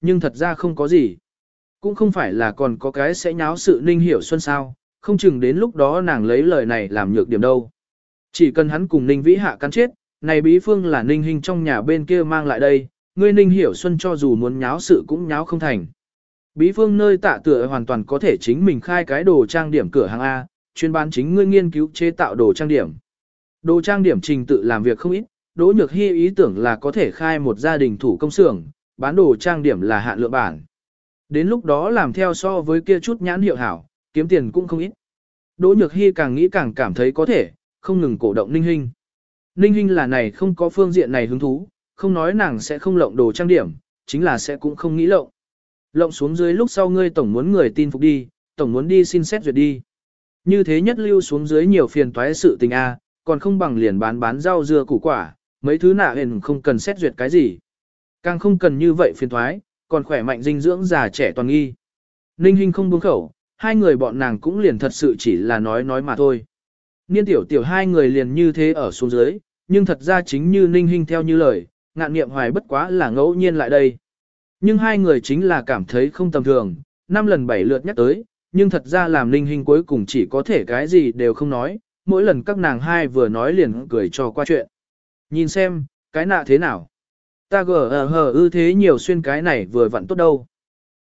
Nhưng thật ra không có gì. Cũng không phải là còn có cái sẽ nháo sự ninh hiểu xuân sao, không chừng đến lúc đó nàng lấy lời này làm nhược điểm đâu. Chỉ cần hắn cùng ninh vĩ hạ cắn chết, này bí phương là ninh hình trong nhà bên kia mang lại đây, ngươi ninh hiểu xuân cho dù muốn nháo sự cũng nháo không thành. Bí phương nơi tạ tựa hoàn toàn có thể chính mình khai cái đồ trang điểm cửa hàng A, chuyên bán chính ngươi nghiên cứu chế tạo đồ trang điểm. Đồ trang điểm trình tự làm việc không ít, Đỗ Nhược Hy ý tưởng là có thể khai một gia đình thủ công xưởng, bán đồ trang điểm là hạn lượng bản. Đến lúc đó làm theo so với kia chút nhãn hiệu hảo, kiếm tiền cũng không ít. Đỗ Nhược Hy càng nghĩ càng cảm thấy có thể, không ngừng cổ động Ninh Hinh. Ninh Hinh là này không có phương diện này hứng thú, không nói nàng sẽ không lộng đồ trang điểm, chính là sẽ cũng không nghĩ lộng. Lộng xuống dưới lúc sau ngươi tổng muốn người tin phục đi, tổng muốn đi xin xét duyệt đi. Như thế nhất lưu xuống dưới nhiều phiền toái sự tình A, còn không bằng liền bán bán rau dưa củ quả, mấy thứ nạ hền không cần xét duyệt cái gì. Càng không cần như vậy phiền thoái, còn khỏe mạnh dinh dưỡng già trẻ toàn nghi. Ninh Hinh không buông khẩu, hai người bọn nàng cũng liền thật sự chỉ là nói nói mà thôi. Niên tiểu tiểu hai người liền như thế ở xuống dưới, nhưng thật ra chính như Ninh Hinh theo như lời, ngạn nghiệm hoài bất quá là ngẫu nhiên lại đây. Nhưng hai người chính là cảm thấy không tầm thường, năm lần bảy lượt nhắc tới, nhưng thật ra làm Ninh Hinh cuối cùng chỉ có thể cái gì đều không nói, mỗi lần các nàng hai vừa nói liền cười cho qua chuyện. Nhìn xem, cái nạ thế nào? Ta gờ ờ hờ ư thế nhiều xuyên cái này vừa vặn tốt đâu.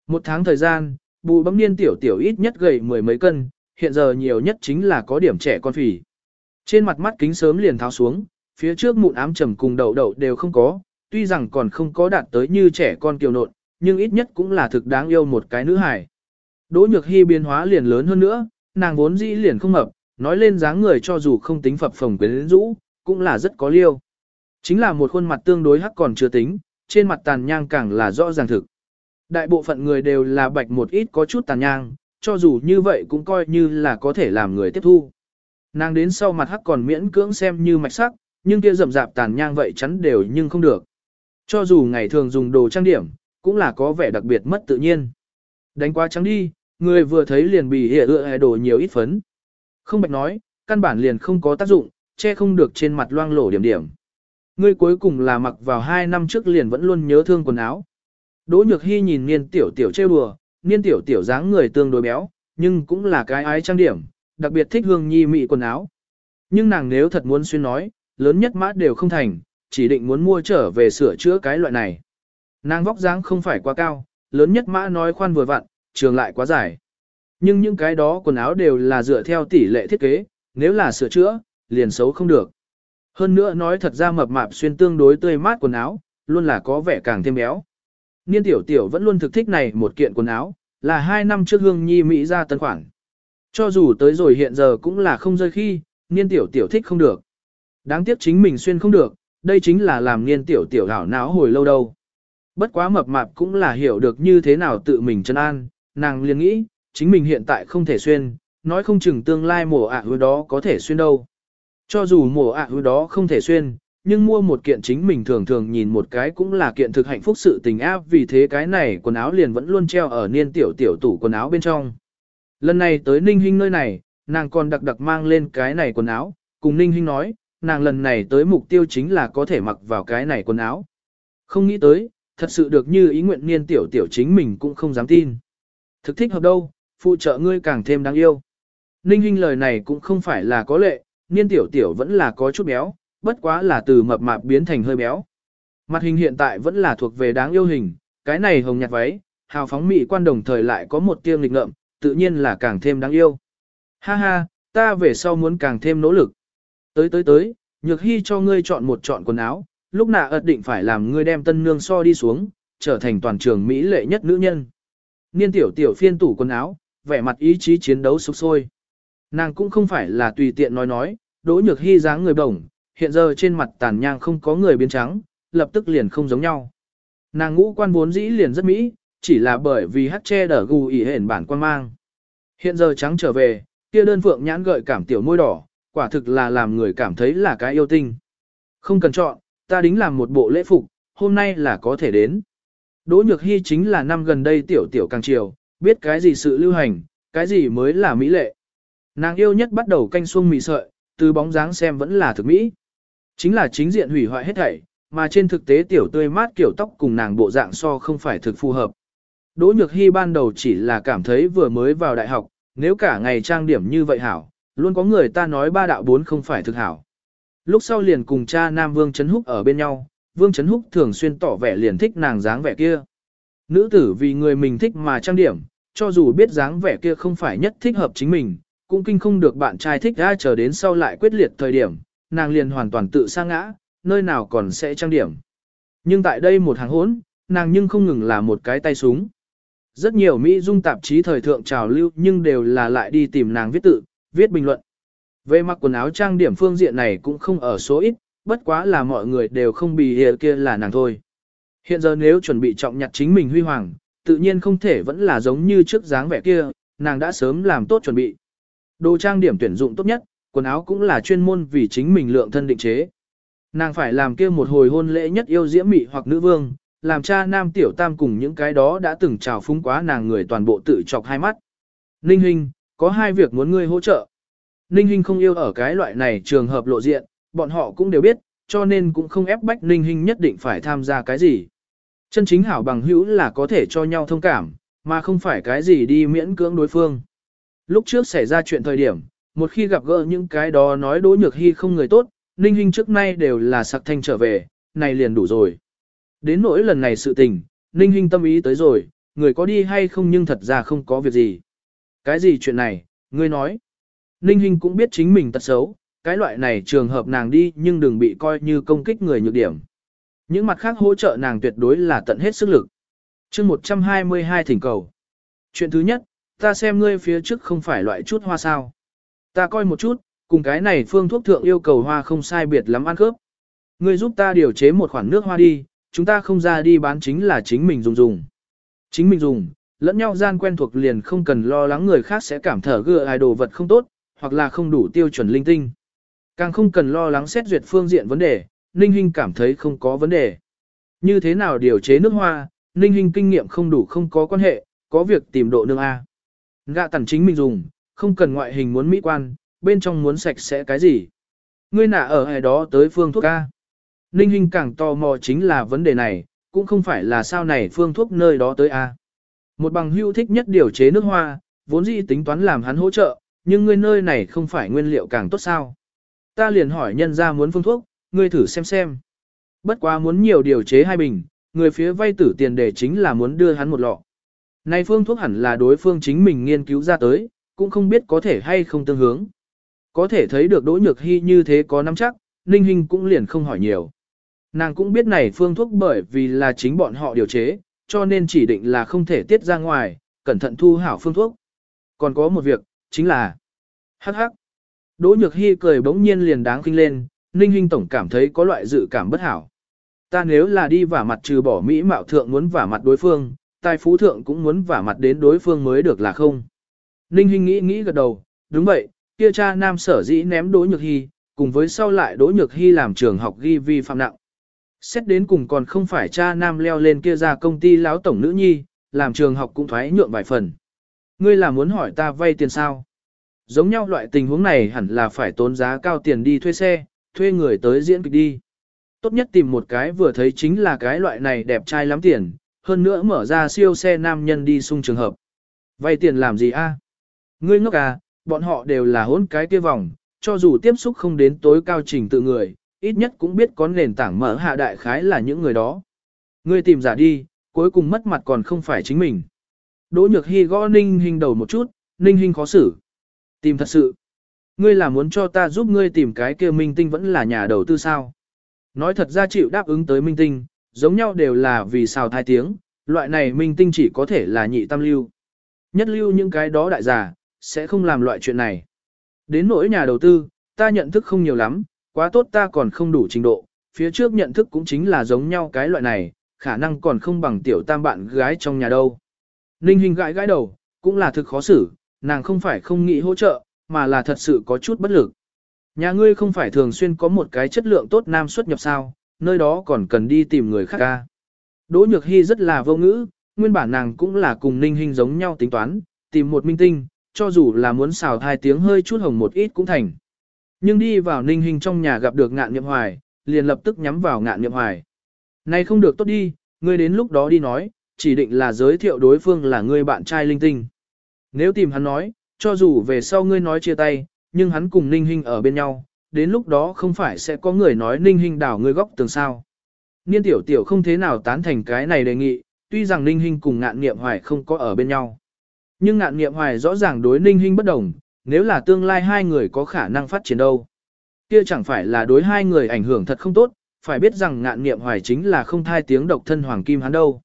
Một tháng thời gian, bù bấm niên tiểu tiểu ít nhất gầy mười mấy cân, hiện giờ nhiều nhất chính là có điểm trẻ con phì. Trên mặt mắt kính sớm liền tháo xuống, phía trước mụn ám trầm cùng đầu đầu đều không có, tuy rằng còn không có đạt tới như trẻ con kiều nộn, nhưng ít nhất cũng là thực đáng yêu một cái nữ hài. Đỗ nhược hy biến hóa liền lớn hơn nữa, nàng vốn dĩ liền không mập, nói lên dáng người cho dù không tính phập phồng quyến rũ, cũng là rất có liêu. Chính là một khuôn mặt tương đối hắc còn chưa tính, trên mặt tàn nhang càng là rõ ràng thực. Đại bộ phận người đều là bạch một ít có chút tàn nhang, cho dù như vậy cũng coi như là có thể làm người tiếp thu. Nàng đến sau mặt hắc còn miễn cưỡng xem như mạch sắc, nhưng kia rậm rạp tàn nhang vậy chắn đều nhưng không được. Cho dù ngày thường dùng đồ trang điểm, cũng là có vẻ đặc biệt mất tự nhiên. Đánh quá trắng đi, người vừa thấy liền bị hệ ựa đồ nhiều ít phấn. Không bạch nói, căn bản liền không có tác dụng, che không được trên mặt loang lổ điểm điểm. Ngươi cuối cùng là mặc vào hai năm trước liền vẫn luôn nhớ thương quần áo. Đỗ Nhược Hy nhìn niên tiểu tiểu trêu đùa, niên tiểu tiểu dáng người tương đối béo, nhưng cũng là cái ái trang điểm, đặc biệt thích hương nhi mị quần áo. Nhưng nàng nếu thật muốn xuyên nói, lớn nhất mã đều không thành, chỉ định muốn mua trở về sửa chữa cái loại này. Nàng vóc dáng không phải quá cao, lớn nhất mã nói khoan vừa vặn, trường lại quá dài. Nhưng những cái đó quần áo đều là dựa theo tỷ lệ thiết kế, nếu là sửa chữa, liền xấu không được. Hơn nữa nói thật ra mập mạp xuyên tương đối tươi mát quần áo, luôn là có vẻ càng thêm béo. Niên tiểu tiểu vẫn luôn thực thích này một kiện quần áo, là hai năm trước hương nhi Mỹ ra tân khoản. Cho dù tới rồi hiện giờ cũng là không rơi khi, niên tiểu tiểu thích không được. Đáng tiếc chính mình xuyên không được, đây chính là làm niên tiểu tiểu hảo não hồi lâu đâu. Bất quá mập mạp cũng là hiểu được như thế nào tự mình chân an, nàng liền nghĩ, chính mình hiện tại không thể xuyên, nói không chừng tương lai mùa ạ à đó có thể xuyên đâu. Cho dù mùa ạ à đó không thể xuyên, nhưng mua một kiện chính mình thường thường nhìn một cái cũng là kiện thực hạnh phúc sự tình áp vì thế cái này quần áo liền vẫn luôn treo ở niên tiểu tiểu tủ quần áo bên trong. Lần này tới Ninh Hinh nơi này, nàng còn đặc đặc mang lên cái này quần áo, cùng Ninh Hinh nói, nàng lần này tới mục tiêu chính là có thể mặc vào cái này quần áo. Không nghĩ tới, thật sự được như ý nguyện niên tiểu tiểu chính mình cũng không dám tin. Thực thích hợp đâu, phụ trợ ngươi càng thêm đáng yêu. Ninh Hinh lời này cũng không phải là có lệ, niên tiểu tiểu vẫn là có chút béo, bất quá là từ mập mạp biến thành hơi béo. Mặt hình hiện tại vẫn là thuộc về đáng yêu hình, cái này hồng nhạt váy, hào phóng mỹ quan đồng thời lại có một tiêm lịch ngợm, tự nhiên là càng thêm đáng yêu. Ha ha, ta về sau muốn càng thêm nỗ lực. Tới tới tới, nhược hy cho ngươi chọn một chọn quần áo, lúc nào ật định phải làm ngươi đem tân nương so đi xuống, trở thành toàn trường Mỹ lệ nhất nữ nhân. Niên tiểu tiểu phiên tủ quần áo, vẻ mặt ý chí chiến đấu sục sôi. Nàng cũng không phải là tùy tiện nói nói, đỗ nhược hy dáng người bổng, hiện giờ trên mặt tàn nhang không có người biến trắng, lập tức liền không giống nhau. Nàng ngũ quan vốn dĩ liền rất mỹ, chỉ là bởi vì hát che đở gù ỉ hển bản quan mang. Hiện giờ trắng trở về, kia đơn phượng nhãn gợi cảm tiểu môi đỏ, quả thực là làm người cảm thấy là cái yêu tinh. Không cần chọn, ta đính làm một bộ lễ phục, hôm nay là có thể đến. Đỗ Nhược Hy chính là năm gần đây tiểu tiểu càng chiều, biết cái gì sự lưu hành, cái gì mới là mỹ lệ. Nàng yêu nhất bắt đầu canh xuông mì sợi, từ bóng dáng xem vẫn là thực mỹ. Chính là chính diện hủy hoại hết thảy, mà trên thực tế tiểu tươi mát kiểu tóc cùng nàng bộ dạng so không phải thực phù hợp. Đỗ Nhược Hy ban đầu chỉ là cảm thấy vừa mới vào đại học, nếu cả ngày trang điểm như vậy hảo, luôn có người ta nói ba đạo bốn không phải thực hảo. Lúc sau liền cùng cha Nam Vương Trấn Húc ở bên nhau, Vương Trấn Húc thường xuyên tỏ vẻ liền thích nàng dáng vẻ kia. Nữ tử vì người mình thích mà trang điểm, cho dù biết dáng vẻ kia không phải nhất thích hợp chính mình, cũng kinh không được bạn trai thích ra chờ đến sau lại quyết liệt thời điểm, nàng liền hoàn toàn tự sa ngã, nơi nào còn sẽ trang điểm. Nhưng tại đây một hàng hỗn, nàng nhưng không ngừng là một cái tay súng. Rất nhiều Mỹ dung tạp chí thời thượng trào lưu nhưng đều là lại đi tìm nàng viết tự, viết bình luận. Về mặc quần áo trang điểm phương diện này cũng không ở số ít, bất quá là mọi người đều không bị hiểu kia là nàng thôi. Hiện giờ nếu chuẩn bị trọng nhặt chính mình huy hoàng, tự nhiên không thể vẫn là giống như trước dáng vẻ kia, nàng đã sớm làm tốt chuẩn bị. Đồ trang điểm tuyển dụng tốt nhất, quần áo cũng là chuyên môn vì chính mình lượng thân định chế. Nàng phải làm kia một hồi hôn lễ nhất yêu diễm mị hoặc nữ vương, làm cha nam tiểu tam cùng những cái đó đã từng trào phúng quá nàng người toàn bộ tự chọc hai mắt. Ninh Hinh, có hai việc muốn ngươi hỗ trợ. Ninh Hinh không yêu ở cái loại này trường hợp lộ diện, bọn họ cũng đều biết, cho nên cũng không ép bách Ninh Hinh nhất định phải tham gia cái gì. Chân chính hảo bằng hữu là có thể cho nhau thông cảm, mà không phải cái gì đi miễn cưỡng đối phương. Lúc trước xảy ra chuyện thời điểm, một khi gặp gỡ những cái đó nói đối nhược hy không người tốt, Ninh Hinh trước nay đều là sặc thanh trở về, này liền đủ rồi. Đến nỗi lần này sự tình, Ninh Hinh tâm ý tới rồi, người có đi hay không nhưng thật ra không có việc gì. Cái gì chuyện này, ngươi nói. Ninh Hinh cũng biết chính mình tật xấu, cái loại này trường hợp nàng đi nhưng đừng bị coi như công kích người nhược điểm. Những mặt khác hỗ trợ nàng tuyệt đối là tận hết sức lực. chương 122 thỉnh cầu. Chuyện thứ nhất, ta xem ngươi phía trước không phải loại chút hoa sao. Ta coi một chút, cùng cái này phương thuốc thượng yêu cầu hoa không sai biệt lắm ăn khớp. Ngươi giúp ta điều chế một khoản nước hoa đi, chúng ta không ra đi bán chính là chính mình dùng dùng. Chính mình dùng, lẫn nhau gian quen thuộc liền không cần lo lắng người khác sẽ cảm thở gựa ai đồ vật không tốt, hoặc là không đủ tiêu chuẩn linh tinh. Càng không cần lo lắng xét duyệt phương diện vấn đề, Ninh Hinh cảm thấy không có vấn đề. Như thế nào điều chế nước hoa, Ninh Hinh kinh nghiệm không đủ không có quan hệ, có việc tìm độ nương A. Gạ tần chính mình dùng, không cần ngoại hình muốn mỹ quan, bên trong muốn sạch sẽ cái gì. Ngươi nạ ở ai đó tới phương thuốc A. Ninh Hinh càng tò mò chính là vấn đề này, cũng không phải là sao này phương thuốc nơi đó tới A. Một bằng hưu thích nhất điều chế nước hoa, vốn dĩ tính toán làm hắn hỗ trợ, nhưng ngươi nơi này không phải nguyên liệu càng tốt sao. Ta liền hỏi nhân ra muốn phương thuốc, ngươi thử xem xem. Bất quá muốn nhiều điều chế hai bình, người phía vay tử tiền để chính là muốn đưa hắn một lọ. Này phương thuốc hẳn là đối phương chính mình nghiên cứu ra tới, cũng không biết có thể hay không tương hướng. Có thể thấy được Đỗ Nhược Hy như thế có nắm chắc, Ninh Hinh cũng liền không hỏi nhiều. Nàng cũng biết này phương thuốc bởi vì là chính bọn họ điều chế, cho nên chỉ định là không thể tiết ra ngoài, cẩn thận thu hảo phương thuốc. Còn có một việc, chính là hắc hắc. Đỗ Nhược Hy cười bỗng nhiên liền đáng kinh lên, Ninh Hinh Tổng cảm thấy có loại dự cảm bất hảo. Ta nếu là đi vả mặt trừ bỏ Mỹ mạo thượng muốn vả mặt đối phương, tài phú thượng cũng muốn vả mặt đến đối phương mới được là không. Ninh Hinh nghĩ nghĩ gật đầu, đúng vậy, kia cha nam sở dĩ ném Đỗ Nhược Hy, cùng với sau lại Đỗ Nhược Hy làm trường học ghi vi phạm nặng. Xét đến cùng còn không phải cha nam leo lên kia ra công ty láo tổng nữ nhi, làm trường học cũng thoái nhượng vài phần. Ngươi là muốn hỏi ta vay tiền sao? Giống nhau loại tình huống này hẳn là phải tốn giá cao tiền đi thuê xe, thuê người tới diễn kịch đi. Tốt nhất tìm một cái vừa thấy chính là cái loại này đẹp trai lắm tiền, hơn nữa mở ra siêu xe nam nhân đi xung trường hợp. Vay tiền làm gì a? Ngươi ngốc à, bọn họ đều là hỗn cái kia vòng, cho dù tiếp xúc không đến tối cao trình tự người, ít nhất cũng biết có nền tảng mở hạ đại khái là những người đó. Ngươi tìm giả đi, cuối cùng mất mặt còn không phải chính mình. Đỗ nhược hy gõ ninh hình đầu một chút, ninh hình khó xử. Tìm thật sự. Ngươi là muốn cho ta giúp ngươi tìm cái kia minh tinh vẫn là nhà đầu tư sao. Nói thật ra chịu đáp ứng tới minh tinh, giống nhau đều là vì xào thai tiếng, loại này minh tinh chỉ có thể là nhị tam lưu. Nhất lưu những cái đó đại giả, sẽ không làm loại chuyện này. Đến nỗi nhà đầu tư, ta nhận thức không nhiều lắm, quá tốt ta còn không đủ trình độ, phía trước nhận thức cũng chính là giống nhau cái loại này, khả năng còn không bằng tiểu tam bạn gái trong nhà đâu. Ninh hình gãi gãi đầu, cũng là thực khó xử, nàng không phải không nghĩ hỗ trợ, mà là thật sự có chút bất lực. Nhà ngươi không phải thường xuyên có một cái chất lượng tốt nam xuất nhập sao, nơi đó còn cần đi tìm người khác ca. Đỗ Nhược Hy rất là vô ngữ, nguyên bản nàng cũng là cùng Ninh Hinh giống nhau tính toán, tìm một minh tinh, cho dù là muốn xào hai tiếng hơi chút hồng một ít cũng thành. Nhưng đi vào Ninh Hinh trong nhà gặp được ngạn Niệm hoài, liền lập tức nhắm vào ngạn niệm hoài. Này không được tốt đi, ngươi đến lúc đó đi nói, chỉ định là giới thiệu đối phương là ngươi bạn trai linh tinh. Nếu tìm hắn nói, cho dù về sau ngươi nói chia tay, nhưng hắn cùng Ninh Hinh ở bên nhau, đến lúc đó không phải sẽ có người nói Ninh hình đảo ngươi góc tường sao. Niên tiểu tiểu không thế nào tán thành cái này đề nghị, tuy rằng Ninh hình cùng ngạn nghiệm hoài không có ở bên nhau. Nhưng ngạn nghiệm hoài rõ ràng đối Ninh hình bất đồng, nếu là tương lai hai người có khả năng phát triển đâu. Kia chẳng phải là đối hai người ảnh hưởng thật không tốt, phải biết rằng ngạn nghiệm hoài chính là không thai tiếng độc thân hoàng kim hắn đâu.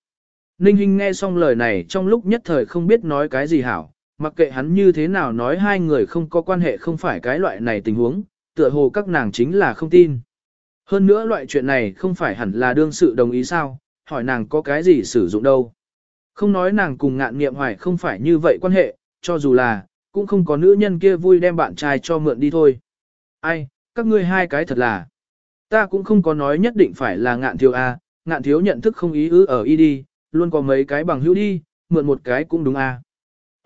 Ninh Hinh nghe xong lời này trong lúc nhất thời không biết nói cái gì hảo, mặc kệ hắn như thế nào nói hai người không có quan hệ không phải cái loại này tình huống, tựa hồ các nàng chính là không tin. Hơn nữa loại chuyện này không phải hẳn là đương sự đồng ý sao, hỏi nàng có cái gì sử dụng đâu. Không nói nàng cùng ngạn nghiệm hoài không phải như vậy quan hệ, cho dù là, cũng không có nữ nhân kia vui đem bạn trai cho mượn đi thôi. Ai, các ngươi hai cái thật là. Ta cũng không có nói nhất định phải là ngạn thiếu A, ngạn thiếu nhận thức không ý ứ ở y đi, luôn có mấy cái bằng hữu đi, mượn một cái cũng đúng A.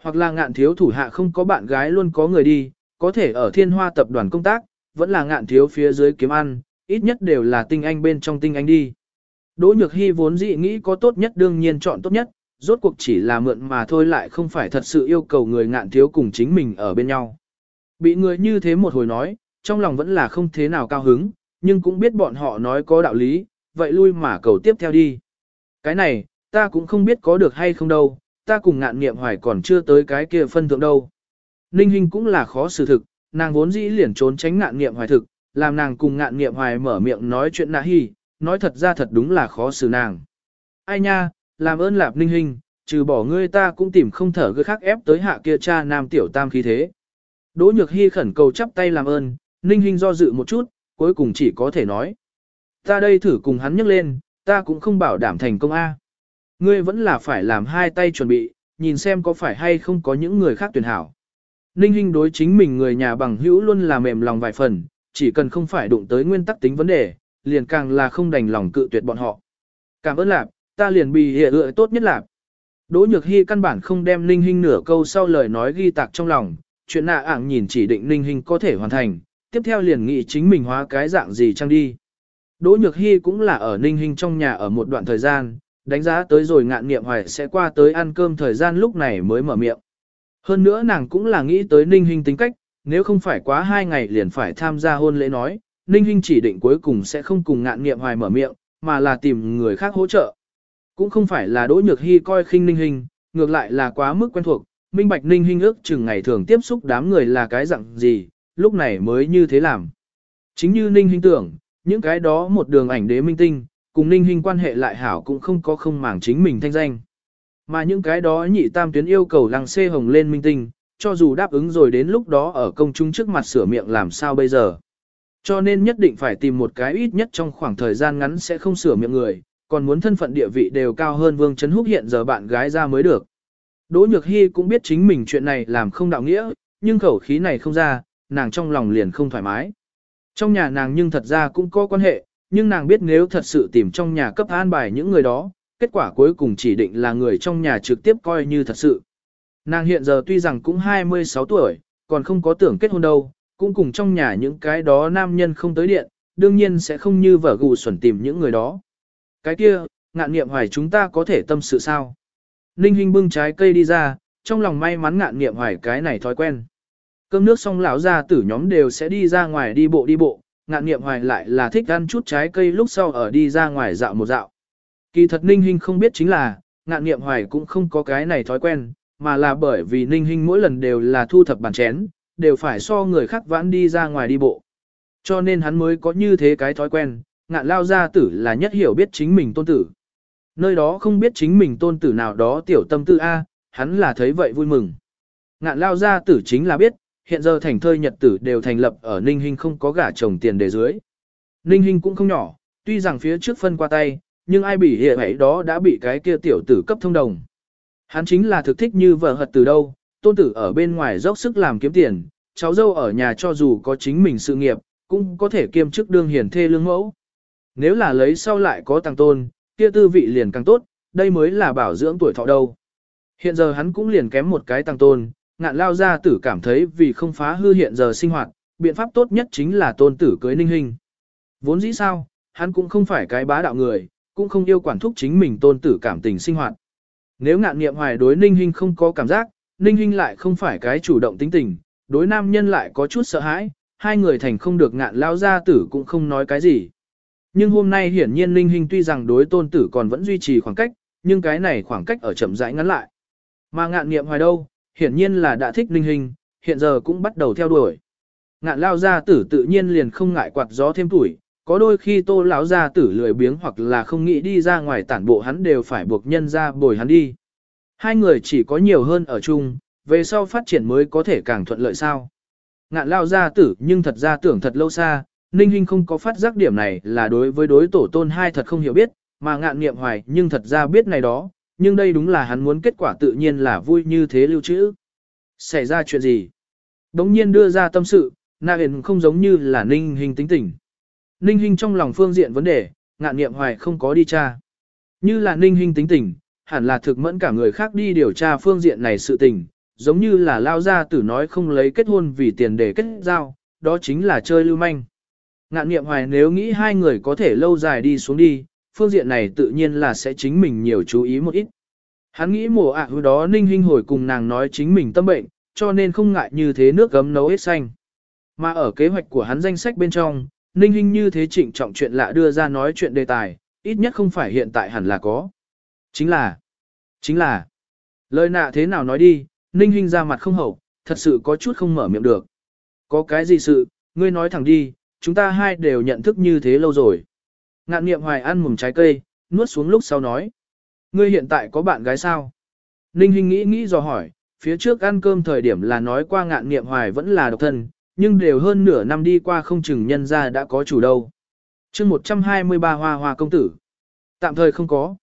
Hoặc là ngạn thiếu thủ hạ không có bạn gái luôn có người đi, có thể ở thiên hoa tập đoàn công tác, vẫn là ngạn thiếu phía dưới kiếm ăn, ít nhất đều là tinh anh bên trong tinh anh đi. Đỗ Nhược Hy vốn dị nghĩ có tốt nhất đương nhiên chọn tốt nhất, rốt cuộc chỉ là mượn mà thôi lại không phải thật sự yêu cầu người ngạn thiếu cùng chính mình ở bên nhau. Bị người như thế một hồi nói, trong lòng vẫn là không thế nào cao hứng, nhưng cũng biết bọn họ nói có đạo lý, vậy lui mà cầu tiếp theo đi. Cái này, ta cũng không biết có được hay không đâu, ta cùng ngạn nghiệm hoài còn chưa tới cái kia phân thượng đâu. Ninh Hinh cũng là khó xử thực, nàng vốn dĩ liền trốn tránh ngạn nghiệm hoài thực, làm nàng cùng ngạn nghiệm hoài mở miệng nói chuyện nạ hi, nói thật ra thật đúng là khó xử nàng. Ai nha, làm ơn lạp Ninh hình, trừ bỏ ngươi ta cũng tìm không thở người khác ép tới hạ kia cha nam tiểu tam khí thế. Đỗ Nhược hy khẩn cầu chắp tay làm ơn, Ninh hình do dự một chút, cuối cùng chỉ có thể nói. Ta đây thử cùng hắn nhấc lên, ta cũng không bảo đảm thành công A. Ngươi vẫn là phải làm hai tay chuẩn bị, nhìn xem có phải hay không có những người khác tuyển hảo. Ninh Hinh đối chính mình người nhà bằng hữu luôn là mềm lòng vài phần, chỉ cần không phải đụng tới nguyên tắc tính vấn đề, liền càng là không đành lòng cự tuyệt bọn họ. Cảm ơn lạp, ta liền bị hệ ựa tốt nhất lạp. Đỗ Nhược Hy căn bản không đem Ninh Hinh nửa câu sau lời nói ghi tạc trong lòng, chuyện nạ ảng nhìn chỉ định Ninh Hinh có thể hoàn thành, tiếp theo liền nghĩ chính mình hóa cái dạng gì trang đi. Đỗ Nhược Hy cũng là ở Ninh Hinh trong nhà ở một đoạn thời gian, đánh giá tới rồi ngạn nghiệm hoài sẽ qua tới ăn cơm thời gian lúc này mới mở miệng. Hơn nữa nàng cũng là nghĩ tới Ninh Hinh tính cách, nếu không phải quá hai ngày liền phải tham gia hôn lễ nói, Ninh Hinh chỉ định cuối cùng sẽ không cùng ngạn nghiệm hoài mở miệng, mà là tìm người khác hỗ trợ. Cũng không phải là Đỗ Nhược Hy coi khinh Ninh Hinh, ngược lại là quá mức quen thuộc, minh bạch Ninh Hinh ước chừng ngày thường tiếp xúc đám người là cái dạng gì, lúc này mới như thế làm. Chính như Ninh Hinh tưởng, những cái đó một đường ảnh đế minh tinh, cùng Ninh Hinh quan hệ lại hảo cũng không có không màng chính mình thanh danh. Mà những cái đó nhị tam tuyến yêu cầu lăng xê hồng lên minh tinh, cho dù đáp ứng rồi đến lúc đó ở công chúng trước mặt sửa miệng làm sao bây giờ. Cho nên nhất định phải tìm một cái ít nhất trong khoảng thời gian ngắn sẽ không sửa miệng người, còn muốn thân phận địa vị đều cao hơn Vương Trấn Húc hiện giờ bạn gái ra mới được. Đỗ Nhược Hy cũng biết chính mình chuyện này làm không đạo nghĩa, nhưng khẩu khí này không ra, nàng trong lòng liền không thoải mái. Trong nhà nàng nhưng thật ra cũng có quan hệ, nhưng nàng biết nếu thật sự tìm trong nhà cấp an bài những người đó, kết quả cuối cùng chỉ định là người trong nhà trực tiếp coi như thật sự. Nàng hiện giờ tuy rằng cũng 26 tuổi, còn không có tưởng kết hôn đâu, cũng cùng trong nhà những cái đó nam nhân không tới điện, đương nhiên sẽ không như vợ gù xuẩn tìm những người đó. Cái kia, ngạn nghiệm hoài chúng ta có thể tâm sự sao? Ninh Hinh bưng trái cây đi ra, trong lòng may mắn ngạn nghiệm hoài cái này thói quen. Cơm nước xong lão ra tử nhóm đều sẽ đi ra ngoài đi bộ đi bộ, ngạn nghiệm hoài lại là thích ăn chút trái cây lúc sau ở đi ra ngoài dạo một dạo. Kỳ thật Ninh Hinh không biết chính là, ngạn nghiệm hoài cũng không có cái này thói quen, mà là bởi vì Ninh Hinh mỗi lần đều là thu thập bàn chén, đều phải so người khác vãn đi ra ngoài đi bộ. Cho nên hắn mới có như thế cái thói quen, ngạn lao gia tử là nhất hiểu biết chính mình tôn tử. Nơi đó không biết chính mình tôn tử nào đó tiểu tâm tư A, hắn là thấy vậy vui mừng. Ngạn lao gia tử chính là biết, hiện giờ thành thơi nhật tử đều thành lập ở Ninh Hinh không có gả chồng tiền đề dưới. Ninh Hinh cũng không nhỏ, tuy rằng phía trước phân qua tay, nhưng ai bị hệ ấy đó đã bị cái kia tiểu tử cấp thông đồng. Hắn chính là thực thích như vợ hật từ đâu, tôn tử ở bên ngoài dốc sức làm kiếm tiền, cháu dâu ở nhà cho dù có chính mình sự nghiệp, cũng có thể kiêm chức đương hiển thê lương mẫu. Nếu là lấy sau lại có tăng tôn, kia tư vị liền càng tốt, đây mới là bảo dưỡng tuổi thọ đâu. Hiện giờ hắn cũng liền kém một cái tăng tôn, ngạn lao ra tử cảm thấy vì không phá hư hiện giờ sinh hoạt, biện pháp tốt nhất chính là tôn tử cưới ninh hình. Vốn dĩ sao, hắn cũng không phải cái bá đạo người, cũng không yêu quản thúc chính mình tôn tử cảm tình sinh hoạt. Nếu ngạn nghiệm hoài đối Ninh Hinh không có cảm giác, Ninh Hinh lại không phải cái chủ động tính tình, đối nam nhân lại có chút sợ hãi, hai người thành không được ngạn lao gia tử cũng không nói cái gì. Nhưng hôm nay hiển nhiên Ninh Hinh tuy rằng đối tôn tử còn vẫn duy trì khoảng cách, nhưng cái này khoảng cách ở chậm rãi ngắn lại. Mà ngạn nghiệm hoài đâu, hiển nhiên là đã thích Ninh Hinh, hiện giờ cũng bắt đầu theo đuổi. Ngạn lao gia tử tự nhiên liền không ngại quạt gió thêm tuổi, có đôi khi tô lão gia tử lười biếng hoặc là không nghĩ đi ra ngoài tản bộ hắn đều phải buộc nhân ra bồi hắn đi. Hai người chỉ có nhiều hơn ở chung, về sau phát triển mới có thể càng thuận lợi sao. Ngạn lao gia tử nhưng thật ra tưởng thật lâu xa, Ninh Hinh không có phát giác điểm này là đối với đối tổ tôn hai thật không hiểu biết, mà ngạn nghiệm hoài nhưng thật ra biết này đó, nhưng đây đúng là hắn muốn kết quả tự nhiên là vui như thế lưu trữ. Xảy ra chuyện gì? Đống nhiên đưa ra tâm sự, Na Huyền không giống như là Ninh Hinh tính tình. Ninh Hinh trong lòng phương diện vấn đề, ngạn nghiệm hoài không có đi tra. Như là Ninh Hinh tính tình, hẳn là thực mẫn cả người khác đi điều tra phương diện này sự tình, giống như là lao ra tử nói không lấy kết hôn vì tiền để kết giao, đó chính là chơi lưu manh. Ngạn nghiệm hoài nếu nghĩ hai người có thể lâu dài đi xuống đi, phương diện này tự nhiên là sẽ chính mình nhiều chú ý một ít. Hắn nghĩ mùa ạ à đó ninh hinh hồi cùng nàng nói chính mình tâm bệnh, cho nên không ngại như thế nước gấm nấu hết xanh. Mà ở kế hoạch của hắn danh sách bên trong, ninh hinh như thế trịnh trọng chuyện lạ đưa ra nói chuyện đề tài, ít nhất không phải hiện tại hẳn là có. Chính là, chính là, lời nạ thế nào nói đi, ninh hinh ra mặt không hậu, thật sự có chút không mở miệng được. Có cái gì sự, ngươi nói thẳng đi, chúng ta hai đều nhận thức như thế lâu rồi. Ngạn niệm hoài ăn mùm trái cây, nuốt xuống lúc sau nói. Ngươi hiện tại có bạn gái sao? Ninh Hinh nghĩ nghĩ dò hỏi, phía trước ăn cơm thời điểm là nói qua ngạn niệm hoài vẫn là độc thân, nhưng đều hơn nửa năm đi qua không chừng nhân ra đã có chủ đâu. chương 123 hoa hoa công tử. Tạm thời không có.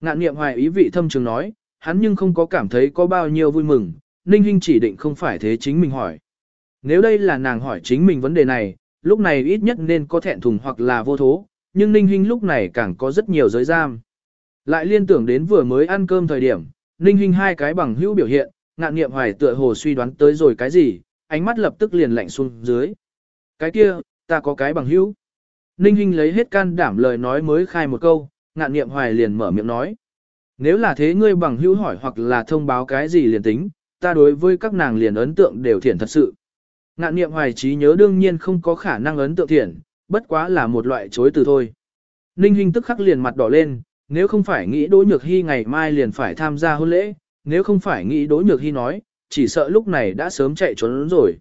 Ngạn niệm hoài ý vị thâm trường nói, hắn nhưng không có cảm thấy có bao nhiêu vui mừng, Ninh Hinh chỉ định không phải thế chính mình hỏi. Nếu đây là nàng hỏi chính mình vấn đề này, lúc này ít nhất nên có thẹn thùng hoặc là vô thố, nhưng Ninh Hinh lúc này càng có rất nhiều giới giam. Lại liên tưởng đến vừa mới ăn cơm thời điểm, Ninh Hinh hai cái bằng hữu biểu hiện, ngạn nghiệm hoài tựa hồ suy đoán tới rồi cái gì, ánh mắt lập tức liền lạnh xuống dưới. Cái kia, ta có cái bằng hữu. Ninh Hinh lấy hết can đảm lời nói mới khai một câu, ngạn nghiệm hoài liền mở miệng nói. Nếu là thế ngươi bằng hữu hỏi hoặc là thông báo cái gì liền tính, ta đối với các nàng liền ấn tượng đều thiện thật sự. Ngạn nghiệm hoài trí nhớ đương nhiên không có khả năng ấn tượng thiện, bất quá là một loại chối từ thôi. Ninh Hinh tức khắc liền mặt đỏ lên, nếu không phải nghĩ Đỗ Nhược Hy ngày mai liền phải tham gia hôn lễ, nếu không phải nghĩ Đỗ Nhược Hy nói, chỉ sợ lúc này đã sớm chạy trốn rồi.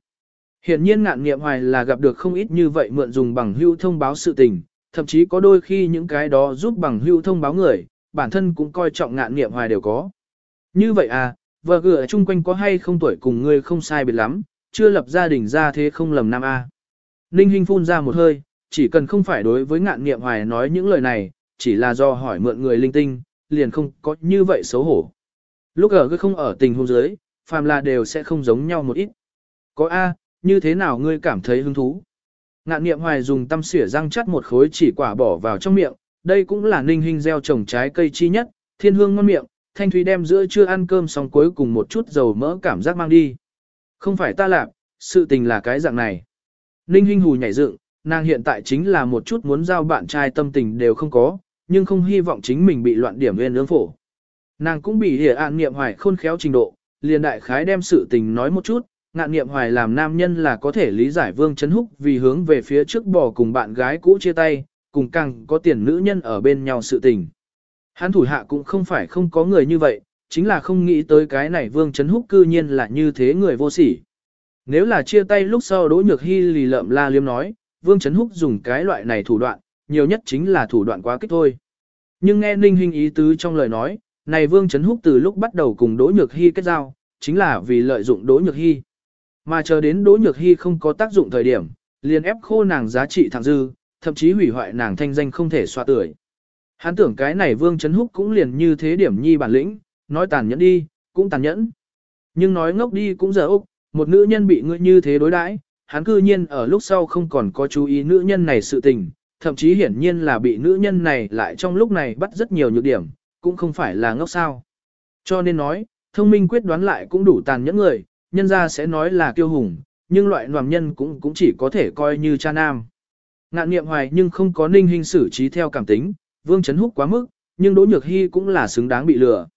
Hiện nhiên ngạn nghiệm hoài là gặp được không ít như vậy mượn dùng bằng hưu thông báo sự tình, thậm chí có đôi khi những cái đó giúp bằng hưu thông báo người, bản thân cũng coi trọng ngạn nghiệm hoài đều có. Như vậy à, vợ gửa chung quanh có hay không tuổi cùng ngươi không sai biệt lắm, chưa lập gia đình ra thế không lầm nam a. Ninh Hinh phun ra một hơi, chỉ cần không phải đối với ngạn nghiệm hoài nói những lời này, chỉ là do hỏi mượn người linh tinh, liền không có như vậy xấu hổ. Lúc ở không ở tình huống dưới, phàm là đều sẽ không giống nhau một ít. Có A, như thế nào ngươi cảm thấy hứng thú? Ngạn Niệm hoài dùng tăm xỉa răng chắt một khối chỉ quả bỏ vào trong miệng, đây cũng là ninh hình gieo trồng trái cây chi nhất, thiên hương ngon miệng, thanh thúy đem giữa chưa ăn cơm xong cuối cùng một chút dầu mỡ cảm giác mang đi. Không phải ta làm, sự tình là cái dạng này. Ninh hình hù nhảy dựng, nàng hiện tại chính là một chút muốn giao bạn trai tâm tình đều không có, nhưng không hy vọng chính mình bị loạn điểm nguyên ương phổ. Nàng cũng bị hiểu an niệm hoài khôn khéo trình độ, liền đại khái đem sự tình nói một chút, ngạn niệm hoài làm nam nhân là có thể lý giải vương chấn húc vì hướng về phía trước bỏ cùng bạn gái cũ chia tay, cùng càng có tiền nữ nhân ở bên nhau sự tình. Hắn thủ hạ cũng không phải không có người như vậy, chính là không nghĩ tới cái này vương chấn húc cư nhiên là như thế người vô sỉ. Nếu là chia tay lúc sau đỗ nhược hy lì lợm la liếm nói, vương chấn húc dùng cái loại này thủ đoạn, nhiều nhất chính là thủ đoạn quá kích thôi. Nhưng nghe Ninh Hinh ý tứ trong lời nói, này Vương Trấn Húc từ lúc bắt đầu cùng Đỗ Nhược Hy kết giao, chính là vì lợi dụng Đỗ Nhược Hy. Mà chờ đến Đỗ Nhược Hy không có tác dụng thời điểm, liền ép khô nàng giá trị thẳng dư, thậm chí hủy hoại nàng thanh danh không thể xoa tưởi. Hắn tưởng cái này Vương Trấn Húc cũng liền như thế điểm nhi bản lĩnh, nói tàn nhẫn đi, cũng tàn nhẫn. Nhưng nói ngốc đi cũng giờ ốc một nữ nhân bị ngươi như thế đối đãi, hắn cư nhiên ở lúc sau không còn có chú ý nữ nhân này sự tình, thậm chí hiển nhiên là bị nữ nhân này lại trong lúc này bắt rất nhiều nhược điểm, cũng không phải là ngốc sao. Cho nên nói, thông minh quyết đoán lại cũng đủ tàn nhẫn người, nhân ra sẽ nói là kiêu hùng, nhưng loại nòm nhân cũng cũng chỉ có thể coi như cha nam. Ngạn niệm hoài nhưng không có ninh hình xử trí theo cảm tính, vương chấn húc quá mức, nhưng Đỗ Nhược Hy cũng là xứng đáng bị lừa.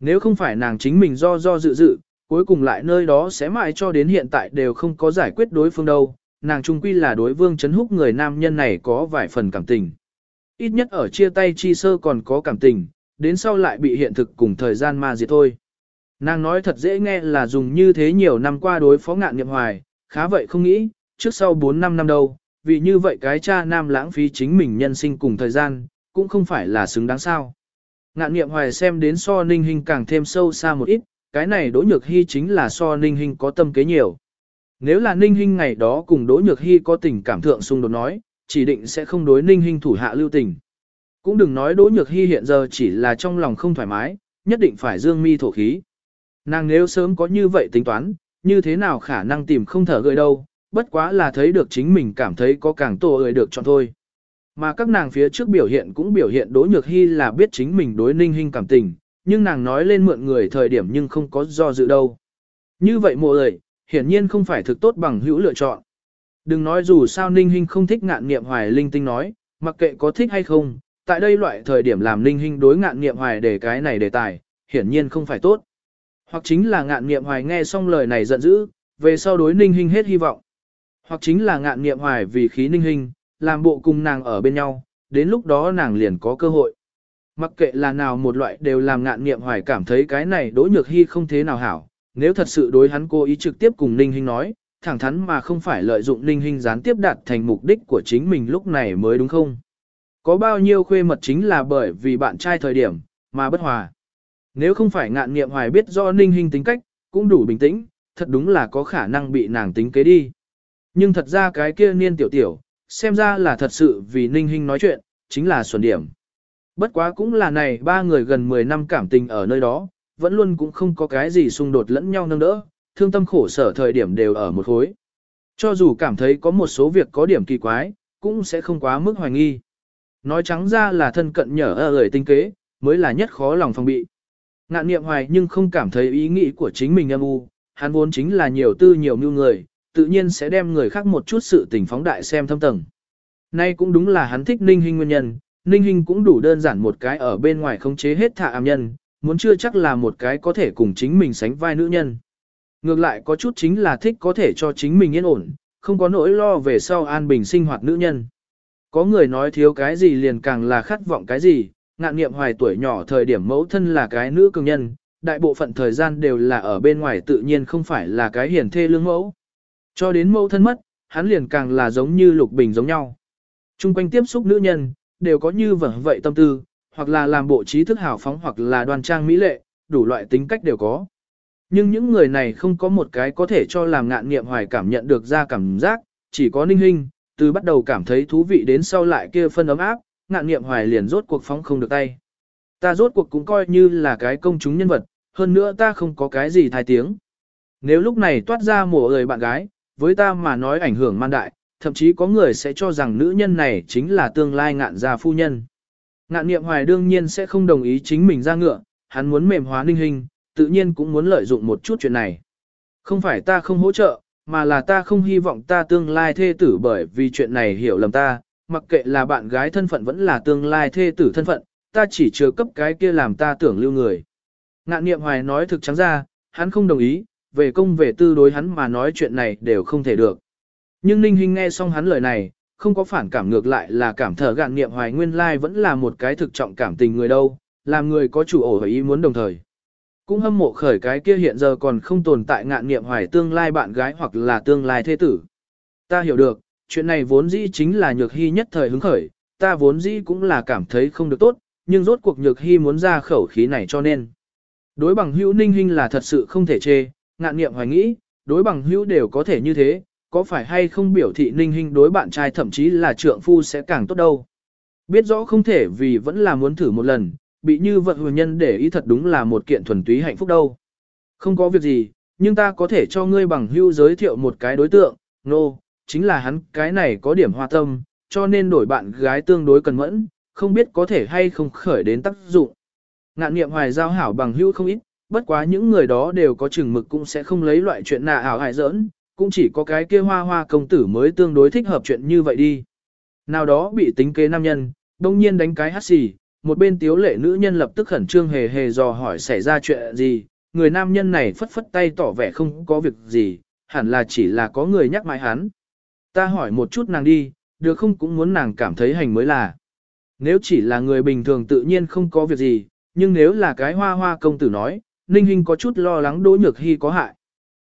Nếu không phải nàng chính mình do do dự dự, cuối cùng lại nơi đó sẽ mãi cho đến hiện tại đều không có giải quyết đối phương đâu, nàng trung quy là đối vương chấn húc người nam nhân này có vài phần cảm tình. Ít nhất ở chia tay chi sơ còn có cảm tình, đến sau lại bị hiện thực cùng thời gian ma diệt thôi. Nàng nói thật dễ nghe là dùng như thế nhiều năm qua đối phó ngạn niệm hoài, khá vậy không nghĩ, trước sau 4 năm năm đâu, vì như vậy cái cha nam lãng phí chính mình nhân sinh cùng thời gian, cũng không phải là xứng đáng sao. Ngạn niệm hoài xem đến so ninh hình càng thêm sâu xa một ít, cái này đỗ nhược hy chính là so ninh hình có tâm kế nhiều. Nếu là ninh hình ngày đó cùng đỗ nhược hy có tình cảm thượng xung đột nói, chỉ định sẽ không đối ninh hình thủ hạ lưu tình. Cũng đừng nói đỗ nhược hy hiện giờ chỉ là trong lòng không thoải mái, nhất định phải dương mi thổ khí. Nàng nếu sớm có như vậy tính toán, như thế nào khả năng tìm không thở gợi đâu, bất quá là thấy được chính mình cảm thấy có càng tổ ơi được chọn thôi. Mà các nàng phía trước biểu hiện cũng biểu hiện Đỗ Nhược Hy là biết chính mình đối ninh hình cảm tình, nhưng nàng nói lên mượn người thời điểm nhưng không có do dự đâu. Như vậy mộ ơi, hiển nhiên không phải thực tốt bằng hữu lựa chọn. Đừng nói dù sao ninh hình không thích ngạn nghiệm hoài linh tinh nói, mặc kệ có thích hay không, tại đây loại thời điểm làm ninh Hinh đối ngạn nghiệm hoài để cái này đề tài, hiển nhiên không phải tốt. Hoặc chính là ngạn nghiệm hoài nghe xong lời này giận dữ, về sau đối ninh Hinh hết hy vọng. Hoặc chính là ngạn nghiệm hoài vì khí ninh Hinh, làm bộ cùng nàng ở bên nhau, đến lúc đó nàng liền có cơ hội. Mặc kệ là nào một loại đều làm ngạn nghiệm hoài cảm thấy cái này đỗ nhược hy không thế nào hảo, nếu thật sự đối hắn cố ý trực tiếp cùng Ninh Hinh nói, thẳng thắn mà không phải lợi dụng Ninh Hinh gián tiếp đạt thành mục đích của chính mình lúc này mới đúng không? Có bao nhiêu khuê mật chính là bởi vì bạn trai thời điểm, mà bất hòa. Nếu không phải ngạn nghiệm hoài biết do Ninh Hinh tính cách, cũng đủ bình tĩnh, thật đúng là có khả năng bị nàng tính kế đi. Nhưng thật ra cái kia niên tiểu tiểu, xem ra là thật sự vì Ninh Hinh nói chuyện, chính là xuẩn điểm. Bất quá cũng là này ba người gần 10 năm cảm tình ở nơi đó, vẫn luôn cũng không có cái gì xung đột lẫn nhau nâng đỡ, thương tâm khổ sở thời điểm đều ở một khối. Cho dù cảm thấy có một số việc có điểm kỳ quái, cũng sẽ không quá mức hoài nghi. Nói trắng ra là thân cận nhở ở lời tinh kế, mới là nhất khó lòng phòng bị. Ngạn niệm hoài nhưng không cảm thấy ý nghĩ của chính mình âm u, hắn vốn chính là nhiều tư nhiều mưu người, tự nhiên sẽ đem người khác một chút sự tình phóng đại xem thâm tầng. Nay cũng đúng là hắn thích ninh hình nguyên nhân, ninh hình cũng đủ đơn giản một cái ở bên ngoài khống chế hết thạ ám nhân, muốn chưa chắc là một cái có thể cùng chính mình sánh vai nữ nhân. Ngược lại có chút chính là thích có thể cho chính mình yên ổn, không có nỗi lo về sau an bình sinh hoạt nữ nhân. Có người nói thiếu cái gì liền càng là khát vọng cái gì, ngạn nghiệm hoài tuổi nhỏ thời điểm mẫu thân là cái nữ cường nhân, đại bộ phận thời gian đều là ở bên ngoài tự nhiên không phải là cái hiền thê lương mẫu. Cho đến mẫu thân mất, hắn liền càng là giống như lục bình giống nhau. Trung quanh tiếp xúc nữ nhân, đều có như vẩn vậy tâm tư, hoặc là làm bộ trí thức hào phóng hoặc là đoan trang mỹ lệ, đủ loại tính cách đều có. Nhưng những người này không có một cái có thể cho làm ngạn nghiệm hoài cảm nhận được ra cảm giác, chỉ có ninh hình, từ bắt đầu cảm thấy thú vị đến sau lại kia phân ấm áp, ngạn nghiệm hoài liền rốt cuộc phóng không được tay. Ta rốt cuộc cũng coi như là cái công chúng nhân vật, hơn nữa ta không có cái gì thai tiếng. Nếu lúc này toát ra mùa người bạn gái, với ta mà nói ảnh hưởng man đại, thậm chí có người sẽ cho rằng nữ nhân này chính là tương lai ngạn gia phu nhân. Ngạn niệm hoài đương nhiên sẽ không đồng ý chính mình ra ngựa, hắn muốn mềm hóa ninh hình, tự nhiên cũng muốn lợi dụng một chút chuyện này. Không phải ta không hỗ trợ, mà là ta không hy vọng ta tương lai thê tử bởi vì chuyện này hiểu lầm ta, mặc kệ là bạn gái thân phận vẫn là tương lai thê tử thân phận, ta chỉ chưa cấp cái kia làm ta tưởng lưu người. Ngạn niệm hoài nói thực trắng ra, hắn không đồng ý, về công về tư đối hắn mà nói chuyện này đều không thể được. Nhưng Ninh Hinh nghe xong hắn lời này, không có phản cảm ngược lại là cảm thở gạn niệm hoài nguyên lai vẫn là một cái thực trọng cảm tình người đâu, làm người có chủ ổ ý muốn đồng thời. Cũng hâm mộ khởi cái kia hiện giờ còn không tồn tại ngạn niệm hoài tương lai bạn gái hoặc là tương lai thế tử. Ta hiểu được, chuyện này vốn dĩ chính là nhược hy nhất thời hứng khởi, ta vốn dĩ cũng là cảm thấy không được tốt, nhưng rốt cuộc nhược hy muốn ra khẩu khí này cho nên. Đối bằng hữu ninh hình là thật sự không thể chê, ngạn niệm hoài nghĩ, đối bằng hữu đều có thể như thế, có phải hay không biểu thị ninh hình đối bạn trai thậm chí là trượng phu sẽ càng tốt đâu. Biết rõ không thể vì vẫn là muốn thử một lần, bị như vận hồi nhân để ý thật đúng là một kiện thuần túy hạnh phúc đâu. Không có việc gì, nhưng ta có thể cho ngươi bằng hưu giới thiệu một cái đối tượng, nô, no, chính là hắn cái này có điểm hoa tâm, cho nên đổi bạn gái tương đối cần mẫn, không biết có thể hay không khởi đến tác dụng. Ngạn niệm hoài giao hảo bằng hưu không ít, bất quá những người đó đều có chừng mực cũng sẽ không lấy loại chuyện nạ ảo hại giỡn, cũng chỉ có cái kia hoa hoa công tử mới tương đối thích hợp chuyện như vậy đi. Nào đó bị tính kế nam nhân, đông nhiên đánh cái hát xì, một bên tiếu lệ nữ nhân lập tức khẩn trương hề hề dò hỏi xảy ra chuyện gì, người nam nhân này phất phất tay tỏ vẻ không có việc gì, hẳn là chỉ là có người nhắc mãi hắn. Ta hỏi một chút nàng đi, được không cũng muốn nàng cảm thấy hành mới là. Nếu chỉ là người bình thường tự nhiên không có việc gì, nhưng nếu là cái hoa hoa công tử nói, Ninh Hinh có chút lo lắng Đỗ Nhược Hy có hại.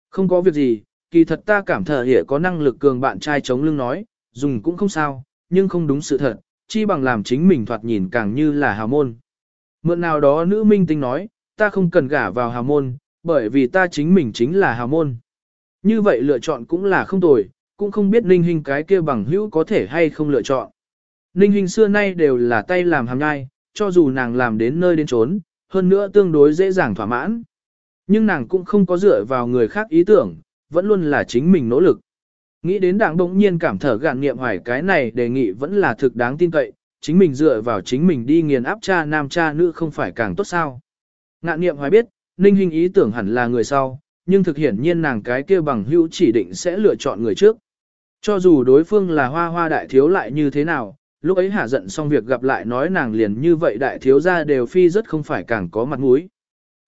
Không có việc gì, kỳ thật ta cảm thở hiểu có năng lực cường bạn trai chống lưng nói, dùng cũng không sao, nhưng không đúng sự thật, chi bằng làm chính mình thoạt nhìn càng như là hào môn. Mượn nào đó nữ minh tinh nói, ta không cần gả vào hào môn, bởi vì ta chính mình chính là hào môn. Như vậy lựa chọn cũng là không tồi, cũng không biết Ninh Hinh cái kia bằng hữu có thể hay không lựa chọn. Ninh Hinh xưa nay đều là tay làm hàm nhai, cho dù nàng làm đến nơi đến trốn, hơn nữa tương đối dễ dàng thỏa mãn. Nhưng nàng cũng không có dựa vào người khác ý tưởng, vẫn luôn là chính mình nỗ lực. Nghĩ đến đảng đông nhiên cảm thở gạn nghiệm hoài cái này đề nghị vẫn là thực đáng tin cậy, chính mình dựa vào chính mình đi nghiền áp cha nam cha nữ không phải càng tốt sao. Ngạn nghiệm hoài biết, ninh hình ý tưởng hẳn là người sau, nhưng thực hiển nhiên nàng cái kia bằng hữu chỉ định sẽ lựa chọn người trước. Cho dù đối phương là hoa hoa đại thiếu lại như thế nào, lúc ấy hạ giận xong việc gặp lại nói nàng liền như vậy đại thiếu ra đều phi rất không phải càng có mặt mũi.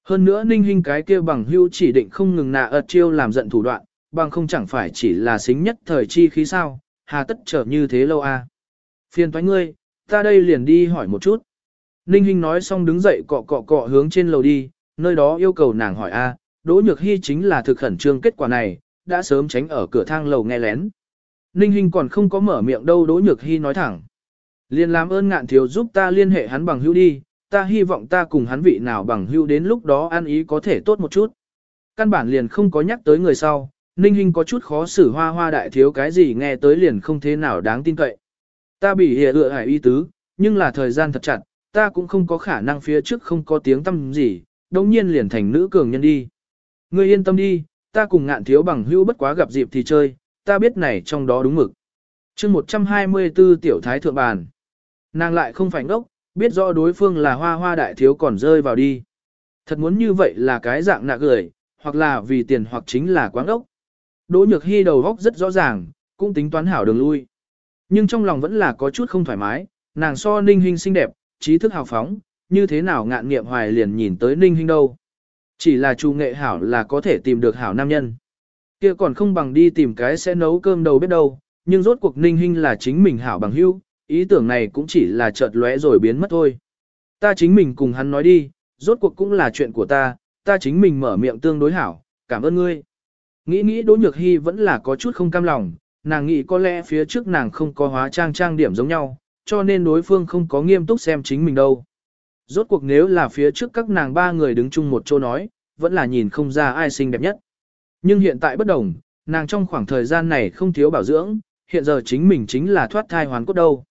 Hơn nữa ninh hình cái kia bằng hữu chỉ định không ngừng nạ ợt chiêu làm giận thủ đoạn, bằng không chẳng phải chỉ là xính nhất thời chi khí sao, hà tất trở như thế lâu à. Phiền toái ngươi, ta đây liền đi hỏi một chút. Ninh Hinh nói xong đứng dậy cọ cọ cọ hướng trên lầu đi, nơi đó yêu cầu nàng hỏi a, Đỗ Nhược Hy chính là thực khẩn trương kết quả này, đã sớm tránh ở cửa thang lầu nghe lén. Ninh Hinh còn không có mở miệng đâu Đỗ Nhược Hy nói thẳng. Liền làm ơn ngạn thiếu giúp ta liên hệ hắn bằng hữu đi, ta hy vọng ta cùng hắn vị nào bằng hữu đến lúc đó ăn ý có thể tốt một chút. Căn bản liền không có nhắc tới người sau, Ninh Hinh có chút khó xử hoa hoa đại thiếu cái gì nghe tới liền không thế nào đáng tin cậy. Ta bị hệ ựa hải y tứ, nhưng là thời gian thật chặt, ta cũng không có khả năng phía trước không có tiếng tâm gì, đồng nhiên liền thành nữ cường nhân đi. Ngươi yên tâm đi, ta cùng ngạn thiếu bằng hữu bất quá gặp dịp thì chơi, ta biết này trong đó đúng mực. chương 124 tiểu thái thượng bàn. Nàng lại không phải ngốc, biết rõ đối phương là hoa hoa đại thiếu còn rơi vào đi. Thật muốn như vậy là cái dạng nạ gửi, hoặc là vì tiền hoặc chính là quáng ốc. Đỗ nhược hy đầu góc rất rõ ràng, cũng tính toán hảo đường lui. Nhưng trong lòng vẫn là có chút không thoải mái, nàng so ninh Hinh xinh đẹp, trí thức hào phóng, như thế nào ngạn nghiệm hoài liền nhìn tới ninh Hinh đâu. Chỉ là chu nghệ hảo là có thể tìm được hảo nam nhân. kia còn không bằng đi tìm cái sẽ nấu cơm đầu biết đâu, nhưng rốt cuộc ninh Hinh là chính mình hảo bằng hữu, ý tưởng này cũng chỉ là chợt lóe rồi biến mất thôi. Ta chính mình cùng hắn nói đi, rốt cuộc cũng là chuyện của ta, ta chính mình mở miệng tương đối hảo, cảm ơn ngươi. Nghĩ nghĩ Đỗ Nhược Hy vẫn là có chút không cam lòng, nàng nghĩ có lẽ phía trước nàng không có hóa trang trang điểm giống nhau, cho nên đối phương không có nghiêm túc xem chính mình đâu. Rốt cuộc nếu là phía trước các nàng ba người đứng chung một chỗ nói, vẫn là nhìn không ra ai xinh đẹp nhất. Nhưng hiện tại bất đồng, nàng trong khoảng thời gian này không thiếu bảo dưỡng, hiện giờ chính mình chính là thoát thai hoàn cốt đâu.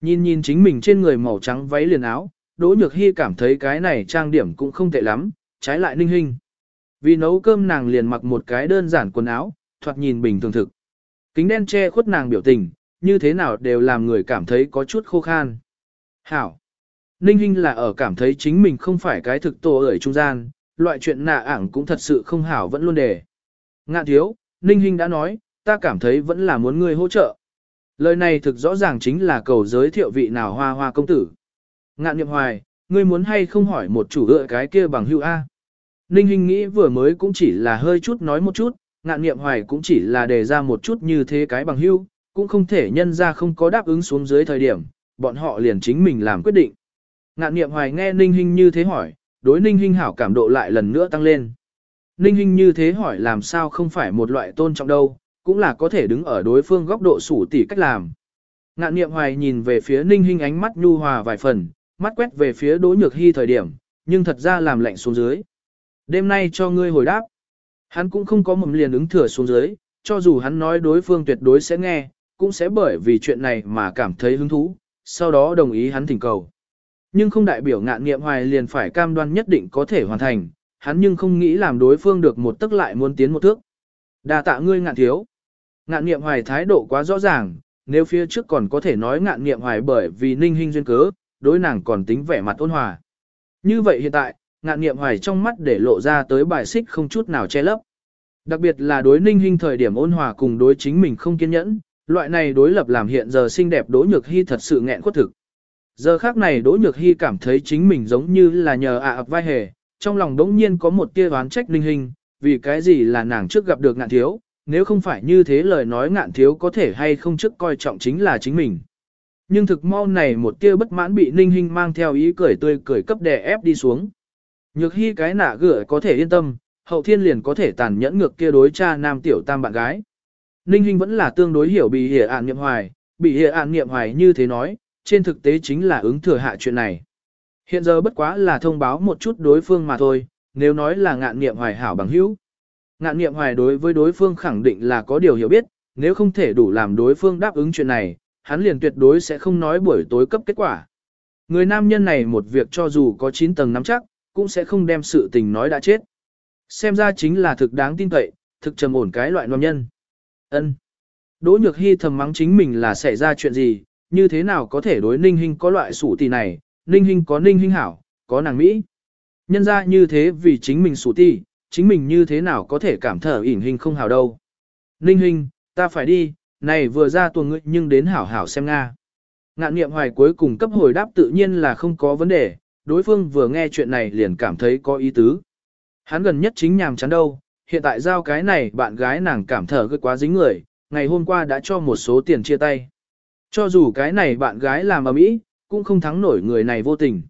Nhìn nhìn chính mình trên người màu trắng váy liền áo, Đỗ Nhược Hy cảm thấy cái này trang điểm cũng không tệ lắm, trái lại ninh hình. Vì nấu cơm nàng liền mặc một cái đơn giản quần áo, thoạt nhìn bình thường thực. Kính đen che khuất nàng biểu tình, như thế nào đều làm người cảm thấy có chút khô khan. Hảo. Ninh Hinh là ở cảm thấy chính mình không phải cái thực tổ ở trung gian, loại chuyện nạ ảng cũng thật sự không hảo vẫn luôn đề. Ngạn thiếu, Ninh Hinh đã nói, ta cảm thấy vẫn là muốn ngươi hỗ trợ. Lời này thực rõ ràng chính là cầu giới thiệu vị nào hoa hoa công tử. Ngạn niệm hoài, ngươi muốn hay không hỏi một chủ ựa cái kia bằng hữu A. Ninh Hinh nghĩ vừa mới cũng chỉ là hơi chút nói một chút, ngạn niệm hoài cũng chỉ là đề ra một chút như thế cái bằng hữu, cũng không thể nhân ra không có đáp ứng xuống dưới thời điểm, bọn họ liền chính mình làm quyết định. Ngạn niệm hoài nghe Ninh Hinh như thế hỏi, đối Ninh Hinh hảo cảm độ lại lần nữa tăng lên. Ninh Hinh như thế hỏi làm sao không phải một loại tôn trọng đâu, cũng là có thể đứng ở đối phương góc độ sủ tỉ cách làm. Ngạn niệm hoài nhìn về phía Ninh Hinh ánh mắt nhu hòa vài phần, mắt quét về phía đối Nhược Hy thời điểm, nhưng thật ra làm lạnh xuống dưới. Đêm nay cho ngươi hồi đáp. Hắn cũng không có mầm liền ứng thừa xuống dưới, cho dù hắn nói đối phương tuyệt đối sẽ nghe, cũng sẽ bởi vì chuyện này mà cảm thấy hứng thú, sau đó đồng ý hắn thỉnh cầu. Nhưng không đại biểu ngạn nghiệm hoài liền phải cam đoan nhất định có thể hoàn thành, hắn nhưng không nghĩ làm đối phương được một tức lại muốn tiến một thước. đa tạ ngươi ngạn thiếu. Ngạn nghiệm hoài thái độ quá rõ ràng, nếu phía trước còn có thể nói ngạn nghiệm hoài bởi vì ninh hình duyên cớ, đối nàng còn tính vẻ mặt ôn hòa. Như vậy hiện tại, ngạn nghiệm hoài trong mắt để lộ ra tới bài xích không chút nào che lấp. Đặc biệt là đối ninh hình thời điểm ôn hòa cùng đối chính mình không kiên nhẫn, Loại này đối lập làm hiện giờ xinh đẹp Đỗ Nhược Hy thật sự nghẹn khuất thực. Giờ khác này Đỗ Nhược Hy cảm thấy chính mình giống như là nhờ ạ à vai hề, trong lòng đống nhiên có một tia oán trách Ninh hình, vì cái gì là nàng trước gặp được ngạn thiếu, nếu không phải như thế lời nói ngạn thiếu có thể hay không trước coi trọng chính là chính mình. Nhưng thực mau này một tia bất mãn bị ninh hình mang theo ý cười tươi cười cấp đè ép đi xuống. Nhược hy cái nạ gửa có thể yên tâm, hậu thiên liền có thể tàn nhẫn ngược kia đối cha nam tiểu tam bạn gái. Ninh hình vẫn là tương đối hiểu bị hệ ạn niệm hoài, bị hệ ạn niệm hoài như thế nói, trên thực tế chính là ứng thừa hạ chuyện này. Hiện giờ bất quá là thông báo một chút đối phương mà thôi, nếu nói là ngạn niệm hoài hảo bằng hữu. Ngạn niệm hoài đối với đối phương khẳng định là có điều hiểu biết, nếu không thể đủ làm đối phương đáp ứng chuyện này, hắn liền tuyệt đối sẽ không nói buổi tối cấp kết quả. Người nam nhân này một việc cho dù có 9 tầng nắm chắc, cũng sẽ không đem sự tình nói đã chết. Xem ra chính là thực đáng tin cậy, thực trầm ổn cái loại nam nhân. Ân. Đỗ Nhược Hy thầm mắng chính mình là xảy ra chuyện gì, như thế nào có thể đối Ninh Hinh có loại sủ tỷ này, Ninh Hinh có Ninh Hinh hảo, có nàng Mỹ. Nhân ra như thế vì chính mình sủ tỷ, chính mình như thế nào có thể cảm thở ỉn hình không hảo đâu. Ninh Hinh, ta phải đi, này vừa ra tuần ngươi nhưng đến hảo hảo xem Nga. Ngạn niệm hoài cuối cùng cấp hồi đáp tự nhiên là không có vấn đề, đối phương vừa nghe chuyện này liền cảm thấy có ý tứ. Hắn gần nhất chính nhàm chán đâu, hiện tại giao cái này bạn gái nàng cảm thở gợi quá dính người, ngày hôm qua đã cho một số tiền chia tay. Cho dù cái này bạn gái làm ở mỹ, cũng không thắng nổi người này vô tình.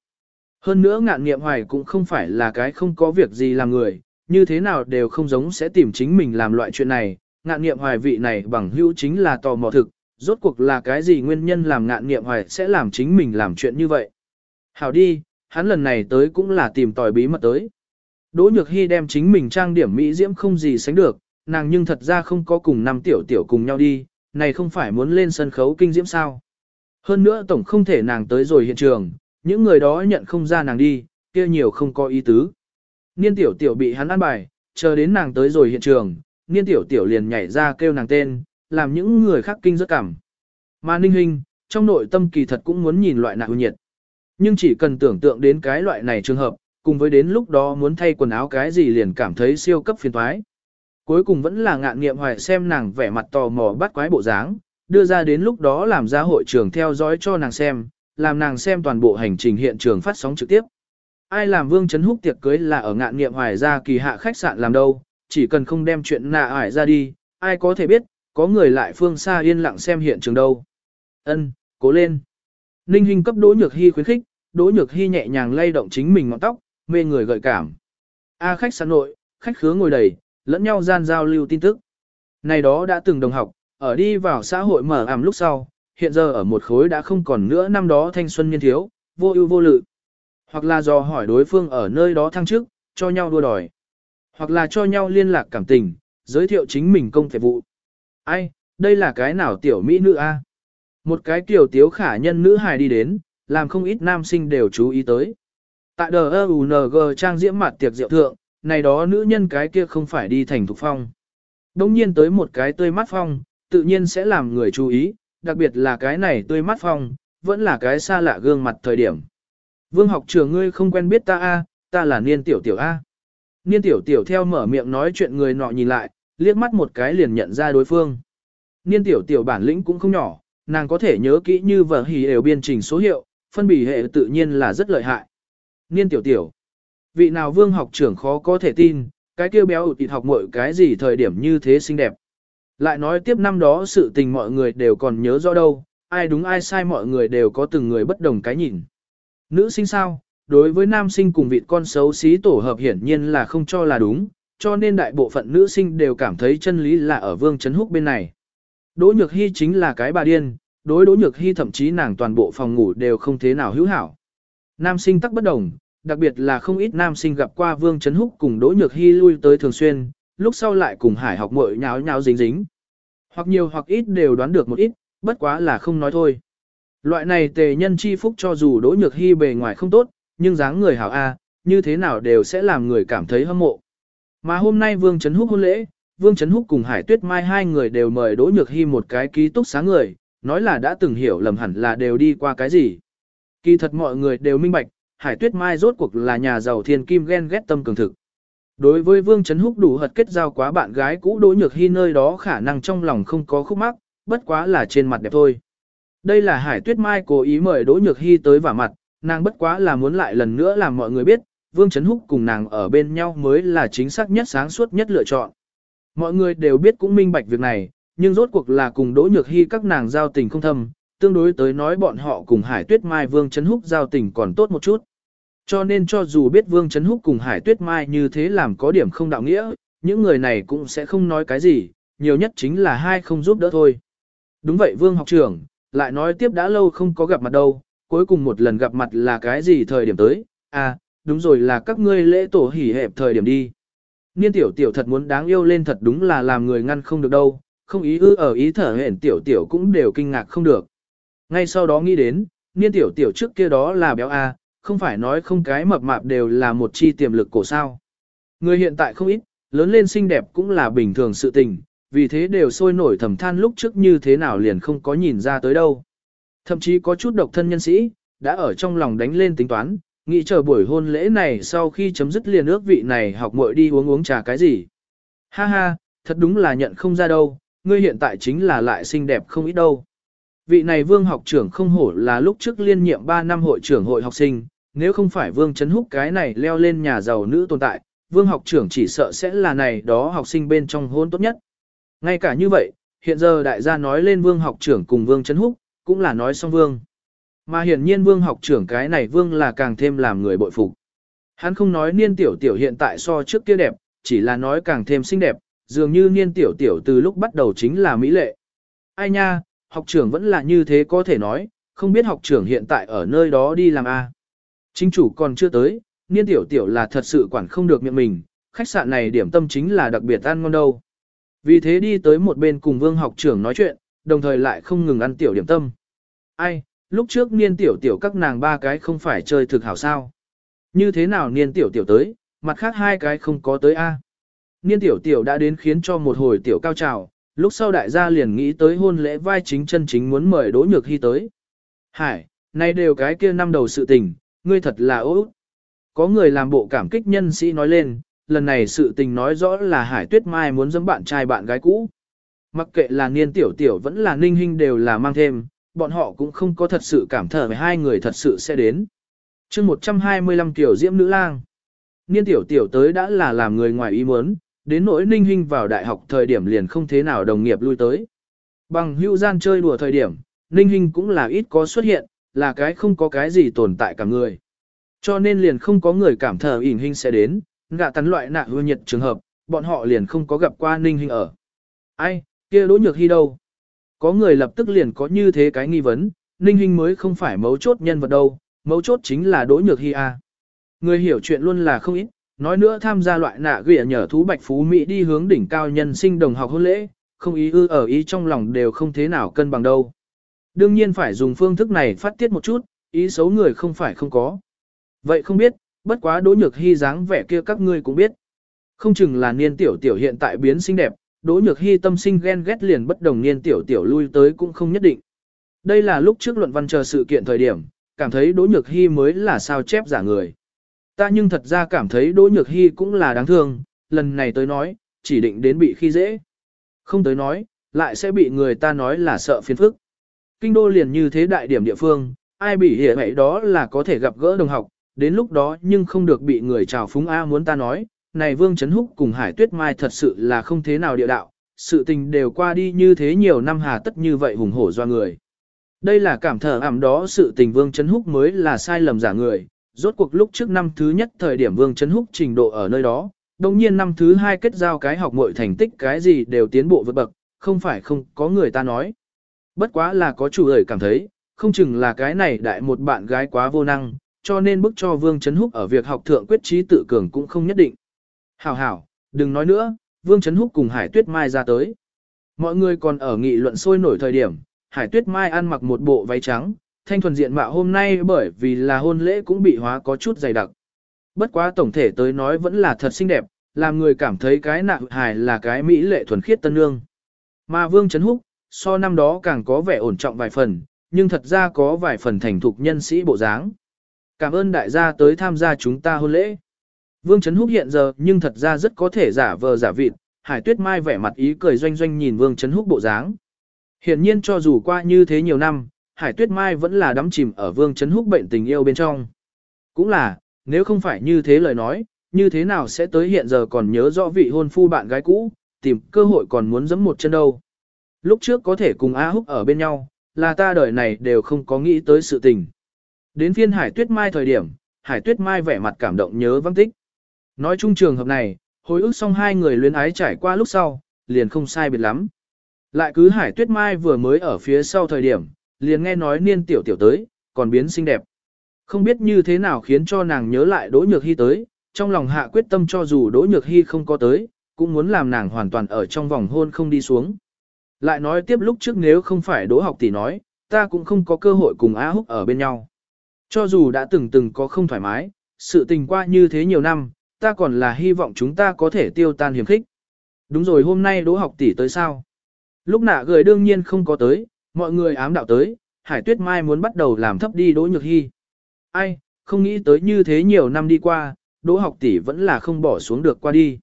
Hơn nữa ngạn nghiệm hoài cũng không phải là cái không có việc gì làm người, như thế nào đều không giống sẽ tìm chính mình làm loại chuyện này, ngạn nghiệm hoài vị này bằng hữu chính là tò mò thực, rốt cuộc là cái gì nguyên nhân làm ngạn nghiệm hoài sẽ làm chính mình làm chuyện như vậy. Hảo đi, hắn lần này tới cũng là tìm tòi bí mật tới. Đỗ Nhược Hy đem chính mình trang điểm mỹ diễm không gì sánh được, nàng nhưng thật ra không có cùng năm tiểu tiểu cùng nhau đi, này không phải muốn lên sân khấu kinh diễm sao. Hơn nữa tổng không thể nàng tới rồi hiện trường, những người đó nhận không ra nàng đi, kia nhiều không có ý tứ. Niên tiểu tiểu bị hắn ăn bài, chờ đến nàng tới rồi hiện trường, niên tiểu tiểu liền nhảy ra kêu nàng tên, làm những người khác kinh rất cảm. Mà ninh hình, trong nội tâm kỳ thật cũng muốn nhìn loại nạ nhiệt. Nhưng chỉ cần tưởng tượng đến cái loại này trường hợp, cùng với đến lúc đó muốn thay quần áo cái gì liền cảm thấy siêu cấp phiền toái. Cuối cùng vẫn là ngạn nghiệm hoài xem nàng vẻ mặt tò mò bắt quái bộ dáng, đưa ra đến lúc đó làm ra hội trường theo dõi cho nàng xem, làm nàng xem toàn bộ hành trình hiện trường phát sóng trực tiếp. Ai làm Vương Trấn Húc tiệc cưới là ở ngạn nghiệm hoài ra kỳ hạ khách sạn làm đâu, chỉ cần không đem chuyện nạ ải ra đi, ai có thể biết, có người lại phương xa yên lặng xem hiện trường đâu. Ân, cố lên. Ninh Hinh cấp Đỗ Nhược Hy khuyến khích, Đỗ Nhược hi nhẹ nhàng lay động chính mình ngọn tóc, mê người gợi cảm. A khách sạn nội, khách khứa ngồi đầy, lẫn nhau gian giao lưu tin tức. Này đó đã từng đồng học, ở đi vào xã hội mở ảm lúc sau, hiện giờ ở một khối đã không còn nữa năm đó thanh xuân niên thiếu, vô ưu vô lự. Hoặc là do hỏi đối phương ở nơi đó thăng chức, cho nhau đua đòi. Hoặc là cho nhau liên lạc cảm tình, giới thiệu chính mình công thể vụ. Ai, đây là cái nào tiểu mỹ nữ a? Một cái tiểu tiếu khả nhân nữ hài đi đến, làm không ít nam sinh đều chú ý tới. Tại DUNG trang diễm mặt tiệc rượu thượng, này đó nữ nhân cái kia không phải đi thành thục phong. Đông nhiên tới một cái tươi mắt phong, tự nhiên sẽ làm người chú ý, đặc biệt là cái này tươi mắt phong, vẫn là cái xa lạ gương mặt thời điểm. Vương học trường ngươi không quen biết ta a, ta là niên tiểu tiểu a. Niên tiểu tiểu theo mở miệng nói chuyện người nọ nhìn lại, liếc mắt một cái liền nhận ra đối phương. Niên tiểu tiểu bản lĩnh cũng không nhỏ, nàng có thể nhớ kỹ như vở hỉ đều biên trình số hiệu, phân bì hệ tự nhiên là rất lợi hại. Niên tiểu tiểu, vị nào vương học trưởng khó có thể tin, cái kêu béo ụt học mọi cái gì thời điểm như thế xinh đẹp. Lại nói tiếp năm đó sự tình mọi người đều còn nhớ rõ đâu, ai đúng ai sai mọi người đều có từng người bất đồng cái nhìn. Nữ sinh sao, đối với nam sinh cùng vị con xấu xí tổ hợp hiển nhiên là không cho là đúng, cho nên đại bộ phận nữ sinh đều cảm thấy chân lý là ở vương chấn húc bên này. Đỗ Nhược Hy chính là cái bà điên, đối Đỗ Nhược Hy thậm chí nàng toàn bộ phòng ngủ đều không thế nào hữu hảo. Nam sinh tắc bất đồng, đặc biệt là không ít nam sinh gặp qua Vương Trấn Húc cùng Đỗ Nhược Hy lui tới thường xuyên, lúc sau lại cùng Hải học mội nháo nháo dính dính. Hoặc nhiều hoặc ít đều đoán được một ít, bất quá là không nói thôi. Loại này tề nhân chi phúc cho dù Đỗ Nhược Hy bề ngoài không tốt, nhưng dáng người hảo A, như thế nào đều sẽ làm người cảm thấy hâm mộ. Mà hôm nay Vương Trấn Húc hôn lễ, Vương Trấn Húc cùng Hải Tuyết Mai hai người đều mời Đỗ Nhược Hy một cái ký túc sáng người, nói là đã từng hiểu lầm hẳn là đều đi qua cái gì. Kỳ thật mọi người đều minh bạch, Hải Tuyết Mai rốt cuộc là nhà giàu thiên kim ghen ghét tâm cường thực. Đối với Vương Trấn Húc đủ hật kết giao quá bạn gái cũ Đỗ Nhược Hy nơi đó khả năng trong lòng không có khúc mắc, bất quá là trên mặt đẹp thôi. Đây là Hải Tuyết Mai cố ý mời Đỗ Nhược Hy tới vả mặt, nàng bất quá là muốn lại lần nữa làm mọi người biết, Vương Trấn Húc cùng nàng ở bên nhau mới là chính xác nhất sáng suốt nhất lựa chọn. Mọi người đều biết cũng minh bạch việc này, nhưng rốt cuộc là cùng Đỗ Nhược Hy các nàng giao tình không thâm, tương đối tới nói bọn họ cùng Hải Tuyết Mai Vương Trấn Húc giao tình còn tốt một chút. Cho nên cho dù biết Vương Trấn Húc cùng Hải Tuyết Mai như thế làm có điểm không đạo nghĩa, những người này cũng sẽ không nói cái gì, nhiều nhất chính là hai không giúp đỡ thôi. Đúng vậy Vương học trưởng, lại nói tiếp đã lâu không có gặp mặt đâu, cuối cùng một lần gặp mặt là cái gì thời điểm tới, à, đúng rồi là các ngươi lễ tổ hỉ hẹp thời điểm đi. Niên tiểu tiểu thật muốn đáng yêu lên thật đúng là làm người ngăn không được đâu, không ý ư ở ý thở hển tiểu tiểu cũng đều kinh ngạc không được. Ngay sau đó nghĩ đến, niên tiểu tiểu trước kia đó là béo A, không phải nói không cái mập mạp đều là một chi tiềm lực cổ sao. Người hiện tại không ít, lớn lên xinh đẹp cũng là bình thường sự tình, vì thế đều sôi nổi thầm than lúc trước như thế nào liền không có nhìn ra tới đâu. Thậm chí có chút độc thân nhân sĩ, đã ở trong lòng đánh lên tính toán, nghĩ chờ buổi hôn lễ này sau khi chấm dứt liền ước vị này học muội đi uống uống trà cái gì. Ha ha, thật đúng là nhận không ra đâu, ngươi hiện tại chính là lại xinh đẹp không ít đâu. Vị này vương học trưởng không hổ là lúc trước liên nhiệm 3 năm hội trưởng hội học sinh, nếu không phải vương chấn húc cái này leo lên nhà giàu nữ tồn tại, vương học trưởng chỉ sợ sẽ là này đó học sinh bên trong hôn tốt nhất. Ngay cả như vậy, hiện giờ đại gia nói lên vương học trưởng cùng vương chấn húc, cũng là nói xong vương. Mà hiển nhiên vương học trưởng cái này vương là càng thêm làm người bội phục. Hắn không nói niên tiểu tiểu hiện tại so trước kia đẹp, chỉ là nói càng thêm xinh đẹp, dường như niên tiểu tiểu từ lúc bắt đầu chính là mỹ lệ. Ai nha, học trưởng vẫn là như thế có thể nói, không biết học trưởng hiện tại ở nơi đó đi làm a. Chính chủ còn chưa tới, niên tiểu tiểu là thật sự quản không được miệng mình, khách sạn này điểm tâm chính là đặc biệt ăn ngon đâu. Vì thế đi tới một bên cùng vương học trưởng nói chuyện, đồng thời lại không ngừng ăn tiểu điểm tâm. Ai, lúc trước niên tiểu tiểu các nàng ba cái không phải chơi thực hảo sao. Như thế nào niên tiểu tiểu tới, mặt khác hai cái không có tới a. Niên tiểu tiểu đã đến khiến cho một hồi tiểu cao trào, lúc sau đại gia liền nghĩ tới hôn lễ vai chính chân chính muốn mời Đỗ Nhược Hy tới. Hải, nay đều cái kia năm đầu sự tình, ngươi thật là ố Có người làm bộ cảm kích nhân sĩ nói lên, lần này sự tình nói rõ là Hải Tuyết Mai muốn dẫm bạn trai bạn gái cũ. Mặc kệ là niên tiểu tiểu vẫn là ninh hình đều là mang thêm, bọn họ cũng không có thật sự cảm thở về hai người thật sự sẽ đến. chương 125 tiểu diễm nữ lang. Niên tiểu tiểu tới đã là làm người ngoài ý muốn, đến nỗi ninh hình vào đại học thời điểm liền không thế nào đồng nghiệp lui tới. Bằng hữu gian chơi đùa thời điểm, ninh hình cũng là ít có xuất hiện, là cái không có cái gì tồn tại cả người. Cho nên liền không có người cảm thờ ỉn hình sẽ đến, gạ tắn loại nạ hư nhiệt trường hợp, bọn họ liền không có gặp qua ninh hình ở. Ai, kia đỗ nhược hy đâu? Có người lập tức liền có như thế cái nghi vấn, ninh hình mới không phải mấu chốt nhân vật đâu, mấu chốt chính là đỗ nhược hy a. À. Người hiểu chuyện luôn là không ít, nói nữa tham gia loại nạ gửi nhờ thú bạch phú Mỹ đi hướng đỉnh cao nhân sinh đồng học hôn lễ, không ý ư ở ý trong lòng đều không thế nào cân bằng đâu. Đương nhiên phải dùng phương thức này phát tiết một chút, ý xấu người không phải không có. Vậy không biết, bất quá đỗ nhược hy dáng vẻ kia các ngươi cũng biết. Không chừng là niên tiểu tiểu hiện tại biến xinh đẹp, đỗ nhược hy tâm sinh ghen ghét liền bất đồng niên tiểu tiểu lui tới cũng không nhất định. Đây là lúc trước luận văn chờ sự kiện thời điểm, cảm thấy đỗ nhược hy mới là sao chép giả người. Ta nhưng thật ra cảm thấy đỗ nhược hy cũng là đáng thương, lần này tới nói, chỉ định đến bị khi dễ. Không tới nói, lại sẽ bị người ta nói là sợ phiền phức. Kinh đô liền như thế đại điểm địa phương, ai bị hiểu vậy đó là có thể gặp gỡ đồng học, đến lúc đó nhưng không được bị người chào phúng A muốn ta nói, này Vương Trấn Húc cùng Hải Tuyết Mai thật sự là không thế nào địa đạo, sự tình đều qua đi như thế nhiều năm hà tất như vậy hùng hổ do người. Đây là cảm thở ảm đó sự tình Vương Trấn Húc mới là sai lầm giả người, rốt cuộc lúc trước năm thứ nhất thời điểm Vương Trấn Húc trình độ ở nơi đó, đồng nhiên năm thứ hai kết giao cái học muội thành tích cái gì đều tiến bộ vượt bậc, không phải không có người ta nói. Bất quá là có chủ ơi cảm thấy, không chừng là cái này đại một bạn gái quá vô năng, cho nên bức cho Vương Trấn Húc ở việc học thượng quyết trí tự cường cũng không nhất định. Hảo hảo, đừng nói nữa, Vương Trấn Húc cùng Hải Tuyết Mai ra tới. Mọi người còn ở nghị luận sôi nổi thời điểm, Hải Tuyết Mai ăn mặc một bộ váy trắng, thanh thuần diện mạo hôm nay bởi vì là hôn lễ cũng bị hóa có chút dày đặc. Bất quá tổng thể tới nói vẫn là thật xinh đẹp, làm người cảm thấy cái nặng hài là cái mỹ lệ thuần khiết tân nương. Mà Vương Trấn Húc, so năm đó càng có vẻ ổn trọng vài phần, nhưng thật ra có vài phần thành thục nhân sĩ bộ dáng. Cảm ơn đại gia tới tham gia chúng ta hôn lễ. Vương Trấn Húc hiện giờ nhưng thật ra rất có thể giả vờ giả vịt, Hải Tuyết Mai vẻ mặt ý cười doanh doanh nhìn Vương Trấn Húc bộ dáng. Hiện nhiên cho dù qua như thế nhiều năm, Hải Tuyết Mai vẫn là đắm chìm ở Vương Chấn Húc bệnh tình yêu bên trong. Cũng là, nếu không phải như thế lời nói, như thế nào sẽ tới hiện giờ còn nhớ rõ vị hôn phu bạn gái cũ, tìm cơ hội còn muốn giẫm một chân đâu. Lúc trước có thể cùng A Húc ở bên nhau, là ta đời này đều không có nghĩ tới sự tình. Đến phiên Hải Tuyết Mai thời điểm, Hải Tuyết Mai vẻ mặt cảm động nhớ vắng tích. Nói chung trường hợp này, hồi ức xong hai người luyến ái trải qua lúc sau, liền không sai biệt lắm. Lại cứ Hải Tuyết Mai vừa mới ở phía sau thời điểm, liền nghe nói niên tiểu tiểu tới, còn biến xinh đẹp. Không biết như thế nào khiến cho nàng nhớ lại Đỗ Nhược Hy tới, trong lòng hạ quyết tâm cho dù Đỗ Nhược Hy không có tới, cũng muốn làm nàng hoàn toàn ở trong vòng hôn không đi xuống. Lại nói tiếp lúc trước nếu không phải Đỗ học tỷ nói, ta cũng không có cơ hội cùng Á Húc ở bên nhau. Cho dù đã từng từng có không thoải mái, sự tình qua như thế nhiều năm, ta còn là hy vọng chúng ta có thể tiêu tan hiểm khích. Đúng rồi hôm nay Đỗ học tỷ tới sao? Lúc nạ gửi đương nhiên không có tới, mọi người ám đạo tới, Hải Tuyết Mai muốn bắt đầu làm thấp đi Đỗ Nhược Hy. Ai, không nghĩ tới như thế nhiều năm đi qua, Đỗ học tỷ vẫn là không bỏ xuống được qua đi.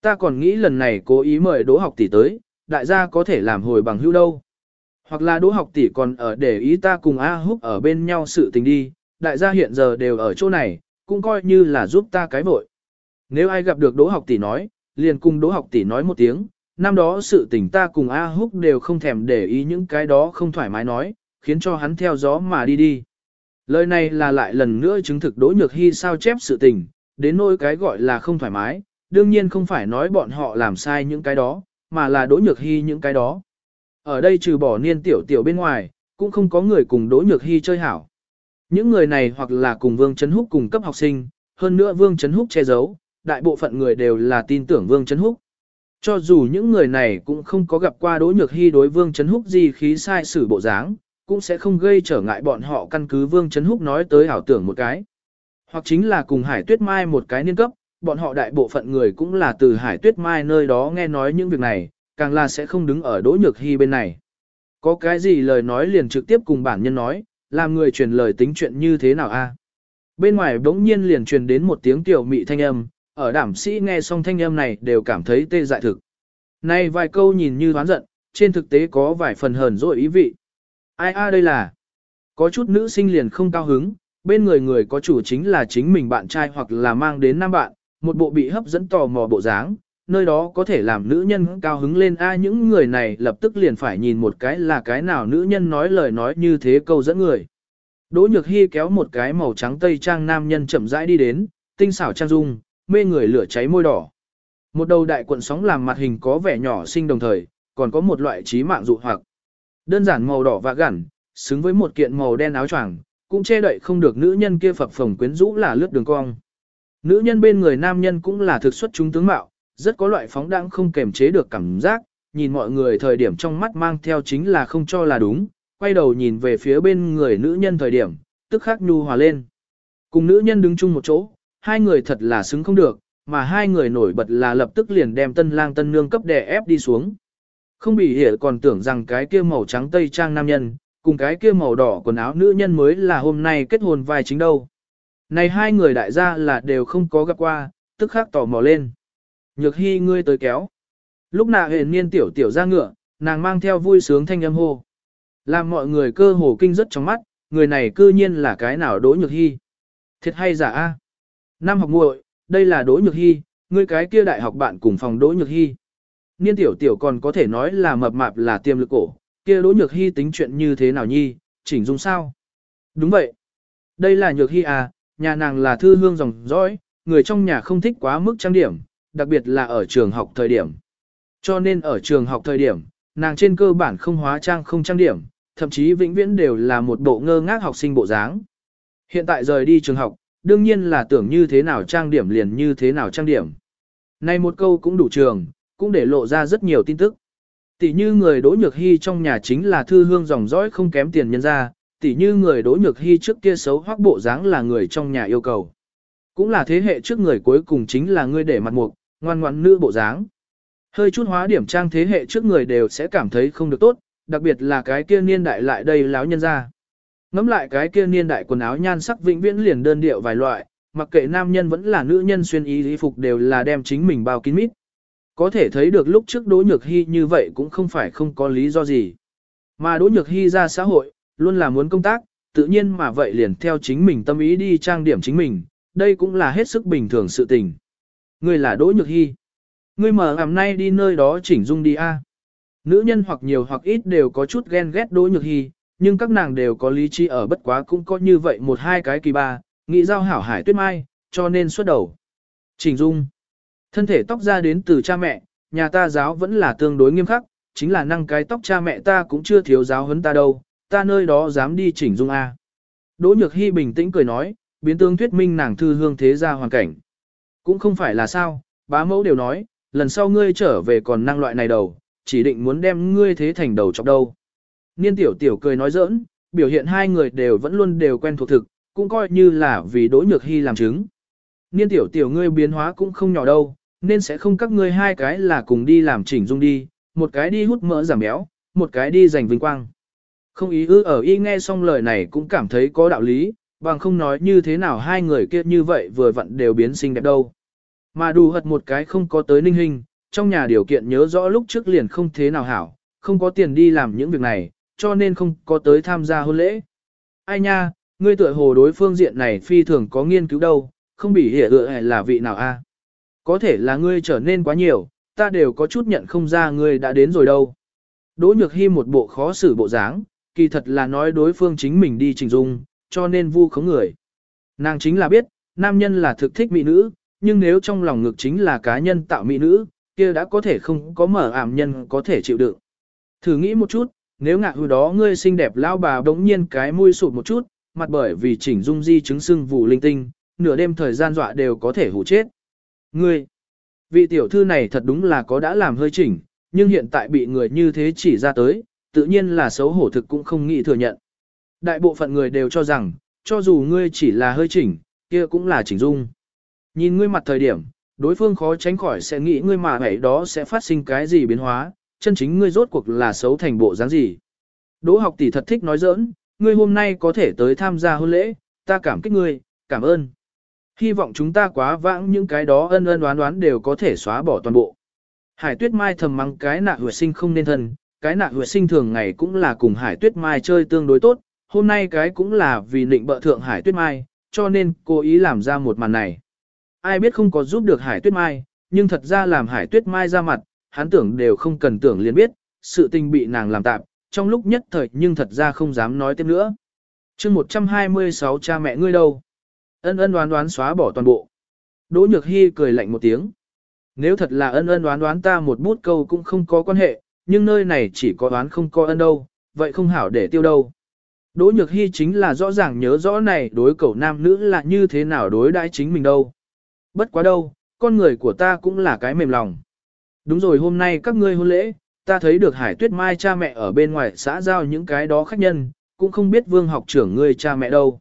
Ta còn nghĩ lần này cố ý mời Đỗ học tỷ tới, đại gia có thể làm hồi bằng hữu đâu. Hoặc là Đỗ học tỷ còn ở để ý ta cùng A Húc ở bên nhau sự tình đi, đại gia hiện giờ đều ở chỗ này, cũng coi như là giúp ta cái vội. Nếu ai gặp được Đỗ học tỷ nói, liền cùng Đỗ học tỷ nói một tiếng, năm đó sự tình ta cùng A Húc đều không thèm để ý những cái đó không thoải mái nói, khiến cho hắn theo gió mà đi đi. Lời này là lại lần nữa chứng thực Đỗ Nhược Hy sao chép sự tình, đến nỗi cái gọi là không thoải mái, đương nhiên không phải nói bọn họ làm sai những cái đó, mà là Đỗ Nhược Hy những cái đó. Ở đây trừ bỏ niên tiểu tiểu bên ngoài, cũng không có người cùng Đỗ Nhược Hy chơi hảo. Những người này hoặc là cùng Vương Trấn Húc cùng cấp học sinh, hơn nữa Vương Trấn Húc che giấu, đại bộ phận người đều là tin tưởng Vương Trấn Húc. Cho dù những người này cũng không có gặp qua Đỗ Nhược Hy đối Vương Trấn Húc gì khí sai sử bộ dáng, cũng sẽ không gây trở ngại bọn họ căn cứ Vương Trấn Húc nói tới ảo tưởng một cái. Hoặc chính là cùng Hải Tuyết Mai một cái niên cấp, bọn họ đại bộ phận người cũng là từ Hải Tuyết Mai nơi đó nghe nói những việc này, càng là sẽ không đứng ở Đỗ Nhược Hy bên này. Có cái gì lời nói liền trực tiếp cùng bản nhân nói, làm người truyền lời tính chuyện như thế nào a? Bên ngoài bỗng nhiên liền truyền đến một tiếng tiểu mị thanh âm, ở đảm sĩ nghe xong thanh âm này đều cảm thấy tê dại thực. Này vài câu nhìn như hoán giận, trên thực tế có vài phần hờn dỗi ý vị. Ai a đây là? Có chút nữ sinh liền không cao hứng, bên người người có chủ chính là chính mình bạn trai hoặc là mang đến nam bạn, một bộ bị hấp dẫn tò mò bộ dáng, nơi đó có thể làm nữ nhân cao hứng lên a những người này lập tức liền phải nhìn một cái là cái nào nữ nhân nói lời nói như thế câu dẫn người. Đỗ Nhược Hi kéo một cái màu trắng tây trang nam nhân chậm rãi đi đến, tinh xảo trang dung, mê người lửa cháy môi đỏ. Một đầu đại cuộn sóng làm mặt hình có vẻ nhỏ xinh đồng thời, còn có một loại trí mạng dụ hoặc. Đơn giản màu đỏ và gẳn, xứng với một kiện màu đen áo choàng, cũng che đậy không được nữ nhân kia phập phồng quyến rũ là lướt đường cong. Nữ nhân bên người nam nhân cũng là thực xuất chúng tướng mạo, rất có loại phóng đãng không kềm chế được cảm giác, nhìn mọi người thời điểm trong mắt mang theo chính là không cho là đúng, quay đầu nhìn về phía bên người nữ nhân thời điểm, tức khắc nhu hòa lên. Cùng nữ nhân đứng chung một chỗ, hai người thật là xứng không được, mà hai người nổi bật là lập tức liền đem tân lang tân nương cấp đè ép đi xuống. Không bị hiểu còn tưởng rằng cái kia màu trắng tây trang nam nhân, cùng cái kia màu đỏ quần áo nữ nhân mới là hôm nay kết hôn vai chính đâu. Này hai người đại gia là đều không có gặp qua, tức khắc tò mò lên. Nhược hy ngươi tới kéo. Lúc nạ hề niên tiểu tiểu ra ngựa, nàng mang theo vui sướng thanh âm hô. Làm mọi người cơ hồ kinh rất trong mắt, người này cư nhiên là cái nào đỗ nhược hy. Thiệt hay giả a? Nam học muội, đây là đỗ nhược hy, ngươi cái kia đại học bạn cùng phòng đỗ nhược hy. Niên tiểu tiểu còn có thể nói là mập mạp là tiềm lực cổ, kia đỗ nhược hy tính chuyện như thế nào nhi, chỉnh dung sao? Đúng vậy. Đây là nhược hy à, nhà nàng là thư hương dòng dõi, người trong nhà không thích quá mức trang điểm, đặc biệt là ở trường học thời điểm. Cho nên ở trường học thời điểm, nàng trên cơ bản không hóa trang không trang điểm, thậm chí vĩnh viễn đều là một bộ ngơ ngác học sinh bộ dáng. Hiện tại rời đi trường học, đương nhiên là tưởng như thế nào trang điểm liền như thế nào trang điểm. Này một câu cũng đủ trường, cũng để lộ ra rất nhiều tin tức. Tỷ như người Đỗ Nhược Hy trong nhà chính là thư hương dòng dõi không kém tiền nhân ra, tỷ như người Đỗ Nhược Hy trước kia xấu hoác bộ dáng là người trong nhà yêu cầu. Cũng là thế hệ trước người cuối cùng chính là người để mặt mục, ngoan ngoãn nữ bộ dáng. Hơi chút hóa điểm trang thế hệ trước người đều sẽ cảm thấy không được tốt, đặc biệt là cái kia niên đại lại đây láo nhân ra. Ngắm lại cái kia niên đại quần áo nhan sắc vĩnh viễn liền đơn điệu vài loại, mặc kệ nam nhân vẫn là nữ nhân xuyên y y phục đều là đem chính mình bao kín mít. Có thể thấy được lúc trước Đỗ Nhược Hy như vậy cũng không phải không có lý do gì. Mà Đỗ Nhược Hy ra xã hội, luôn là muốn công tác, tự nhiên mà vậy liền theo chính mình tâm ý đi trang điểm chính mình, đây cũng là hết sức bình thường sự tình. Ngươi là Đỗ Nhược Hy. Ngươi mở hàm nay đi nơi đó chỉnh dung đi a. Nữ nhân hoặc nhiều hoặc ít đều có chút ghen ghét Đỗ Nhược Hy, nhưng các nàng đều có lý trí ở bất quá cũng có như vậy một hai cái kỳ ba, nghĩ giao hảo hải tuyết mai, cho nên xuất đầu. Chỉnh dung. Thân thể tóc ra đến từ cha mẹ, nhà ta giáo vẫn là tương đối nghiêm khắc, chính là năng cái tóc cha mẹ ta cũng chưa thiếu giáo huấn ta đâu, ta nơi đó dám đi chỉnh dung A. Đỗ Nhược Hy bình tĩnh cười nói, biến tương thuyết minh nàng thư hương thế gia hoàn cảnh. Cũng không phải là sao, bá mẫu đều nói, lần sau ngươi trở về còn năng loại này đầu, chỉ định muốn đem ngươi thế thành đầu chọc đâu. Niên tiểu tiểu cười nói giỡn, biểu hiện hai người đều vẫn luôn đều quen thuộc thực, cũng coi như là vì Đỗ Nhược Hy làm chứng. Niên tiểu tiểu ngươi biến hóa cũng không nhỏ đâu, nên sẽ không các ngươi hai cái là cùng đi làm chỉnh dung đi, một cái đi hút mỡ giảm béo, một cái đi giành vinh quang. Không ý ư ở y nghe xong lời này cũng cảm thấy có đạo lý, bằng không nói như thế nào hai người kia như vậy vừa vặn đều biến xinh đẹp đâu. Mà đủ hật một cái không có tới ninh hình, trong nhà điều kiện nhớ rõ lúc trước liền không thế nào hảo, không có tiền đi làm những việc này, cho nên không có tới tham gia hôn lễ. Ai nha, ngươi tựa hồ đối phương diện này phi thường có nghiên cứu đâu, không bị hiểu ựa là vị nào a? Có thể là ngươi trở nên quá nhiều, ta đều có chút nhận không ra ngươi đã đến rồi đâu. Đỗ Nhược Hi một bộ khó xử bộ dáng, kỳ thật là nói đối phương chính mình đi trình dung, cho nên vu khống người. Nàng chính là biết, nam nhân là thực thích mỹ nữ, nhưng nếu trong lòng ngực chính là cá nhân tạo mỹ nữ, kia đã có thể không có mở ảm nhân có thể chịu đựng. Thử nghĩ một chút, nếu ngạ hồi đó ngươi xinh đẹp lao bà đống nhiên cái mũi sụt một chút, mặt bởi vì chỉnh dung di chứng sưng vụ linh tinh, nửa đêm thời gian dọa đều có thể hủ chết. Ngươi, vị tiểu thư này thật đúng là có đã làm hơi chỉnh, nhưng hiện tại bị người như thế chỉ ra tới, tự nhiên là xấu hổ thực cũng không nghĩ thừa nhận. Đại bộ phận người đều cho rằng, cho dù ngươi chỉ là hơi chỉnh, kia cũng là chỉnh dung. Nhìn ngươi mặt thời điểm, đối phương khó tránh khỏi sẽ nghĩ ngươi mà vậy đó sẽ phát sinh cái gì biến hóa, chân chính ngươi rốt cuộc là xấu thành bộ dáng gì. Đỗ học tỷ thật thích nói giỡn, ngươi hôm nay có thể tới tham gia hôn lễ, ta cảm kích ngươi, cảm ơn. Hy vọng chúng ta quá vãng những cái đó ân ân đoán đoán đều có thể xóa bỏ toàn bộ. Hải tuyết mai thầm mắng cái nạ huyệt sinh không nên thân, cái nạ huyệt sinh thường ngày cũng là cùng hải tuyết mai chơi tương đối tốt, hôm nay cái cũng là vì định bợ thượng hải tuyết mai, cho nên cố ý làm ra một màn này. Ai biết không có giúp được hải tuyết mai, nhưng thật ra làm hải tuyết mai ra mặt, hắn tưởng đều không cần tưởng liền biết, sự tình bị nàng làm tạm, trong lúc nhất thời nhưng thật ra không dám nói tiếp nữa. chương 126 cha mẹ ngươi đâu? Ân ân đoán đoán xóa bỏ toàn bộ. Đỗ Nhược Hy cười lạnh một tiếng. Nếu thật là ân ân đoán đoán ta một bút câu cũng không có quan hệ, nhưng nơi này chỉ có đoán không có ân đâu, vậy không hảo để tiêu đâu. Đỗ Nhược Hy chính là rõ ràng nhớ rõ này đối cầu nam nữ là như thế nào đối đãi chính mình đâu. Bất quá đâu, con người của ta cũng là cái mềm lòng. Đúng rồi hôm nay các ngươi hôn lễ, ta thấy được Hải Tuyết Mai cha mẹ ở bên ngoài xã giao những cái đó khách nhân, cũng không biết vương học trưởng ngươi cha mẹ đâu.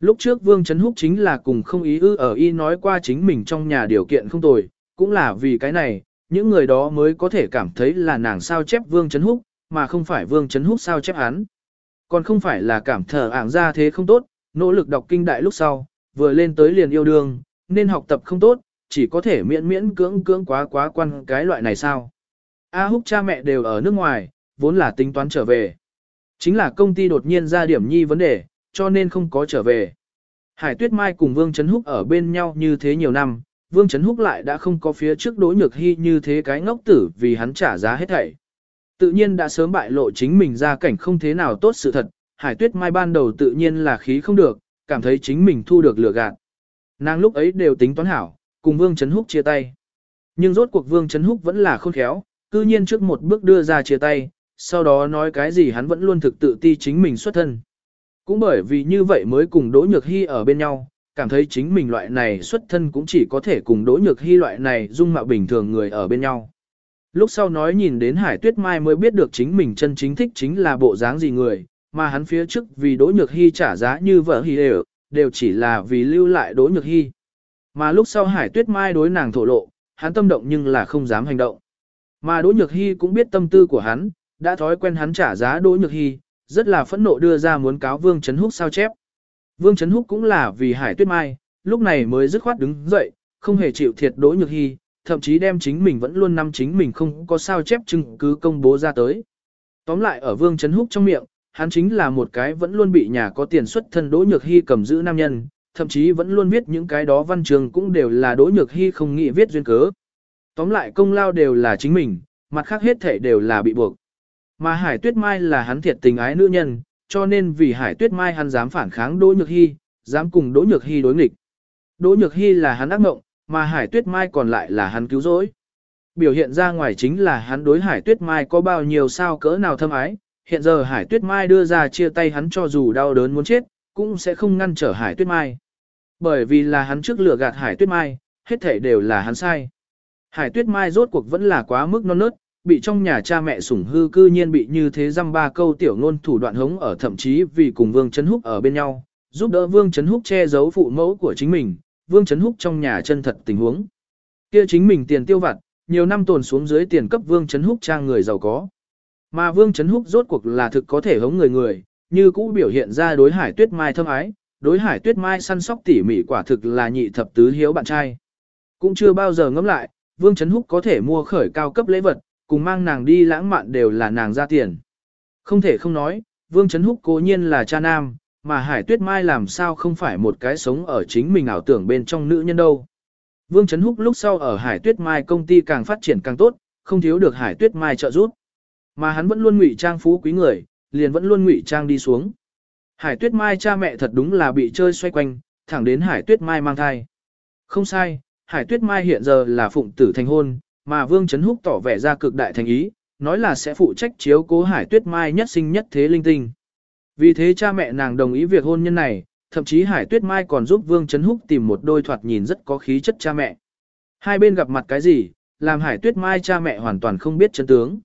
Lúc trước Vương Trấn Húc chính là cùng không ý ư ở y nói qua chính mình trong nhà điều kiện không tồi, cũng là vì cái này, những người đó mới có thể cảm thấy là nàng sao chép Vương Trấn Húc, mà không phải Vương Trấn Húc sao chép hắn. Còn không phải là cảm thở ảng ra thế không tốt, nỗ lực đọc kinh đại lúc sau, vừa lên tới liền yêu đương, nên học tập không tốt, chỉ có thể miễn miễn cưỡng cưỡng quá quá quan cái loại này sao. A Húc cha mẹ đều ở nước ngoài, vốn là tính toán trở về. Chính là công ty đột nhiên ra điểm nhi vấn đề, cho nên không có trở về. Hải Tuyết Mai cùng Vương Trấn Húc ở bên nhau như thế nhiều năm, Vương Trấn Húc lại đã không có phía trước đối nhược hy như thế cái ngốc tử vì hắn trả giá hết thảy. Tự nhiên đã sớm bại lộ chính mình ra cảnh không thế nào tốt sự thật, Hải Tuyết Mai ban đầu tự nhiên là khí không được, cảm thấy chính mình thu được lừa gạt. Nàng lúc ấy đều tính toán hảo, cùng Vương Trấn Húc chia tay. Nhưng rốt cuộc Vương Trấn Húc vẫn là khôn khéo, cư nhiên trước một bước đưa ra chia tay, sau đó nói cái gì hắn vẫn luôn thực tự ti chính mình xuất thân. Cũng bởi vì như vậy mới cùng Đỗ Nhược Hy ở bên nhau, cảm thấy chính mình loại này xuất thân cũng chỉ có thể cùng Đỗ Nhược Hy loại này dung mạo bình thường người ở bên nhau. Lúc sau nói nhìn đến Hải Tuyết Mai mới biết được chính mình chân chính thích chính là bộ dáng gì người, mà hắn phía trước vì Đỗ Nhược Hy trả giá như vợ Hy đều, đều chỉ là vì lưu lại Đỗ Nhược Hy. Mà lúc sau Hải Tuyết Mai đối nàng thổ lộ, hắn tâm động nhưng là không dám hành động. Mà Đỗ Nhược Hy cũng biết tâm tư của hắn, đã thói quen hắn trả giá Đỗ Nhược Hy, rất là phẫn nộ đưa ra muốn cáo Vương Chấn Húc sao chép. Vương Chấn Húc cũng là vì Hải Tuyết Mai, lúc này mới dứt khoát đứng dậy, không hề chịu thiệt Đỗ Nhược Hy, thậm chí đem chính mình vẫn luôn nắm chính mình không có sao chép chứng cứ công bố ra tới. Tóm lại ở Vương Chấn Húc trong miệng, hắn chính là một cái vẫn luôn bị nhà có tiền xuất thân Đỗ Nhược Hy cầm giữ nam nhân, thậm chí vẫn luôn viết những cái đó văn trường cũng đều là Đỗ Nhược Hy không nghĩ viết duyên cớ. Tóm lại công lao đều là chính mình, mặt khác hết thể đều là bị buộc. Mà Hải Tuyết Mai là hắn thiệt tình ái nữ nhân, cho nên vì Hải Tuyết Mai hắn dám phản kháng Đỗ Nhược Hy, dám cùng Đỗ Nhược Hy đối nghịch. Đỗ Nhược Hy là hắn ác mộng, mà Hải Tuyết Mai còn lại là hắn cứu rỗi. Biểu hiện ra ngoài chính là hắn đối Hải Tuyết Mai có bao nhiêu sao cỡ nào thâm ái, hiện giờ Hải Tuyết Mai đưa ra chia tay hắn cho dù đau đớn muốn chết, cũng sẽ không ngăn trở Hải Tuyết Mai. Bởi vì là hắn trước lừa gạt Hải Tuyết Mai, hết thể đều là hắn sai. Hải Tuyết Mai rốt cuộc vẫn là quá mức non nớt, bị trong nhà cha mẹ sủng hư cư nhiên bị như thế dăm ba câu tiểu ngôn thủ đoạn hống ở thậm chí vì cùng Vương Trấn Húc ở bên nhau, giúp đỡ Vương Trấn Húc che giấu phụ mẫu của chính mình, Vương Trấn Húc trong nhà chân thật tình huống. Kia chính mình tiền tiêu vặt, nhiều năm tồn xuống dưới tiền cấp Vương Trấn Húc trang người giàu có. Mà Vương Trấn Húc rốt cuộc là thực có thể hống người người, như cũ biểu hiện ra đối Hải Tuyết Mai thâm ái, đối Hải Tuyết Mai săn sóc tỉ mỉ quả thực là nhị thập tứ hiếu bạn trai. Cũng chưa bao giờ ngẫm lại, Vương Trấn Húc có thể mua khởi cao cấp lễ vật, cùng mang nàng đi lãng mạn đều là nàng ra tiền. Không thể không nói, Vương Trấn Húc cố nhiên là cha nam, mà Hải Tuyết Mai làm sao không phải một cái sống ở chính mình ảo tưởng bên trong nữ nhân đâu. Vương Trấn Húc lúc sau ở Hải Tuyết Mai công ty càng phát triển càng tốt, không thiếu được Hải Tuyết Mai trợ giúp. Mà hắn vẫn luôn ngụy trang phú quý người, liền vẫn luôn ngụy trang đi xuống. Hải Tuyết Mai cha mẹ thật đúng là bị chơi xoay quanh, thẳng đến Hải Tuyết Mai mang thai. Không sai, Hải Tuyết Mai hiện giờ là phụng tử thành hôn, mà Vương Trấn Húc tỏ vẻ ra cực đại thành ý, nói là sẽ phụ trách chiếu cố Hải Tuyết Mai nhất sinh nhất thế linh tinh. Vì thế cha mẹ nàng đồng ý việc hôn nhân này, thậm chí Hải Tuyết Mai còn giúp Vương Trấn Húc tìm một đôi thoạt nhìn rất có khí chất cha mẹ. Hai bên gặp mặt cái gì, làm Hải Tuyết Mai cha mẹ hoàn toàn không biết chân tướng.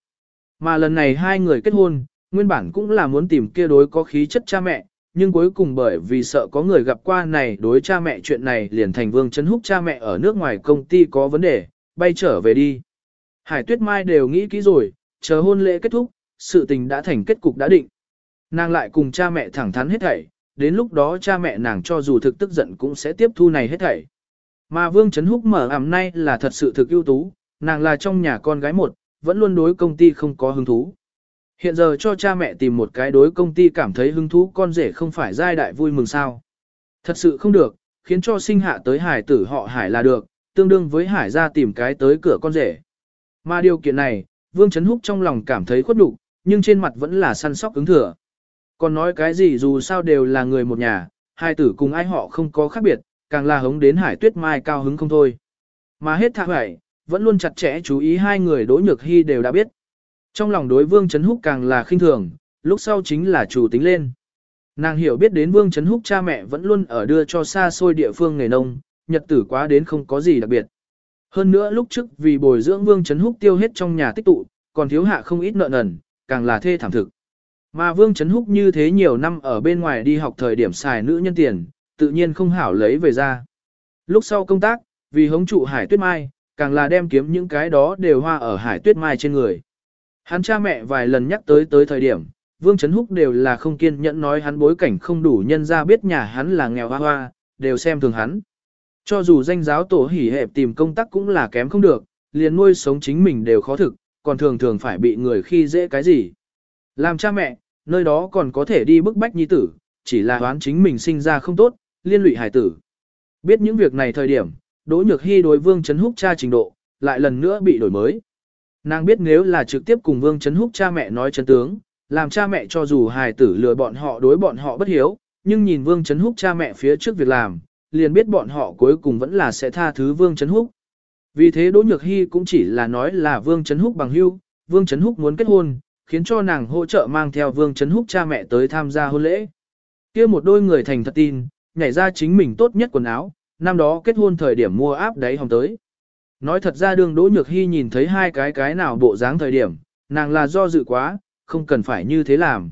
Mà lần này hai người kết hôn, nguyên bản cũng là muốn tìm kia đối có khí chất cha mẹ, nhưng cuối cùng bởi vì sợ có người gặp qua này đối cha mẹ chuyện này liền thành Vương Trấn Húc cha mẹ ở nước ngoài công ty có vấn đề, bay trở về đi. Hải Tuyết Mai đều nghĩ kỹ rồi, chờ hôn lễ kết thúc, sự tình đã thành kết cục đã định. Nàng lại cùng cha mẹ thẳng thắn hết thảy, đến lúc đó cha mẹ nàng cho dù thực tức giận cũng sẽ tiếp thu này hết thảy. Mà Vương Trấn Húc mở ảm nay là thật sự thực ưu tú, nàng là trong nhà con gái một, vẫn luôn đối công ty không có hứng thú. Hiện giờ cho cha mẹ tìm một cái đối công ty cảm thấy hứng thú con rể không phải giai đại vui mừng sao. Thật sự không được, khiến cho sinh hạ tới hải tử họ hải là được, tương đương với hải ra tìm cái tới cửa con rể. Mà điều kiện này, Vương Trấn Húc trong lòng cảm thấy khuất đủ, nhưng trên mặt vẫn là săn sóc ứng thừa. Còn nói cái gì dù sao đều là người một nhà, hai tử cùng ai họ không có khác biệt, càng là hống đến hải tuyết mai cao hứng không thôi. Mà hết thạc vậy, vẫn luôn chặt chẽ chú ý hai người đối Nhược Hy đều đã biết. Trong lòng đối Vương Trấn Húc càng là khinh thường, lúc sau chính là chủ tính lên. Nàng hiểu biết đến Vương Trấn Húc cha mẹ vẫn luôn ở đưa cho xa xôi địa phương nghề nông, nhật tử quá đến không có gì đặc biệt. Hơn nữa lúc trước vì bồi dưỡng Vương Trấn Húc tiêu hết trong nhà tích tụ, còn thiếu hạ không ít nợ nần, càng là thê thảm thực. Mà Vương Trấn Húc như thế nhiều năm ở bên ngoài đi học thời điểm xài nữ nhân tiền, tự nhiên không hảo lấy về ra. Lúc sau công tác, vì hống trụ hải tuyết mai, càng là đem kiếm những cái đó đều hoa ở hải tuyết mai trên người. Hắn cha mẹ vài lần nhắc tới tới thời điểm, Vương Trấn Húc đều là không kiên nhẫn nói hắn bối cảnh không đủ nhân ra biết nhà hắn là nghèo hoa hoa, đều xem thường hắn. Cho dù danh giáo tổ hỉ hẹp tìm công tác cũng là kém không được, liền nuôi sống chính mình đều khó thực, còn thường thường phải bị người khi dễ cái gì. Làm cha mẹ, nơi đó còn có thể đi bức bách nhi tử, chỉ là đoán chính mình sinh ra không tốt, liên lụy hải tử. Biết những việc này thời điểm, Đỗ Nhược Hy đối Vương Trấn Húc cha trình độ, lại lần nữa bị đổi mới. Nàng biết nếu là trực tiếp cùng Vương Trấn Húc cha mẹ nói chân tướng, làm cha mẹ cho dù hài tử lừa bọn họ đối bọn họ bất hiếu, nhưng nhìn Vương Trấn Húc cha mẹ phía trước việc làm, liền biết bọn họ cuối cùng vẫn là sẽ tha thứ Vương Trấn Húc. Vì thế Đỗ Nhược Hy cũng chỉ là nói là Vương Trấn Húc bằng hưu, Vương Trấn Húc muốn kết hôn, khiến cho nàng hỗ trợ mang theo Vương Trấn Húc cha mẹ tới tham gia hôn lễ. kia một đôi người thành thật tin, nhảy ra chính mình tốt nhất quần áo, năm đó kết hôn thời điểm mua áp đáy hồng tới. Nói thật ra đường Đỗ Nhược Hy nhìn thấy hai cái cái nào bộ dáng thời điểm, nàng là do dự quá, không cần phải như thế làm.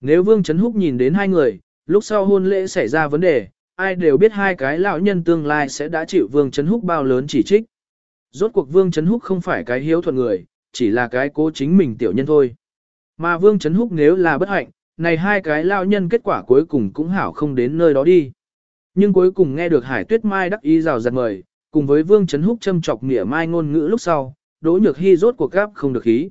Nếu Vương Trấn Húc nhìn đến hai người, lúc sau hôn lễ xảy ra vấn đề, ai đều biết hai cái lão nhân tương lai sẽ đã chịu Vương Trấn Húc bao lớn chỉ trích. Rốt cuộc Vương Trấn Húc không phải cái hiếu thuận người, chỉ là cái cố chính mình tiểu nhân thôi. Mà Vương Trấn Húc nếu là bất hạnh, này hai cái lão nhân kết quả cuối cùng cũng hảo không đến nơi đó đi. Nhưng cuối cùng nghe được Hải Tuyết Mai đắc ý rào rạt mời, cùng với Vương Trấn Húc châm chọc mỉa mai ngôn ngữ lúc sau, Đỗ Nhược Hy rốt cuộc gáp không được khí.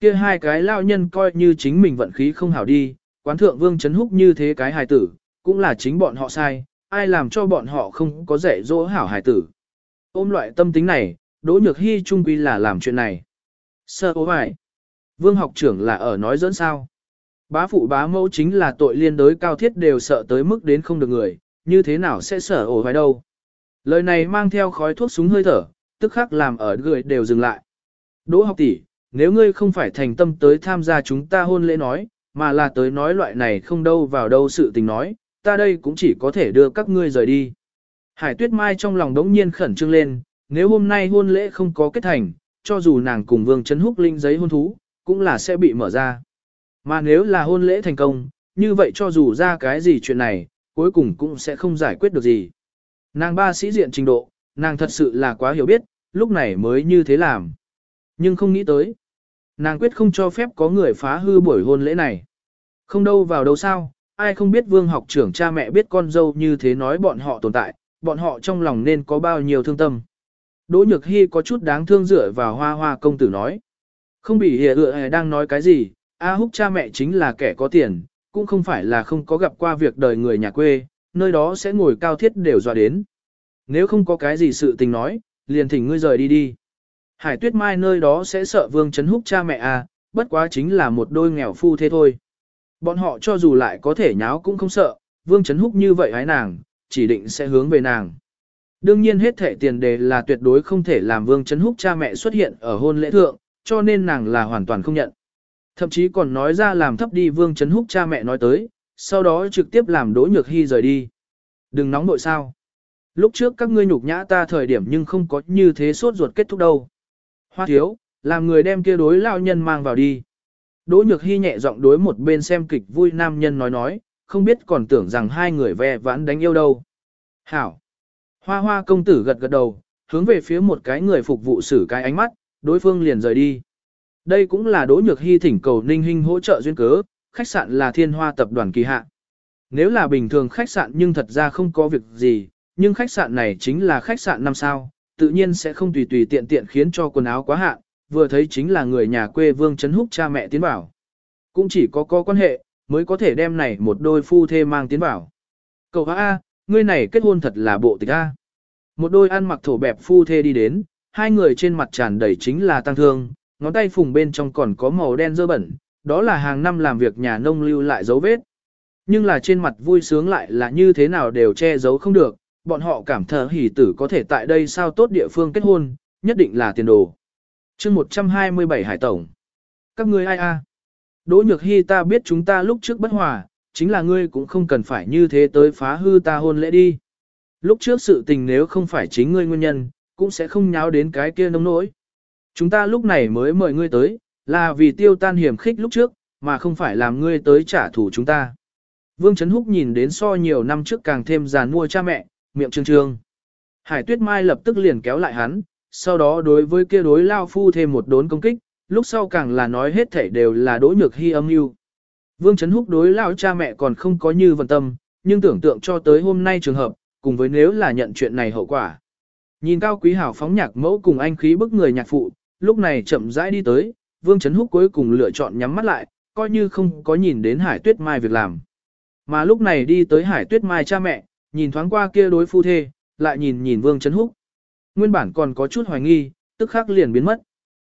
Kia hai cái lao nhân coi như chính mình vận khí không hảo đi, quán thượng vương chấn húc như thế cái hài tử, cũng là chính bọn họ sai, ai làm cho bọn họ không có dạy dỗ hảo hài tử. Ôm loại tâm tính này, Đỗ Nhược Hy trung quy là làm chuyện này. Sơ ố vải. Vương học trưởng là ở nói dẫn sao. Bá phụ bá mẫu chính là tội liên đối cao thiết đều sợ tới mức đến không được người, như thế nào sẽ sợ ổ vải đâu. Lời này mang theo khói thuốc súng hơi thở, tức khắc làm ở người đều dừng lại. Đỗ học tỷ, nếu ngươi không phải thành tâm tới tham gia chúng ta hôn lễ nói, mà là tới nói loại này không đâu vào đâu sự tình nói, ta đây cũng chỉ có thể đưa các ngươi rời đi. Hải tuyết mai trong lòng đống nhiên khẩn trương lên, nếu hôm nay hôn lễ không có kết thành, cho dù nàng cùng vương chấn húc linh giấy hôn thú, cũng là sẽ bị mở ra. Mà nếu là hôn lễ thành công, như vậy cho dù ra cái gì chuyện này, cuối cùng cũng sẽ không giải quyết được gì. Nàng ba sĩ diện trình độ, nàng thật sự là quá hiểu biết, lúc này mới như thế làm. Nhưng không nghĩ tới. Nàng quyết không cho phép có người phá hư buổi hôn lễ này. Không đâu vào đâu sao, ai không biết vương học trưởng cha mẹ biết con dâu như thế nói bọn họ tồn tại, bọn họ trong lòng nên có bao nhiêu thương tâm. Đỗ Nhược Hy có chút đáng thương dựa vào hoa hoa công tử nói. Không bị hìa ựa đang nói cái gì, A Húc cha mẹ chính là kẻ có tiền, cũng không phải là không có gặp qua việc đời người nhà quê, nơi đó sẽ ngồi cao thiết đều dọa đến. Nếu không có cái gì sự tình nói, liền thỉnh ngươi rời đi đi. Hải tuyết mai nơi đó sẽ sợ vương chấn húc cha mẹ à, bất quá chính là một đôi nghèo phu thế thôi. Bọn họ cho dù lại có thể nháo cũng không sợ, vương chấn húc như vậy hái nàng, chỉ định sẽ hướng về nàng. Đương nhiên hết thể tiền đề là tuyệt đối không thể làm vương chấn húc cha mẹ xuất hiện ở hôn lễ thượng, cho nên nàng là hoàn toàn không nhận. Thậm chí còn nói ra làm thấp đi vương chấn húc cha mẹ nói tới, sau đó trực tiếp làm đỗ nhược hy rời đi. Đừng nóng nội sao. Lúc trước các ngươi nhục nhã ta thời điểm nhưng không có như thế suốt ruột kết thúc đâu. Hoa thiếu, làm người đem kia đối lao nhân mang vào đi. Đỗ nhược hy nhẹ giọng đối một bên xem kịch vui nam nhân nói nói, không biết còn tưởng rằng hai người ve vãn đánh yêu đâu. Hảo. Hoa hoa công tử gật gật đầu, hướng về phía một cái người phục vụ xử cái ánh mắt, đối phương liền rời đi. Đây cũng là Đỗ Nhược Hy thỉnh cầu Ninh Hinh hỗ trợ duyên cớ, khách sạn là thiên hoa tập đoàn kỳ hạ. Nếu là bình thường khách sạn nhưng thật ra không có việc gì, nhưng khách sạn này chính là khách sạn năm sao, tự nhiên sẽ không tùy tùy tiện tiện khiến cho quần áo quá hạn, vừa thấy chính là người nhà quê Vương Trấn Húc cha mẹ tiến bảo. Cũng chỉ có có quan hệ, mới có thể đem này một đôi phu thê mang tiến bảo. Cậu A, ngươi này kết hôn thật là bộ tịch A. Một đôi ăn mặc thổ bẹp phu thê đi đến, hai người trên mặt tràn đầy chính là tăng thương, ngón tay phùng bên trong còn có màu đen dơ bẩn, đó là hàng năm làm việc nhà nông lưu lại dấu vết. Nhưng là trên mặt vui sướng lại là như thế nào đều che giấu không được, bọn họ cảm thờ hỉ tử có thể tại đây sao tốt địa phương kết hôn, nhất định là tiền đồ. chương 127 Hải Tổng. Các ngươi ai a? Đỗ Nhược Hy ta biết chúng ta lúc trước bất hòa, chính là ngươi cũng không cần phải như thế tới phá hư ta hôn lễ đi. Lúc trước sự tình nếu không phải chính ngươi nguyên nhân, cũng sẽ không nháo đến cái kia nông nỗi. Chúng ta lúc này mới mời ngươi tới, là vì tiêu tan hiểm khích lúc trước, mà không phải làm ngươi tới trả thù chúng ta. Vương Trấn Húc nhìn đến so nhiều năm trước càng thêm giàn mua cha mẹ, miệng trương trương. Hải Tuyết Mai lập tức liền kéo lại hắn, sau đó đối với kia đối lao phu thêm một đốn công kích, lúc sau càng là nói hết thảy đều là đỗ nhược hy âm mưu. Vương Trấn Húc đối lao cha mẹ còn không có như vận tâm, nhưng tưởng tượng cho tới hôm nay trường hợp, cùng với nếu là nhận chuyện này hậu quả. Nhìn cao quý hảo phóng nhạc mẫu cùng anh khí bức người nhạc phụ, lúc này chậm rãi đi tới, Vương Trấn Húc cuối cùng lựa chọn nhắm mắt lại, coi như không có nhìn đến Hải Tuyết Mai việc làm. Mà lúc này đi tới Hải Tuyết Mai cha mẹ, nhìn thoáng qua kia đối phu thê, lại nhìn nhìn Vương Trấn Húc. Nguyên bản còn có chút hoài nghi, tức khắc liền biến mất.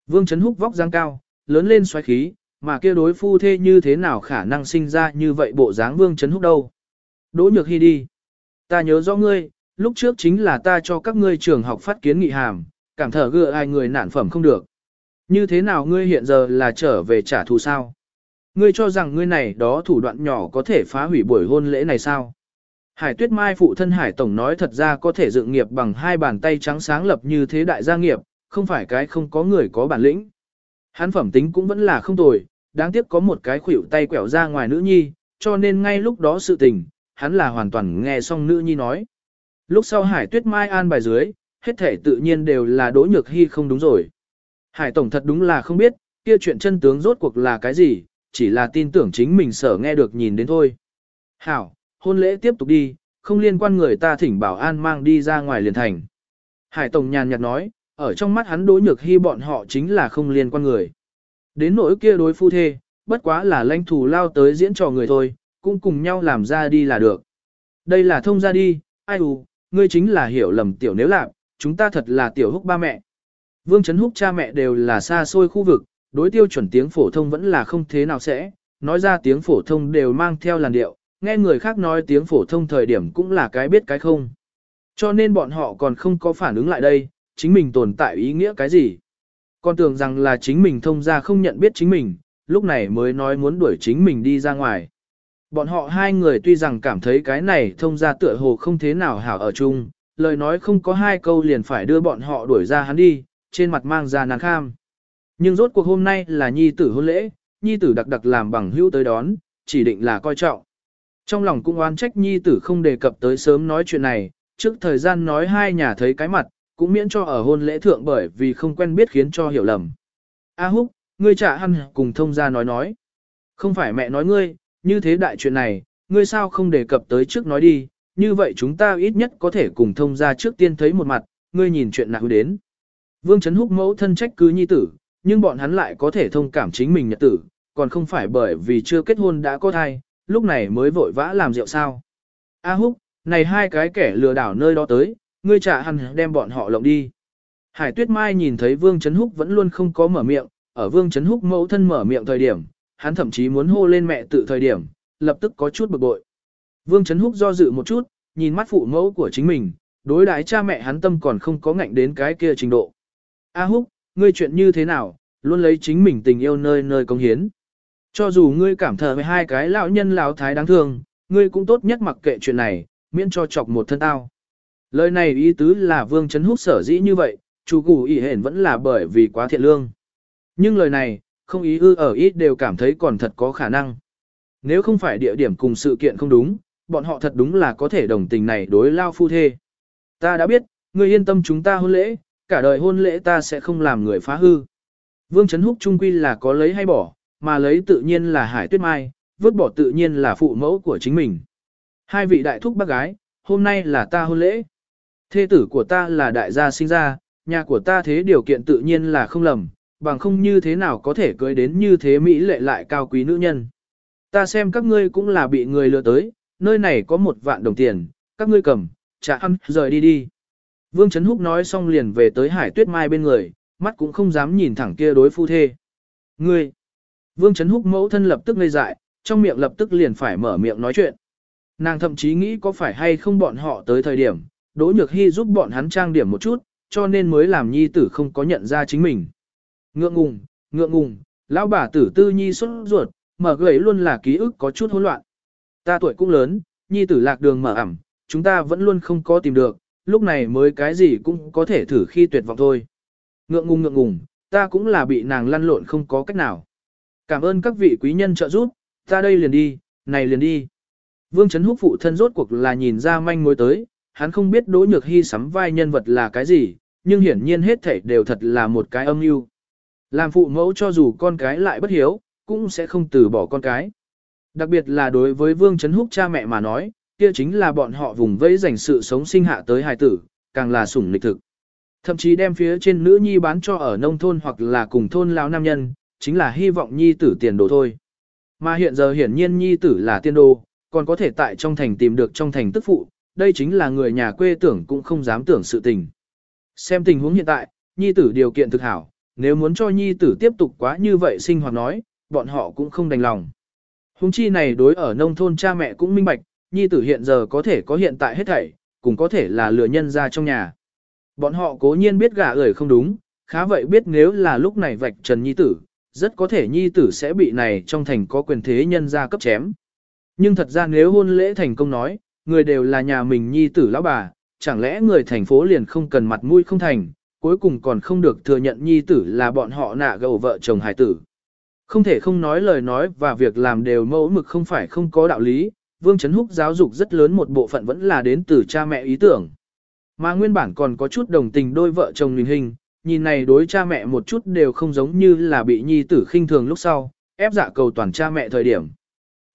Vương Trấn Húc vóc dáng cao, lớn lên xoáy khí, mà kia đối phu thê như thế nào khả năng sinh ra như vậy bộ dáng Vương Trấn Húc đâu. Đỗ Nhược Hy đi. Ta nhớ rõ ngươi, lúc trước chính là ta cho các ngươi trường học phát kiến nghị hàm, cảm thở gựa ai người nản phẩm không được. Như thế nào ngươi hiện giờ là trở về trả thù sao? Ngươi cho rằng ngươi này đó thủ đoạn nhỏ có thể phá hủy buổi hôn lễ này sao? Hải tuyết mai phụ thân Hải Tổng nói thật ra có thể dựng nghiệp bằng hai bàn tay trắng sáng lập như thế đại gia nghiệp, không phải cái không có người có bản lĩnh. Hắn phẩm tính cũng vẫn là không tồi, đáng tiếc có một cái khuỷu tay quẹo ra ngoài nữ nhi, cho nên ngay lúc đó sự tình, hắn là hoàn toàn nghe xong nữ nhi nói. Lúc sau Hải tuyết mai an bài dưới, hết thể tự nhiên đều là đỗ nhược hy không đúng rồi. Hải Tổng thật đúng là không biết, kia chuyện chân tướng rốt cuộc là cái gì, chỉ là tin tưởng chính mình sở nghe được nhìn đến thôi. Hảo, hôn lễ tiếp tục đi, không liên quan người ta thỉnh bảo an mang đi ra ngoài liền thành. Hải Tổng nhàn nhạt nói, ở trong mắt hắn đối nhược hy bọn họ chính là không liên quan người. Đến nỗi kia đối phu thê, bất quá là lãnh thủ lao tới diễn trò người thôi, cũng cùng nhau làm ra đi là được. Đây là thông ra đi, ai u, ngươi chính là hiểu lầm tiểu nếu lạc, chúng ta thật là tiểu húc ba mẹ. Vương Trấn Húc cha mẹ đều là xa xôi khu vực, đối tiêu chuẩn tiếng phổ thông vẫn là không thế nào sẽ, nói ra tiếng phổ thông đều mang theo làn điệu, nghe người khác nói tiếng phổ thông thời điểm cũng là cái biết cái không. Cho nên bọn họ còn không có phản ứng lại đây, chính mình tồn tại ý nghĩa cái gì. Còn tưởng rằng là chính mình thông ra không nhận biết chính mình, lúc này mới nói muốn đuổi chính mình đi ra ngoài. Bọn họ hai người tuy rằng cảm thấy cái này thông ra tựa hồ không thế nào hảo ở chung, lời nói không có hai câu liền phải đưa bọn họ đuổi ra hắn đi, trên mặt mang ra nàng kham. Nhưng rốt cuộc hôm nay là nhi tử hôn lễ, nhi tử đặc đặc làm bằng hữu tới đón, chỉ định là coi trọng. Trong lòng cũng oán trách nhi tử không đề cập tới sớm nói chuyện này, trước thời gian nói hai nhà thấy cái mặt, cũng miễn cho ở hôn lễ thượng bởi vì không quen biết khiến cho hiểu lầm. A húc, ngươi trả hăn cùng thông gia nói nói. Không phải mẹ nói ngươi, như thế đại chuyện này, ngươi sao không đề cập tới trước nói đi, như vậy chúng ta ít nhất có thể cùng thông gia trước tiên thấy một mặt, ngươi nhìn chuyện nào đến. Vương Trấn Húc mẫu thân trách cứ nhi tử, nhưng bọn hắn lại có thể thông cảm chính mình nhật tử, còn không phải bởi vì chưa kết hôn đã có thai, lúc này mới vội vã làm rượu sao. A Húc, này hai cái kẻ lừa đảo nơi đó tới, ngươi trả hẳn đem bọn họ lộng đi. Hải Tuyết Mai nhìn thấy Vương Trấn Húc vẫn luôn không có mở miệng, ở Vương Trấn Húc mẫu thân mở miệng thời điểm, hắn thậm chí muốn hô lên mẹ tự thời điểm, lập tức có chút bực bội. Vương Trấn Húc do dự một chút, nhìn mắt phụ mẫu của chính mình, đối đãi cha mẹ hắn tâm còn không có ngạnh đến cái kia trình độ. A Húc, ngươi chuyện như thế nào, luôn lấy chính mình tình yêu nơi nơi công hiến. Cho dù ngươi cảm thờ với hai cái lão nhân lão thái đáng thương, ngươi cũng tốt nhất mặc kệ chuyện này, miễn cho chọc một thân tao. Lời này ý tứ là Vương Trấn Húc sở dĩ như vậy, chủ củ ý hển vẫn là bởi vì quá thiện lương. Nhưng lời này, không ý ư ở ít đều cảm thấy còn thật có khả năng. Nếu không phải địa điểm cùng sự kiện không đúng, bọn họ thật đúng là có thể đồng tình này đối lao phu thê. Ta đã biết, ngươi yên tâm chúng ta hôn lễ, cả đời hôn lễ ta sẽ không làm người phá hư. Vương Trấn Húc trung quy là có lấy hay bỏ, mà lấy tự nhiên là Hải Tuyết Mai, vứt bỏ tự nhiên là phụ mẫu của chính mình. Hai vị đại thúc bác gái, hôm nay là ta hôn lễ. Thê tử của ta là đại gia sinh ra, nhà của ta thế điều kiện tự nhiên là không lầm, bằng không như thế nào có thể cưới đến như thế Mỹ lệ lại cao quý nữ nhân. Ta xem các ngươi cũng là bị người lừa tới, nơi này có một vạn đồng tiền, các ngươi cầm, trả ăn, rời đi đi. Vương Trấn Húc nói xong liền về tới Hải Tuyết Mai bên người, mắt cũng không dám nhìn thẳng kia đối phu thê. Ngươi! Vương Trấn Húc mẫu thân lập tức ngây dại, trong miệng lập tức liền phải mở miệng nói chuyện. Nàng thậm chí nghĩ có phải hay không bọn họ tới thời điểm, Đỗ Nhược Hy giúp bọn hắn trang điểm một chút, cho nên mới làm nhi tử không có nhận ra chính mình. Ngượng ngùng, ngượng ngùng, lão bà tử tư nhi xuất ruột, mở gầy luôn là ký ức có chút hỗn loạn. Ta tuổi cũng lớn, nhi tử lạc đường mở ẩm, chúng ta vẫn luôn không có tìm được, lúc này mới cái gì cũng có thể thử khi tuyệt vọng thôi. Ngượng ngùng ngượng ngùng, ta cũng là bị nàng lăn lộn không có cách nào. Cảm ơn các vị quý nhân trợ giúp, ta đây liền đi, này liền đi. Vương Trấn Húc phụ thân rốt cuộc là nhìn ra manh mối tới, hắn không biết Đỗ Nhược Hy sắm vai nhân vật là cái gì, nhưng hiển nhiên hết thảy đều thật là một cái âm mưu. Làm phụ mẫu cho dù con cái lại bất hiếu, cũng sẽ không từ bỏ con cái. Đặc biệt là đối với Vương Trấn Húc cha mẹ mà nói, kia chính là bọn họ vùng vẫy dành sự sống sinh hạ tới hài tử, càng là sủng lịch thực. Thậm chí đem phía trên nữ nhi bán cho ở nông thôn hoặc là cùng thôn lão nam nhân, chính là hy vọng nhi tử tiền đồ thôi. Mà hiện giờ hiển nhiên nhi tử là tiên đồ, còn có thể tại trong thành tìm được trong thành tức phụ, đây chính là người nhà quê tưởng cũng không dám tưởng sự tình. Xem tình huống hiện tại, nhi tử điều kiện thực hảo, nếu muốn cho nhi tử tiếp tục quá như vậy sinh hoạt nói, bọn họ cũng không đành lòng. Hùng chi này đối ở nông thôn cha mẹ cũng minh bạch, nhi tử hiện giờ có thể có hiện tại hết thảy, cũng có thể là lừa nhân ra trong nhà. Bọn họ cố nhiên biết gả ởi không đúng, khá vậy biết nếu là lúc này vạch trần nhi tử, rất có thể nhi tử sẽ bị này trong thành có quyền thế nhân ra cấp chém. Nhưng thật ra nếu hôn lễ thành công nói, người đều là nhà mình nhi tử lão bà, chẳng lẽ người thành phố liền không cần mặt mũi không thành, cuối cùng còn không được thừa nhận nhi tử là bọn họ nạ gầu vợ chồng hài tử. Không thể không nói lời nói và việc làm đều mẫu mực không phải không có đạo lý, Vương Trấn Húc giáo dục rất lớn một bộ phận vẫn là đến từ cha mẹ ý tưởng. Mà nguyên bản còn có chút đồng tình đôi vợ chồng nhìn hình, nhìn này đối cha mẹ một chút đều không giống như là bị nhi tử khinh thường lúc sau, ép dạ cầu toàn cha mẹ thời điểm.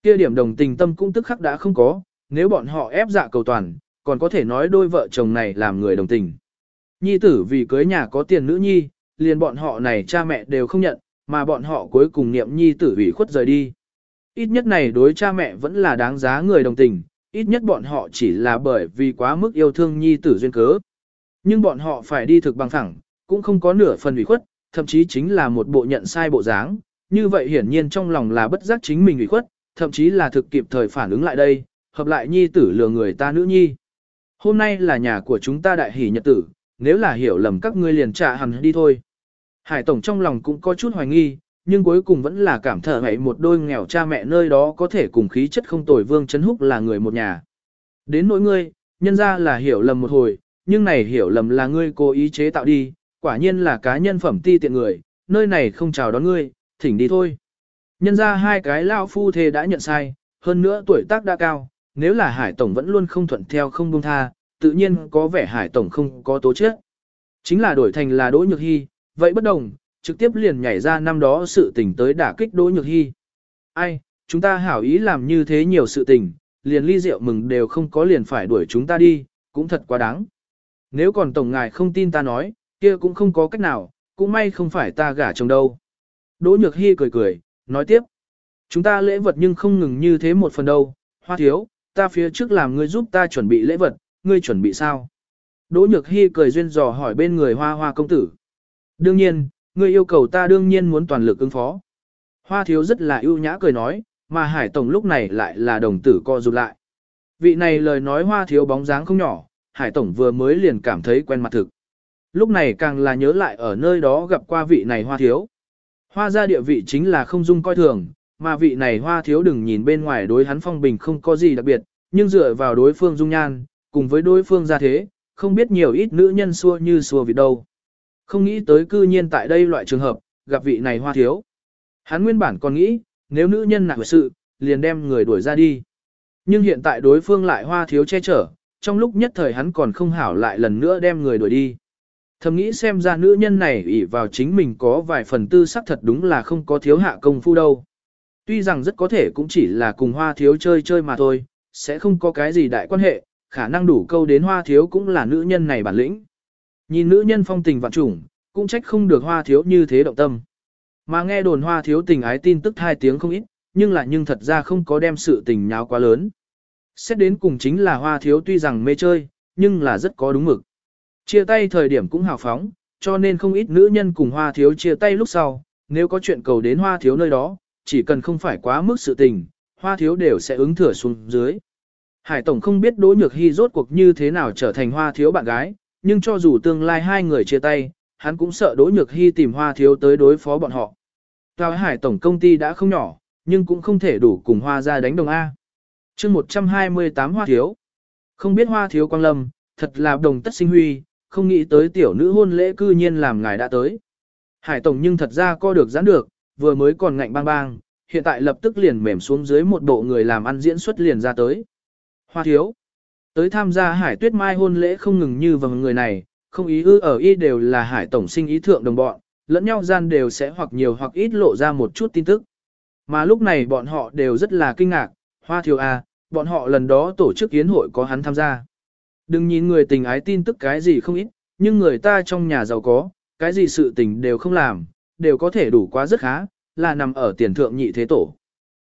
Kia điểm đồng tình tâm cũng tức khắc đã không có, nếu bọn họ ép dạ cầu toàn, còn có thể nói đôi vợ chồng này làm người đồng tình. Nhi tử vì cưới nhà có tiền nữ nhi, liền bọn họ này cha mẹ đều không nhận, mà bọn họ cuối cùng niệm nhi tử ủy khuất rời đi. Ít nhất này đối cha mẹ vẫn là đáng giá người đồng tình, ít nhất bọn họ chỉ là bởi vì quá mức yêu thương nhi tử duyên cớ. Nhưng bọn họ phải đi thực bằng thẳng, cũng không có nửa phần ủy khuất, thậm chí chính là một bộ nhận sai bộ dáng, như vậy hiển nhiên trong lòng là bất giác chính mình ủy khuất, thậm chí là thực kịp thời phản ứng lại đây, hợp lại nhi tử lừa người ta nữ nhi. Hôm nay là nhà của chúng ta đại hỷ nhật tử, nếu là hiểu lầm các ngươi liền trả hẳn đi thôi. Hải Tổng trong lòng cũng có chút hoài nghi, nhưng cuối cùng vẫn là cảm thở hãy một đôi nghèo cha mẹ nơi đó có thể cùng khí chất không tồi vương chấn húc là người một nhà. Đến nỗi ngươi, nhân ra là hiểu lầm một hồi, nhưng này hiểu lầm là ngươi cố ý chế tạo đi, quả nhiên là cá nhân phẩm ti tiện người, nơi này không chào đón ngươi, thỉnh đi thôi. Nhân ra hai cái lao phu thề đã nhận sai, hơn nữa tuổi tác đã cao, nếu là Hải Tổng vẫn luôn không thuận theo không buông tha, tự nhiên có vẻ Hải Tổng không có tố chất. Chính là đổi thành là Đỗ Nhược Hy, vậy bất đồng, trực tiếp liền nhảy ra năm đó sự tình tới đả kích Đỗ Nhược Hy. Ai, chúng ta hảo ý làm như thế nhiều sự tình, liền ly rượu mừng đều không có liền phải đuổi chúng ta đi, cũng thật quá đáng. Nếu còn Tổng Ngài không tin ta nói, kia cũng không có cách nào, cũng may không phải ta gả chồng đâu. Đỗ Nhược Hi cười cười, nói tiếp. Chúng ta lễ vật nhưng không ngừng như thế một phần đâu, hoa thiếu, ta phía trước làm ngươi giúp ta chuẩn bị lễ vật, ngươi chuẩn bị sao? Đỗ Nhược Hi cười duyên dò hỏi bên người hoa hoa công tử. Đương nhiên, ngươi yêu cầu ta đương nhiên muốn toàn lực ứng phó. Hoa thiếu rất là ưu nhã cười nói, mà Hải Tổng lúc này lại là đồng tử co rụt lại. Vị này lời nói hoa thiếu bóng dáng không nhỏ, Hải Tổng vừa mới liền cảm thấy quen mặt thực. Lúc này càng là nhớ lại ở nơi đó gặp qua vị này hoa thiếu. Hoa ra địa vị chính là không dung coi thường, mà vị này hoa thiếu đừng nhìn bên ngoài đối hắn phong bình không có gì đặc biệt, nhưng dựa vào đối phương dung nhan, cùng với đối phương ra thế, không biết nhiều ít nữ nhân xua như xua vị đâu. Không nghĩ tới cư nhiên tại đây loại trường hợp, gặp vị này hoa thiếu. Hắn nguyên bản còn nghĩ, nếu nữ nhân nặng sự, liền đem người đuổi ra đi. Nhưng hiện tại đối phương lại hoa thiếu che chở, trong lúc nhất thời hắn còn không hảo lại lần nữa đem người đuổi đi. Thầm nghĩ xem ra nữ nhân này ỷ vào chính mình có vài phần tư sắc thật đúng là không có thiếu hạ công phu đâu. Tuy rằng rất có thể cũng chỉ là cùng hoa thiếu chơi chơi mà thôi, sẽ không có cái gì đại quan hệ, khả năng đủ câu đến hoa thiếu cũng là nữ nhân này bản lĩnh. Nhìn nữ nhân phong tình vạn trùng, cũng trách không được hoa thiếu như thế động tâm. Mà nghe đồn hoa thiếu tình ái tin tức hai tiếng không ít, nhưng là nhưng thật ra không có đem sự tình nháo quá lớn. Xét đến cùng chính là hoa thiếu tuy rằng mê chơi, nhưng là rất có đúng mực. Chia tay thời điểm cũng hào phóng, cho nên không ít nữ nhân cùng hoa thiếu chia tay lúc sau, nếu có chuyện cầu đến hoa thiếu nơi đó, chỉ cần không phải quá mức sự tình, hoa thiếu đều sẽ ứng thừa xuống dưới. Hải Tổng không biết Đỗ Nhược Hy rốt cuộc như thế nào trở thành hoa thiếu bạn gái, nhưng cho dù tương lai hai người chia tay, hắn cũng sợ Đỗ Nhược Hy tìm hoa thiếu tới đối phó bọn họ. Tào Hải Tổng công ty đã không nhỏ, nhưng cũng không thể đủ cùng hoa ra đánh đồng A. chương 128 hoa thiếu. Không biết hoa thiếu quang lâm, thật là đồng tất sinh huy, không nghĩ tới tiểu nữ hôn lễ cư nhiên làm ngài đã tới. Hải Tổng nhưng thật ra co được giãn được, vừa mới còn ngạnh bang bang, hiện tại lập tức liền mềm xuống dưới một bộ người làm ăn diễn xuất liền ra tới. Hoa thiếu. Tới tham gia hải tuyết mai hôn lễ không ngừng như vầng người này, không ý ư ở y đều là hải tổng sinh ý thượng đồng bọn, lẫn nhau gian đều sẽ hoặc nhiều hoặc ít lộ ra một chút tin tức. Mà lúc này bọn họ đều rất là kinh ngạc, hoa thiều à, bọn họ lần đó tổ chức yến hội có hắn tham gia. Đừng nhìn người tình ái tin tức cái gì không ít, nhưng người ta trong nhà giàu có, cái gì sự tình đều không làm, đều có thể đủ quá rất khá, là nằm ở tiền thượng nhị thế tổ.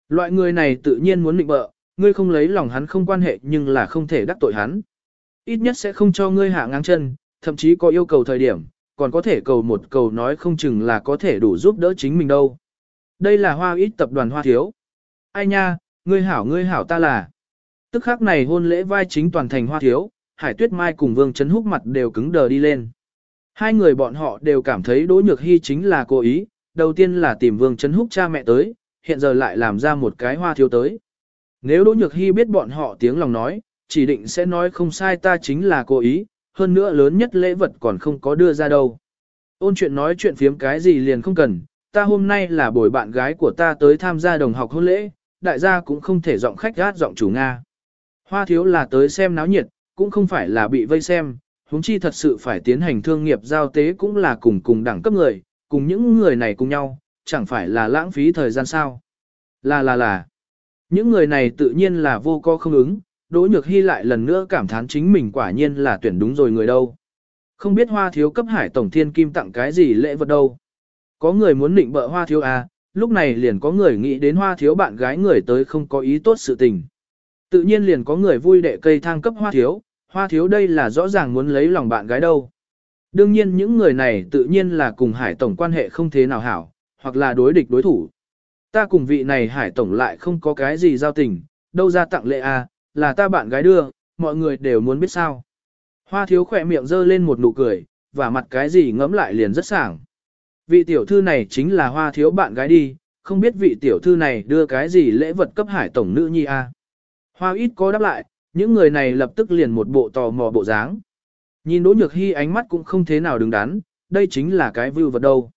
Loại người này tự nhiên muốn định bợ, ngươi không lấy lòng hắn không quan hệ nhưng là không thể đắc tội hắn. Ít nhất sẽ không cho ngươi hạ ngang chân, thậm chí có yêu cầu thời điểm, còn có thể cầu một cầu nói không chừng là có thể đủ giúp đỡ chính mình đâu. Đây là hoa ít tập đoàn hoa thiếu. Ai nha, ngươi hảo ngươi hảo ta là. Tức khắc này hôn lễ vai chính toàn thành hoa thiếu, Hải Tuyết Mai cùng Vương Trấn Húc mặt đều cứng đờ đi lên. Hai người bọn họ đều cảm thấy Đỗ Nhược Hy chính là cố ý, đầu tiên là tìm Vương Trấn Húc cha mẹ tới, hiện giờ lại làm ra một cái hoa thiếu tới. Nếu Đỗ Nhược Hy biết bọn họ tiếng lòng nói, chỉ định sẽ nói không sai ta chính là cố ý, hơn nữa lớn nhất lễ vật còn không có đưa ra đâu. Ôn chuyện nói chuyện phiếm cái gì liền không cần, ta hôm nay là buổi bạn gái của ta tới tham gia đồng học hôn lễ, đại gia cũng không thể giọng khách gát giọng chủ Nga. Hoa thiếu là tới xem náo nhiệt, cũng không phải là bị vây xem, huống chi thật sự phải tiến hành thương nghiệp giao tế cũng là cùng cùng đẳng cấp người, cùng những người này cùng nhau, chẳng phải là lãng phí thời gian sao. Là là là. Những người này tự nhiên là vô co không ứng, Đỗ Nhược Hy lại lần nữa cảm thán chính mình quả nhiên là tuyển đúng rồi người đâu. Không biết hoa thiếu cấp hải tổng thiên kim tặng cái gì lễ vật đâu. Có người muốn định bợ hoa thiếu à, lúc này liền có người nghĩ đến hoa thiếu bạn gái người tới không có ý tốt sự tình. Tự nhiên liền có người vui đệ cây thang cấp hoa thiếu, hoa thiếu đây là rõ ràng muốn lấy lòng bạn gái đâu. Đương nhiên những người này tự nhiên là cùng hải tổng quan hệ không thế nào hảo, hoặc là đối địch đối thủ. Ta cùng vị này hải tổng lại không có cái gì giao tình, đâu ra tặng lễ à, là ta bạn gái đưa, mọi người đều muốn biết sao. Hoa thiếu khỏe miệng giơ lên một nụ cười, và mặt cái gì ngẫm lại liền rất sảng. Vị tiểu thư này chính là hoa thiếu bạn gái đi, không biết vị tiểu thư này đưa cái gì lễ vật cấp hải tổng nữ nhi a. À. Hoa ít có đáp lại, những người này lập tức liền một bộ tò mò bộ dáng. Nhìn Đỗ Nhược Hy ánh mắt cũng không thế nào đứng đắn, đây chính là cái view vật đâu.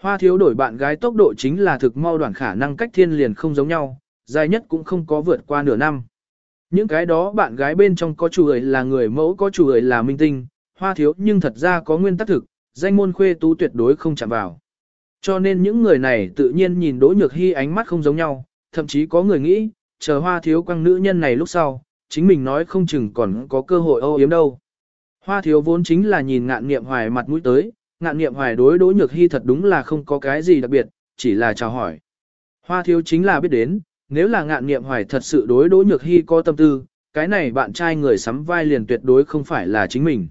Hoa thiếu đổi bạn gái tốc độ chính là thực mau đoạn khả năng cách thiên liền không giống nhau, dài nhất cũng không có vượt qua nửa năm. Những cái đó bạn gái bên trong có chủ người là người mẫu có chủ người là minh tinh, hoa thiếu nhưng thật ra có nguyên tắc thực, danh môn khuê tú tuyệt đối không chạm vào. Cho nên những người này tự nhiên nhìn Đỗ Nhược Hy ánh mắt không giống nhau, thậm chí có người nghĩ, chờ hoa thiếu quăng nữ nhân này lúc sau, chính mình nói không chừng còn có cơ hội âu yếm đâu. Hoa thiếu vốn chính là nhìn ngạn niệm hoài mặt mũi tới, ngạn niệm hoài đối Đỗ Nhược Hy thật đúng là không có cái gì đặc biệt, chỉ là chào hỏi. Hoa thiếu chính là biết đến, nếu là ngạn niệm hoài thật sự đối Đỗ Nhược Hy có tâm tư, cái này bạn trai người sắm vai liền tuyệt đối không phải là chính mình.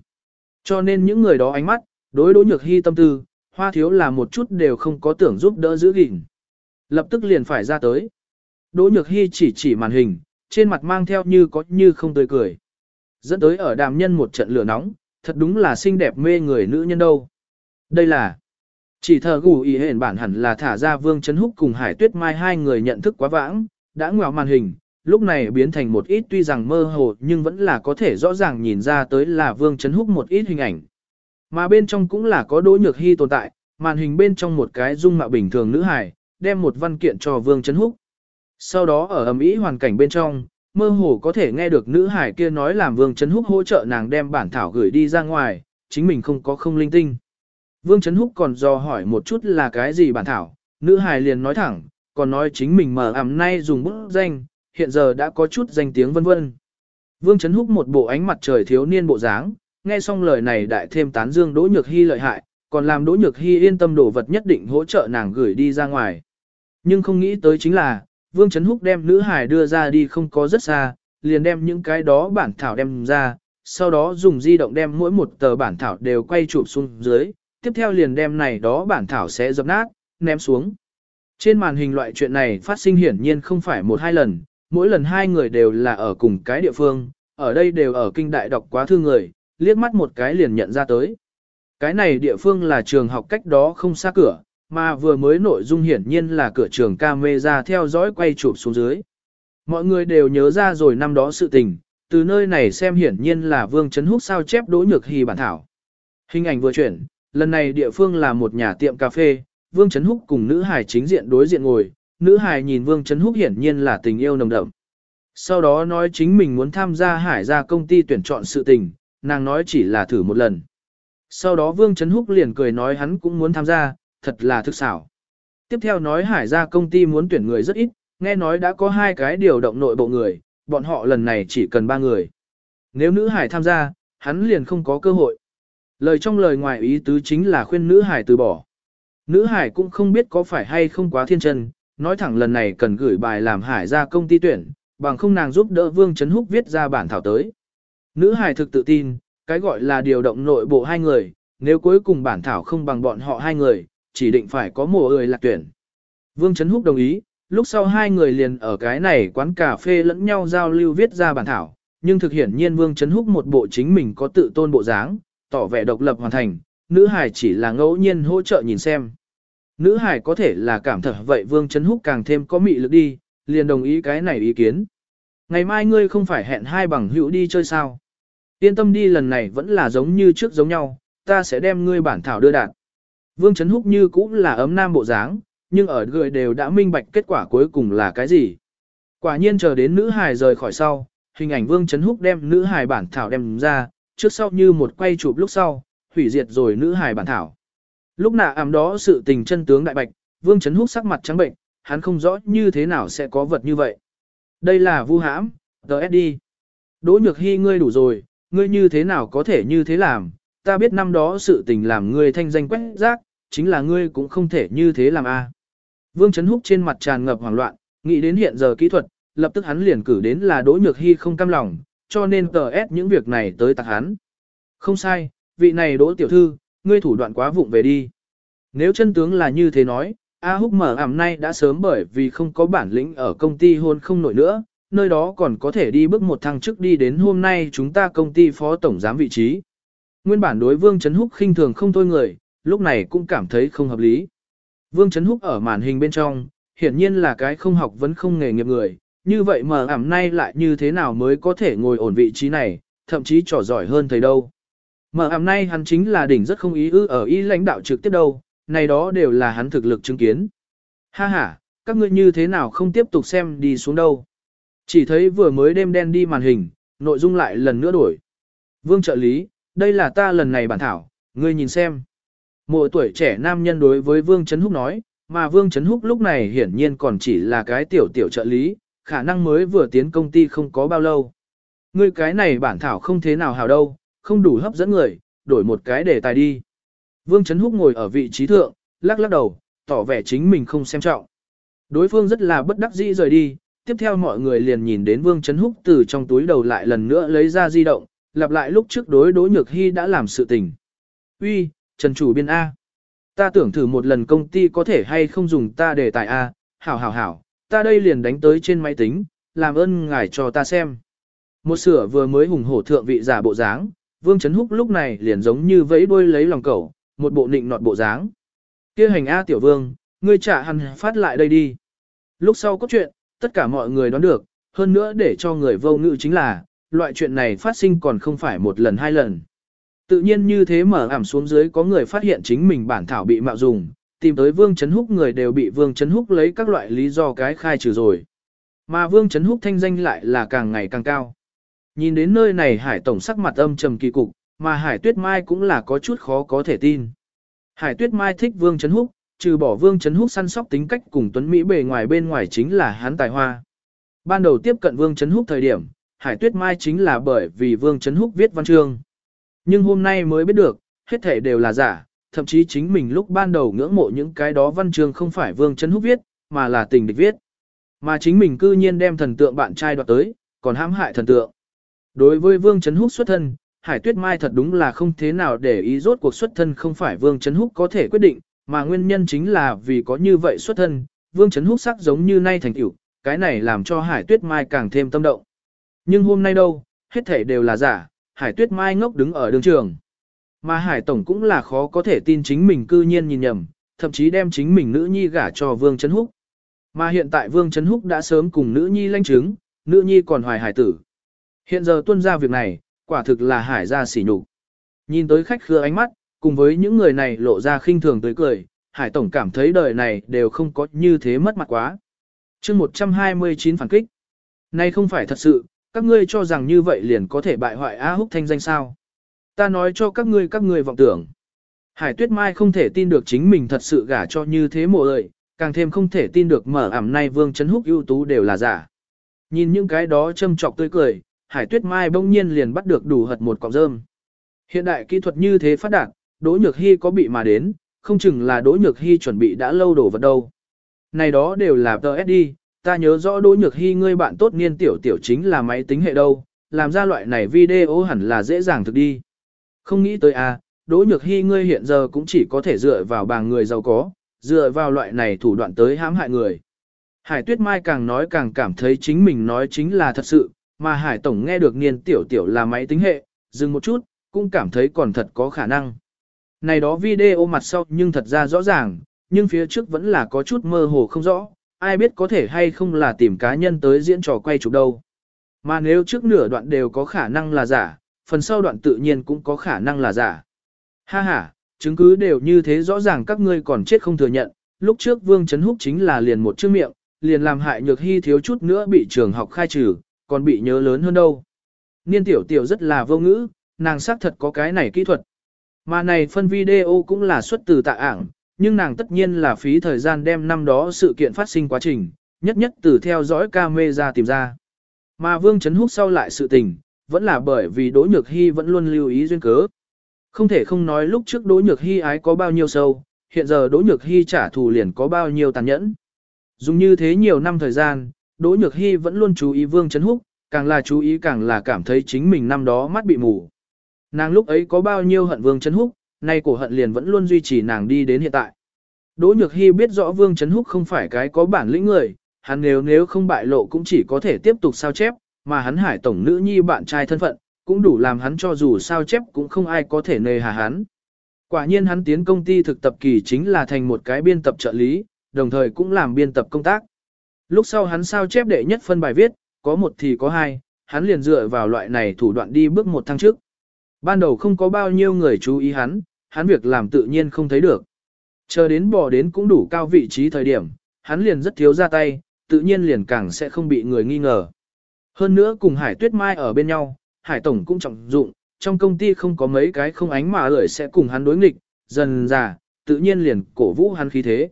Cho nên những người đó ánh mắt, đối Đỗ Nhược Hy tâm tư, hoa thiếu là một chút đều không có tưởng giúp đỡ giữ gìn. Lập tức liền phải ra tới. Đỗ Nhược Hy chỉ chỉ màn hình, trên mặt mang theo như có như không tươi cười. Dẫn tới ở đàm nhân một trận lửa nóng, thật đúng là xinh đẹp mê người nữ nhân đâu. Đây là chỉ thờ gù ý hển bản hẳn là thả ra Vương Trấn Húc cùng Hải Tuyết Mai hai người nhận thức quá vãng, đã ngoèo màn hình, lúc này biến thành một ít tuy rằng mơ hồ nhưng vẫn là có thể rõ ràng nhìn ra tới là Vương Trấn Húc một ít hình ảnh. Mà bên trong cũng là có Đỗ Nhược Hy tồn tại, màn hình bên trong một cái dung mạo bình thường nữ hải, đem một văn kiện cho Vương Trấn Húc. Sau đó ở ẩm ý hoàn cảnh bên trong, mơ hồ có thể nghe được nữ hải kia nói làm Vương Trấn Húc hỗ trợ nàng đem bản thảo gửi đi ra ngoài, chính mình không có không linh tinh. Vương Trấn Húc còn do hỏi một chút là cái gì bản thảo, nữ hải liền nói thẳng, còn nói chính mình mở ẩm nay dùng bút danh, hiện giờ đã có chút danh tiếng vân vân. Vương Trấn Húc một bộ ánh mặt trời thiếu niên bộ dáng, nghe xong lời này đại thêm tán dương Đỗ Nhược Hy lợi hại, còn làm Đỗ Nhược Hy yên tâm đổ vật nhất định hỗ trợ nàng gửi đi ra ngoài. Nhưng không nghĩ tới chính là, Vương Trấn Húc đem nữ hải đưa ra đi không có rất xa, liền đem những cái đó bản thảo đem ra, sau đó dùng di động đem mỗi một tờ bản thảo đều quay chụp xuống dưới, tiếp theo liền đem này đó bản thảo sẽ dập nát, ném xuống. Trên màn hình loại chuyện này phát sinh hiển nhiên không phải một hai lần, mỗi lần hai người đều là ở cùng cái địa phương, ở đây đều ở kinh đại đọc quá thư người, liếc mắt một cái liền nhận ra tới. Cái này địa phương là trường học cách đó không xa cửa, mà vừa mới nội dung hiển nhiên là cửa trường camera theo dõi quay chụp xuống dưới. Mọi người đều nhớ ra rồi năm đó sự tình, từ nơi này xem hiển nhiên là Vương Trấn Húc sao chép Đỗ Nhược hì bản thảo. Hình ảnh vừa chuyển, lần này địa phương là một nhà tiệm cà phê, Vương Trấn Húc cùng nữ hài chính diện đối diện ngồi, nữ hài nhìn Vương Trấn Húc hiển nhiên là tình yêu nồng đậm. Sau đó nói chính mình muốn tham gia hải gia công ty tuyển chọn sự tình, nàng nói chỉ là thử một lần. Sau đó Vương Trấn Húc liền cười nói hắn cũng muốn tham gia, thật là thực xảo. Tiếp theo nói hải gia công ty muốn tuyển người rất ít, nghe nói đã có hai cái điều động nội bộ người, bọn họ lần này chỉ cần ba người. Nếu nữ hải tham gia, hắn liền không có cơ hội. Lời trong lời ngoài ý tứ chính là khuyên nữ hải từ bỏ. Nữ hải cũng không biết có phải hay không quá thiên chân, nói thẳng lần này cần gửi bài làm hải ra công ty tuyển, bằng không nàng giúp đỡ Vương Trấn Húc viết ra bản thảo tới. Nữ hải thực tự tin, cái gọi là điều động nội bộ hai người, nếu cuối cùng bản thảo không bằng bọn họ hai người, chỉ định phải có mùa người lạc tuyển. Vương Trấn Húc đồng ý, lúc sau hai người liền ở cái này quán cà phê lẫn nhau giao lưu viết ra bản thảo, nhưng thực hiện nhiên Vương Trấn Húc một bộ chính mình có tự tôn bộ dáng, tỏ vẻ độc lập hoàn thành, nữ hải chỉ là ngẫu nhiên hỗ trợ nhìn xem. Nữ hải có thể là cảm thật vậy Vương Trấn Húc càng thêm có mị lực đi, liền đồng ý cái này ý kiến. Ngày mai ngươi không phải hẹn hai bằng hữu đi chơi sao? Yên tâm đi lần này vẫn là giống như trước giống nhau, ta sẽ đem ngươi bản thảo đưa đạt. Vương Trấn Húc như cũng là ấm nam bộ dáng, nhưng ở người đều đã minh bạch kết quả cuối cùng là cái gì. Quả nhiên chờ đến nữ hài rời khỏi sau, hình ảnh Vương Trấn Húc đem nữ hài bản thảo đem ra, trước sau như một quay chụp lúc sau, hủy diệt rồi nữ hài bản thảo. Lúc nạ ảm đó sự tình chân tướng đại bạch, Vương chấn Húc sắc mặt trắng bệnh, hắn không rõ như thế nào sẽ có vật như vậy. Đây là vu hãm, DSD. Đỗ Nhược Hy ngươi đủ rồi, ngươi như thế nào có thể như thế làm, ta biết năm đó sự tình làm ngươi thanh danh quét rác, chính là ngươi cũng không thể như thế làm a. Vương chấn Húc trên mặt tràn ngập hoảng loạn, nghĩ đến hiện giờ kỹ thuật, lập tức hắn liền cử đến là Đỗ Nhược Hy không cam lòng, cho nên tờ ép những việc này tới tạc hắn. Không sai, vị này Đỗ tiểu thư, ngươi thủ đoạn quá vụng về đi. Nếu chân tướng là như thế nói, A Húc mở ảm nay đã sớm bởi vì không có bản lĩnh ở công ty hôn không nổi nữa, nơi đó còn có thể đi bước một thăng chức đi đến hôm nay chúng ta công ty phó tổng giám vị trí. Nguyên bản đối Vương Trấn Húc khinh thường không thôi người, lúc này cũng cảm thấy không hợp lý. Vương Trấn Húc ở màn hình bên trong, hiển nhiên là cái không học vẫn không nghề nghiệp người, như vậy mà ảm nay lại như thế nào mới có thể ngồi ổn vị trí này, thậm chí trò giỏi hơn thầy đâu. Mở ảm nay hắn chính là đỉnh rất không ý ư ở ý lãnh đạo trực tiếp đâu, này đó đều là hắn thực lực chứng kiến. Ha ha, các ngươi như thế nào không tiếp tục xem đi xuống đâu. Chỉ thấy vừa mới đêm đen đi màn hình, nội dung lại lần nữa đổi. Vương trợ lý, đây là ta lần này bản thảo, ngươi nhìn xem. Mỗi tuổi trẻ nam nhân đối với Vương Trấn Húc nói, mà Vương Trấn Húc lúc này hiển nhiên còn chỉ là cái tiểu tiểu trợ lý, khả năng mới vừa tiến công ty không có bao lâu. Ngươi cái này bản thảo không thế nào hào đâu, không đủ hấp dẫn người, đổi một cái đề tài đi. Vương Trấn Húc ngồi ở vị trí thượng, lắc lắc đầu, tỏ vẻ chính mình không xem trọng. Đối phương rất là bất đắc dĩ rời đi, tiếp theo mọi người liền nhìn đến Vương Trấn Húc từ trong túi đầu lại lần nữa lấy ra di động, lặp lại lúc trước đối đối nhược hy đã làm sự tình. Uy, Trần Chủ Biên A. Ta tưởng thử một lần công ty có thể hay không dùng ta để tài A, hảo hảo hảo, ta đây liền đánh tới trên máy tính, làm ơn ngài cho ta xem. Một sửa vừa mới hùng hổ thượng vị giả bộ dáng, Vương Trấn Húc lúc này liền giống như vẫy đuôi lấy lòng cẩu, một bộ nịnh nọt bộ dáng. kia hành A tiểu vương, ngươi trả hẳn phát lại đây đi. Lúc sau có chuyện, tất cả mọi người đoán được, hơn nữa để cho người vô ngữ chính là, loại chuyện này phát sinh còn không phải một lần hai lần. Tự nhiên như thế mở ảm xuống dưới có người phát hiện chính mình bản thảo bị mạo dùng, tìm tới Vương Trấn Húc người đều bị Vương Trấn Húc lấy các loại lý do cái khai trừ rồi. Mà Vương Trấn Húc thanh danh lại là càng ngày càng cao. Nhìn đến nơi này Hải Tổng sắc mặt âm trầm kỳ cục, mà Hải Tuyết Mai cũng là có chút khó có thể tin. Hải Tuyết Mai thích Vương Trấn Húc, trừ bỏ Vương Trấn Húc săn sóc tính cách cùng Tuấn Mỹ bề ngoài bên ngoài chính là hắn tài hoa. Ban đầu tiếp cận Vương Trấn Húc thời điểm, Hải Tuyết Mai chính là bởi vì Vương Trấn Húc viết văn chương. Nhưng hôm nay mới biết được, hết thể đều là giả, thậm chí chính mình lúc ban đầu ngưỡng mộ những cái đó văn chương không phải Vương Trấn Húc viết, mà là tình địch viết. Mà chính mình cư nhiên đem thần tượng bạn trai đoạt tới, còn hãm hại thần tượng. Đối với Vương Trấn Húc xuất thân, Hải Tuyết Mai thật đúng là không thế nào để ý rốt cuộc xuất thân không phải Vương Trấn Húc có thể quyết định, mà nguyên nhân chính là vì có như vậy xuất thân, Vương Trấn Húc sắc giống như nay thành tiểu, cái này làm cho Hải Tuyết Mai càng thêm tâm động. Nhưng hôm nay đâu, hết thể đều là giả, Hải Tuyết Mai ngốc đứng ở đường trường. Mà Hải Tổng cũng là khó có thể tin chính mình cư nhiên nhìn nhầm, thậm chí đem chính mình nữ nhi gả cho Vương Trấn Húc. Mà hiện tại Vương Trấn Húc đã sớm cùng nữ nhi lanh chứng, nữ nhi còn hoài hải tử. Hiện giờ tuân ra việc này, quả thực là hải ra xỉ nhục. Nhìn tới khách khứa ánh mắt, cùng với những người này lộ ra khinh thường tới cười, Hải Tổng cảm thấy đời này đều không có như thế mất mặt quá. chương 129 phản kích. Này không phải thật sự, các ngươi cho rằng như vậy liền có thể bại hoại A Húc thanh danh sao. Ta nói cho các ngươi các ngươi vọng tưởng. Hải Tuyết Mai không thể tin được chính mình thật sự gả cho như thế mộ lợi, càng thêm không thể tin được mở ảm nay Vương Trấn Húc ưu tú đều là giả. Nhìn những cái đó châm trọc tươi cười, Hải Tuyết Mai bỗng nhiên liền bắt được đủ hật một cọng rơm. Hiện đại kỹ thuật như thế phát đạt, Đỗ Nhược Hy có bị mà đến, không chừng là Đỗ Nhược Hy chuẩn bị đã lâu đổ vật đâu. Này đó đều là TSD, ta nhớ rõ Đỗ Nhược Hy ngươi bạn tốt niên tiểu tiểu chính là máy tính hệ đâu, làm ra loại này video hẳn là dễ dàng thực đi. Không nghĩ tới à, Đỗ Nhược Hy ngươi hiện giờ cũng chỉ có thể dựa vào bà người giàu có, dựa vào loại này thủ đoạn tới hãm hại người. Hải Tuyết Mai càng nói càng cảm thấy chính mình nói chính là thật sự, mà Hải Tổng nghe được niên tiểu tiểu là máy tính hệ, dừng một chút, cũng cảm thấy còn thật có khả năng. Này đó video mặt sau nhưng thật ra rõ ràng, nhưng phía trước vẫn là có chút mơ hồ không rõ, ai biết có thể hay không là tìm cá nhân tới diễn trò quay chụp đâu. Mà nếu trước nửa đoạn đều có khả năng là giả, phần sau đoạn tự nhiên cũng có khả năng là giả. Ha ha, chứng cứ đều như thế rõ ràng các ngươi còn chết không thừa nhận, lúc trước Vương Trấn Húc chính là liền một chữ miệng, liền làm hại nhược hy thiếu chút nữa bị trường học khai trừ, còn bị nhớ lớn hơn đâu. Niên tiểu tiểu rất là vô ngữ, nàng xác thật có cái này kỹ thuật. Mà này phân video cũng là xuất từ tạ ảng, nhưng nàng tất nhiên là phí thời gian đem năm đó sự kiện phát sinh quá trình, nhất nhất từ theo dõi camera tìm ra. Mà Vương Trấn Húc sau lại sự tình, vẫn là bởi vì Đỗ Nhược Hy vẫn luôn lưu ý duyên cớ. Không thể không nói lúc trước Đỗ Nhược Hy ái có bao nhiêu sâu, hiện giờ Đỗ Nhược Hy trả thù liền có bao nhiêu tàn nhẫn. Dùng như thế nhiều năm thời gian, Đỗ Nhược Hy vẫn luôn chú ý Vương Trấn Húc, càng là chú ý càng là cảm thấy chính mình năm đó mắt bị mù. Nàng lúc ấy có bao nhiêu hận Vương Trấn Húc, nay cổ hận liền vẫn luôn duy trì nàng đi đến hiện tại. Đỗ Nhược Hy biết rõ Vương Trấn Húc không phải cái có bản lĩnh người, hắn nếu nếu không bại lộ cũng chỉ có thể tiếp tục sao chép, mà hắn hải tổng nữ nhi bạn trai thân phận, cũng đủ làm hắn cho dù sao chép cũng không ai có thể nề hà hắn. Quả nhiên hắn tiến công ty thực tập kỳ chính là thành một cái biên tập trợ lý, đồng thời cũng làm biên tập công tác. Lúc sau hắn sao chép đệ nhất phân bài viết, có một thì có hai, hắn liền dựa vào loại này thủ đoạn đi bước một thăng trước. Ban đầu không có bao nhiêu người chú ý hắn, hắn việc làm tự nhiên không thấy được. Chờ đến bỏ đến cũng đủ cao vị trí thời điểm, hắn liền rất thiếu ra tay, tự nhiên liền càng sẽ không bị người nghi ngờ. Hơn nữa cùng Hải Tuyết Mai ở bên nhau, Hải Tổng cũng trọng dụng, trong công ty không có mấy cái không ánh mà lợi sẽ cùng hắn đối nghịch, dần già, tự nhiên liền cổ vũ hắn khí thế.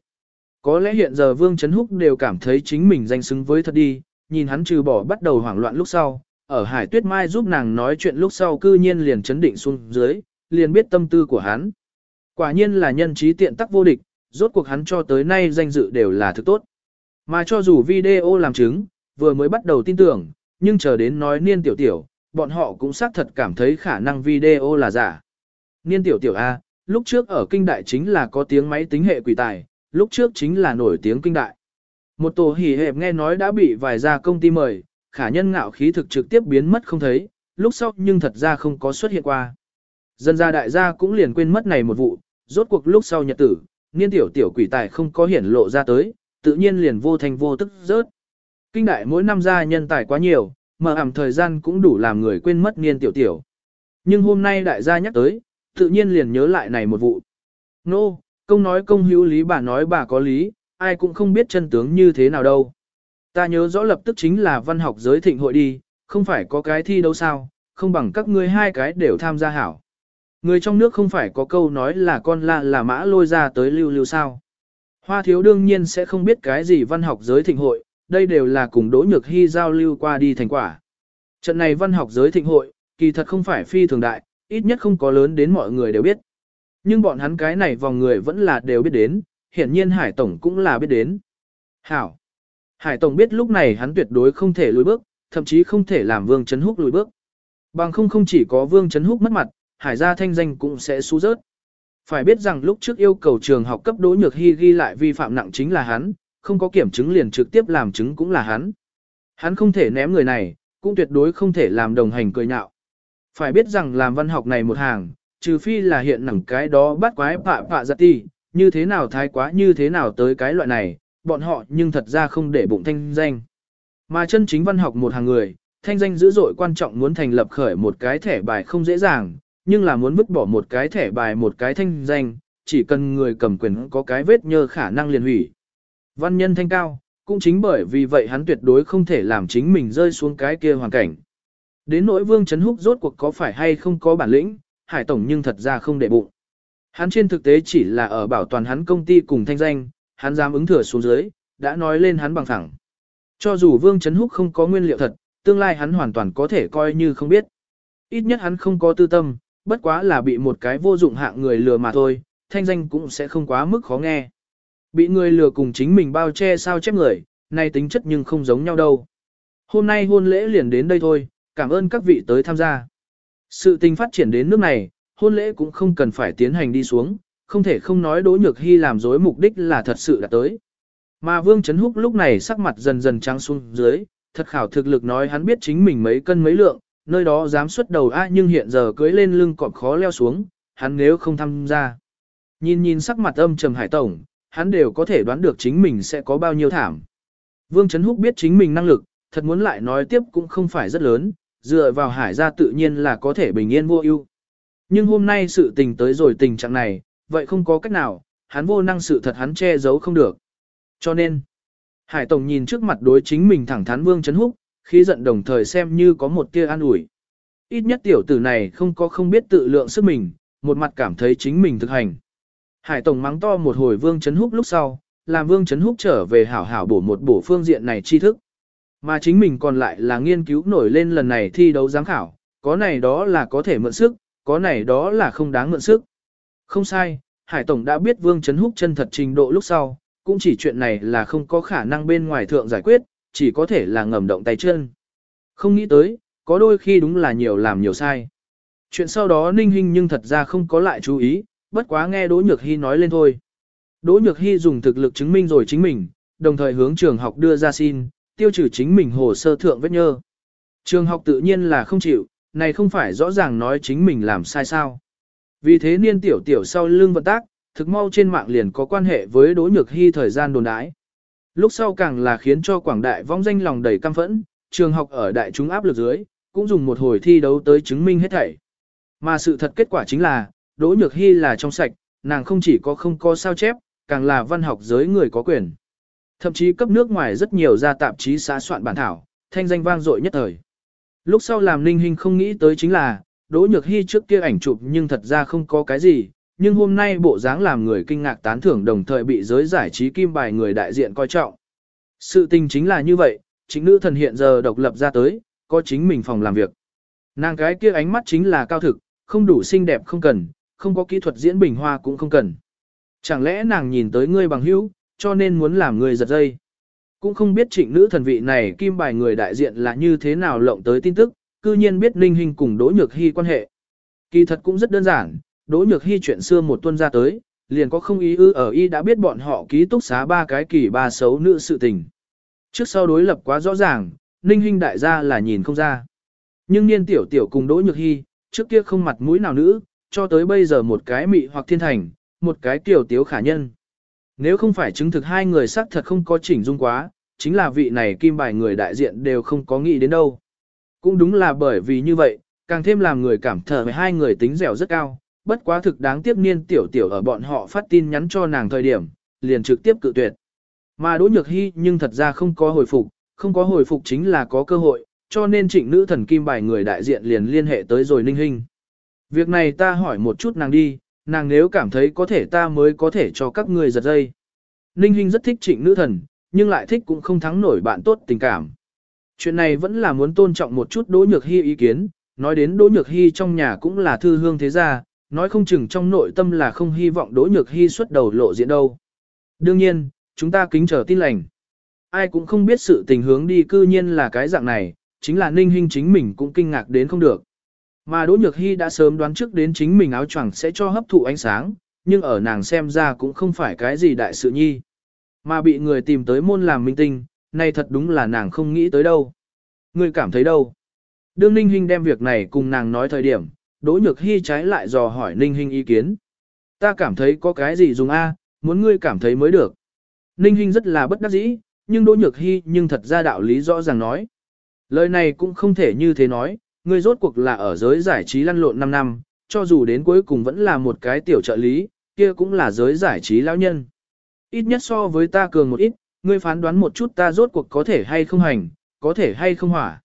Có lẽ hiện giờ Vương Trấn Húc đều cảm thấy chính mình danh xứng với thật đi, nhìn hắn trừ bỏ bắt đầu hoảng loạn lúc sau, ở Hải Tuyết Mai giúp nàng nói chuyện lúc sau cư nhiên liền chấn định xuống dưới, liền biết tâm tư của hắn. Quả nhiên là nhân trí tiện tắc vô địch, rốt cuộc hắn cho tới nay danh dự đều là thứ tốt. Mà cho dù video làm chứng, vừa mới bắt đầu tin tưởng, nhưng chờ đến nói niên tiểu tiểu, bọn họ cũng xác thật cảm thấy khả năng video là giả. Niên tiểu tiểu A, lúc trước ở kinh đại chính là có tiếng máy tính hệ quỷ tài, lúc trước chính là nổi tiếng kinh đại. Một tổ hỉ hẹp nghe nói đã bị vài gia công ty mời, khả nhân ngạo khí thực trực tiếp biến mất không thấy, lúc sau nhưng thật ra không có xuất hiện qua. Dân gia đại gia cũng liền quên mất này một vụ, rốt cuộc lúc sau nhật tử, niên tiểu tiểu quỷ tài không có hiển lộ ra tới, tự nhiên liền vô thành vô tức rớt. Kinh đại mỗi năm ra nhân tài quá nhiều, mà ảm thời gian cũng đủ làm người quên mất niên tiểu tiểu. Nhưng hôm nay đại gia nhắc tới, tự nhiên liền nhớ lại này một vụ. Nô, no, công nói công hữu lý bà nói bà có lý, ai cũng không biết chân tướng như thế nào đâu. Ta nhớ rõ lập tức chính là văn học giới thịnh hội đi, không phải có cái thi đâu sao, không bằng các ngươi hai cái đều tham gia hảo. Người trong nước không phải có câu nói là con la là mã lôi ra tới lưu lưu sao. Hoa thiếu đương nhiên sẽ không biết cái gì văn học giới thịnh hội, đây đều là cùng Đỗ Nhược Hy giao lưu qua đi thành quả. Trận này văn học giới thịnh hội, kỳ thật không phải phi thường đại, ít nhất không có lớn đến mọi người đều biết. Nhưng bọn hắn cái này vòng người vẫn là đều biết đến, hiển nhiên Hải Tổng cũng là biết đến. Hảo. Hải Tổng biết lúc này hắn tuyệt đối không thể lùi bước, thậm chí không thể làm Vương Trấn Húc lùi bước. Bằng không không chỉ có Vương Trấn Húc mất mặt, Hải gia thanh danh cũng sẽ xú rớt. Phải biết rằng lúc trước yêu cầu trường học cấp Đỗ Nhược Hy ghi lại vi phạm nặng chính là hắn, không có kiểm chứng liền trực tiếp làm chứng cũng là hắn. Hắn không thể ném người này, cũng tuyệt đối không thể làm đồng hành cười nhạo. Phải biết rằng làm văn học này một hàng, trừ phi là hiện nẳng cái đó bắt quái phạ phạ giật ti, như thế nào thái quá như thế nào tới cái loại này, bọn họ nhưng thật ra không để bụng thanh danh. Mà chân chính văn học một hàng người, thanh danh dữ dội quan trọng muốn thành lập khởi một cái thẻ bài không dễ dàng, nhưng là muốn vứt bỏ một cái thẻ bài một cái thanh danh, chỉ cần người cầm quyền có cái vết nhơ khả năng liền hủy. Văn nhân thanh cao, cũng chính bởi vì vậy hắn tuyệt đối không thể làm chính mình rơi xuống cái kia hoàn cảnh. Đến nỗi vương chấn húc rốt cuộc có phải hay không có bản lĩnh, hải tổng nhưng thật ra không để bụng. Hắn trên thực tế chỉ là ở bảo toàn hắn công ty cùng thanh danh, hắn dám ứng thừa xuống dưới, đã nói lên hắn bằng thẳng. Cho dù vương chấn húc không có nguyên liệu thật, tương lai hắn hoàn toàn có thể coi như không biết. Ít nhất hắn không có tư tâm, bất quá là bị một cái vô dụng hạng người lừa mà thôi, thanh danh cũng sẽ không quá mức khó nghe. Bị người lừa cùng chính mình bao che sao chép người, nay tính chất nhưng không giống nhau đâu. Hôm nay hôn lễ liền đến đây thôi, cảm ơn các vị tới tham gia. Sự tình phát triển đến nước này, hôn lễ cũng không cần phải tiến hành đi xuống, không thể không nói Đỗ Nhược Hy làm dối mục đích là thật sự đã tới. Mà Vương Trấn Húc lúc này sắc mặt dần dần trắng xuống dưới, thật khảo thực lực nói hắn biết chính mình mấy cân mấy lượng, nơi đó dám xuất đầu a nhưng hiện giờ cưới lên lưng cọp khó leo xuống, hắn nếu không tham gia. Nhìn nhìn sắc mặt âm trầm hải tổng, hắn đều có thể đoán được chính mình sẽ có bao nhiêu thảm. Vương Trấn Húc biết chính mình năng lực, thật muốn lại nói tiếp cũng không phải rất lớn, dựa vào hải gia tự nhiên là có thể bình yên vô ưu. Nhưng hôm nay sự tình tới rồi tình trạng này, vậy không có cách nào, hắn vô năng sự thật hắn che giấu không được. Cho nên, Hải Tổng nhìn trước mặt đối chính mình thẳng thắn Vương Trấn Húc, khi giận đồng thời xem như có một tia an ủi. Ít nhất tiểu tử này không có không biết tự lượng sức mình, một mặt cảm thấy chính mình thực hành. Hải Tổng mắng to một hồi Vương Trấn Húc lúc sau, làm Vương Trấn Húc trở về hảo hảo bổ một bổ phương diện này tri thức. Mà chính mình còn lại là nghiên cứu nổi lên lần này thi đấu giám khảo, có này đó là có thể mượn sức, có này đó là không đáng mượn sức. Không sai, Hải Tổng đã biết Vương Trấn Húc chân thật trình độ lúc sau, cũng chỉ chuyện này là không có khả năng bên ngoài thượng giải quyết, chỉ có thể là ngầm động tay chân. Không nghĩ tới, có đôi khi đúng là nhiều làm nhiều sai. Chuyện sau đó Ninh Hinh nhưng thật ra không có lại chú ý, bất quá nghe Đỗ Nhược Hy nói lên thôi. Đỗ Nhược Hy dùng thực lực chứng minh rồi chính mình, đồng thời hướng trường học đưa ra xin, tiêu trừ chính mình hồ sơ thượng vết nhơ. Trường học tự nhiên là không chịu, này không phải rõ ràng nói chính mình làm sai sao. Vì thế niên tiểu tiểu sau lưng vận tác, thực mau trên mạng liền có quan hệ với Đỗ Nhược Hy thời gian đồn đãi. Lúc sau càng là khiến cho quảng đại vong danh lòng đầy căm phẫn, trường học ở đại chúng áp lực dưới, cũng dùng một hồi thi đấu tới chứng minh hết thảy. Mà sự thật kết quả chính là, Đỗ Nhược Hy là trong sạch, nàng không chỉ có không có sao chép, càng là văn học giới người có quyền. Thậm chí cấp nước ngoài rất nhiều ra tạp chí xã soạn bản thảo, thanh danh vang dội nhất thời. Lúc sau làm Ninh Hinh không nghĩ tới chính là, Đỗ Nhược Hy trước kia ảnh chụp nhưng thật ra không có cái gì, nhưng hôm nay bộ dáng làm người kinh ngạc tán thưởng đồng thời bị giới giải trí kim bài người đại diện coi trọng. Sự tình chính là như vậy, chính nữ thần hiện giờ độc lập ra tới, có chính mình phòng làm việc. Nàng cái kia ánh mắt chính là cao thực, không đủ xinh đẹp không cần, không có kỹ thuật diễn bình hoa cũng không cần. Chẳng lẽ nàng nhìn tới ngươi bằng hữu, cho nên muốn làm người giật dây. Cũng không biết trịnh nữ thần vị này kim bài người đại diện là như thế nào lộng tới tin tức, cư nhiên biết Ninh Hinh cùng Đỗ Nhược Hy quan hệ. Kỳ thật cũng rất đơn giản, Đỗ Nhược Hy chuyện xưa một tuần ra tới, liền có không ý ư ở y đã biết bọn họ ký túc xá ba cái kỳ ba xấu nữ sự tình. Trước sau đối lập quá rõ ràng, Ninh Hinh đại gia là nhìn không ra. Nhưng niên tiểu tiểu cùng Đỗ Nhược Hy, trước kia không mặt mũi nào nữ, cho tới bây giờ một cái mị hoặc thiên thành, một cái tiểu tiếu khả nhân. Nếu không phải chứng thực hai người xác thật không có chỉnh dung quá, chính là vị này kim bài người đại diện đều không có nghĩ đến đâu. Cũng đúng là bởi vì như vậy, càng thêm làm người cảm thở với hai người tính dẻo rất cao, bất quá thực đáng tiếc niên tiểu tiểu ở bọn họ phát tin nhắn cho nàng thời điểm, liền trực tiếp cự tuyệt. Mà Đỗ Nhược Hy nhưng thật ra không có hồi phục, không có hồi phục chính là có cơ hội, cho nên trịnh nữ thần kim bài người đại diện liền liên hệ tới rồi ninh hình. Việc này ta hỏi một chút nàng đi, nàng nếu cảm thấy có thể ta mới có thể cho các ngươi giật dây. Ninh Hinh rất thích trịnh nữ thần, nhưng lại thích cũng không thắng nổi bạn tốt tình cảm. Chuyện này vẫn là muốn tôn trọng một chút Đỗ Nhược Hy ý kiến, nói đến Đỗ Nhược Hy trong nhà cũng là thư hương thế gia, nói không chừng trong nội tâm là không hy vọng Đỗ Nhược Hy xuất đầu lộ diện đâu. Đương nhiên, chúng ta kính chờ tin lành. Ai cũng không biết sự tình hướng đi cư nhiên là cái dạng này, chính là Ninh Hinh chính mình cũng kinh ngạc đến không được. Mà Đỗ Nhược Hy đã sớm đoán trước đến chính mình áo choàng sẽ cho hấp thụ ánh sáng, nhưng ở nàng xem ra cũng không phải cái gì đại sự nhi. Mà bị người tìm tới môn làm minh tinh, này thật đúng là nàng không nghĩ tới đâu. Người cảm thấy đâu? Đương Ninh Hinh đem việc này cùng nàng nói thời điểm, Đỗ Nhược Hy trái lại dò hỏi Ninh Hinh ý kiến. Ta cảm thấy có cái gì dùng A, muốn ngươi cảm thấy mới được. Ninh Hinh rất là bất đắc dĩ, nhưng Đỗ Nhược Hy nhưng thật ra đạo lý rõ ràng nói. Lời này cũng không thể như thế nói, ngươi rốt cuộc là ở giới giải trí lăn lộn 5 năm, cho dù đến cuối cùng vẫn là một cái tiểu trợ lý, kia cũng là giới giải trí lão nhân. Ít nhất so với ta cường một ít, ngươi phán đoán một chút ta rốt cuộc có thể hay không hành, có thể hay không hỏa.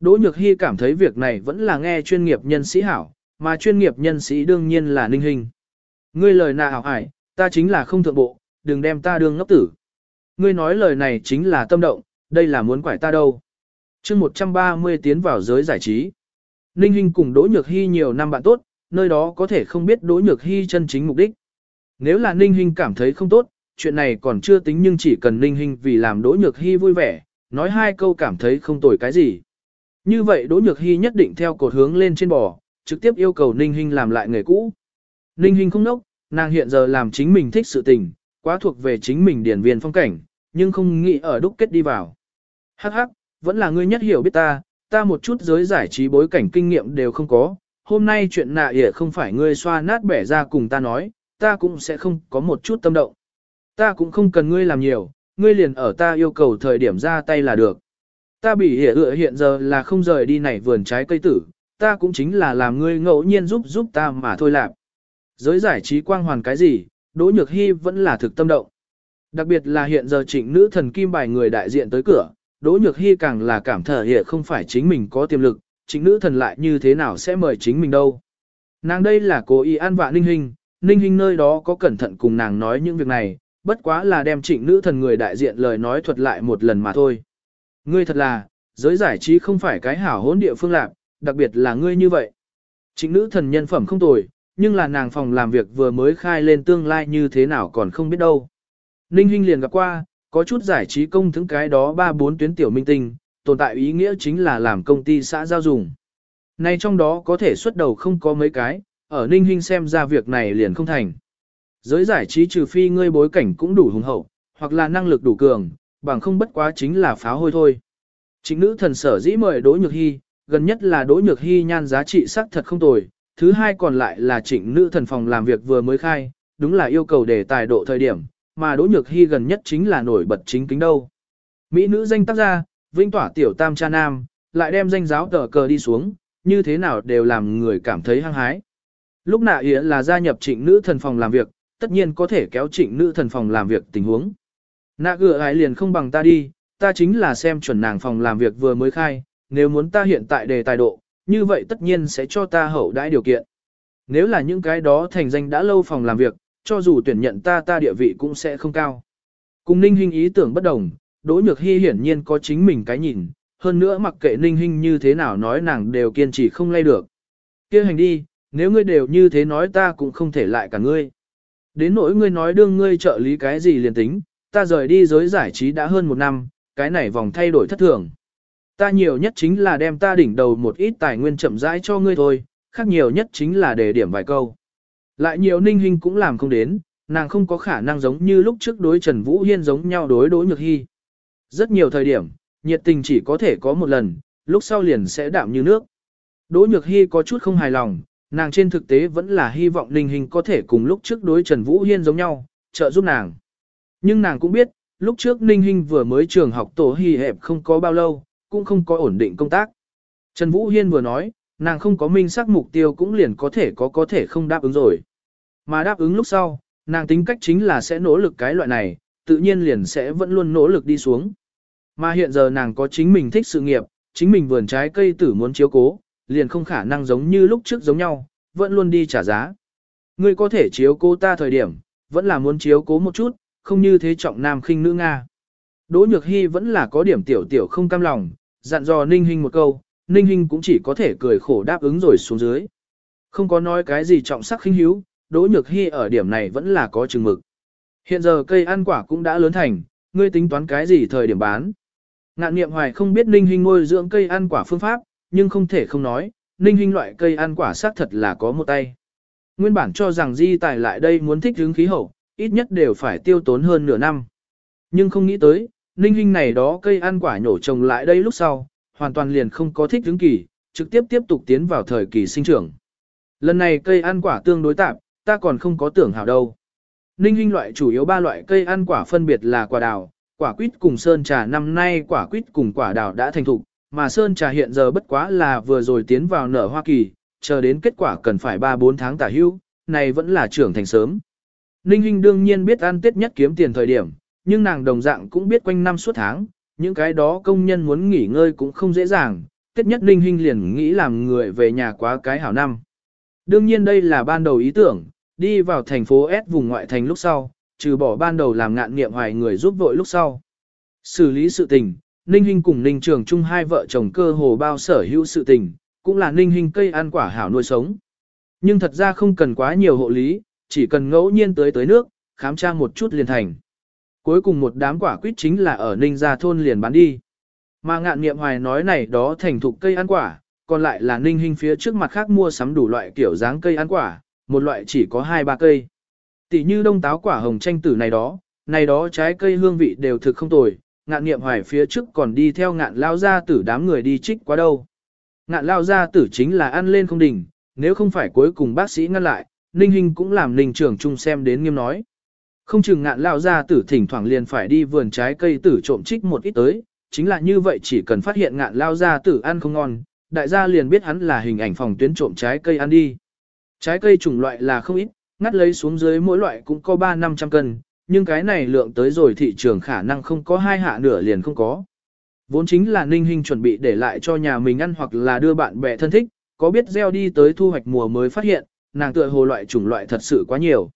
Đỗ Nhược Hy cảm thấy việc này vẫn là nghe chuyên nghiệp nhân sĩ hảo, mà chuyên nghiệp nhân sĩ đương nhiên là ninh hình. Ngươi lời nào ải, ta chính là không thượng bộ, đừng đem ta đương ngốc tử. Ngươi nói lời này chính là tâm động, đây là muốn quải ta đâu chương 130 tiến vào giới giải trí. Ninh Hinh cùng Đỗ Nhược Hy nhiều năm bạn tốt, nơi đó có thể không biết Đỗ Nhược Hy chân chính mục đích. Nếu là Ninh Hinh cảm thấy không tốt, chuyện này còn chưa tính nhưng chỉ cần Ninh Hinh vì làm Đỗ Nhược Hy vui vẻ, nói hai câu cảm thấy không tồi cái gì. Như vậy Đỗ Nhược Hy nhất định theo cột hướng lên trên bò, trực tiếp yêu cầu Ninh Hinh làm lại nghề cũ. Ninh Hinh không nốc, nàng hiện giờ làm chính mình thích sự tình, quá thuộc về chính mình điển viên phong cảnh, nhưng không nghĩ ở đúc kết đi vào. Hắc hắc, vẫn là ngươi nhất hiểu biết ta, ta một chút giới giải trí bối cảnh kinh nghiệm đều không có, hôm nay chuyện nạ ỉa không phải ngươi xoa nát bẻ ra cùng ta nói, ta cũng sẽ không có một chút tâm động. Ta cũng không cần ngươi làm nhiều, ngươi liền ở ta yêu cầu thời điểm ra tay là được. Ta bị hiểu ựa hiện giờ là không rời đi này vườn trái cây tử, ta cũng chính là làm ngươi ngẫu nhiên giúp giúp ta mà thôi làm. Giới giải trí quang hoàn cái gì, Đỗ Nhược Hy vẫn là thực tâm động. Đặc biệt là hiện giờ trịnh nữ thần kim bài người đại diện tới cửa, Đỗ Nhược Hy càng là cảm thở hiện không phải chính mình có tiềm lực, chính nữ thần lại như thế nào sẽ mời chính mình đâu. Nàng đây là cố ý an vạ ninh hình, ninh hình nơi đó có cẩn thận cùng nàng nói những việc này, bất quá là đem trịnh nữ thần người đại diện lời nói thuật lại một lần mà thôi. Ngươi thật là, giới giải trí không phải cái hảo hỗn địa phương lạc, đặc biệt là ngươi như vậy. Trịnh nữ thần nhân phẩm không tồi, nhưng là nàng phòng làm việc vừa mới khai lên tương lai như thế nào còn không biết đâu. Ninh Hinh liền gặp qua, có chút giải trí công thức cái đó ba bốn tuyến tiểu minh tinh, tồn tại ý nghĩa chính là làm công ty xã giao dùng. Này trong đó có thể xuất đầu không có mấy cái, ở Ninh Hinh xem ra việc này liền không thành. Giới giải trí trừ phi ngươi bối cảnh cũng đủ hùng hậu, hoặc là năng lực đủ cường, bằng không bất quá chính là pháo hôi thôi. Chính nữ thần sở dĩ mời Đỗ Nhược Hy, gần nhất là Đỗ Nhược Hy nhan giá trị sắc thật không tồi, thứ hai còn lại là trịnh nữ thần phòng làm việc vừa mới khai, đúng là yêu cầu để tài độ thời điểm, mà Đỗ Nhược Hy gần nhất chính là nổi bật chính kính đâu. Mỹ nữ danh tác gia, vinh tỏa tiểu tam cha nam, lại đem danh giáo tờ cờ đi xuống, như thế nào đều làm người cảm thấy hăng hái. Lúc nạ ý là gia nhập trịnh nữ thần phòng làm việc, tất nhiên có thể kéo trịnh nữ thần phòng làm việc tình huống. Nạ gửa ái liền không bằng ta đi, ta chính là xem chuẩn nàng phòng làm việc vừa mới khai, nếu muốn ta hiện tại đề tài độ, như vậy tất nhiên sẽ cho ta hậu đãi điều kiện. Nếu là những cái đó thành danh đã lâu phòng làm việc, cho dù tuyển nhận ta ta địa vị cũng sẽ không cao. Cùng Ninh Hinh ý tưởng bất đồng, Đỗ Nhược Hy hiển nhiên có chính mình cái nhìn, hơn nữa mặc kệ Ninh Hinh như thế nào nói nàng đều kiên trì không lay được. kia hành đi, nếu ngươi đều như thế nói ta cũng không thể lại cả ngươi. Đến nỗi ngươi nói đương ngươi trợ lý cái gì liền tính, ta rời đi giới giải trí đã hơn một năm, cái này vòng thay đổi thất thường. Ta nhiều nhất chính là đem ta đỉnh đầu một ít tài nguyên chậm rãi cho ngươi thôi, khác nhiều nhất chính là để điểm vài câu. Lại nhiều ninh hình cũng làm không đến, nàng không có khả năng giống như lúc trước đối Trần Vũ Hiên giống nhau đối đối nhược hy. Rất nhiều thời điểm, nhiệt tình chỉ có thể có một lần, lúc sau liền sẽ đạm như nước. Đỗ Nhược Hy có chút không hài lòng, nàng trên thực tế vẫn là hy vọng Ninh Hình có thể cùng lúc trước đối Trần Vũ Hiên giống nhau, trợ giúp nàng. Nhưng nàng cũng biết, lúc trước Ninh hình vừa mới trường học tổ hy hẹp không có bao lâu, cũng không có ổn định công tác. Trần Vũ Hiên vừa nói, nàng không có minh xác mục tiêu cũng liền có thể có có thể không đáp ứng rồi. Mà đáp ứng lúc sau, nàng tính cách chính là sẽ nỗ lực cái loại này, tự nhiên liền sẽ vẫn luôn nỗ lực đi xuống. Mà hiện giờ nàng có chính mình thích sự nghiệp, chính mình vườn trái cây tử muốn chiếu cố, liền không khả năng giống như lúc trước giống nhau, vẫn luôn đi trả giá. Ngươi có thể chiếu cố ta thời điểm, vẫn là muốn chiếu cố một chút, không như thế trọng nam khinh nữ Nga. Đỗ Nhược Hy vẫn là có điểm tiểu tiểu không cam lòng, dặn dò Ninh Hinh một câu, Ninh Hinh cũng chỉ có thể cười khổ đáp ứng rồi xuống dưới. Không có nói cái gì trọng sắc khinh hiếu, Đỗ Nhược Hi ở điểm này vẫn là có chừng mực. Hiện giờ cây ăn quả cũng đã lớn thành, ngươi tính toán cái gì thời điểm bán. Ngạn niệm hoài không biết Ninh Hinh nuôi dưỡng cây ăn quả phương pháp, nhưng không thể không nói, Ninh Hinh loại cây ăn quả xác thật là có một tay. Nguyên bản cho rằng di tài lại đây muốn thích ứng khí hậu, ít nhất đều phải tiêu tốn hơn nửa năm. Nhưng không nghĩ tới, Ninh Hinh này đó cây ăn quả nhổ trồng lại đây lúc sau, hoàn toàn liền không có thích ứng kỳ, trực tiếp tiếp tục tiến vào thời kỳ sinh trưởng. Lần này cây ăn quả tương đối tạp, ta còn không có tưởng hảo đâu. Ninh Hinh loại chủ yếu ba loại cây ăn quả phân biệt là quả đào, quả quýt cùng sơn trà năm nay quả quýt cùng quả đào đã thành thục, mà sơn trà hiện giờ bất quá là vừa rồi tiến vào nở hoa kỳ, chờ đến kết quả cần phải 3-4 tháng tả hữu, này vẫn là trưởng thành sớm. Ninh Hinh đương nhiên biết ăn tết nhất kiếm tiền thời điểm, nhưng nàng đồng dạng cũng biết quanh năm suốt tháng, những cái đó công nhân muốn nghỉ ngơi cũng không dễ dàng, tết nhất Ninh Hinh liền nghĩ làm người về nhà quá cái hảo năm. Đương nhiên đây là ban đầu ý tưởng, đi vào thành phố S vùng ngoại thành lúc sau, trừ bỏ ban đầu làm ngạn nghiệm hoài người giúp vội lúc sau. Xử lý sự tình, Ninh Hinh cùng Ninh Trường chung hai vợ chồng cơ hồ bao sở hữu sự tình, cũng là Ninh Hinh cây ăn quả hảo nuôi sống. Nhưng thật ra không cần quá nhiều hộ lý, chỉ cần ngẫu nhiên tới tới nước, khám tra một chút liền thành. Cuối cùng một đám quả quýt chính là ở Ninh Gia thôn liền bán đi. Mà ngạn nghiệm hoài nói này đó thành thục cây ăn quả, còn lại là Ninh Hinh phía trước mặt khác mua sắm đủ loại kiểu dáng cây ăn quả, một loại chỉ có hai ba cây. Tỷ như đông táo quả hồng tranh tử này đó, này đó trái cây hương vị đều thực không tồi, ngạn nghiệm hoài phía trước còn đi theo ngạn lao gia tử đám người đi trích quá đâu. Ngạn lao gia tử chính là ăn lên không đỉnh, nếu không phải cuối cùng bác sĩ ngăn lại, Ninh Hinh cũng làm Ninh trưởng trung xem đến nghiêm nói. Không chừng ngạn lao ra tử thỉnh thoảng liền phải đi vườn trái cây tử trộm trích một ít tới, chính là như vậy chỉ cần phát hiện ngạn lao ra tử ăn không ngon, đại gia liền biết hắn là hình ảnh phòng tuyến trộm trái cây ăn đi. Trái cây chủng loại là không ít, ngắt lấy xuống dưới mỗi loại cũng có 3-500 cân, nhưng cái này lượng tới rồi thị trường khả năng không có hai hạ nửa liền không có. Vốn chính là ninh hình chuẩn bị để lại cho nhà mình ăn hoặc là đưa bạn bè thân thích, có biết gieo đi tới thu hoạch mùa mới phát hiện, nàng tựa hồ loại chủng loại thật sự quá nhiều.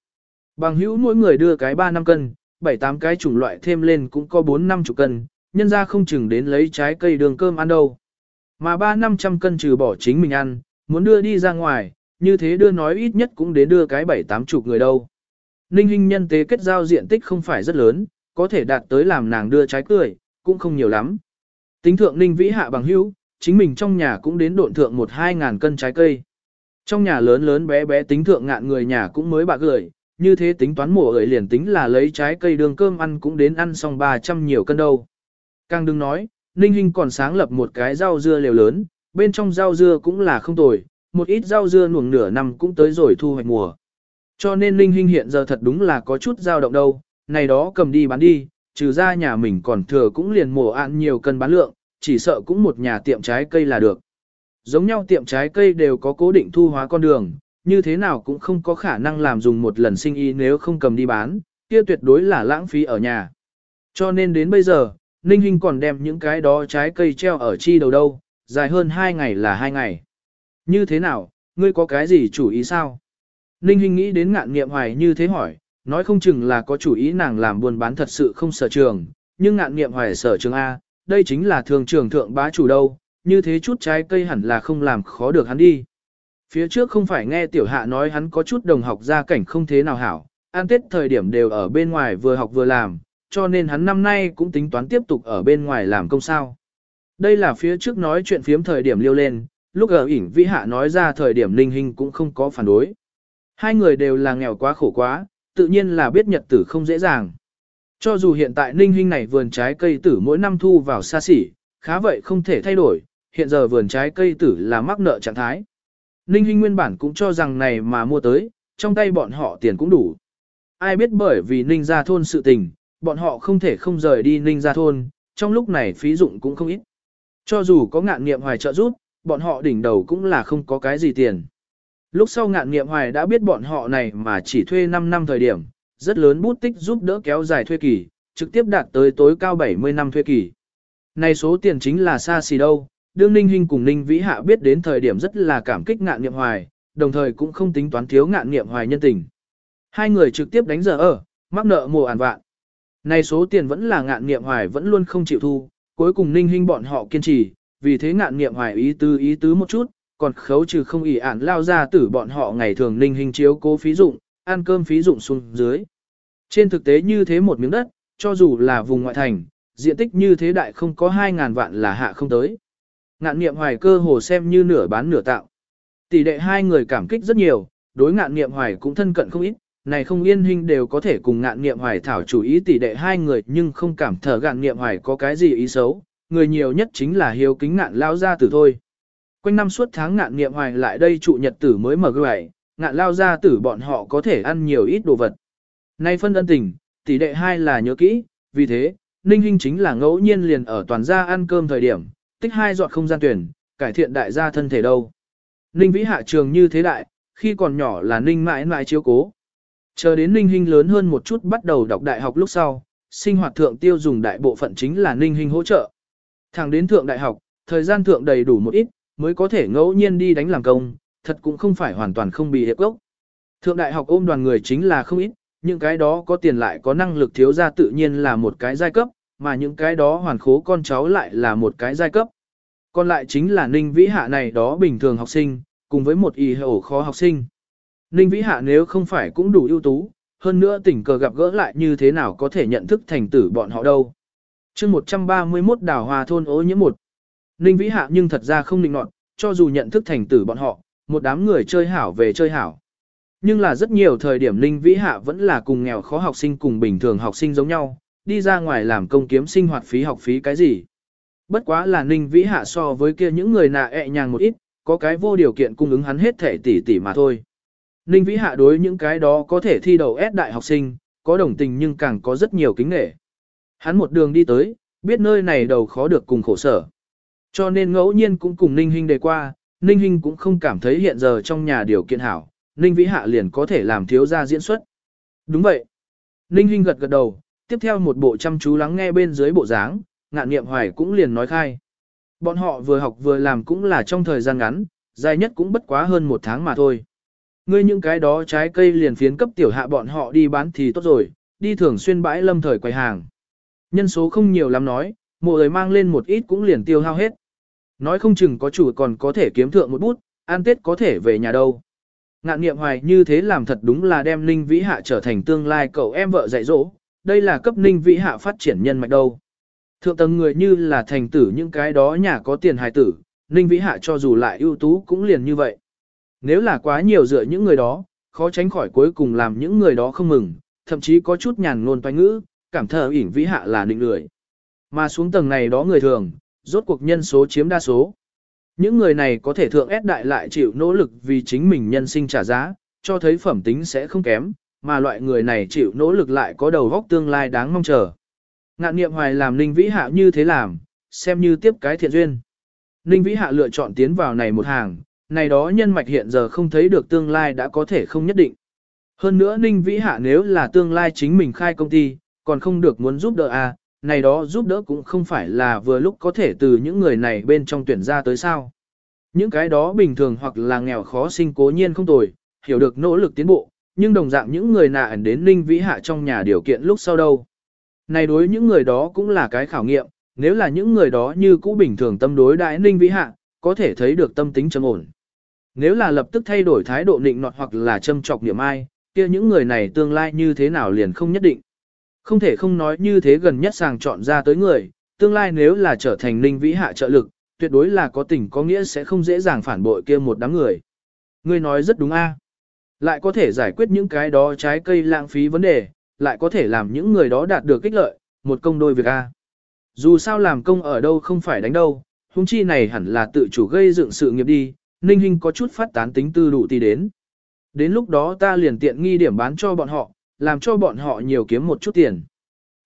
Bằng hữu mỗi người đưa cái 3 năm cân, 7-8 cái chủng loại thêm lên cũng có 4-5 chục cân, nhân ra không chừng đến lấy trái cây đường cơm ăn đâu. Mà 3-500 cân trừ bỏ chính mình ăn, muốn đưa đi ra ngoài, như thế đưa nói ít nhất cũng đến đưa cái bảy tám chục người đâu. Ninh Hinh nhân tế kết giao diện tích không phải rất lớn, có thể đạt tới làm nàng đưa trái cười, cũng không nhiều lắm. Tính thượng Ninh Vĩ hạ bằng hữu, chính mình trong nhà cũng đến độn thượng một hai ngàn cân trái cây. Trong nhà lớn lớn bé bé tính thượng ngạn người nhà cũng mới bạc gửi, như thế tính toán mùa ấy liền tính là lấy trái cây đường cơm ăn cũng đến ăn xong 300 nhiều cân đâu. Càng đừng nói, Ninh Hinh còn sáng lập một cái rau dưa liều lớn, bên trong rau dưa cũng là không tồi, một ít rau dưa nuồng nửa năm cũng tới rồi thu hoạch mùa. Cho nên Ninh Hinh hiện giờ thật đúng là có chút dao động đâu, này đó cầm đi bán đi, trừ ra nhà mình còn thừa cũng liền mổ ăn nhiều cân bán lượng, chỉ sợ cũng một nhà tiệm trái cây là được. Giống nhau tiệm trái cây đều có cố định thu hóa con đường, như thế nào cũng không có khả năng làm dùng một lần sinh y nếu không cầm đi bán, kia tuyệt đối là lãng phí ở nhà. Cho nên đến bây giờ, Ninh Hinh còn đem những cái đó trái cây treo ở chi đầu đâu, dài hơn 2 ngày là 2 ngày. Như thế nào, ngươi có cái gì chủ ý sao? Ninh Hinh nghĩ đến ngạn nghiệm hoài như thế hỏi, nói không chừng là có chủ ý nàng làm buôn bán thật sự không sở trường, nhưng ngạn nghiệm hoài sở trường A, đây chính là thường trường thượng bá chủ đâu, như thế chút trái cây hẳn là không làm khó được hắn đi. Phía trước không phải nghe tiểu hạ nói hắn có chút đồng học gia cảnh không thế nào hảo, an tết thời điểm đều ở bên ngoài vừa học vừa làm, cho nên hắn năm nay cũng tính toán tiếp tục ở bên ngoài làm công sao. Đây là phía trước nói chuyện phiếm thời điểm liêu lên, lúc ở ỉn vĩ hạ nói ra thời điểm ninh hình cũng không có phản đối. Hai người đều là nghèo quá khổ quá, tự nhiên là biết nhật tử không dễ dàng. Cho dù hiện tại ninh hình này vườn trái cây tử mỗi năm thu vào xa xỉ, khá vậy không thể thay đổi, hiện giờ vườn trái cây tử là mắc nợ trạng thái. Ninh Hinh nguyên bản cũng cho rằng này mà mua tới, trong tay bọn họ tiền cũng đủ. Ai biết bởi vì ninh gia thôn sự tình, bọn họ không thể không rời đi ninh gia thôn, trong lúc này phí dụng cũng không ít. Cho dù có ngạn nghiệm hoài trợ giúp, bọn họ đỉnh đầu cũng là không có cái gì tiền. Lúc sau ngạn nghiệm hoài đã biết bọn họ này mà chỉ thuê 5 năm thời điểm, rất lớn bút tích giúp đỡ kéo dài thuê kỳ, trực tiếp đạt tới tối cao 70 năm thuê kỳ. Này số tiền chính là xa xỉ đâu, đương Ninh Hinh cùng Ninh Vĩ Hạ biết đến thời điểm rất là cảm kích ngạn nghiệm hoài, đồng thời cũng không tính toán thiếu ngạn nghiệm hoài nhân tình. Hai người trực tiếp đánh giờ ở, mắc nợ mùa ản vạn. Này số tiền vẫn là ngạn nghiệm hoài vẫn luôn không chịu thu, cuối cùng Ninh Hinh bọn họ kiên trì, vì thế ngạn nghiệm hoài ý tứ ý tứ một chút, còn khấu trừ không ỉ ản lao ra tử bọn họ ngày thường Ninh Hinh chiếu cố phí dụng, ăn cơm phí dụng xuống dưới. Trên thực tế như thế một miếng đất, cho dù là vùng ngoại thành, diện tích như thế đại không có 2.000 vạn là hạ không tới. Ngạn nghiệm hoài cơ hồ xem như nửa bán nửa tạo. Tỷ đệ hai người cảm kích rất nhiều, đối ngạn nghiệm hoài cũng thân cận không ít, này không yên hình đều có thể cùng ngạn nghiệm hoài thảo chủ ý tỷ đệ hai người nhưng không cảm thở ngạn nghiệm hoài có cái gì ý xấu, người nhiều nhất chính là hiếu kính ngạn lao ra tử thôi. Quanh năm suốt tháng ngạn nghiệm hoài lại đây trụ nhật tử mới mở gửi, ngạn lao ra tử bọn họ có thể ăn nhiều ít đồ vật. Nay phân ân tình, tỷ đệ hai là nhớ kỹ, vì thế, Ninh Hình chính là ngẫu nhiên liền ở toàn gia ăn cơm thời điểm, tích hai giọt không gian tuyển, cải thiện đại gia thân thể đâu. Ninh Vĩ hạ trường như thế đại, khi còn nhỏ là Ninh mãi mãi chiếu cố. Chờ đến Ninh Hinh lớn hơn một chút bắt đầu đọc đại học lúc sau, sinh hoạt thượng tiêu dùng đại bộ phận chính là Ninh Hinh hỗ trợ. Thẳng đến thượng đại học, thời gian thượng đầy đủ một ít, mới có thể ngẫu nhiên đi đánh làm công, thật cũng không phải hoàn toàn không bị hiệp gốc. Thượng đại học ôm đoàn người chính là không ít, những cái đó có tiền lại có năng lực thiếu ra tự nhiên là một cái giai cấp, mà những cái đó hoàn khố con cháu lại là một cái giai cấp. Còn lại chính là Ninh Vĩ Hạ này đó bình thường học sinh, cùng với một y hậu khó học sinh. Ninh Vĩ Hạ nếu không phải cũng đủ ưu tú, hơn nữa tình cờ gặp gỡ lại như thế nào có thể nhận thức thành tử bọn họ đâu. chương 131 đảo hòa thôn ố nhiễm một. Ninh Vĩ Hạ nhưng thật ra không định nọt, cho dù nhận thức thành tử bọn họ, một đám người chơi hảo về chơi hảo. Nhưng là rất nhiều thời điểm Ninh Vĩ Hạ vẫn là cùng nghèo khó học sinh cùng bình thường học sinh giống nhau, đi ra ngoài làm công kiếm sinh hoạt phí học phí cái gì. Bất quá là Ninh Vĩ Hạ so với kia những người nạ ẹ nhàng một ít, có cái vô điều kiện cung ứng hắn hết thể tỷ tỷ mà thôi. Ninh Vĩ Hạ đối những cái đó có thể thi đầu S đại học sinh, có đồng tình nhưng càng có rất nhiều kính nghệ. Hắn một đường đi tới, biết nơi này đầu khó được cùng khổ sở. Cho nên ngẫu nhiên cũng cùng Ninh Hinh đề qua, Ninh Hinh cũng không cảm thấy hiện giờ trong nhà điều kiện hảo, Ninh Vĩ Hạ liền có thể làm thiếu gia diễn xuất. Đúng vậy. Ninh Hinh gật gật đầu, tiếp theo một bộ chăm chú lắng nghe bên dưới bộ dáng, ngạn nghiệm hoài cũng liền nói khai. Bọn họ vừa học vừa làm cũng là trong thời gian ngắn, dài nhất cũng bất quá hơn một tháng mà thôi. Ngươi những cái đó trái cây liền phiến cấp tiểu hạ bọn họ đi bán thì tốt rồi, đi thường xuyên bãi lâm thời quầy hàng. Nhân số không nhiều lắm nói, mộ người mang lên một ít cũng liền tiêu hao hết. Nói không chừng có chủ còn có thể kiếm thượng một bút, ăn tết có thể về nhà đâu. Ngạn niệm hoài như thế làm thật đúng là đem Ninh Vĩ Hạ trở thành tương lai cậu em vợ dạy dỗ, đây là cấp Ninh Vĩ Hạ phát triển nhân mạch đâu. Thượng tầng người như là thành tử những cái đó nhà có tiền hài tử, Ninh Vĩ Hạ cho dù lại ưu tú cũng liền như vậy. Nếu là quá nhiều dựa những người đó, khó tránh khỏi cuối cùng làm những người đó không mừng, thậm chí có chút nhàn ngôn toanh ngữ, cảm thờ ỉn Vĩ Hạ là định lười. Mà xuống tầng này đó người thường, rốt cuộc nhân số chiếm đa số. Những người này có thể thượng ép đại lại chịu nỗ lực vì chính mình nhân sinh trả giá, cho thấy phẩm tính sẽ không kém, mà loại người này chịu nỗ lực lại có đầu góc tương lai đáng mong chờ. Ngạn niệm hoài làm Ninh Vĩ Hạ như thế làm, xem như tiếp cái thiện duyên. Ninh Vĩ Hạ lựa chọn tiến vào này một hàng, này đó nhân mạch hiện giờ không thấy được tương lai đã có thể không nhất định. Hơn nữa Ninh Vĩ Hạ nếu là tương lai chính mình khai công ty, còn không được muốn giúp đỡ à, này đó giúp đỡ cũng không phải là vừa lúc có thể từ những người này bên trong tuyển ra tới sao. Những cái đó bình thường hoặc là nghèo khó sinh cố nhiên không tồi, hiểu được nỗ lực tiến bộ, nhưng đồng dạng những người nạ đến Ninh Vĩ Hạ trong nhà điều kiện lúc sau đâu. Này đối những người đó cũng là cái khảo nghiệm, nếu là những người đó như cũ bình thường tâm đối đại Ninh Vĩ Hạ, có thể thấy được tâm tính trầm ổn. Nếu là lập tức thay đổi thái độ định nọt hoặc là châm trọc niệm ai, kia những người này tương lai như thế nào liền không nhất định. Không thể không nói như thế gần nhất sàng chọn ra tới người, tương lai nếu là trở thành ninh vĩ hạ trợ lực, tuyệt đối là có tình có nghĩa sẽ không dễ dàng phản bội kia một đám người. Ngươi nói rất đúng a. Lại có thể giải quyết những cái đó trái cây lãng phí vấn đề, lại có thể làm những người đó đạt được kích lợi, một công đôi việc a. Dù sao làm công ở đâu không phải đánh đâu, huống chi này hẳn là tự chủ gây dựng sự nghiệp đi, Ninh Hinh có chút phát tán tính tư đủ tì đến. Đến lúc đó ta liền tiện nghi điểm bán cho bọn họ, làm cho bọn họ nhiều kiếm một chút tiền.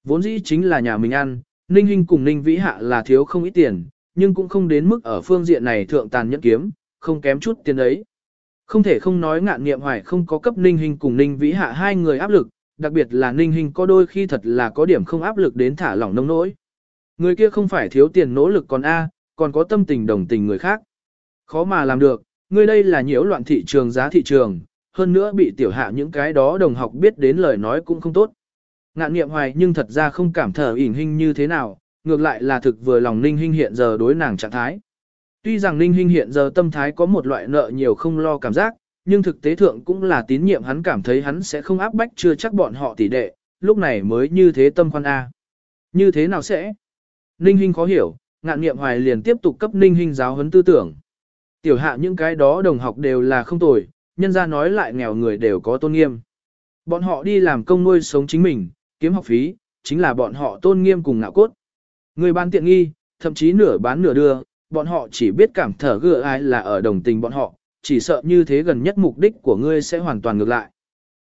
Vốn dĩ chính là nhà mình ăn, Ninh Hinh cùng Ninh Vĩ Hạ là thiếu không ít tiền, nhưng cũng không đến mức ở phương diện này thượng tàn nhẫn kiếm, không kém chút tiền ấy. Không thể không nói ngạn nghiệm hoài không có cấp Ninh hình cùng Ninh Vĩ Hạ hai người áp lực, đặc biệt là Ninh hình có đôi khi thật là có điểm không áp lực đến thả lỏng nông nỗi. Người kia không phải thiếu tiền nỗ lực còn A, còn có tâm tình đồng tình người khác. Khó mà làm được, người đây là nhiễu loạn thị trường giá thị trường, hơn nữa bị tiểu hạ những cái đó đồng học biết đến lời nói cũng không tốt. Ngạn nghiệm hoài nhưng thật ra không cảm thở ỉn hình như thế nào, ngược lại là thực vừa lòng ninh hình hiện giờ đối nàng trạng thái. Tuy rằng ninh Hinh hiện giờ tâm thái có một loại nợ nhiều không lo cảm giác, nhưng thực tế thượng cũng là tín nhiệm hắn cảm thấy hắn sẽ không áp bách chưa chắc bọn họ tỷ đệ, lúc này mới như thế tâm khoan A. Như thế nào sẽ? Ninh Hinh khó hiểu, ngạn nghiệm hoài liền tiếp tục cấp ninh Hinh giáo huấn tư tưởng. Tiểu hạ những cái đó đồng học đều là không tồi, nhân ra nói lại nghèo người đều có tôn nghiêm. Bọn họ đi làm công nuôi sống chính mình, kiếm học phí, chính là bọn họ tôn nghiêm cùng ngạo cốt. Người bán tiện nghi, thậm chí nửa bán nửa đưa, bọn họ chỉ biết cảm thở gựa ai là ở đồng tình bọn họ, chỉ sợ như thế gần nhất mục đích của ngươi sẽ hoàn toàn ngược lại.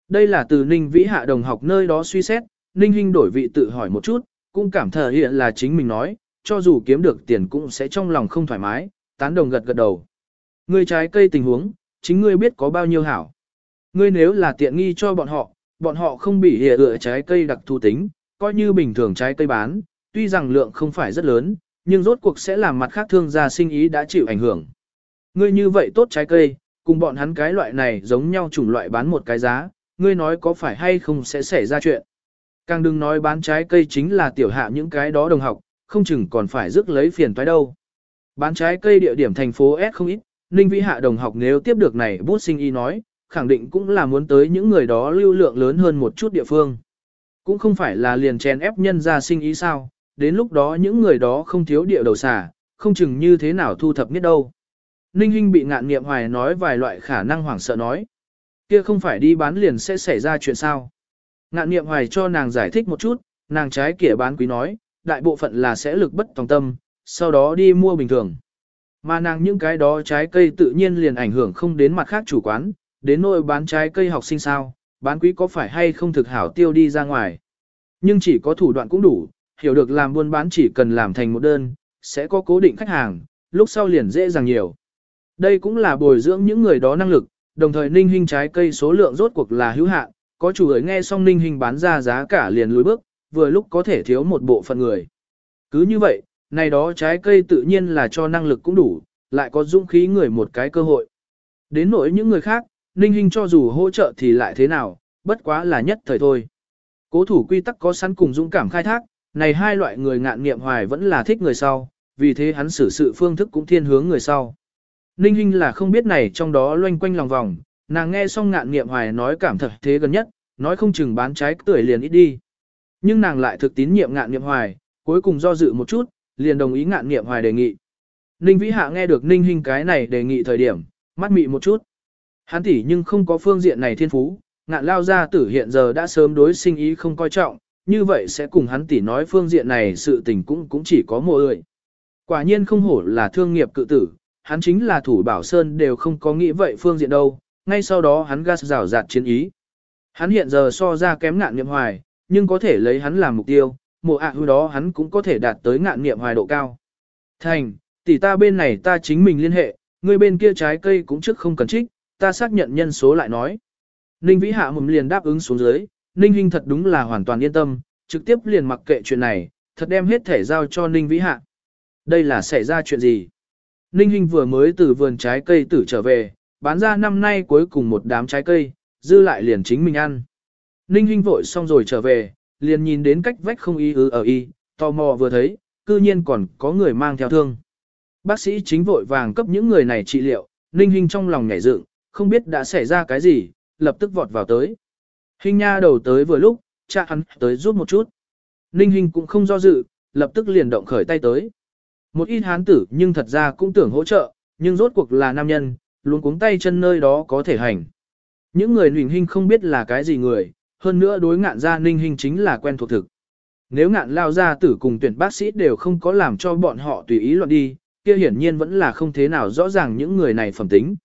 Đây là từ Ninh Vĩ Hạ đồng học nơi đó suy xét, Ninh Hinh đổi vị tự hỏi một chút, cũng cảm thở hiện là chính mình nói, cho dù kiếm được tiền cũng sẽ trong lòng không thoải mái, tán đồng gật gật đầu. Ngươi trái cây tình huống, chính ngươi biết có bao nhiêu hảo. Ngươi nếu là tiện nghi cho bọn họ, bọn họ không bị hệ ựa trái cây đặc thù tính, coi như bình thường trái cây bán, tuy rằng lượng không phải rất lớn, nhưng rốt cuộc sẽ làm mặt khác thương gia sinh ý đã chịu ảnh hưởng. Ngươi như vậy tốt trái cây, cùng bọn hắn cái loại này giống nhau chủng loại bán một cái giá, ngươi nói có phải hay không sẽ xảy ra chuyện. Càng đừng nói bán trái cây chính là tiểu hạ những cái đó đồng học, không chừng còn phải rước lấy phiền toái đâu. Bán trái cây địa điểm thành phố S không ít, Ninh Vĩ Hạ đồng học nếu tiếp được này bút sinh y nói, khẳng định cũng là muốn tới những người đó lưu lượng lớn hơn một chút địa phương. Cũng không phải là liền chèn ép nhân ra sinh ý sao, đến lúc đó những người đó không thiếu địa đầu xả, không chừng như thế nào thu thập nhất đâu. Ninh Hinh bị ngạn nghiệm hoài nói vài loại khả năng hoảng sợ nói. Kia không phải đi bán liền sẽ xảy ra chuyện sao. Ngạn nghiệm hoài cho nàng giải thích một chút, nàng trái kỉa bán quý nói, đại bộ phận là sẽ lực bất tòng tâm, sau đó đi mua bình thường. Mà nàng những cái đó trái cây tự nhiên liền ảnh hưởng không đến mặt khác chủ quán, đến nỗi bán trái cây học sinh sao, bán quý có phải hay không thực hảo tiêu đi ra ngoài. Nhưng chỉ có thủ đoạn cũng đủ, hiểu được làm buôn bán chỉ cần làm thành một đơn, sẽ có cố định khách hàng, lúc sau liền dễ dàng nhiều. Đây cũng là bồi dưỡng những người đó năng lực, đồng thời ninh hình trái cây số lượng rốt cuộc là hữu hạn, có chủ ấy nghe xong ninh hình bán ra giá cả liền lùi bước, vừa lúc có thể thiếu một bộ phận người. Cứ như vậy, này đó trái cây tự nhiên là cho năng lực cũng đủ, lại có dũng khí người một cái cơ hội. Đến nỗi những người khác, Ninh Hinh cho dù hỗ trợ thì lại thế nào, bất quá là nhất thời thôi. Cố thủ quy tắc có sẵn cùng dũng cảm khai thác, này hai loại người ngạn nghiệm hoài vẫn là thích người sau, vì thế hắn xử sự phương thức cũng thiên hướng người sau. Ninh Hinh là không biết này trong đó loanh quanh lòng vòng, nàng nghe xong ngạn nghiệm hoài nói cảm thật thế gần nhất, nói không chừng bán trái tuổi liền ít đi. Nhưng nàng lại thực tín nhiệm ngạn nghiệm hoài, cuối cùng do dự một chút, liền đồng ý ngạn nghiệm hoài đề nghị. Ninh Vĩ Hạ nghe được Ninh Hinh cái này đề nghị thời điểm, mắt mị một chút. Hắn tỷ nhưng không có phương diện này thiên phú, ngạn lao gia tử hiện giờ đã sớm đối sinh ý không coi trọng, như vậy sẽ cùng hắn tỉ nói phương diện này sự tình cũng cũng chỉ có một ơi. Quả nhiên không hổ là thương nghiệp cự tử, hắn chính là thủ bảo sơn đều không có nghĩ vậy phương diện đâu, ngay sau đó hắn gas rào rạt chiến ý. Hắn hiện giờ so ra kém ngạn niệm hoài, nhưng có thể lấy hắn làm mục tiêu, mùa ạ à đó hắn cũng có thể đạt tới ngạn niệm hoài độ cao. Thành, tỷ ta bên này ta chính mình liên hệ, người bên kia trái cây cũng trước không cần trích, ta xác nhận nhân số lại nói. Ninh Vĩ Hạ mầm liền đáp ứng xuống dưới, Ninh Hinh thật đúng là hoàn toàn yên tâm, trực tiếp liền mặc kệ chuyện này, thật đem hết thể giao cho Ninh Vĩ Hạ. Đây là xảy ra chuyện gì? Ninh Hinh vừa mới từ vườn trái cây tử trở về, bán ra năm nay cuối cùng một đám trái cây, dư lại liền chính mình ăn. Ninh Hinh vội xong rồi trở về, liền nhìn đến cách vách không y ư ở y, tò mò vừa thấy, cư nhiên còn có người mang theo thương. Bác sĩ chính vội vàng cấp những người này trị liệu, Ninh Hinh trong lòng nhảy dựng, không biết đã xảy ra cái gì, lập tức vọt vào tới. Hình nha đầu tới vừa lúc, cha hắn tới giúp một chút. Ninh Hinh cũng không do dự, lập tức liền động khởi tay tới. Một ít hán tử nhưng thật ra cũng tưởng hỗ trợ, nhưng rốt cuộc là nam nhân, luôn cuống tay chân nơi đó có thể hành. Những người Ninh Hinh không biết là cái gì người, hơn nữa đối ngạn gia Ninh Hinh chính là quen thuộc thực. Nếu ngạn lao gia tử cùng tuyển bác sĩ đều không có làm cho bọn họ tùy ý loạn đi, kia hiển nhiên vẫn là không thế nào rõ ràng những người này phẩm tính.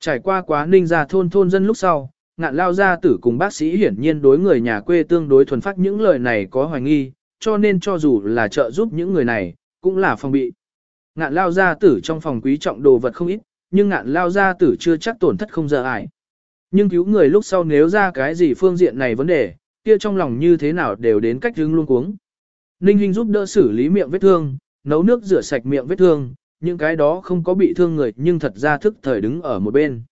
Trải qua quá ninh gia thôn thôn dân lúc sau, ngạn lao gia tử cùng bác sĩ hiển nhiên đối người nhà quê tương đối thuần phát những lời này có hoài nghi, cho nên cho dù là trợ giúp những người này, cũng là phòng bị. Ngạn lao gia tử trong phòng quý trọng đồ vật không ít, nhưng ngạn lao gia tử chưa chắc tổn thất không giờ ải. Nhưng cứu người lúc sau nếu ra cái gì phương diện này vấn đề, kia trong lòng như thế nào đều đến cách hướng luôn cuống. Ninh Hinh giúp đỡ xử lý miệng vết thương, nấu nước rửa sạch miệng vết thương, những cái đó không có bị thương người nhưng thật ra thức thời đứng ở một bên.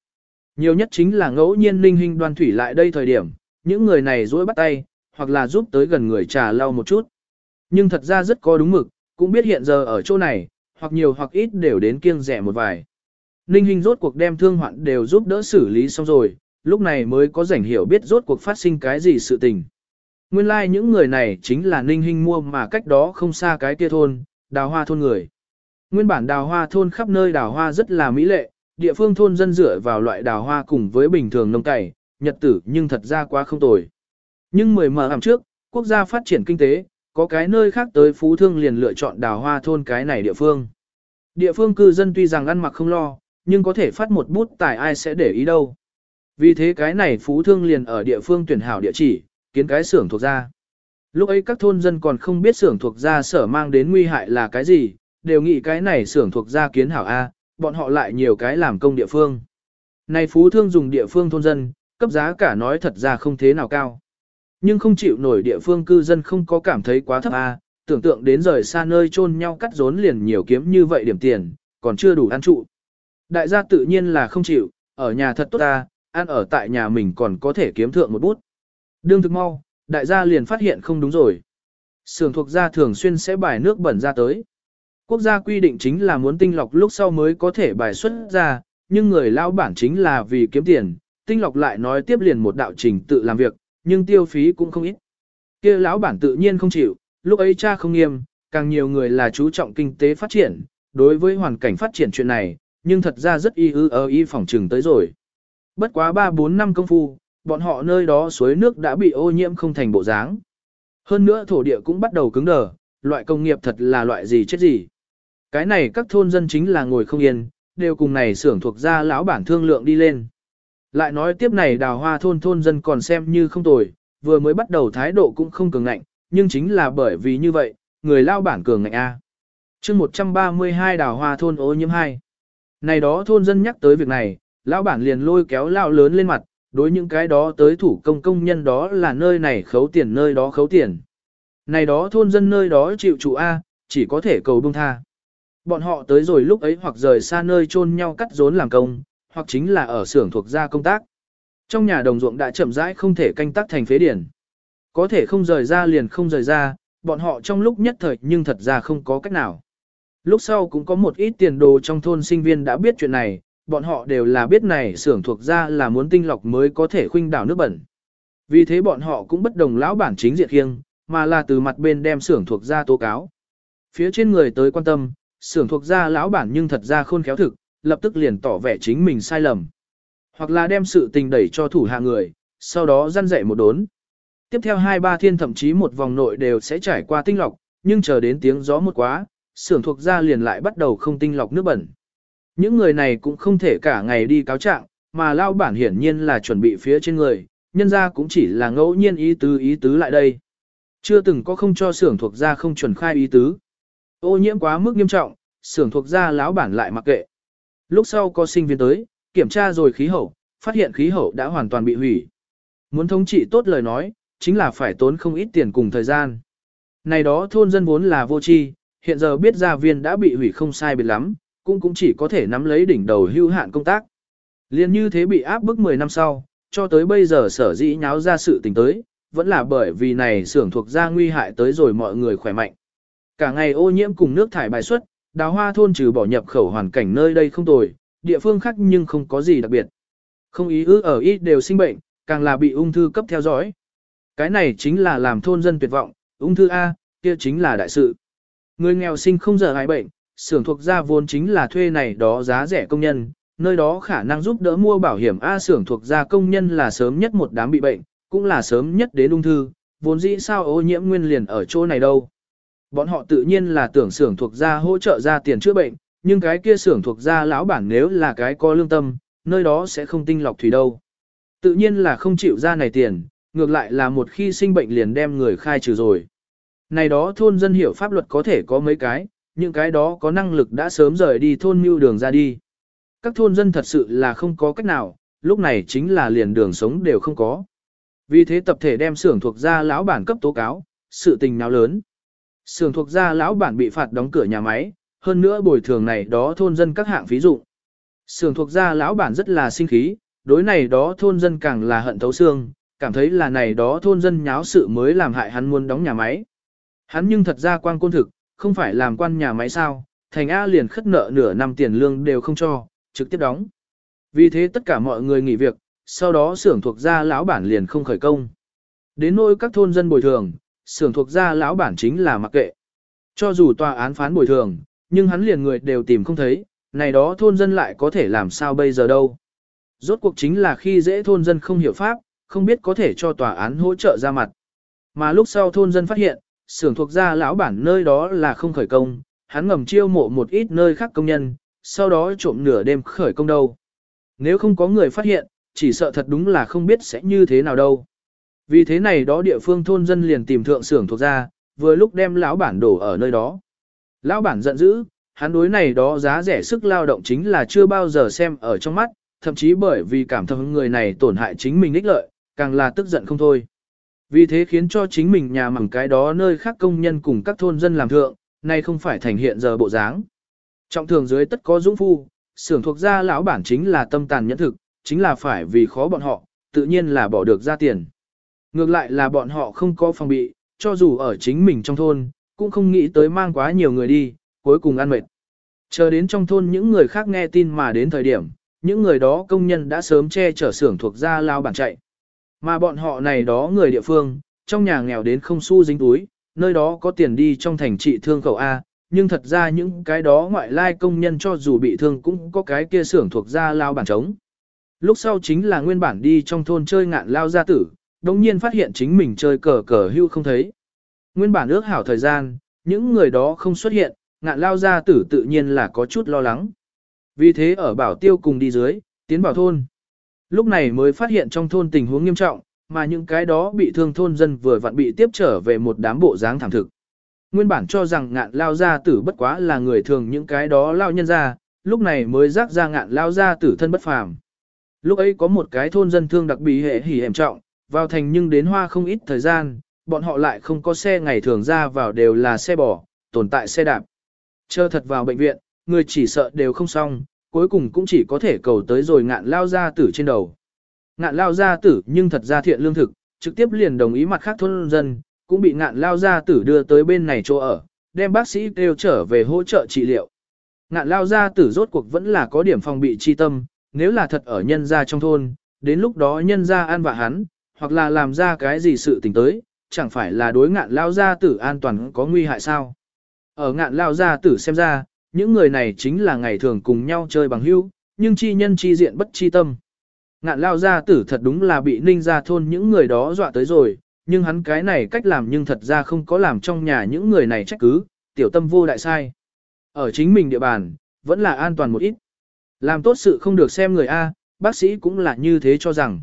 Nhiều nhất chính là ngẫu nhiên linh hình đoan thủy lại đây thời điểm, những người này dối bắt tay, hoặc là giúp tới gần người trà lau một chút. Nhưng thật ra rất có đúng mực, cũng biết hiện giờ ở chỗ này, hoặc nhiều hoặc ít đều đến kiêng rẻ một vài. Ninh Hinh rốt cuộc đem thương hoạn đều giúp đỡ xử lý xong rồi, lúc này mới có rảnh hiểu biết rốt cuộc phát sinh cái gì sự tình. Nguyên lai like những người này chính là Ninh Hinh mua mà cách đó không xa cái kia thôn, đào hoa thôn người. Nguyên bản đào hoa thôn khắp nơi đào hoa rất là mỹ lệ, địa phương thôn dân dựa vào loại đào hoa cùng với bình thường nông cày, nhật tử nhưng thật ra quá không tồi. Nhưng mười mở ảm trước, quốc gia phát triển kinh tế, có cái nơi khác tới phú thương liền lựa chọn đào hoa thôn cái này địa phương. Địa phương cư dân tuy rằng ăn mặc không lo, nhưng có thể phát một bút tài ai sẽ để ý đâu. Vì thế cái này phú thương liền ở địa phương tuyển hảo địa chỉ, kiến cái xưởng thuộc gia. Lúc ấy các thôn dân còn không biết xưởng thuộc gia sở mang đến nguy hại là cái gì, đều nghĩ cái này xưởng thuộc gia kiến hảo A, bọn họ lại nhiều cái làm công địa phương. Này phú thương dùng địa phương thôn dân, cấp giá cả nói thật ra không thế nào cao. Nhưng không chịu nổi địa phương cư dân không có cảm thấy quá thấp à? tưởng tượng đến rời xa nơi chôn nhau cắt rốn liền nhiều kiếm như vậy điểm tiền, còn chưa đủ ăn trụ. Đại gia tự nhiên là không chịu, ở nhà thật tốt ta, ăn ở tại nhà mình còn có thể kiếm thượng một bút. Đương thực mau, đại gia liền phát hiện không đúng rồi. Sưởng thuộc gia thường xuyên sẽ bài nước bẩn ra tới. Quốc gia quy định chính là muốn tinh lọc lúc sau mới có thể bài xuất ra, nhưng người lao bản chính là vì kiếm tiền, tinh lọc lại nói tiếp liền một đạo trình tự làm việc, nhưng tiêu phí cũng không ít. kia lão bản tự nhiên không chịu, lúc ấy cha không nghiêm, càng nhiều người là chú trọng kinh tế phát triển, đối với hoàn cảnh phát triển chuyện này, nhưng thật ra rất y ư ơ y phỏng trừng tới rồi. Bất quá 3-4 năm công phu, bọn họ nơi đó suối nước đã bị ô nhiễm không thành bộ dáng. Hơn nữa thổ địa cũng bắt đầu cứng đờ, loại công nghiệp thật là loại gì chết gì. Cái này các thôn dân chính là ngồi không yên, đều cùng này xưởng thuộc ra lão bản thương lượng đi lên. Lại nói tiếp này đào hoa thôn thôn dân còn xem như không tồi, vừa mới bắt đầu thái độ cũng không cường ngạnh, nhưng chính là bởi vì như vậy, người lao bản cường ngạnh A. chương 132 đào hoa thôn ô nhiễm 2. Này đó thôn dân nhắc tới việc này, lão bản liền lôi kéo lao lớn lên mặt, đối những cái đó tới thủ công công nhân đó là nơi này khấu tiền nơi đó khấu tiền. Này đó thôn dân nơi đó chịu chủ A, chỉ có thể cầu bông tha. Bọn họ tới rồi lúc ấy hoặc rời xa nơi chôn nhau cắt rốn làm công, hoặc chính là ở xưởng thuộc gia công tác. Trong nhà đồng ruộng đã chậm rãi không thể canh tác thành phế điển. Có thể không rời ra liền không rời ra, bọn họ trong lúc nhất thời nhưng thật ra không có cách nào. Lúc sau cũng có một ít tiền đồ trong thôn sinh viên đã biết chuyện này, bọn họ đều là biết này xưởng thuộc ra là muốn tinh lọc mới có thể khuynh đảo nước bẩn. Vì thế bọn họ cũng bất đồng lão bản chính diện khiêng, mà là từ mặt bên đem xưởng thuộc ra tố cáo. Phía trên người tới quan tâm, xưởng thuộc ra lão bản nhưng thật ra khôn khéo thực, lập tức liền tỏ vẻ chính mình sai lầm. Hoặc là đem sự tình đẩy cho thủ hạ người, sau đó răn dạy một đốn. Tiếp theo hai ba thiên thậm chí một vòng nội đều sẽ trải qua tinh lọc, nhưng chờ đến tiếng gió một quá, xưởng thuộc ra liền lại bắt đầu không tinh lọc nước bẩn. Những người này cũng không thể cả ngày đi cáo trạng, mà lao bản hiển nhiên là chuẩn bị phía trên người, nhân ra cũng chỉ là ngẫu nhiên ý tứ ý tứ lại đây. Chưa từng có không cho xưởng thuộc ra không chuẩn khai ý tứ. Ô nhiễm quá mức nghiêm trọng, xưởng thuộc ra lão bản lại mặc kệ. Lúc sau có sinh viên tới, kiểm tra rồi khí hậu, phát hiện khí hậu đã hoàn toàn bị hủy. Muốn thống trị tốt lời nói, chính là phải tốn không ít tiền cùng thời gian. Này đó thôn dân vốn là vô tri, hiện giờ biết gia viên đã bị hủy không sai biệt lắm, cũng cũng chỉ có thể nắm lấy đỉnh đầu hưu hạn công tác. Liên như thế bị áp bức 10 năm sau, cho tới bây giờ sở dĩ nháo ra sự tình tới, vẫn là bởi vì này xưởng thuộc gia nguy hại tới rồi mọi người khỏe mạnh. Cả ngày ô nhiễm cùng nước thải bài xuất, đào hoa thôn trừ bỏ nhập khẩu hoàn cảnh nơi đây không tồi, địa phương khác nhưng không có gì đặc biệt. Không ý ư ở ít đều sinh bệnh, càng là bị ung thư cấp theo dõi. Cái này chính là làm thôn dân tuyệt vọng, ung thư A, kia chính là đại sự. Người nghèo sinh không giờ hại bệnh, xưởng thuộc gia vốn chính là thuê này đó giá rẻ công nhân, nơi đó khả năng giúp đỡ mua bảo hiểm A xưởng thuộc gia công nhân là sớm nhất một đám bị bệnh, cũng là sớm nhất đến ung thư, vốn dĩ sao ô nhiễm nguyên liền ở chỗ này đâu. Bọn họ tự nhiên là tưởng xưởng thuộc gia hỗ trợ ra tiền chữa bệnh, nhưng cái kia xưởng thuộc gia lão bản nếu là cái có lương tâm, nơi đó sẽ không tinh lọc thủy đâu. Tự nhiên là không chịu ra này tiền, ngược lại là một khi sinh bệnh liền đem người khai trừ rồi. Này đó thôn dân hiểu pháp luật có thể có mấy cái, những cái đó có năng lực đã sớm rời đi thôn mưu đường ra đi. Các thôn dân thật sự là không có cách nào, lúc này chính là liền đường sống đều không có. Vì thế tập thể đem xưởng thuộc gia lão bản cấp tố cáo, sự tình nào lớn. Xưởng thuộc gia lão bản bị phạt đóng cửa nhà máy, hơn nữa bồi thường này đó thôn dân các hạng phí dụ. Xưởng thuộc gia lão bản rất là sinh khí, đối này đó thôn dân càng là hận thấu xương, cảm thấy là này đó thôn dân nháo sự mới làm hại hắn muốn đóng nhà máy. Hắn nhưng thật ra quan côn thực, không phải làm quan nhà máy sao, thành A liền khất nợ nửa năm tiền lương đều không cho, trực tiếp đóng. Vì thế tất cả mọi người nghỉ việc, sau đó xưởng thuộc gia lão bản liền không khởi công. Đến nỗi các thôn dân bồi thường, xưởng thuộc gia lão bản chính là mặc kệ. Cho dù tòa án phán bồi thường, nhưng hắn liền người đều tìm không thấy, này đó thôn dân lại có thể làm sao bây giờ đâu. Rốt cuộc chính là khi dễ thôn dân không hiểu pháp, không biết có thể cho tòa án hỗ trợ ra mặt. Mà lúc sau thôn dân phát hiện, xưởng thuộc gia lão bản nơi đó là không khởi công, hắn ngầm chiêu mộ một ít nơi khác công nhân, sau đó trộm nửa đêm khởi công đâu. Nếu không có người phát hiện, chỉ sợ thật đúng là không biết sẽ như thế nào đâu. Vì thế này đó địa phương thôn dân liền tìm thượng xưởng thuộc gia, vừa lúc đem lão bản đổ ở nơi đó. Lão bản giận dữ, hắn đối này đó giá rẻ sức lao động chính là chưa bao giờ xem ở trong mắt, thậm chí bởi vì cảm thông người này tổn hại chính mình ích lợi, càng là tức giận không thôi. Vì thế khiến cho chính mình nhà mẳng cái đó nơi khác công nhân cùng các thôn dân làm thượng, nay không phải thành hiện giờ bộ dáng. Trọng thường dưới tất có dũng phu, xưởng thuộc gia lão bản chính là tâm tàn nhẫn thực, chính là phải vì khó bọn họ, tự nhiên là bỏ được ra tiền. Ngược lại là bọn họ không có phòng bị, cho dù ở chính mình trong thôn, cũng không nghĩ tới mang quá nhiều người đi, cuối cùng ăn mệt. Chờ đến trong thôn những người khác nghe tin mà đến thời điểm, những người đó công nhân đã sớm che chở xưởng thuộc gia lao bản chạy. Mà bọn họ này đó người địa phương, trong nhà nghèo đến không xu dính túi, nơi đó có tiền đi trong thành trị thương khẩu A, nhưng thật ra những cái đó ngoại lai công nhân cho dù bị thương cũng có cái kia xưởng thuộc gia lao bản trống. Lúc sau chính là nguyên bản đi trong thôn chơi ngạn lao gia tử, đồng nhiên phát hiện chính mình chơi cờ cờ hưu không thấy. Nguyên bản ước hảo thời gian, những người đó không xuất hiện, ngạn lao gia tử tự nhiên là có chút lo lắng. Vì thế ở bảo tiêu cùng đi dưới, tiến vào thôn. Lúc này mới phát hiện trong thôn tình huống nghiêm trọng, mà những cái đó bị thương thôn dân vừa vặn bị tiếp trở về một đám bộ dáng thảm thực. Nguyên bản cho rằng ngạn lao gia tử bất quá là người thường những cái đó lao nhân ra, lúc này mới rác ra ngạn lao gia tử thân bất phàm. Lúc ấy có một cái thôn dân thương đặc biệt hệ hỉ hẻm trọng, vào thành nhưng đến hoa không ít thời gian, bọn họ lại không có xe ngày thường ra vào đều là xe bò, tồn tại xe đạp. Chờ thật vào bệnh viện, người chỉ sợ đều không xong, cuối cùng cũng chỉ có thể cầu tới rồi ngạn lao gia tử trên đầu. Ngạn lao gia tử nhưng thật ra thiện lương thực, trực tiếp liền đồng ý mặt khác thôn dân, cũng bị ngạn lao gia tử đưa tới bên này chỗ ở, đem bác sĩ kêu trở về hỗ trợ trị liệu. Ngạn lao gia tử rốt cuộc vẫn là có điểm phòng bị chi tâm, nếu là thật ở nhân gia trong thôn, đến lúc đó nhân gia an vạ hắn, hoặc là làm ra cái gì sự tình tới, chẳng phải là đối ngạn lao gia tử an toàn có nguy hại sao. Ở ngạn lao gia tử xem ra, những người này chính là ngày thường cùng nhau chơi bằng hữu, nhưng chi nhân chi diện bất chi tâm. Ngạn lao gia tử thật đúng là bị ninh ra thôn những người đó dọa tới rồi, nhưng hắn cái này cách làm nhưng thật ra không có làm trong nhà những người này trách cứ, tiểu tâm vô đại sai. Ở chính mình địa bàn, vẫn là an toàn một ít. Làm tốt sự không được xem người A, bác sĩ cũng là như thế cho rằng.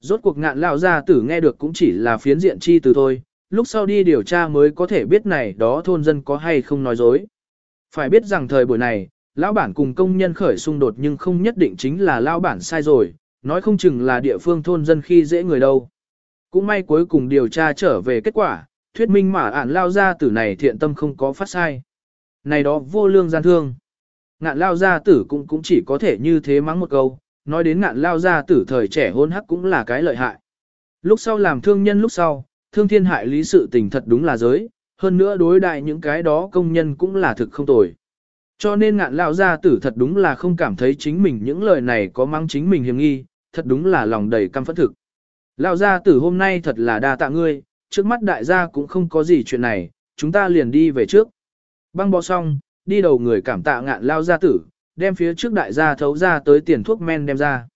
Rốt cuộc ngạn lão gia tử nghe được cũng chỉ là phiến diện chi từ thôi, lúc sau đi điều tra mới có thể biết này đó thôn dân có hay không nói dối. Phải biết rằng thời buổi này, lão bản cùng công nhân khởi xung đột nhưng không nhất định chính là lão bản sai rồi, nói không chừng là địa phương thôn dân khi dễ người đâu. Cũng may cuối cùng điều tra trở về kết quả, thuyết minh mà ản lao gia tử này thiện tâm không có phát sai. Này đó vô lương gian thương. Ngạn lao gia tử cũng cũng chỉ có thể như thế mắng một câu, nói đến ngạn lao gia tử thời trẻ hôn hắc cũng là cái lợi hại. Lúc sau làm thương nhân lúc sau, thương thiên hại lý sự tình thật đúng là giới, hơn nữa đối đại những cái đó công nhân cũng là thực không tồi. Cho nên ngạn lao gia tử thật đúng là không cảm thấy chính mình những lời này có mang chính mình hiểm nghi, thật đúng là lòng đầy căm phẫn thực. Lao gia tử hôm nay thật là đa tạ ngươi, trước mắt đại gia cũng không có gì chuyện này, chúng ta liền đi về trước. Băng bó xong, đi đầu người cảm tạ ngạn lao gia tử, đem phía trước đại gia thấu ra tới tiền thuốc men đem ra.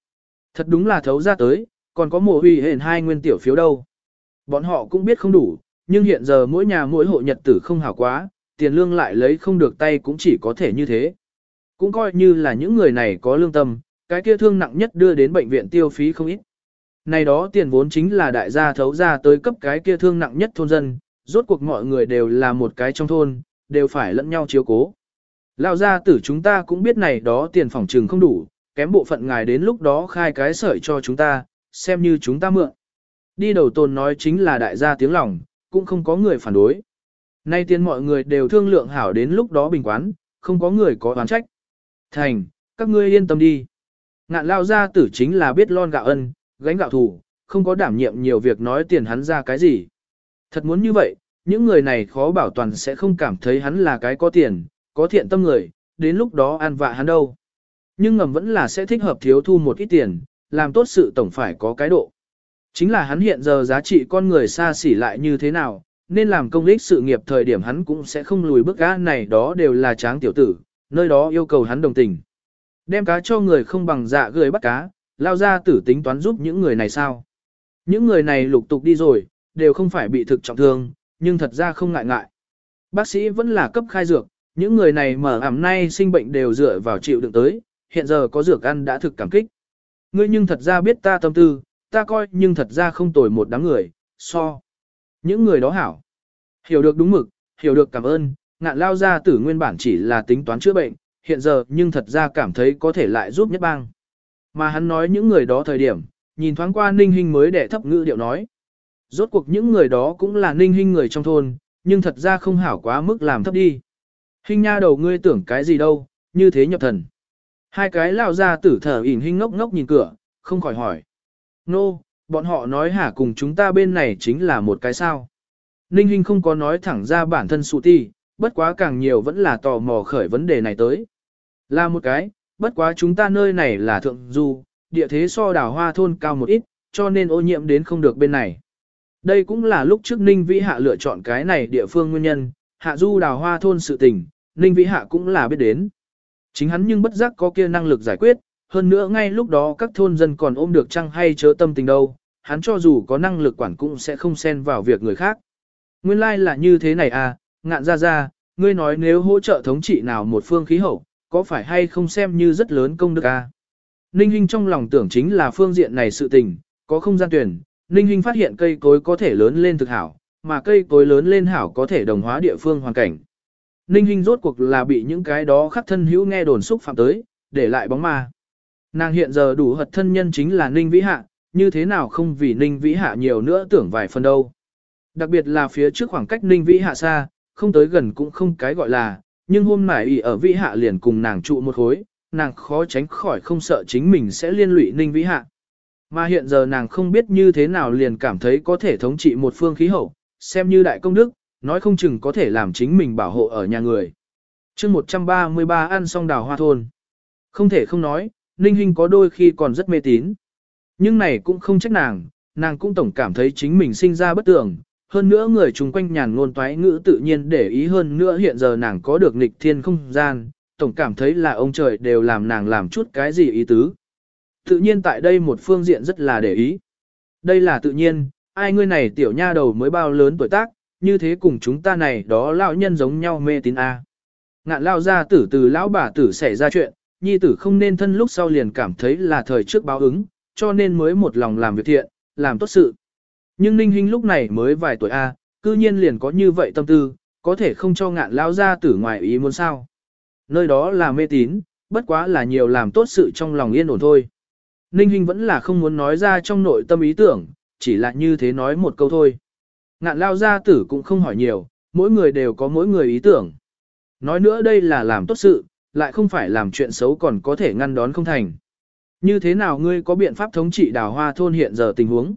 Thật đúng là thấu ra tới, còn có mồ huy hển hai nguyên tiểu phiếu đâu. Bọn họ cũng biết không đủ, nhưng hiện giờ mỗi nhà mỗi hộ nhật tử không hảo quá, tiền lương lại lấy không được tay cũng chỉ có thể như thế. Cũng coi như là những người này có lương tâm, cái kia thương nặng nhất đưa đến bệnh viện tiêu phí không ít. Này đó tiền vốn chính là đại gia thấu ra tới cấp cái kia thương nặng nhất thôn dân, rốt cuộc mọi người đều là một cái trong thôn, đều phải lẫn nhau chiếu cố. Lao gia tử chúng ta cũng biết này đó tiền phòng trừng không đủ, kém bộ phận ngài đến lúc đó khai cái sợi cho chúng ta, xem như chúng ta mượn. Đi đầu tồn nói chính là đại gia tiếng lòng, cũng không có người phản đối. Nay tiền mọi người đều thương lượng hảo đến lúc đó bình quán, không có người có oán trách. Thành, các ngươi yên tâm đi. Ngạn lao gia tử chính là biết lon gạo ân, gánh gạo thủ, không có đảm nhiệm nhiều việc nói tiền hắn ra cái gì. Thật muốn như vậy, những người này khó bảo toàn sẽ không cảm thấy hắn là cái có tiền, có thiện tâm người, đến lúc đó an vạ hắn đâu. Nhưng ngầm vẫn là sẽ thích hợp thiếu thu một ít tiền, làm tốt sự tổng phải có cái độ. Chính là hắn hiện giờ giá trị con người xa xỉ lại như thế nào, nên làm công lích sự nghiệp thời điểm hắn cũng sẽ không lùi bước gã này đó đều là tráng tiểu tử, nơi đó yêu cầu hắn đồng tình. Đem cá cho người không bằng dạ gửi bắt cá, lao ra tử tính toán giúp những người này sao. Những người này lục tục đi rồi, đều không phải bị thực trọng thương, nhưng thật ra không ngại ngại. Bác sĩ vẫn là cấp khai dược, những người này mở ảm nay sinh bệnh đều dựa vào chịu đựng tới, hiện giờ có dược ăn đã thực cảm kích. Ngươi nhưng thật ra biết ta tâm tư, ta coi nhưng thật ra không tồi một đám người, so. Những người đó hảo. Hiểu được đúng mực, hiểu được cảm ơn, ngạn lao ra tử nguyên bản chỉ là tính toán chữa bệnh, hiện giờ nhưng thật ra cảm thấy có thể lại giúp nhất bang. Mà hắn nói những người đó thời điểm, nhìn thoáng qua ninh hình mới để thấp ngữ điệu nói. Rốt cuộc những người đó cũng là ninh hình người trong thôn, nhưng thật ra không hảo quá mức làm thấp đi. Hình nha đầu ngươi tưởng cái gì đâu, như thế nhập thần. Hai cái lao ra tử thở ỉn hình ngốc ngốc nhìn cửa, không khỏi hỏi. Nô, no, bọn họ nói hả cùng chúng ta bên này chính là một cái sao. Ninh Hinh không có nói thẳng ra bản thân sụ ti, bất quá càng nhiều vẫn là tò mò khởi vấn đề này tới. Là một cái, bất quá chúng ta nơi này là thượng du, địa thế so đảo hoa thôn cao một ít, cho nên ô nhiễm đến không được bên này. Đây cũng là lúc trước Ninh Vĩ Hạ lựa chọn cái này địa phương nguyên nhân, hạ du đào hoa thôn sự tình, Ninh Vĩ Hạ cũng là biết đến. Chính hắn nhưng bất giác có kia năng lực giải quyết, hơn nữa ngay lúc đó các thôn dân còn ôm được chăng hay chớ tâm tình đâu, hắn cho dù có năng lực quản cũng sẽ không xen vào việc người khác. Nguyên lai like là như thế này à, ngạn ra ra, ngươi nói nếu hỗ trợ thống trị nào một phương khí hậu, có phải hay không xem như rất lớn công đức à? Ninh Hinh trong lòng tưởng chính là phương diện này sự tình, có không gian tuyển, Ninh Hinh phát hiện cây cối có thể lớn lên thực hảo, mà cây cối lớn lên hảo có thể đồng hóa địa phương hoàn cảnh. Ninh Hinh rốt cuộc là bị những cái đó khắc thân hữu nghe đồn xúc phạm tới, để lại bóng ma. Nàng hiện giờ đủ hật thân nhân chính là Ninh Vĩ Hạ, như thế nào không vì Ninh Vĩ Hạ nhiều nữa tưởng vài phần đâu. Đặc biệt là phía trước khoảng cách Ninh Vĩ Hạ xa, không tới gần cũng không cái gọi là, nhưng hôm nay ỷ ở Vĩ Hạ liền cùng nàng trụ một hối, nàng khó tránh khỏi không sợ chính mình sẽ liên lụy Ninh Vĩ Hạ. Mà hiện giờ nàng không biết như thế nào liền cảm thấy có thể thống trị một phương khí hậu, xem như đại công đức, nói không chừng có thể làm chính mình bảo hộ ở nhà người. chương 133 ăn xong đào hoa thôn. Không thể không nói, Ninh Hinh có đôi khi còn rất mê tín. Nhưng này cũng không trách nàng, nàng cũng tổng cảm thấy chính mình sinh ra bất tưởng. Hơn nữa người chung quanh nhàn ngôn toái ngữ tự nhiên để ý hơn nữa hiện giờ nàng có được nghịch thiên không gian, tổng cảm thấy là ông trời đều làm nàng làm chút cái gì ý tứ. Tự nhiên tại đây một phương diện rất là để ý. Đây là tự nhiên, ai ngươi này tiểu nha đầu mới bao lớn tuổi tác, như thế cùng chúng ta này đó lão nhân giống nhau mê tín A. Ngạn lao ra tử từ lão bà tử xảy ra chuyện, nhi tử không nên thân lúc sau liền cảm thấy là thời trước báo ứng, cho nên mới một lòng làm việc thiện, làm tốt sự. Nhưng Ninh Hinh lúc này mới vài tuổi A, cư nhiên liền có như vậy tâm tư, có thể không cho ngạn lao ra tử ngoài ý muốn sao. Nơi đó là mê tín, bất quá là nhiều làm tốt sự trong lòng yên ổn thôi. Ninh Hinh vẫn là không muốn nói ra trong nội tâm ý tưởng, chỉ là như thế nói một câu thôi. Ngạn lao gia tử cũng không hỏi nhiều, mỗi người đều có mỗi người ý tưởng. Nói nữa đây là làm tốt sự, lại không phải làm chuyện xấu còn có thể ngăn đón không thành. Như thế nào ngươi có biện pháp thống trị đào hoa thôn hiện giờ tình huống?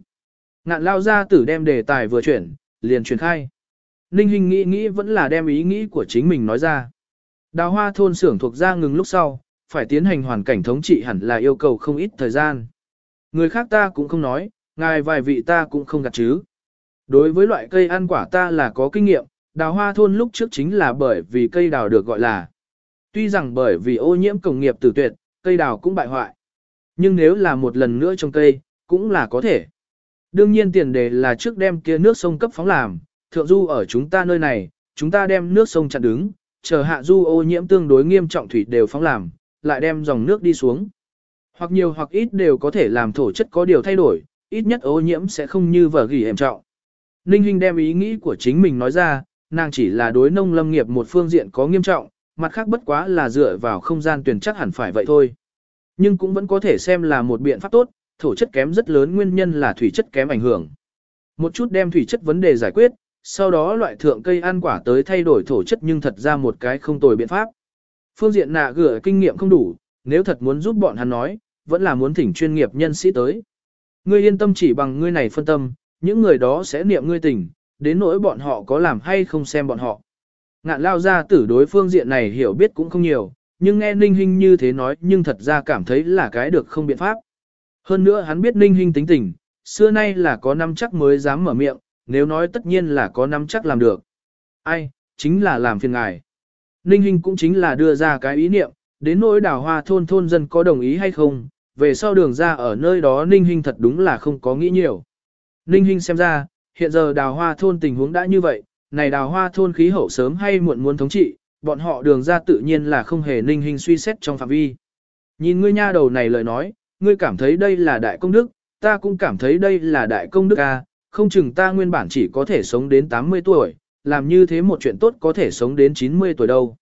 Ngạn lao gia tử đem đề tài vừa chuyển, liền truyền khai. Ninh Hinh nghĩ nghĩ vẫn là đem ý nghĩ của chính mình nói ra. Đào hoa thôn xưởng thuộc ra ngừng lúc sau, phải tiến hành hoàn cảnh thống trị hẳn là yêu cầu không ít thời gian. Người khác ta cũng không nói, ngài vài vị ta cũng không gặt chứ. Đối với loại cây ăn quả ta là có kinh nghiệm, đào hoa thôn lúc trước chính là bởi vì cây đào được gọi là. Tuy rằng bởi vì ô nhiễm công nghiệp tử tuyệt, cây đào cũng bại hoại. Nhưng nếu là một lần nữa trồng cây, cũng là có thể. Đương nhiên tiền đề là trước đem kia nước sông cấp phóng làm, thượng du ở chúng ta nơi này, chúng ta đem nước sông chặn đứng, chờ hạ du ô nhiễm tương đối nghiêm trọng thủy đều phóng làm, lại đem dòng nước đi xuống. Hoặc nhiều hoặc ít đều có thể làm thổ chất có điều thay đổi, ít nhất ô nhiễm sẽ không như vở gỉ hiểm trọng. Ninh Hinh đem ý nghĩ của chính mình nói ra, nàng chỉ là đối nông lâm nghiệp một phương diện có nghiêm trọng, mặt khác bất quá là dựa vào không gian tuyển chắc hẳn phải vậy thôi. Nhưng cũng vẫn có thể xem là một biện pháp tốt, thổ chất kém rất lớn nguyên nhân là thủy chất kém ảnh hưởng. Một chút đem thủy chất vấn đề giải quyết, sau đó loại thượng cây ăn quả tới thay đổi thổ chất nhưng thật ra một cái không tồi biện pháp. Phương diện nạ gửa kinh nghiệm không đủ, nếu thật muốn giúp bọn hắn nói, vẫn là muốn thỉnh chuyên nghiệp nhân sĩ tới. Ngươi yên tâm chỉ bằng ngươi này phân tâm, những người đó sẽ niệm ngươi tình, đến nỗi bọn họ có làm hay không xem bọn họ. Ngạn lao ra tử đối phương diện này hiểu biết cũng không nhiều, nhưng nghe Ninh Hinh như thế nói nhưng thật ra cảm thấy là cái được không biện pháp. Hơn nữa hắn biết Ninh Hinh tính tình, xưa nay là có năm chắc mới dám mở miệng, nếu nói tất nhiên là có năm chắc làm được. Ai, chính là làm phiền ngài. Ninh Hinh cũng chính là đưa ra cái ý niệm, đến nỗi đào hoa thôn thôn dân có đồng ý hay không, về sau đường ra ở nơi đó Ninh Hinh thật đúng là không có nghĩ nhiều. Ninh Hinh xem ra, hiện giờ đào hoa thôn tình huống đã như vậy, này đào hoa thôn khí hậu sớm hay muộn muốn thống trị, bọn họ đường ra tự nhiên là không hề Ninh Hinh suy xét trong phạm vi. Nhìn ngươi nha đầu này lời nói, ngươi cảm thấy đây là đại công đức, ta cũng cảm thấy đây là đại công đức a, không chừng ta nguyên bản chỉ có thể sống đến 80 tuổi, làm như thế một chuyện tốt có thể sống đến 90 tuổi đâu.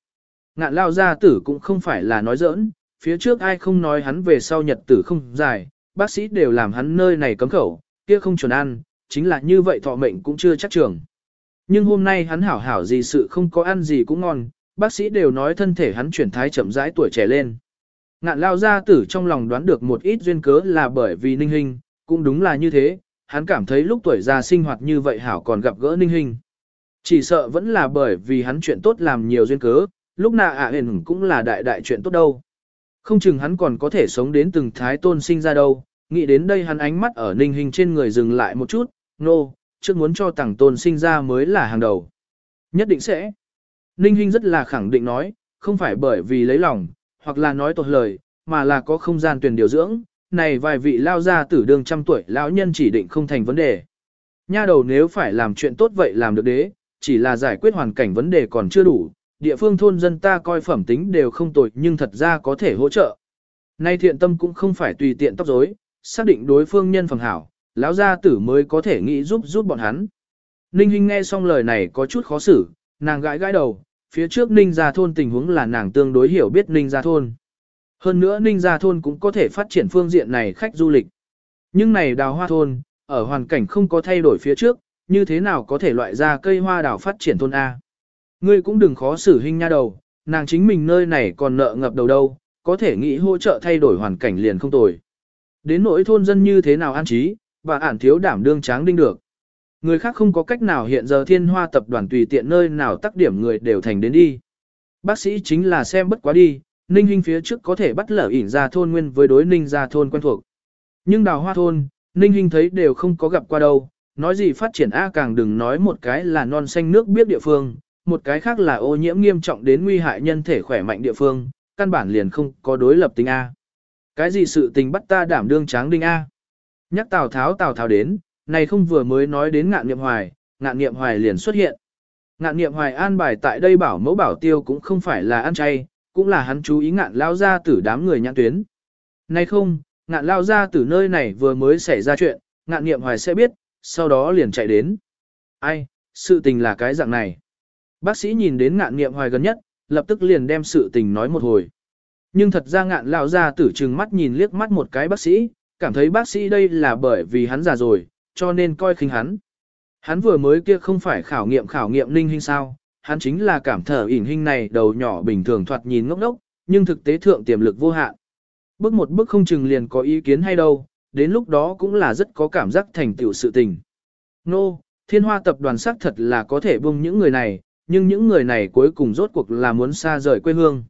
Ngạn lao gia tử cũng không phải là nói giỡn, phía trước ai không nói hắn về sau nhật tử không dài, bác sĩ đều làm hắn nơi này cấm khẩu, kia không chuẩn ăn, chính là như vậy thọ mệnh cũng chưa chắc trường. Nhưng hôm nay hắn hảo hảo gì sự không có ăn gì cũng ngon, bác sĩ đều nói thân thể hắn chuyển thái chậm rãi tuổi trẻ lên. Ngạn lao gia tử trong lòng đoán được một ít duyên cớ là bởi vì ninh hình, cũng đúng là như thế, hắn cảm thấy lúc tuổi già sinh hoạt như vậy hảo còn gặp gỡ ninh hình. Chỉ sợ vẫn là bởi vì hắn chuyện tốt làm nhiều duyên cớ, lúc nào ạ à hền cũng là đại đại chuyện tốt đâu. Không chừng hắn còn có thể sống đến từng thái tôn sinh ra đâu, nghĩ đến đây hắn ánh mắt ở ninh hình trên người dừng lại một chút, nô, no, trước muốn cho tẳng tôn sinh ra mới là hàng đầu. Nhất định sẽ. Ninh hình rất là khẳng định nói, không phải bởi vì lấy lòng, hoặc là nói tột lời, mà là có không gian tuyển điều dưỡng, này vài vị lao ra tử đương trăm tuổi lão nhân chỉ định không thành vấn đề. Nha đầu nếu phải làm chuyện tốt vậy làm được đế, chỉ là giải quyết hoàn cảnh vấn đề còn chưa đủ, địa phương thôn dân ta coi phẩm tính đều không tồi nhưng thật ra có thể hỗ trợ. Nay thiện tâm cũng không phải tùy tiện tóc rối, xác định đối phương nhân phẩm hảo, lão gia tử mới có thể nghĩ giúp giúp bọn hắn. Ninh Hinh nghe xong lời này có chút khó xử, nàng gãi gãi đầu, phía trước Ninh Gia Thôn tình huống là nàng tương đối hiểu biết Ninh Gia Thôn. Hơn nữa Ninh Gia Thôn cũng có thể phát triển phương diện này khách du lịch. Nhưng này đào hoa thôn, ở hoàn cảnh không có thay đổi phía trước, như thế nào có thể loại ra cây hoa đào phát triển thôn A. Ngươi cũng đừng khó xử hình nha đầu, nàng chính mình nơi này còn nợ ngập đầu đâu, có thể nghĩ hỗ trợ thay đổi hoàn cảnh liền không tồi. Đến nỗi thôn dân như thế nào an trí, và ản thiếu đảm đương tráng đinh được. Người khác không có cách nào hiện giờ thiên hoa tập đoàn tùy tiện nơi nào tắc điểm người đều thành đến đi. bác sĩ chính là xem bất quá đi, Ninh hình phía trước có thể bắt lở ỉn ra thôn nguyên với đối Ninh ra thôn quen thuộc. Nhưng đào hoa thôn, Ninh hình thấy đều không có gặp qua đâu, nói gì phát triển A càng đừng nói một cái là non xanh nước biết địa phương, một cái khác là ô nhiễm nghiêm trọng đến nguy hại nhân thể khỏe mạnh địa phương, căn bản liền không có đối lập tính A. Cái gì sự tình bắt ta đảm đương tráng đinh A? Nhắc Tào Tháo Tào Tháo đến, này không vừa mới nói đến ngạn niệm hoài, ngạn niệm hoài liền xuất hiện. Ngạn niệm hoài an bài tại đây bảo mẫu bảo tiêu cũng không phải là ăn chay, cũng là hắn chú ý ngạn lao ra tử đám người nhãn tuyến. Này không, ngạn lao ra tử nơi này vừa mới xảy ra chuyện, ngạn niệm hoài sẽ biết, sau đó liền chạy đến. Ai, sự tình là cái dạng này. Bác sĩ nhìn đến ngạn niệm hoài gần nhất, lập tức liền đem sự tình nói một hồi. Nhưng thật ra ngạn lao ra tử trừng mắt nhìn liếc mắt một cái bác sĩ, cảm thấy bác sĩ đây là bởi vì hắn già rồi, cho nên coi khinh hắn. Hắn vừa mới kia không phải khảo nghiệm khảo nghiệm linh hình sao, hắn chính là cảm thở ỉn hình này đầu nhỏ bình thường thoạt nhìn ngốc ngốc, nhưng thực tế thượng tiềm lực vô hạn. Bước một bước không chừng liền có ý kiến hay đâu, đến lúc đó cũng là rất có cảm giác thành tựu sự tình. Nô, no, thiên hoa tập đoàn xác thật là có thể buông những người này, nhưng những người này cuối cùng rốt cuộc là muốn xa rời quê hương.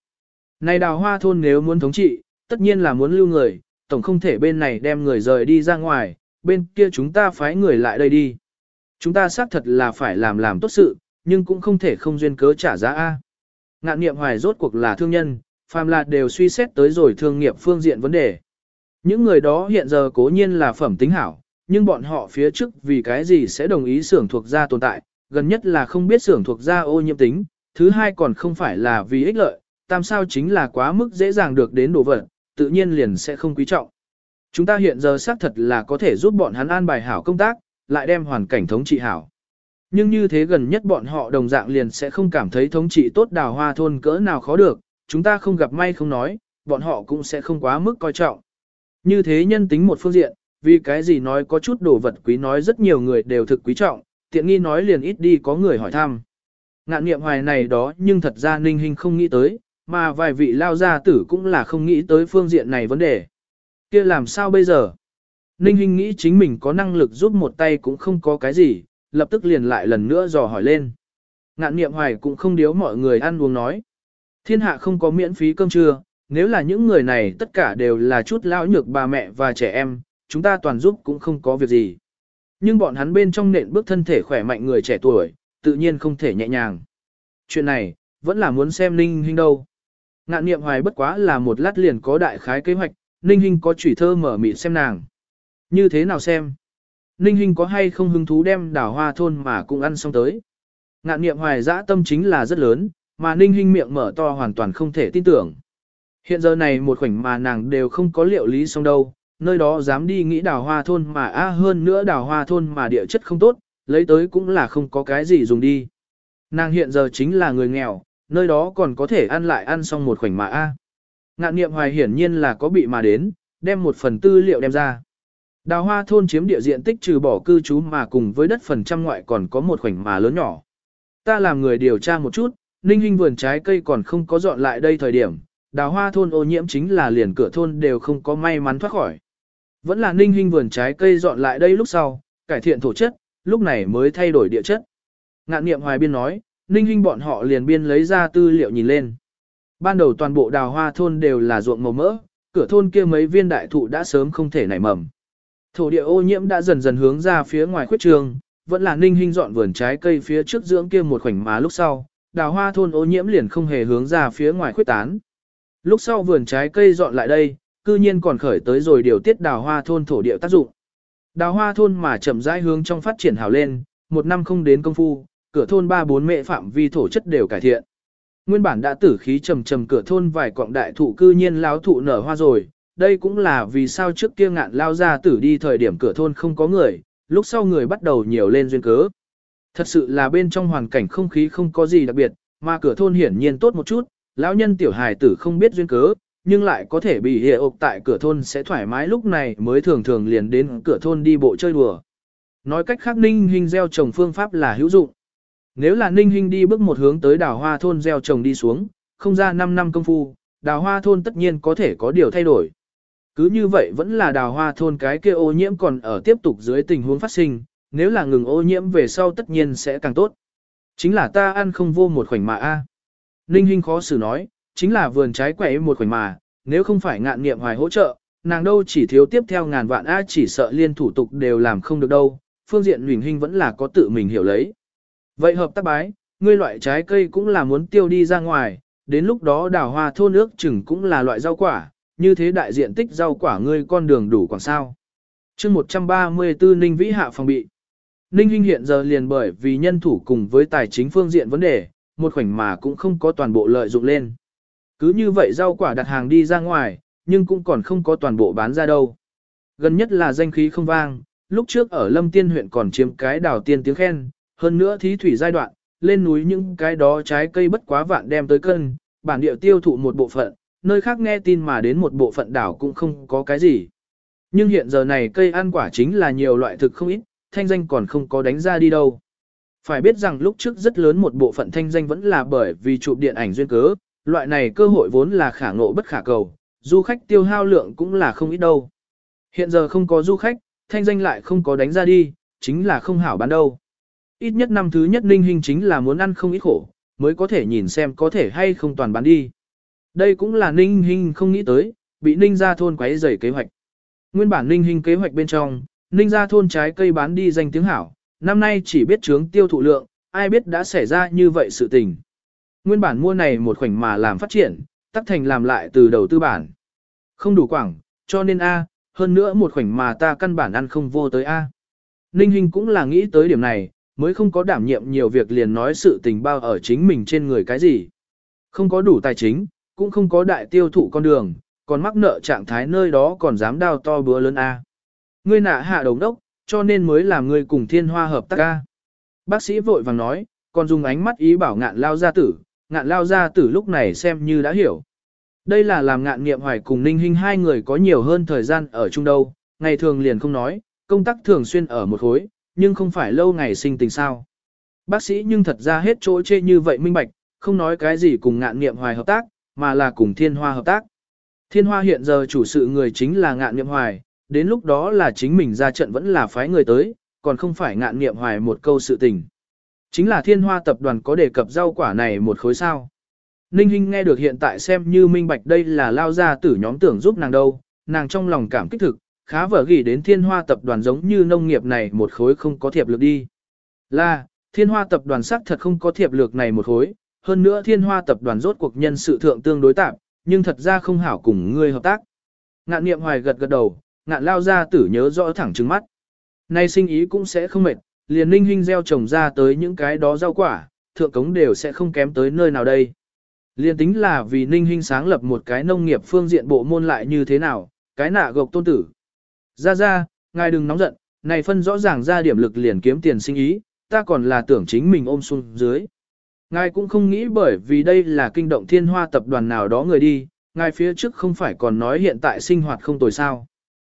Này đào hoa thôn nếu muốn thống trị, tất nhiên là muốn lưu người, tổng không thể bên này đem người rời đi ra ngoài, bên kia chúng ta phái người lại đây đi. Chúng ta xác thật là phải làm làm tốt sự, nhưng cũng không thể không duyên cớ trả giá A. Ngạn niệm hoài rốt cuộc là thương nhân, phàm là đều suy xét tới rồi thương nghiệp phương diện vấn đề. Những người đó hiện giờ cố nhiên là phẩm tính hảo, nhưng bọn họ phía trước vì cái gì sẽ đồng ý xưởng thuộc gia tồn tại, gần nhất là không biết xưởng thuộc gia ô nhiễm tính, thứ hai còn không phải là vì ích lợi, tam sao chính là quá mức dễ dàng được đến đồ vật, tự nhiên liền sẽ không quý trọng. Chúng ta hiện giờ xác thật là có thể giúp bọn hắn an bài hảo công tác, lại đem hoàn cảnh thống trị hảo. Nhưng như thế gần nhất bọn họ đồng dạng liền sẽ không cảm thấy thống trị tốt đào hoa thôn cỡ nào khó được, chúng ta không gặp may không nói, bọn họ cũng sẽ không quá mức coi trọng. Như thế nhân tính một phương diện, vì cái gì nói có chút đồ vật quý nói rất nhiều người đều thực quý trọng, tiện nghi nói liền ít đi có người hỏi thăm. Ngạn niệm hoài này đó nhưng thật ra ninh hình không nghĩ tới, mà vài vị lao gia tử cũng là không nghĩ tới phương diện này vấn đề. kia làm sao bây giờ? Ninh Hinh nghĩ chính mình có năng lực giúp một tay cũng không có cái gì, lập tức liền lại lần nữa dò hỏi lên. Ngạn niệm hoài cũng không điếu mọi người ăn uống nói. Thiên hạ không có miễn phí cơm trưa, nếu là những người này tất cả đều là chút lão nhược bà mẹ và trẻ em, chúng ta toàn giúp cũng không có việc gì. Nhưng bọn hắn bên trong nện bước thân thể khỏe mạnh người trẻ tuổi, tự nhiên không thể nhẹ nhàng. Chuyện này, vẫn là muốn xem Ninh Hinh đâu. Ngạn niệm hoài bất quá là một lát liền có đại khái kế hoạch, Ninh Hinh có chủy thơ mở mịn xem nàng. Như thế nào xem? Ninh Hinh có hay không hứng thú đem đảo hoa thôn mà cũng ăn xong tới. Ngạn niệm hoài dã tâm chính là rất lớn, mà Ninh Hinh miệng mở to hoàn toàn không thể tin tưởng. Hiện giờ này một khoảnh mà nàng đều không có liệu lý xong đâu, nơi đó dám đi nghĩ đào hoa thôn mà a hơn nữa đào hoa thôn mà địa chất không tốt, lấy tới cũng là không có cái gì dùng đi. Nàng hiện giờ chính là người nghèo, nơi đó còn có thể ăn lại ăn xong một khoảnh mà a. Ngạn niệm hoài hiển nhiên là có bị mà đến, đem một phần tư liệu đem ra. Đào hoa thôn chiếm địa diện tích trừ bỏ cư trú mà cùng với đất phần trăm ngoại còn có một khoảnh mà lớn nhỏ. Ta làm người điều tra một chút, ninh hình vườn trái cây còn không có dọn lại đây thời điểm, đào hoa thôn ô nhiễm chính là liền cửa thôn đều không có may mắn thoát khỏi. Vẫn là ninh hình vườn trái cây dọn lại đây lúc sau, cải thiện thổ chất, lúc này mới thay đổi địa chất. Ngạn niệm hoài biên nói, ninh hình bọn họ liền biên lấy ra tư liệu nhìn lên. Ban đầu toàn bộ đào hoa thôn đều là ruộng màu mỡ, cửa thôn kia mấy viên đại thụ đã sớm không thể nảy mầm. Thổ địa ô nhiễm đã dần dần hướng ra phía ngoài khuyết trường, vẫn là ninh hình dọn vườn trái cây phía trước dưỡng kia một khoảnh má lúc sau, đào hoa thôn ô nhiễm liền không hề hướng ra phía ngoài khuyết tán. Lúc sau vườn trái cây dọn lại đây, cư nhiên còn khởi tới rồi điều tiết đào hoa thôn thổ địa tác dụng. Đào hoa thôn mà chậm rãi hướng trong phát triển hào lên, một năm không đến công phu, cửa thôn ba bốn mệ phạm vi thổ chất đều cải thiện. Nguyên bản đã tử khí trầm trầm cửa thôn vài quạng đại thụ cư nhiên láo thụ nở hoa rồi, đây cũng là vì sao trước kia ngạn lao ra tử đi thời điểm cửa thôn không có người, lúc sau người bắt đầu nhiều lên duyên cớ. Thật sự là bên trong hoàn cảnh không khí không có gì đặc biệt, mà cửa thôn hiển nhiên tốt một chút, lão nhân tiểu hài tử không biết duyên cớ, nhưng lại có thể bị hệ ộp tại cửa thôn sẽ thoải mái lúc này mới thường thường liền đến cửa thôn đi bộ chơi đùa. Nói cách khác ninh hình gieo trồng phương pháp là hữu dụng. Nếu là ninh hình đi bước một hướng tới đào hoa thôn gieo trồng đi xuống, không ra 5 năm công phu, đào hoa thôn tất nhiên có thể có điều thay đổi. Cứ như vậy vẫn là đào hoa thôn cái kia ô nhiễm còn ở tiếp tục dưới tình huống phát sinh, nếu là ngừng ô nhiễm về sau tất nhiên sẽ càng tốt. Chính là ta ăn không vô một khoảnh mà a. Ninh Hinh khó xử nói, chính là vườn trái quẻ một khoảnh mà, nếu không phải ngạn nghiệm hoài hỗ trợ, nàng đâu chỉ thiếu tiếp theo ngàn vạn A chỉ sợ liên thủ tục đều làm không được đâu, phương diện Huỳnh Hinh vẫn là có tự mình hiểu lấy. Vậy hợp tác bái, ngươi loại trái cây cũng là muốn tiêu đi ra ngoài, đến lúc đó đào hoa thô nước chừng cũng là loại rau quả, như thế đại diện tích rau quả ngươi con đường đủ quảng sao. chương 134 Ninh Vĩ Hạ phòng bị. Ninh Hinh hiện giờ liền bởi vì nhân thủ cùng với tài chính phương diện vấn đề, một khoảnh mà cũng không có toàn bộ lợi dụng lên. Cứ như vậy rau quả đặt hàng đi ra ngoài, nhưng cũng còn không có toàn bộ bán ra đâu. Gần nhất là danh khí không vang, lúc trước ở Lâm Tiên huyện còn chiếm cái đào tiên tiếng khen, hơn nữa thí thủy giai đoạn, lên núi những cái đó trái cây bất quá vạn đem tới cân, bản địa tiêu thụ một bộ phận, nơi khác nghe tin mà đến một bộ phận đảo cũng không có cái gì. Nhưng hiện giờ này cây ăn quả chính là nhiều loại thực không ít, thanh danh còn không có đánh ra đi đâu. Phải biết rằng lúc trước rất lớn một bộ phận thanh danh vẫn là bởi vì chụp điện ảnh duyên cớ, loại này cơ hội vốn là khả ngộ bất khả cầu, du khách tiêu hao lượng cũng là không ít đâu. Hiện giờ không có du khách, thanh danh lại không có đánh ra đi, chính là không hảo bán đâu. Ít nhất năm thứ nhất Ninh Hinh chính là muốn ăn không ít khổ, mới có thể nhìn xem có thể hay không toàn bán đi. Đây cũng là Ninh Hinh không nghĩ tới, bị Ninh ra thôn quấy rầy kế hoạch. Nguyên bản Ninh Hinh kế hoạch bên trong, Ninh ra thôn trái cây bán đi danh tiếng hảo, năm nay chỉ biết trướng tiêu thụ lượng, ai biết đã xảy ra như vậy sự tình. Nguyên bản mua này một khoảnh mà làm phát triển, tắc thành làm lại từ đầu tư bản. Không đủ quảng, cho nên A, hơn nữa một khoảnh mà ta căn bản ăn không vô tới A. Ninh Hinh cũng là nghĩ tới điểm này, mới không có đảm nhiệm nhiều việc liền nói sự tình bao ở chính mình trên người cái gì. Không có đủ tài chính, cũng không có đại tiêu thụ con đường, còn mắc nợ trạng thái nơi đó còn dám đao to bữa lớn A. Ngươi nạ hạ đồng đốc, cho nên mới làm ngươi cùng thiên hoa hợp tác A. Bác sĩ vội vàng nói, còn dùng ánh mắt ý bảo ngạn lao gia tử, ngạn lao ra từ lúc này xem như đã hiểu. Đây là làm ngạn nghiệm hoài cùng ninh Hinh hai người có nhiều hơn thời gian ở chung đâu, ngày thường liền không nói, công tác thường xuyên ở một khối, nhưng không phải lâu ngày sinh tình sao. Bác sĩ nhưng thật ra hết chỗ chê như vậy minh bạch, không nói cái gì cùng ngạn nghiệm hoài hợp tác, mà là cùng thiên hoa hợp tác. Thiên hoa hiện giờ chủ sự người chính là ngạn nghiệm hoài, đến lúc đó là chính mình ra trận vẫn là phái người tới, còn không phải ngạn nghiệm hoài một câu sự tình. Chính là thiên hoa tập đoàn có đề cập rau quả này một khối sao. Ninh Hinh nghe được hiện tại xem như minh bạch đây là lao ra tử nhóm tưởng giúp nàng đâu, nàng trong lòng cảm kích thực, khá vở gỉ đến thiên hoa tập đoàn giống như nông nghiệp này một khối không có thiệp lược đi. Là, thiên hoa tập đoàn xác thật không có thiệp lược này một khối, hơn nữa thiên hoa tập đoàn rốt cuộc nhân sự thượng tương đối tạp, nhưng thật ra không hảo cùng ngươi hợp tác. Ngạn niệm hoài gật gật đầu, ngạn lao ra tử nhớ rõ thẳng trừng mắt. Nay sinh ý cũng sẽ không mệt, liền ninh huynh gieo trồng ra tới những cái đó rau quả, thượng cống đều sẽ không kém tới nơi nào đây. Liên tính là vì ninh huynh sáng lập một cái nông nghiệp phương diện bộ môn lại như thế nào, cái nạ gộc tôn tử. Ra ra, ngài đừng nóng giận, này phân rõ ràng ra điểm lực liền kiếm tiền sinh ý, ta còn là tưởng chính mình ôm xuống dưới. Ngài cũng không nghĩ bởi vì đây là kinh động thiên hoa tập đoàn nào đó người đi, ngài phía trước không phải còn nói hiện tại sinh hoạt không tồi sao.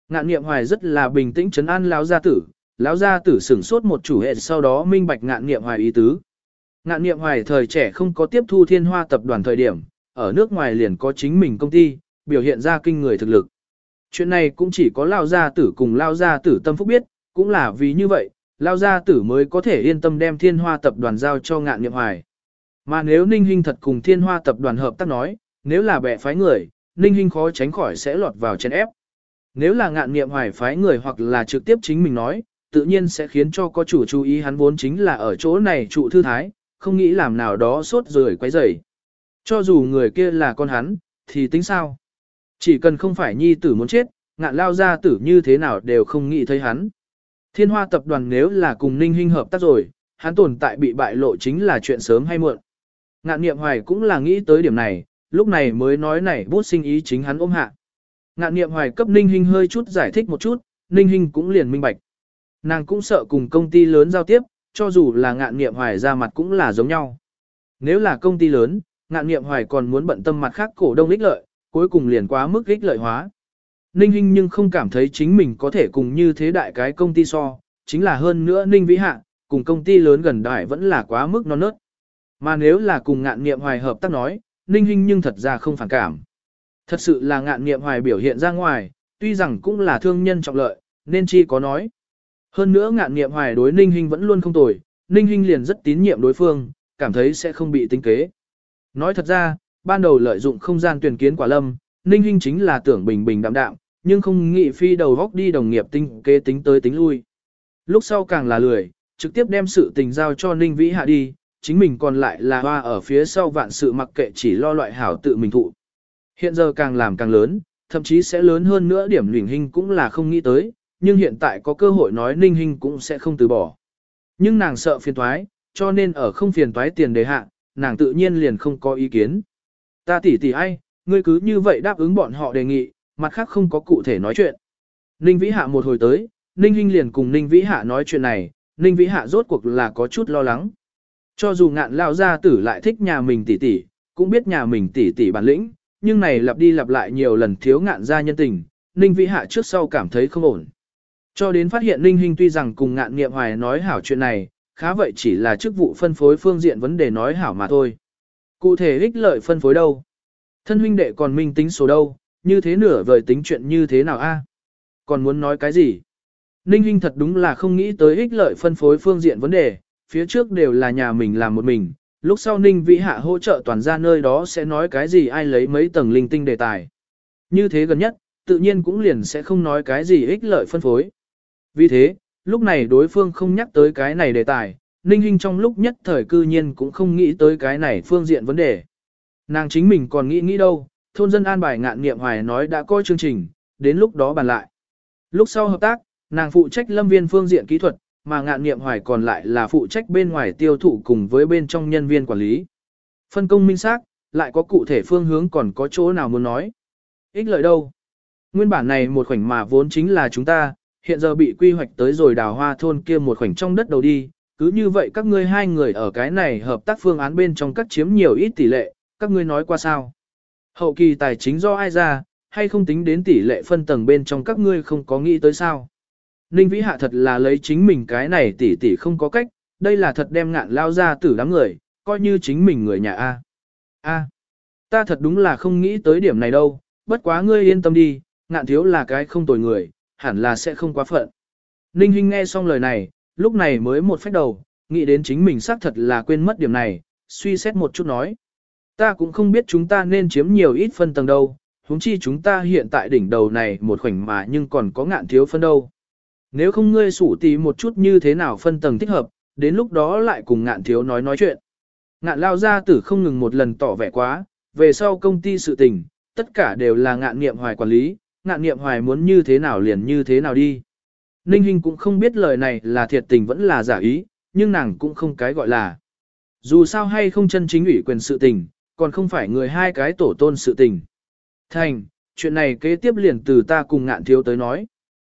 Ngạn niệm hoài rất là bình tĩnh chấn an lão gia tử, lão gia tử sửng sốt một chủ hệ sau đó minh bạch ngạn niệm hoài ý tứ. Ngạn niệm hoài thời trẻ không có tiếp thu thiên hoa tập đoàn thời điểm, ở nước ngoài liền có chính mình công ty, biểu hiện ra kinh người thực lực. Chuyện này cũng chỉ có lao gia tử cùng lao gia tử tâm phúc biết, cũng là vì như vậy, lao gia tử mới có thể yên tâm đem thiên hoa tập đoàn giao cho ngạn niệm hoài. Mà nếu Ninh Hinh thật cùng thiên hoa tập đoàn hợp tác nói, nếu là bẻ phái người, Ninh Hinh khó tránh khỏi sẽ lọt vào chèn ép. Nếu là ngạn niệm hoài phái người hoặc là trực tiếp chính mình nói, tự nhiên sẽ khiến cho có chủ chú ý hắn vốn chính là ở chỗ này trụ thư thái, không nghĩ làm nào đó sốt rồi quấy rầy. Cho dù người kia là con hắn, thì tính sao? Chỉ cần không phải nhi tử muốn chết, ngạn lao ra tử như thế nào đều không nghĩ thấy hắn. Thiên hoa tập đoàn nếu là cùng ninh hinh hợp tác rồi, hắn tồn tại bị bại lộ chính là chuyện sớm hay muộn. Ngạn niệm hoài cũng là nghĩ tới điểm này, lúc này mới nói này bút sinh ý chính hắn ôm hạ. Ngạn niệm hoài cấp ninh hinh hơi chút giải thích một chút, ninh hinh cũng liền minh bạch. Nàng cũng sợ cùng công ty lớn giao tiếp, cho dù là ngạn niệm hoài ra mặt cũng là giống nhau. Nếu là công ty lớn, ngạn niệm hoài còn muốn bận tâm mặt khác cổ đông ích lợi, cuối cùng liền quá mức ích lợi hóa. Ninh Hinh nhưng không cảm thấy chính mình có thể cùng như thế đại cái công ty so, chính là hơn nữa Ninh Vĩ Hạ, cùng công ty lớn gần đại vẫn là quá mức non nớt. Mà nếu là cùng ngạn nghiệm hoài hợp tác nói, Ninh Hinh nhưng thật ra không phản cảm. Thật sự là ngạn nghiệm hoài biểu hiện ra ngoài, tuy rằng cũng là thương nhân trọng lợi, nên chi có nói. Hơn nữa ngạn nghiệm hoài đối Ninh Hinh vẫn luôn không tồi, Ninh Hinh liền rất tín nhiệm đối phương, cảm thấy sẽ không bị tính kế. Nói thật ra, ban đầu lợi dụng không gian tuyển kiến quả lâm, Ninh Hinh chính là tưởng bình bình đạm đạm, nhưng không nghĩ phi đầu góc đi đồng nghiệp tinh kế tính tới tính lui. Lúc sau càng là lười, trực tiếp đem sự tình giao cho Ninh Vĩ Hạ đi, chính mình còn lại là hoa ở phía sau vạn sự mặc kệ chỉ lo loại hảo tự mình thụ. Hiện giờ càng làm càng lớn, thậm chí sẽ lớn hơn nữa điểm luyện hình cũng là không nghĩ tới, nhưng hiện tại có cơ hội nói Ninh Hinh cũng sẽ không từ bỏ. Nhưng nàng sợ phiền toái, cho nên ở không phiền toái tiền đề hạ, nàng tự nhiên liền không có ý kiến. Ta tỷ tỷ ai, ngươi cứ như vậy đáp ứng bọn họ đề nghị, mặt khác không có cụ thể nói chuyện. Ninh Vĩ Hạ một hồi tới, Ninh Hinh liền cùng Ninh Vĩ Hạ nói chuyện này, Ninh Vĩ Hạ rốt cuộc là có chút lo lắng. Cho dù ngạn lao gia tử lại thích nhà mình tỷ tỷ, cũng biết nhà mình tỷ tỷ bản lĩnh, nhưng này lặp đi lặp lại nhiều lần thiếu ngạn gia nhân tình, Ninh Vĩ Hạ trước sau cảm thấy không ổn. Cho đến phát hiện Ninh Hinh tuy rằng cùng ngạn nghiệm hoài nói hảo chuyện này, khá vậy chỉ là chức vụ phân phối phương diện vấn đề nói hảo mà thôi. Cụ thể ích lợi phân phối đâu? Thân huynh đệ còn minh tính số đâu, như thế nửa vời tính chuyện như thế nào a? Còn muốn nói cái gì? Ninh Hinh thật đúng là không nghĩ tới ích lợi phân phối phương diện vấn đề, phía trước đều là nhà mình làm một mình, lúc sau Ninh Vĩ Hạ hỗ trợ toàn ra nơi đó sẽ nói cái gì ai lấy mấy tầng linh tinh đề tài. Như thế gần nhất, tự nhiên cũng liền sẽ không nói cái gì ích lợi phân phối. Vì thế, lúc này đối phương không nhắc tới cái này đề tài, Ninh Hinh trong lúc nhất thời cư nhiên cũng không nghĩ tới cái này phương diện vấn đề. Nàng chính mình còn nghĩ nghĩ đâu, thôn dân an bài ngạn nghiệm hoài nói đã coi chương trình, đến lúc đó bàn lại. Lúc sau hợp tác, nàng phụ trách lâm viên phương diện kỹ thuật, mà ngạn nghiệm hoài còn lại là phụ trách bên ngoài tiêu thụ cùng với bên trong nhân viên quản lý. Phân công minh xác, lại có cụ thể phương hướng còn có chỗ nào muốn nói. Ích lợi đâu? Nguyên bản này một khoảnh mà vốn chính là chúng ta, hiện giờ bị quy hoạch tới rồi đào hoa thôn kia một khoảnh trong đất đầu đi, cứ như vậy các ngươi hai người ở cái này hợp tác phương án bên trong các chiếm nhiều ít tỷ lệ, các ngươi nói qua sao? Hậu kỳ tài chính do ai ra, hay không tính đến tỷ lệ phân tầng bên trong các ngươi không có nghĩ tới sao? Ninh Vĩ Hạ thật là lấy chính mình cái này tỷ tỷ không có cách, đây là thật đem ngạn lao ra tử đám người, coi như chính mình người nhà A. A. Ta thật đúng là không nghĩ tới điểm này đâu, bất quá ngươi yên tâm đi, ngạn thiếu là cái không tồi người, hẳn là sẽ không quá phận. Ninh Hinh nghe xong lời này, lúc này mới một phách đầu, nghĩ đến chính mình xác thật là quên mất điểm này, suy xét một chút nói. Ta cũng không biết chúng ta nên chiếm nhiều ít phân tầng đâu, huống chi chúng ta hiện tại đỉnh đầu này một khoảnh mà nhưng còn có ngạn thiếu phân đâu. Nếu không ngươi sủ tí một chút như thế nào phân tầng thích hợp, đến lúc đó lại cùng ngạn thiếu nói nói chuyện. Ngạn lao ra tử không ngừng một lần tỏ vẻ quá, về sau công ty sự tình, tất cả đều là ngạn nghiệm hoài quản lý, ngạn nghiệm hoài muốn như thế nào liền như thế nào đi. Ninh Hinh cũng không biết lời này là thiệt tình vẫn là giả ý, nhưng nàng cũng không cái gọi là. Dù sao hay không chân chính ủy quyền sự tình, còn không phải người hai cái tổ tôn sự tình. Thành, chuyện này kế tiếp liền từ ta cùng ngạn thiếu tới nói.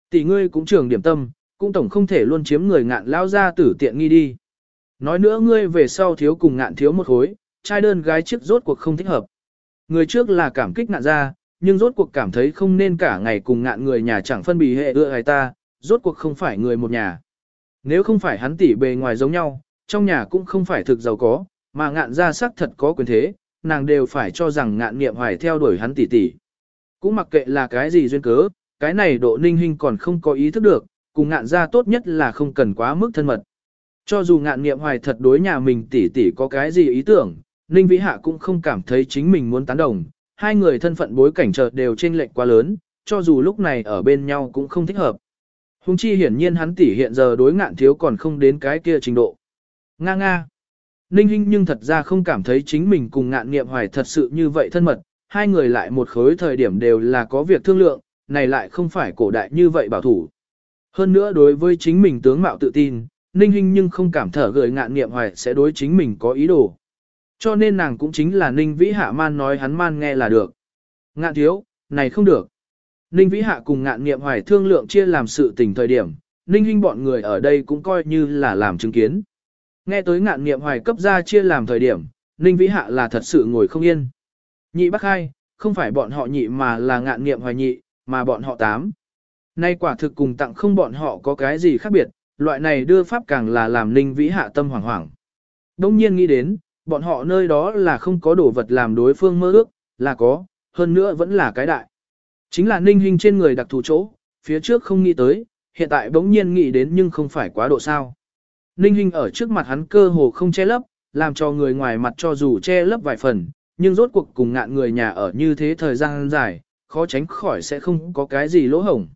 Tỷ ngươi cũng trường điểm tâm, cũng tổng không thể luôn chiếm người ngạn lao ra tử tiện nghi đi. Nói nữa ngươi về sau thiếu cùng ngạn thiếu một hối, trai đơn gái trước rốt cuộc không thích hợp. Người trước là cảm kích ngạn ra, nhưng rốt cuộc cảm thấy không nên cả ngày cùng ngạn người nhà chẳng phân bì hệ ưa hay ta, rốt cuộc không phải người một nhà. Nếu không phải hắn tỷ bề ngoài giống nhau, trong nhà cũng không phải thực giàu có, mà ngạn ra sắc thật có quyền thế, nàng đều phải cho rằng ngạn nghiệm hoài theo đuổi hắn tỷ tỷ. Cũng mặc kệ là cái gì duyên cớ, cái này độ ninh hình còn không có ý thức được, cùng ngạn ra tốt nhất là không cần quá mức thân mật. Cho dù ngạn nghiệm hoài thật đối nhà mình tỷ tỷ có cái gì ý tưởng, Ninh Vĩ Hạ cũng không cảm thấy chính mình muốn tán đồng, hai người thân phận bối cảnh chợt đều trên lệnh quá lớn, cho dù lúc này ở bên nhau cũng không thích hợp. Hùng chi hiển nhiên hắn tỷ hiện giờ đối ngạn thiếu còn không đến cái kia trình độ. Nga nga. Ninh Hinh nhưng thật ra không cảm thấy chính mình cùng ngạn nghiệm hoài thật sự như vậy thân mật, hai người lại một khối thời điểm đều là có việc thương lượng, này lại không phải cổ đại như vậy bảo thủ. Hơn nữa đối với chính mình tướng mạo tự tin, Ninh Hinh nhưng không cảm thở gợi ngạn nghiệm hoài sẽ đối chính mình có ý đồ. Cho nên nàng cũng chính là Ninh Vĩ Hạ man nói hắn man nghe là được. Ngạn thiếu, này không được. Ninh Vĩ Hạ cùng ngạn nghiệm hoài thương lượng chia làm sự tình thời điểm, Ninh Hinh bọn người ở đây cũng coi như là làm chứng kiến. Nghe tới ngạn nghiệm hoài cấp ra chia làm thời điểm, Ninh Vĩ Hạ là thật sự ngồi không yên. Nhị bác hai, không phải bọn họ nhị mà là ngạn nghiệm hoài nhị, mà bọn họ tám. Nay quả thực cùng tặng không bọn họ có cái gì khác biệt, loại này đưa pháp càng là làm Ninh Vĩ Hạ tâm hoảng hoảng. Đông nhiên nghĩ đến, bọn họ nơi đó là không có đồ vật làm đối phương mơ ước, là có, hơn nữa vẫn là cái đại. Chính là Ninh Hình trên người đặc thù chỗ, phía trước không nghĩ tới, hiện tại bỗng nhiên nghĩ đến nhưng không phải quá độ sao. Ninh hình ở trước mặt hắn cơ hồ không che lấp, làm cho người ngoài mặt cho dù che lấp vài phần, nhưng rốt cuộc cùng ngạn người nhà ở như thế thời gian dài, khó tránh khỏi sẽ không có cái gì lỗ hổng.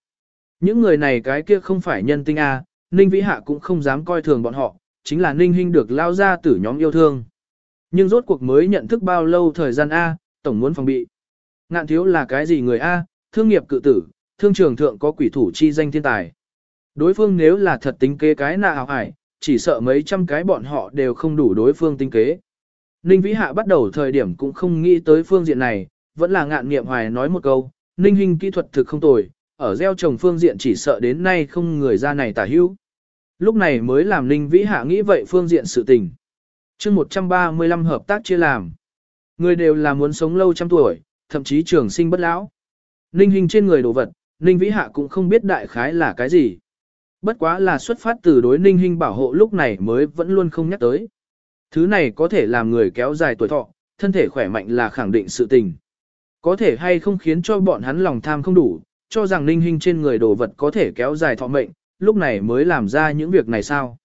Những người này cái kia không phải nhân tinh A, Ninh Vĩ Hạ cũng không dám coi thường bọn họ, chính là Ninh Hinh được lao ra tử nhóm yêu thương. Nhưng rốt cuộc mới nhận thức bao lâu thời gian A, tổng muốn phòng bị. Ngạn thiếu là cái gì người A, thương nghiệp cự tử, thương trường thượng có quỷ thủ chi danh thiên tài. Đối phương nếu là thật tính kế cái nào hải, chỉ sợ mấy trăm cái bọn họ đều không đủ đối phương tính kế. Ninh Vĩ Hạ bắt đầu thời điểm cũng không nghĩ tới phương diện này, vẫn là ngạn nghiệm hoài nói một câu, Ninh Hinh kỹ thuật thực không tồi, ở gieo trồng phương diện chỉ sợ đến nay không người ra này tả hữu. Lúc này mới làm Ninh Vĩ Hạ nghĩ vậy phương diện sự tình chương 135 hợp tác chia làm. Người đều là muốn sống lâu trăm tuổi, thậm chí trường sinh bất lão. Ninh hình trên người đồ vật, Ninh Vĩ Hạ cũng không biết đại khái là cái gì. Bất quá là xuất phát từ đối Ninh hình bảo hộ lúc này mới vẫn luôn không nhắc tới. Thứ này có thể làm người kéo dài tuổi thọ, thân thể khỏe mạnh là khẳng định sự tình. Có thể hay không khiến cho bọn hắn lòng tham không đủ, cho rằng Ninh hình trên người đồ vật có thể kéo dài thọ mệnh, lúc này mới làm ra những việc này sao.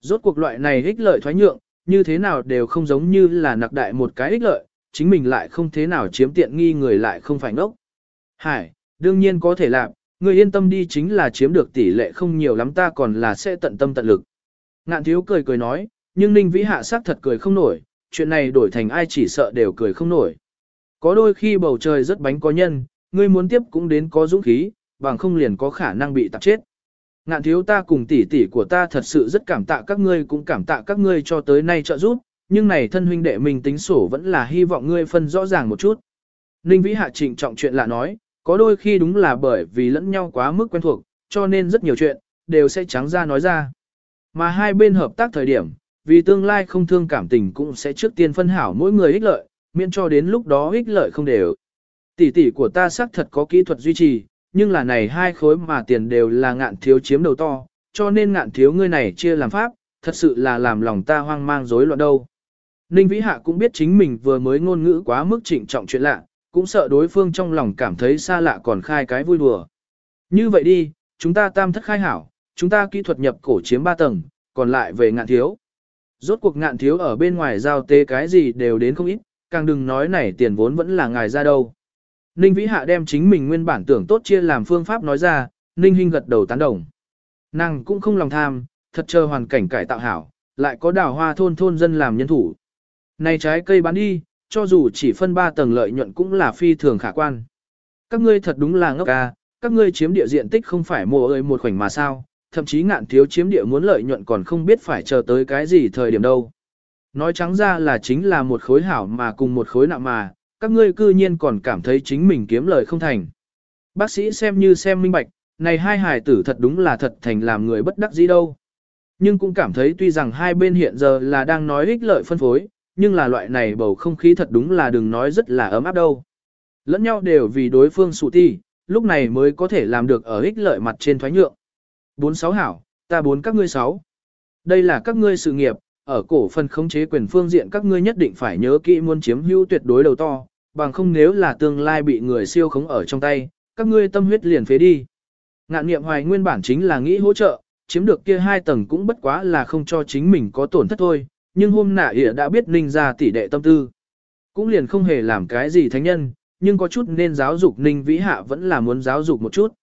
Rốt cuộc loại này ích lợi thoái nhượng, như thế nào đều không giống như là nặc đại một cái ích lợi, chính mình lại không thế nào chiếm tiện nghi người lại không phải ngốc. Hải, đương nhiên có thể làm, người yên tâm đi chính là chiếm được tỷ lệ không nhiều lắm ta còn là sẽ tận tâm tận lực. Ngạn thiếu cười cười nói, nhưng Ninh Vĩ Hạ sắc thật cười không nổi, chuyện này đổi thành ai chỉ sợ đều cười không nổi. Có đôi khi bầu trời rất bánh có nhân, ngươi muốn tiếp cũng đến có dũng khí, bằng không liền có khả năng bị tạp chết. Ngạn thiếu ta cùng tỷ tỷ của ta thật sự rất cảm tạ các ngươi cũng cảm tạ các ngươi cho tới nay trợ giúp, nhưng này thân huynh đệ mình tính sổ vẫn là hy vọng ngươi phân rõ ràng một chút. Ninh Vĩ Hạ trịnh trọng chuyện lạ nói, có đôi khi đúng là bởi vì lẫn nhau quá mức quen thuộc, cho nên rất nhiều chuyện, đều sẽ trắng ra nói ra. Mà hai bên hợp tác thời điểm, vì tương lai không thương cảm tình cũng sẽ trước tiên phân hảo mỗi người ích lợi, miễn cho đến lúc đó ích lợi không đều. Tỷ tỷ của ta xác thật có kỹ thuật duy trì, nhưng là này hai khối mà tiền đều là ngạn thiếu chiếm đầu to, cho nên ngạn thiếu ngươi này chia làm pháp, thật sự là làm lòng ta hoang mang rối loạn đâu. Ninh Vĩ Hạ cũng biết chính mình vừa mới ngôn ngữ quá mức trịnh trọng chuyện lạ, cũng sợ đối phương trong lòng cảm thấy xa lạ còn khai cái vui đùa. Như vậy đi, chúng ta tam thất khai hảo, chúng ta kỹ thuật nhập cổ chiếm 3 tầng, còn lại về ngạn thiếu. Rốt cuộc ngạn thiếu ở bên ngoài giao tế cái gì đều đến không ít, càng đừng nói này tiền vốn vẫn là ngài ra đâu. Ninh Vĩ Hạ đem chính mình nguyên bản tưởng tốt chia làm phương pháp nói ra, Ninh Hinh gật đầu tán đồng. Nàng cũng không lòng tham, thật chờ hoàn cảnh cải tạo hảo, lại có đào hoa thôn thôn dân làm nhân thủ. Này trái cây bán đi, cho dù chỉ phân 3 tầng lợi nhuận cũng là phi thường khả quan. Các ngươi thật đúng là ngốc ca, các ngươi chiếm địa diện tích không phải mồ ơi một khoảnh mà sao, thậm chí ngạn thiếu chiếm địa muốn lợi nhuận còn không biết phải chờ tới cái gì thời điểm đâu. Nói trắng ra là chính là một khối hảo mà cùng một khối nặng mà, các ngươi cư nhiên còn cảm thấy chính mình kiếm lời không thành. Bác sĩ xem như xem minh bạch, này hai hài tử thật đúng là thật thành làm người bất đắc dĩ đâu. Nhưng cũng cảm thấy tuy rằng hai bên hiện giờ là đang nói ích lợi phân phối, nhưng là loại này bầu không khí thật đúng là đừng nói rất là ấm áp đâu. Lẫn nhau đều vì đối phương sụ ti, lúc này mới có thể làm được ở ích lợi mặt trên thoái nhượng. Bốn sáu hảo, ta bốn các ngươi sáu. Đây là các ngươi sự nghiệp, ở cổ phần khống chế quyền phương diện các ngươi nhất định phải nhớ kỹ muốn chiếm hữu tuyệt đối đầu to, bằng không nếu là tương lai bị người siêu khống ở trong tay, các ngươi tâm huyết liền phế đi. Ngạn niệm hoài nguyên bản chính là nghĩ hỗ trợ, chiếm được kia hai tầng cũng bất quá là không cho chính mình có tổn thất thôi, nhưng hôm nạ ỉa đã biết ninh ra tỷ đệ tâm tư. Cũng liền không hề làm cái gì thánh nhân, nhưng có chút nên giáo dục ninh vĩ hạ vẫn là muốn giáo dục một chút.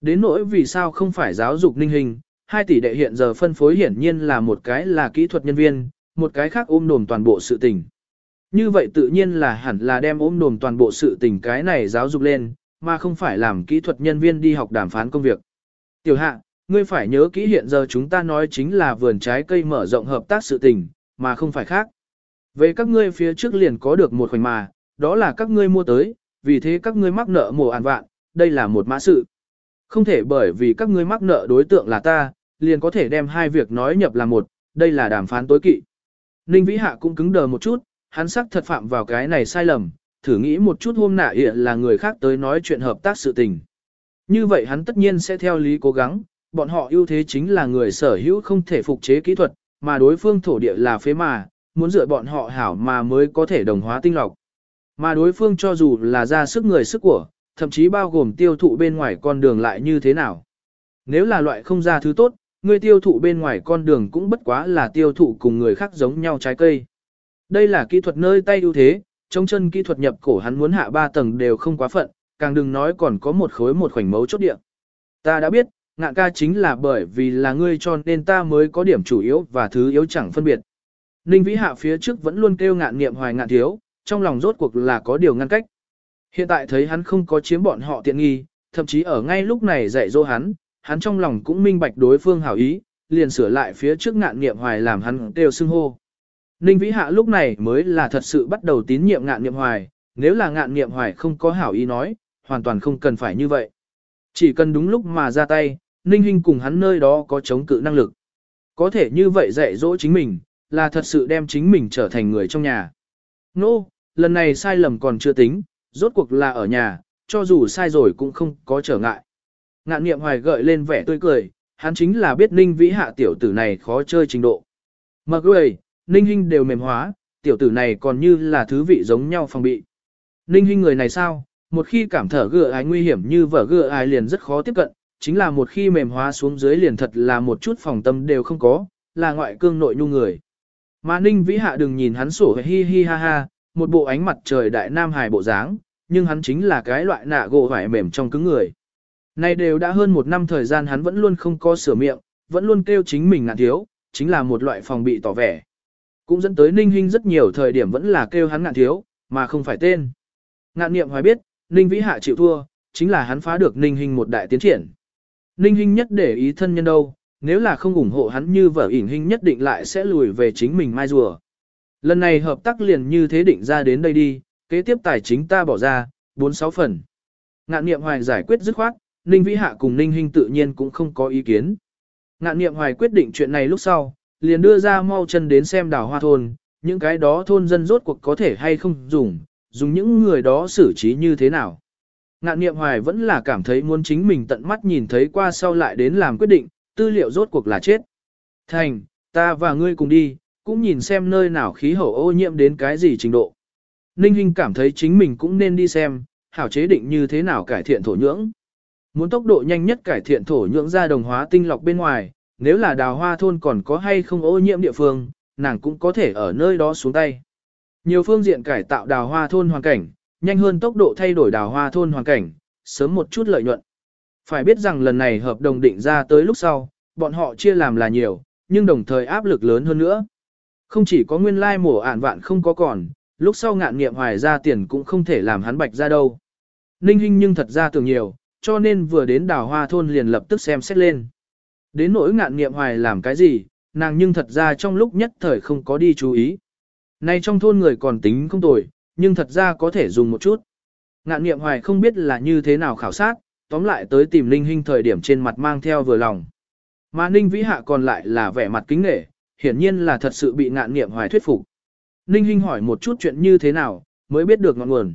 Đến nỗi vì sao không phải giáo dục ninh hình, hai tỷ đệ hiện giờ phân phối hiển nhiên là một cái là kỹ thuật nhân viên, một cái khác ôm đồm toàn bộ sự tình. Như vậy tự nhiên là hẳn là đem ôm đồm toàn bộ sự tình cái này giáo dục lên, mà không phải làm kỹ thuật nhân viên đi học đàm phán công việc. Tiểu hạ, ngươi phải nhớ kỹ hiện giờ chúng ta nói chính là vườn trái cây mở rộng hợp tác sự tình, mà không phải khác. Về các ngươi phía trước liền có được một khoảnh mà, đó là các ngươi mua tới, vì thế các ngươi mắc nợ mùa an vạn, đây là một mã sự. Không thể bởi vì các ngươi mắc nợ đối tượng là ta, liền có thể đem hai việc nói nhập là một, đây là đàm phán tối kỵ. Ninh Vĩ Hạ cũng cứng đờ một chút, hắn xác thật phạm vào cái này sai lầm, thử nghĩ một chút hôm nạ hiện là người khác tới nói chuyện hợp tác sự tình. Như vậy hắn tất nhiên sẽ theo lý cố gắng, bọn họ ưu thế chính là người sở hữu không thể phục chế kỹ thuật, mà đối phương thổ địa là phế mà, muốn dựa bọn họ hảo mà mới có thể đồng hóa tinh lọc. Mà đối phương cho dù là ra sức người sức của, thậm chí bao gồm tiêu thụ bên ngoài con đường lại như thế nào. Nếu là loại không ra thứ tốt, người tiêu thụ bên ngoài con đường cũng bất quá là tiêu thụ cùng người khác giống nhau trái cây. Đây là kỹ thuật nơi tay ưu thế, trong chân kỹ thuật nhập cổ hắn muốn hạ ba tầng đều không quá phận, càng đừng nói còn có một khối một khoảnh mấu chốt địa. Ta đã biết, ngạn ca chính là bởi vì là ngươi cho nên ta mới có điểm chủ yếu và thứ yếu chẳng phân biệt. Ninh Vĩ Hạ phía trước vẫn luôn kêu ngạn niệm hoài ngạn thiếu, trong lòng rốt cuộc là có điều ngăn cách. Hiện tại thấy hắn không có chiếm bọn họ tiện nghi, thậm chí ở ngay lúc này dạy dỗ hắn, hắn trong lòng cũng minh bạch đối phương hảo ý, liền sửa lại phía trước ngạn niệm hoài làm hắn đều xưng hô. Ninh Vĩ Hạ lúc này mới là thật sự bắt đầu tín nhiệm ngạn niệm hoài, nếu là ngạn niệm hoài không có hảo ý nói, hoàn toàn không cần phải như vậy. Chỉ cần đúng lúc mà ra tay, Ninh Hinh cùng hắn nơi đó có chống cự năng lực. Có thể như vậy dạy dỗ chính mình, là thật sự đem chính mình trở thành người trong nhà. Nô, no, lần này sai lầm còn chưa tính, rốt cuộc là ở nhà, cho dù sai rồi cũng không có trở ngại. Ngạn niệm hoài gợi lên vẻ tươi cười, hắn chính là biết ninh vĩ hạ tiểu tử này khó chơi trình độ. Mặc quầy, ninh hinh đều mềm hóa, tiểu tử này còn như là thứ vị giống nhau phòng bị. Ninh hinh người này sao, một khi cảm thở gựa ái nguy hiểm như vở gựa ái liền rất khó tiếp cận, chính là một khi mềm hóa xuống dưới liền thật là một chút phòng tâm đều không có, là ngoại cương nội nhu người. Mà ninh vĩ hạ đừng nhìn hắn sổ hi hi ha ha, một bộ ánh mặt trời đại nam hài bộ dáng, nhưng hắn chính là cái loại nạ gỗ vải mềm trong cứng người. Nay đều đã hơn một năm thời gian hắn vẫn luôn không có sửa miệng, vẫn luôn kêu chính mình ngạn thiếu, chính là một loại phòng bị tỏ vẻ. Cũng dẫn tới Ninh Hinh rất nhiều thời điểm vẫn là kêu hắn ngạn thiếu, mà không phải tên. Ngạn niệm hoài biết, Ninh Vĩ Hạ chịu thua, chính là hắn phá được Ninh Hinh một đại tiến triển. Ninh Hinh nhất để ý thân nhân đâu, nếu là không ủng hộ hắn như vợ ỉn Hinh nhất định lại sẽ lùi về chính mình mai rùa. Lần này hợp tác liền như thế định ra đến đây đi, kế tiếp tài chính ta bỏ ra, 4-6 phần. Ngạn niệm hoài giải quyết dứt khoát, Ninh Vĩ Hạ cùng Ninh Hinh tự nhiên cũng không có ý kiến. Ngạn niệm hoài quyết định chuyện này lúc sau, liền đưa ra mau chân đến xem đào hoa thôn, những cái đó thôn dân rốt cuộc có thể hay không dùng, dùng những người đó xử trí như thế nào. Ngạn niệm hoài vẫn là cảm thấy muốn chính mình tận mắt nhìn thấy qua sau lại đến làm quyết định, tư liệu rốt cuộc là chết. Thành, ta và ngươi cùng đi, cũng nhìn xem nơi nào khí hậu ô nhiễm đến cái gì trình độ. Ninh Hinh cảm thấy chính mình cũng nên đi xem, hảo chế định như thế nào cải thiện thổ nhưỡng. Muốn tốc độ nhanh nhất cải thiện thổ nhưỡng ra đồng hóa tinh lọc bên ngoài, nếu là đào hoa thôn còn có hay không ô nhiễm địa phương, nàng cũng có thể ở nơi đó xuống tay. Nhiều phương diện cải tạo đào hoa thôn hoàn cảnh, nhanh hơn tốc độ thay đổi đào hoa thôn hoàn cảnh, sớm một chút lợi nhuận. Phải biết rằng lần này hợp đồng định ra tới lúc sau, bọn họ chia làm là nhiều, nhưng đồng thời áp lực lớn hơn nữa. Không chỉ có nguyên lai mổ ản vạn không có còn, lúc sau ngạn nghiệm hoài ra tiền cũng không thể làm hắn bạch ra đâu. Ninh Hinh nhưng thật ra tưởng nhiều, cho nên vừa đến đào hoa thôn liền lập tức xem xét lên. Đến nỗi ngạn nghiệm hoài làm cái gì, nàng nhưng thật ra trong lúc nhất thời không có đi chú ý. Nay trong thôn người còn tính không tồi, nhưng thật ra có thể dùng một chút. Ngạn nghiệm hoài không biết là như thế nào khảo sát, tóm lại tới tìm Ninh Hinh thời điểm trên mặt mang theo vừa lòng. Mà Ninh Vĩ Hạ còn lại là vẻ mặt kính nể, hiển nhiên là thật sự bị ngạn nghiệm hoài thuyết phục. Ninh Hinh hỏi một chút chuyện như thế nào, mới biết được ngọn nguồn.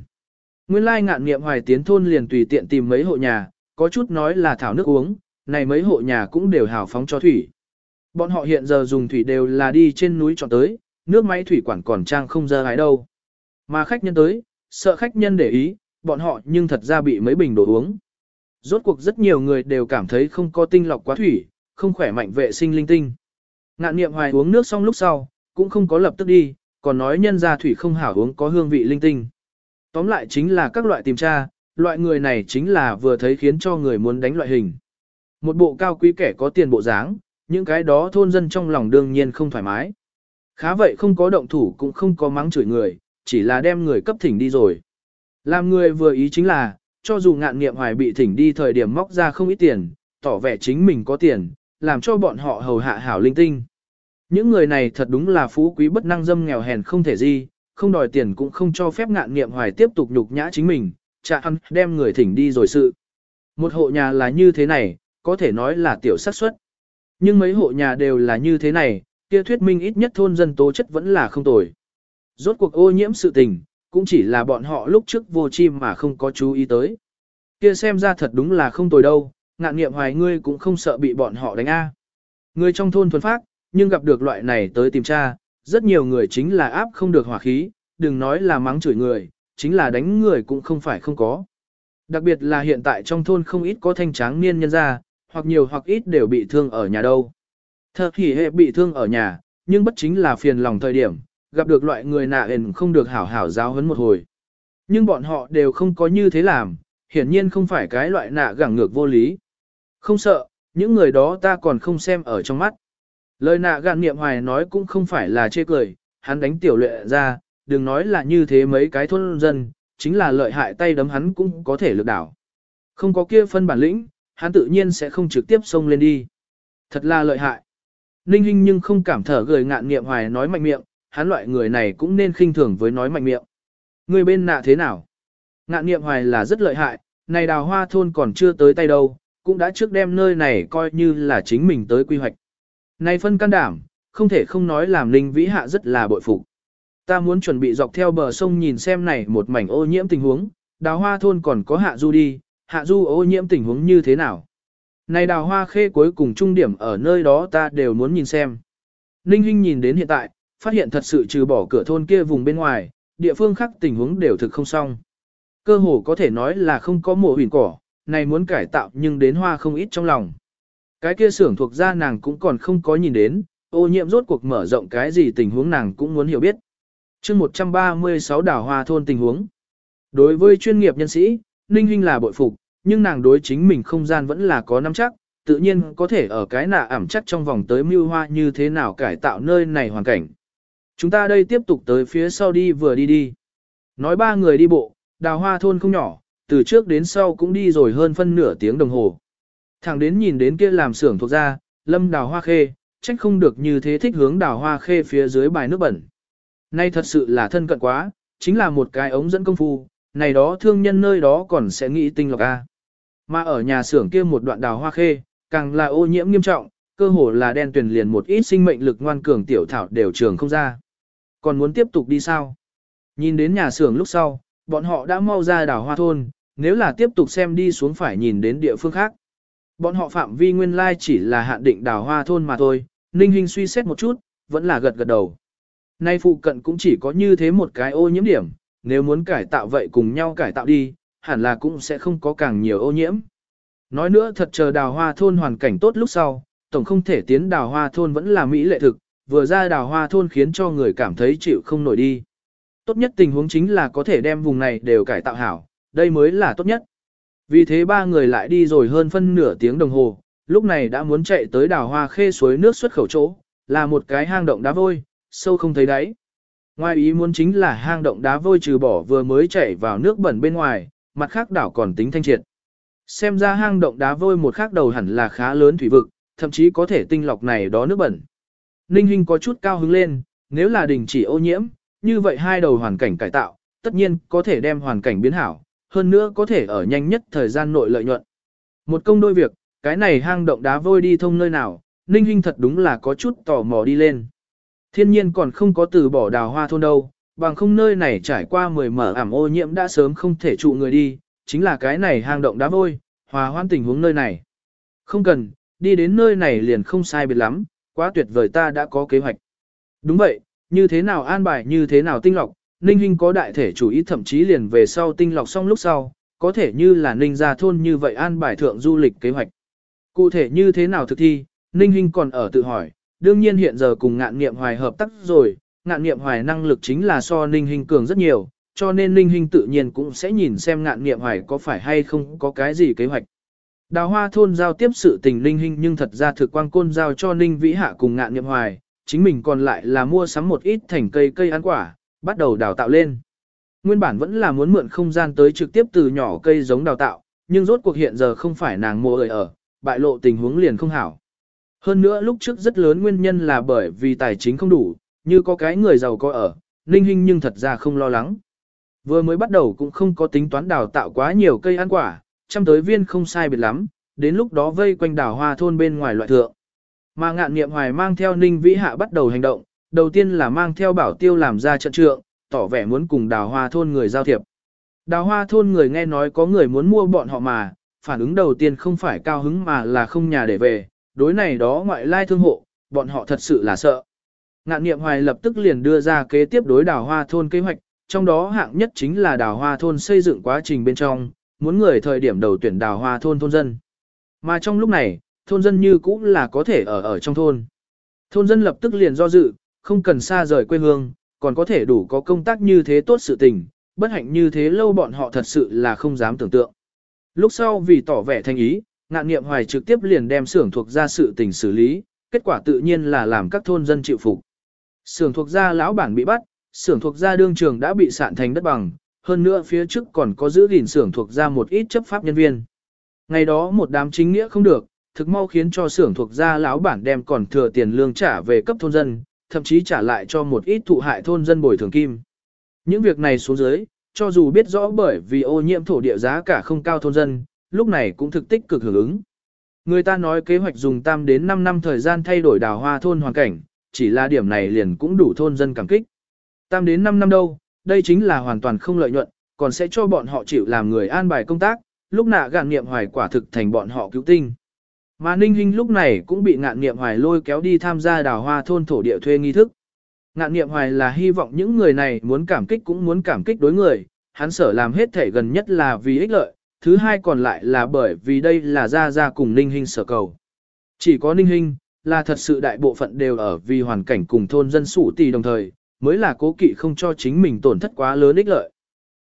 Nguyên lai ngạn nghiệm hoài tiến thôn liền tùy tiện tìm mấy hộ nhà, có chút nói là thảo nước uống, này mấy hộ nhà cũng đều hào phóng cho thủy. Bọn họ hiện giờ dùng thủy đều là đi trên núi chọn tới, nước máy thủy quản còn trang không dơ hái đâu. Mà khách nhân tới, sợ khách nhân để ý, bọn họ nhưng thật ra bị mấy bình đồ uống. Rốt cuộc rất nhiều người đều cảm thấy không có tinh lọc quá thủy, không khỏe mạnh vệ sinh linh tinh. Ngạn niệm hoài uống nước xong lúc sau, cũng không có lập tức đi, còn nói nhân ra thủy không hảo uống có hương vị linh tinh. Tóm lại chính là các loại tìm tra, loại người này chính là vừa thấy khiến cho người muốn đánh loại hình. Một bộ cao quý kẻ có tiền bộ dáng, những cái đó thôn dân trong lòng đương nhiên không thoải mái. Khá vậy không có động thủ cũng không có mắng chửi người, chỉ là đem người cấp thỉnh đi rồi. Làm người vừa ý chính là, cho dù ngạn nghiệm hoài bị thỉnh đi thời điểm móc ra không ít tiền, tỏ vẻ chính mình có tiền, làm cho bọn họ hầu hạ hảo linh tinh. Những người này thật đúng là phú quý bất năng dâm nghèo hèn không thể gì, không đòi tiền cũng không cho phép ngạn nghiệm hoài tiếp tục nhục nhã chính mình, cha ăn đem người thỉnh đi rồi sự. Một hộ nhà là như thế này, có thể nói là tiểu xác suất. Nhưng mấy hộ nhà đều là như thế này, kia thuyết minh ít nhất thôn dân tố chất vẫn là không tồi. Rốt cuộc ô nhiễm sự tình, cũng chỉ là bọn họ lúc trước vô chim mà không có chú ý tới. Kia xem ra thật đúng là không tồi đâu, ngạn nghiệm hoài ngươi cũng không sợ bị bọn họ đánh A. Người trong thôn thuần phát, nhưng gặp được loại này tới tìm tra, rất nhiều người chính là áp không được hỏa khí, đừng nói là mắng chửi người, chính là đánh người cũng không phải không có. Đặc biệt là hiện tại trong thôn không ít có thanh tráng niên nhân ra, hoặc nhiều hoặc ít đều bị thương ở nhà đâu. Thơ hỉ hệ bị thương ở nhà, nhưng bất chính là phiền lòng thời điểm, gặp được loại người nạ ền không được hảo hảo giáo huấn một hồi. Nhưng bọn họ đều không có như thế làm, hiển nhiên không phải cái loại nạ gẳng ngược vô lý. Không sợ, những người đó ta còn không xem ở trong mắt. Lời nạ gạn niệm hoài nói cũng không phải là chê cười, hắn đánh tiểu lệ ra, đừng nói là như thế mấy cái thôn dân, chính là lợi hại tay đấm hắn cũng có thể lực đảo. Không có kia phân bản lĩnh, hắn tự nhiên sẽ không trực tiếp xông lên đi. Thật là lợi hại. Ninh Hinh nhưng không cảm thở gửi ngạn niệm hoài nói mạnh miệng, hắn loại người này cũng nên khinh thường với nói mạnh miệng. Người bên nạ thế nào? Ngạn niệm hoài là rất lợi hại, này đào hoa thôn còn chưa tới tay đâu, cũng đã trước đem nơi này coi như là chính mình tới quy hoạch. Này phân can đảm, không thể không nói làm Ninh Vĩ Hạ rất là bội phục. Ta muốn chuẩn bị dọc theo bờ sông nhìn xem này một mảnh ô nhiễm tình huống, đào hoa thôn còn có hạ du đi, hạ du ô nhiễm tình huống như thế nào. Này đào hoa khê cuối cùng trung điểm ở nơi đó ta đều muốn nhìn xem. Ninh Hinh nhìn đến hiện tại, phát hiện thật sự trừ bỏ cửa thôn kia vùng bên ngoài, địa phương khác tình huống đều thực không xong. Cơ hồ có thể nói là không có mùa huyền cỏ, này muốn cải tạo nhưng đến hoa không ít trong lòng. Cái kia xưởng thuộc ra nàng cũng còn không có nhìn đến, ô nhiễm rốt cuộc mở rộng cái gì tình huống nàng cũng muốn hiểu biết. chương 136 đảo hoa thôn tình huống. Đối với chuyên nghiệp nhân sĩ, Ninh Hinh là bội phục, nhưng nàng đối chính mình không gian vẫn là có nắm chắc, tự nhiên có thể ở cái nạ ẩm chắc trong vòng tới mưu hoa như thế nào cải tạo nơi này hoàn cảnh. Chúng ta đây tiếp tục tới phía sau đi vừa đi đi. Nói ba người đi bộ, đào hoa thôn không nhỏ, từ trước đến sau cũng đi rồi hơn phân nửa tiếng đồng hồ. Thẳng đến nhìn đến kia làm xưởng thuộc ra, lâm đào hoa khê, trách không được như thế thích hướng đào hoa khê phía dưới bài nước bẩn. Nay thật sự là thân cận quá, chính là một cái ống dẫn công phu, này đó thương nhân nơi đó còn sẽ nghĩ tinh lọc A. Mà ở nhà xưởng kia một đoạn đào hoa khê, càng là ô nhiễm nghiêm trọng, cơ hồ là đen tuyển liền một ít sinh mệnh lực ngoan cường tiểu thảo đều trường không ra. Còn muốn tiếp tục đi sao? Nhìn đến nhà xưởng lúc sau, bọn họ đã mau ra đào hoa thôn, nếu là tiếp tục xem đi xuống phải nhìn đến địa phương khác. Bọn họ phạm vi nguyên lai chỉ là hạn định đào hoa thôn mà thôi, Ninh Hinh suy xét một chút, vẫn là gật gật đầu. Nay phụ cận cũng chỉ có như thế một cái ô nhiễm điểm, nếu muốn cải tạo vậy cùng nhau cải tạo đi, hẳn là cũng sẽ không có càng nhiều ô nhiễm. Nói nữa thật chờ đào hoa thôn hoàn cảnh tốt lúc sau, tổng không thể tiến đào hoa thôn vẫn là mỹ lệ thực, vừa ra đào hoa thôn khiến cho người cảm thấy chịu không nổi đi. Tốt nhất tình huống chính là có thể đem vùng này đều cải tạo hảo, đây mới là tốt nhất. Vì thế ba người lại đi rồi hơn phân nửa tiếng đồng hồ, lúc này đã muốn chạy tới đào hoa khê suối nước xuất khẩu chỗ, là một cái hang động đá vôi, sâu không thấy đáy. Ngoài ý muốn chính là hang động đá vôi trừ bỏ vừa mới chảy vào nước bẩn bên ngoài, mặt khác đảo còn tính thanh triệt. Xem ra hang động đá vôi một khác đầu hẳn là khá lớn thủy vực, thậm chí có thể tinh lọc này đó nước bẩn. Ninh Hinh có chút cao hứng lên, nếu là đình chỉ ô nhiễm, như vậy hai đầu hoàn cảnh cải tạo, tất nhiên có thể đem hoàn cảnh biến hảo, hơn nữa có thể ở nhanh nhất thời gian nội lợi nhuận. Một công đôi việc, cái này hang động đá vôi đi thông nơi nào, Ninh Hinh thật đúng là có chút tò mò đi lên. Thiên nhiên còn không có từ bỏ đào hoa thôn đâu, bằng không nơi này trải qua mười mở ảm ô nhiễm đã sớm không thể trụ người đi, chính là cái này hang động đá vôi, hòa hoan tình huống nơi này. Không cần, đi đến nơi này liền không sai biệt lắm, quá tuyệt vời ta đã có kế hoạch. Đúng vậy, như thế nào an bài như thế nào tinh lọc, Ninh Hinh có đại thể chủ ý thậm chí liền về sau tinh lọc xong lúc sau, có thể như là Ninh gia thôn như vậy an bài thượng du lịch kế hoạch. Cụ thể như thế nào thực thi, Ninh Hinh còn ở tự hỏi, đương nhiên hiện giờ cùng ngạn nghiệm hoài hợp tác rồi, ngạn nghiệm hoài năng lực chính là so Ninh Hình cường rất nhiều, cho nên Ninh Hình tự nhiên cũng sẽ nhìn xem ngạn nghiệm hoài có phải hay không có cái gì kế hoạch. Đào hoa thôn giao tiếp sự tình Ninh Hình nhưng thật ra thực quang côn giao cho Ninh Vĩ Hạ cùng ngạn nghiệm hoài, chính mình còn lại là mua sắm một ít thành cây cây ăn quả, bắt đầu đào tạo lên. Nguyên bản vẫn là muốn mượn không gian tới trực tiếp từ nhỏ cây giống đào tạo, nhưng rốt cuộc hiện giờ không phải nàng mua ở ở, bại lộ tình huống liền không hảo. Hơn nữa lúc trước rất lớn nguyên nhân là bởi vì tài chính không đủ, như có cái người giàu có ở, Ninh Hinh nhưng thật ra không lo lắng. Vừa mới bắt đầu cũng không có tính toán đào tạo quá nhiều cây ăn quả, chăm tới viên không sai biệt lắm, đến lúc đó vây quanh đảo hoa thôn bên ngoài loại thượng. Mà ngạn nghiệm hoài mang theo Ninh Vĩ Hạ bắt đầu hành động, đầu tiên là mang theo bảo tiêu làm ra trận trượng, tỏ vẻ muốn cùng đào hoa thôn người giao thiệp. Đào hoa thôn người nghe nói có người muốn mua bọn họ mà, phản ứng đầu tiên không phải cao hứng mà là không nhà để về, đối này đó ngoại lai thương hộ, bọn họ thật sự là sợ. Ngạn niệm hoài lập tức liền đưa ra kế tiếp đối đào hoa thôn kế hoạch, trong đó hạng nhất chính là đào hoa thôn xây dựng quá trình bên trong, muốn người thời điểm đầu tuyển đào hoa thôn thôn dân. Mà trong lúc này, thôn dân như cũng là có thể ở ở trong thôn. Thôn dân lập tức liền do dự, không cần xa rời quê hương, còn có thể đủ có công tác như thế tốt sự tình, bất hạnh như thế lâu bọn họ thật sự là không dám tưởng tượng. Lúc sau vì tỏ vẻ thành ý, ngạn nghiệm hoài trực tiếp liền đem xưởng thuộc ra sự tình xử lý, kết quả tự nhiên là làm các thôn dân chịu phục. Xưởng thuộc gia lão bản bị bắt, xưởng thuộc gia đương trường đã bị sạn thành đất bằng, hơn nữa phía trước còn có giữ gìn xưởng thuộc gia một ít chấp pháp nhân viên. Ngày đó một đám chính nghĩa không được, thực mau khiến cho xưởng thuộc gia lão bản đem còn thừa tiền lương trả về cấp thôn dân, thậm chí trả lại cho một ít thụ hại thôn dân bồi thường kim. Những việc này xuống dưới, cho dù biết rõ bởi vì ô nhiễm thổ địa giá cả không cao thôn dân, lúc này cũng thực tích cực hưởng ứng. Người ta nói kế hoạch dùng tam đến 5 năm thời gian thay đổi đào hoa thôn hoàn cảnh, chỉ là điểm này liền cũng đủ thôn dân cảm kích. Tam đến 5 năm đâu, đây chính là hoàn toàn không lợi nhuận, còn sẽ cho bọn họ chịu làm người an bài công tác, lúc nạ gạn nghiệm hoài quả thực thành bọn họ cứu tinh. Mà Ninh Hinh lúc này cũng bị ngạn nghiệm hoài lôi kéo đi tham gia đào hoa thôn thổ địa thuê nghi thức. Ngạn nghiệm hoài là hy vọng những người này muốn cảm kích cũng muốn cảm kích đối người, hắn sở làm hết thể gần nhất là vì ích lợi, thứ hai còn lại là bởi vì đây là gia gia cùng Ninh Hinh sở cầu. Chỉ có Ninh Hinh, là thật sự đại bộ phận đều ở vì hoàn cảnh cùng thôn dân sủ tỷ đồng thời, mới là cố kỵ không cho chính mình tổn thất quá lớn ích lợi.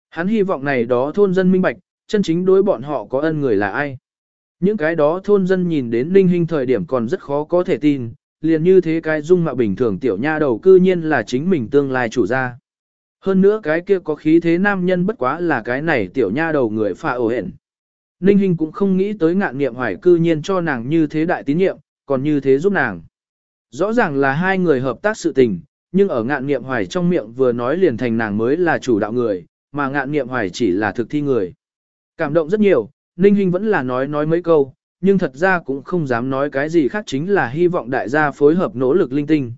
Hắn hy vọng này đó thôn dân minh bạch, chân chính đối bọn họ có ân người là ai. Những cái đó thôn dân nhìn đến Ninh Hinh thời điểm còn rất khó có thể tin, liền như thế cái dung mạo bình thường tiểu nha đầu cư nhiên là chính mình tương lai chủ gia. Hơn nữa cái kia có khí thế nam nhân bất quá là cái này tiểu nha đầu người pha ổ hển. Ninh Hinh cũng không nghĩ tới ngạn nghiệm hoài cư nhiên cho nàng như thế đại tín nhiệm, còn như thế giúp nàng. Rõ ràng là hai người hợp tác sự tình, nhưng ở ngạn nghiệm hoài trong miệng vừa nói liền thành nàng mới là chủ đạo người, mà ngạn nghiệm hoài chỉ là thực thi người. Cảm động rất nhiều, Ninh Hinh vẫn là nói nói mấy câu, nhưng thật ra cũng không dám nói cái gì khác chính là hy vọng đại gia phối hợp nỗ lực linh tinh.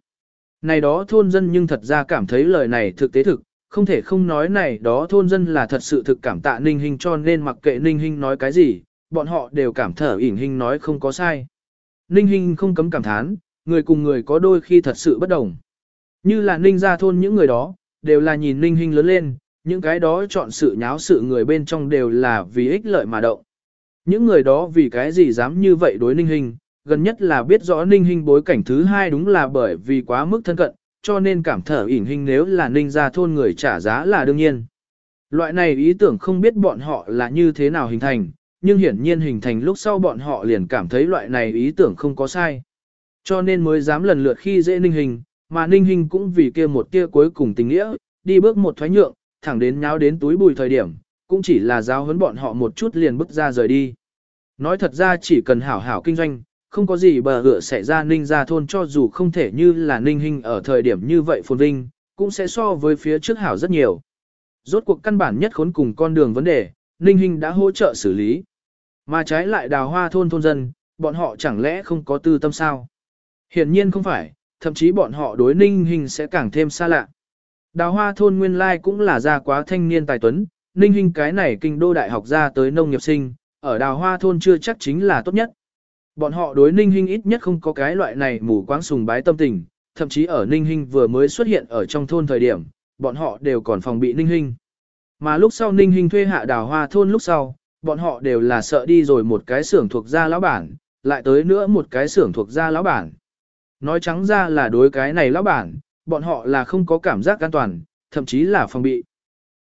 Này đó thôn dân nhưng thật ra cảm thấy lời này thực tế thực, không thể không nói này đó thôn dân là thật sự thực cảm tạ Ninh Hinh cho nên mặc kệ Ninh Hinh nói cái gì, bọn họ đều cảm thở ỉn Hinh nói không có sai. Ninh Hinh không cấm cảm thán, người cùng người có đôi khi thật sự bất đồng. Như là Ninh gia thôn những người đó, đều là nhìn Ninh Hinh lớn lên, những cái đó chọn sự nháo sự người bên trong đều là vì ích lợi mà động. Những người đó vì cái gì dám như vậy đối Ninh Hinh, gần nhất là biết rõ Ninh Hinh bối cảnh thứ hai đúng là bởi vì quá mức thân cận, cho nên cảm thở ỉn hình nếu là Ninh gia thôn người trả giá là đương nhiên. Loại này ý tưởng không biết bọn họ là như thế nào hình thành, nhưng hiển nhiên hình thành lúc sau bọn họ liền cảm thấy loại này ý tưởng không có sai. Cho nên mới dám lần lượt khi dễ Ninh Hình, mà Ninh Hình cũng vì kia một tia cuối cùng tình nghĩa, đi bước một thoái nhượng, thẳng đến nháo đến túi bùi thời điểm, cũng chỉ là giáo huấn bọn họ một chút liền bước ra rời đi. Nói thật ra chỉ cần hảo hảo kinh doanh, không có gì bờ gựa xảy ra ninh ra thôn cho dù không thể như là ninh hình ở thời điểm như vậy phồn vinh, cũng sẽ so với phía trước hảo rất nhiều. Rốt cuộc căn bản nhất khốn cùng con đường vấn đề, ninh hình đã hỗ trợ xử lý. Mà trái lại đào hoa thôn thôn dân, bọn họ chẳng lẽ không có tư tâm sao? Hiển nhiên không phải, thậm chí bọn họ đối ninh hình sẽ càng thêm xa lạ. Đào hoa thôn nguyên lai cũng là gia quá thanh niên tài tuấn, ninh hình cái này kinh đô đại học ra tới nông nghiệp sinh, ở đào hoa thôn chưa chắc chính là tốt nhất. Bọn họ đối ninh Hinh ít nhất không có cái loại này mù quáng sùng bái tâm tình, thậm chí ở ninh Hinh vừa mới xuất hiện ở trong thôn thời điểm, bọn họ đều còn phòng bị ninh Hinh. Mà lúc sau ninh Hinh thuê hạ đào hoa thôn lúc sau, bọn họ đều là sợ đi rồi một cái xưởng thuộc gia lão bản, lại tới nữa một cái xưởng thuộc gia lão bản. Nói trắng ra là đối cái này lão bản, bọn họ là không có cảm giác an toàn, thậm chí là phòng bị.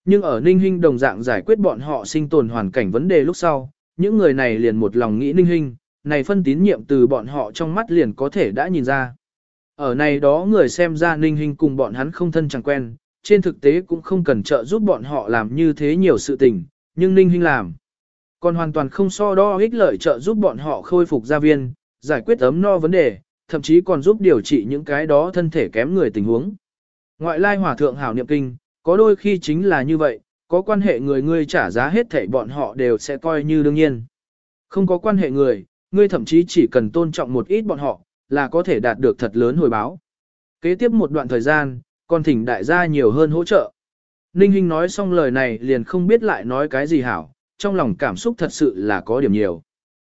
Nhưng ở Ninh Hinh đồng dạng giải quyết bọn họ sinh tồn hoàn cảnh vấn đề lúc sau, những người này liền một lòng nghĩ Ninh Hinh, này phân tín nhiệm từ bọn họ trong mắt liền có thể đã nhìn ra. Ở này đó người xem ra Ninh hình cùng bọn hắn không thân chẳng quen, trên thực tế cũng không cần trợ giúp bọn họ làm như thế nhiều sự tình, nhưng Ninh hình làm. Còn hoàn toàn không so đo ích lợi trợ giúp bọn họ khôi phục gia viên, giải quyết ấm no vấn đề, thậm chí còn giúp điều trị những cái đó thân thể kém người tình huống. Ngoại lai hòa thượng hảo niệm kinh, có đôi khi chính là như vậy, có quan hệ người ngươi trả giá hết thảy bọn họ đều sẽ coi như đương nhiên. Không có quan hệ người, ngươi thậm chí chỉ cần tôn trọng một ít bọn họ, là có thể đạt được thật lớn hồi báo. Kế tiếp một đoạn thời gian, còn thỉnh đại gia nhiều hơn hỗ trợ. Ninh Hinh nói xong lời này liền không biết lại nói cái gì hảo, trong lòng cảm xúc thật sự là có điểm nhiều.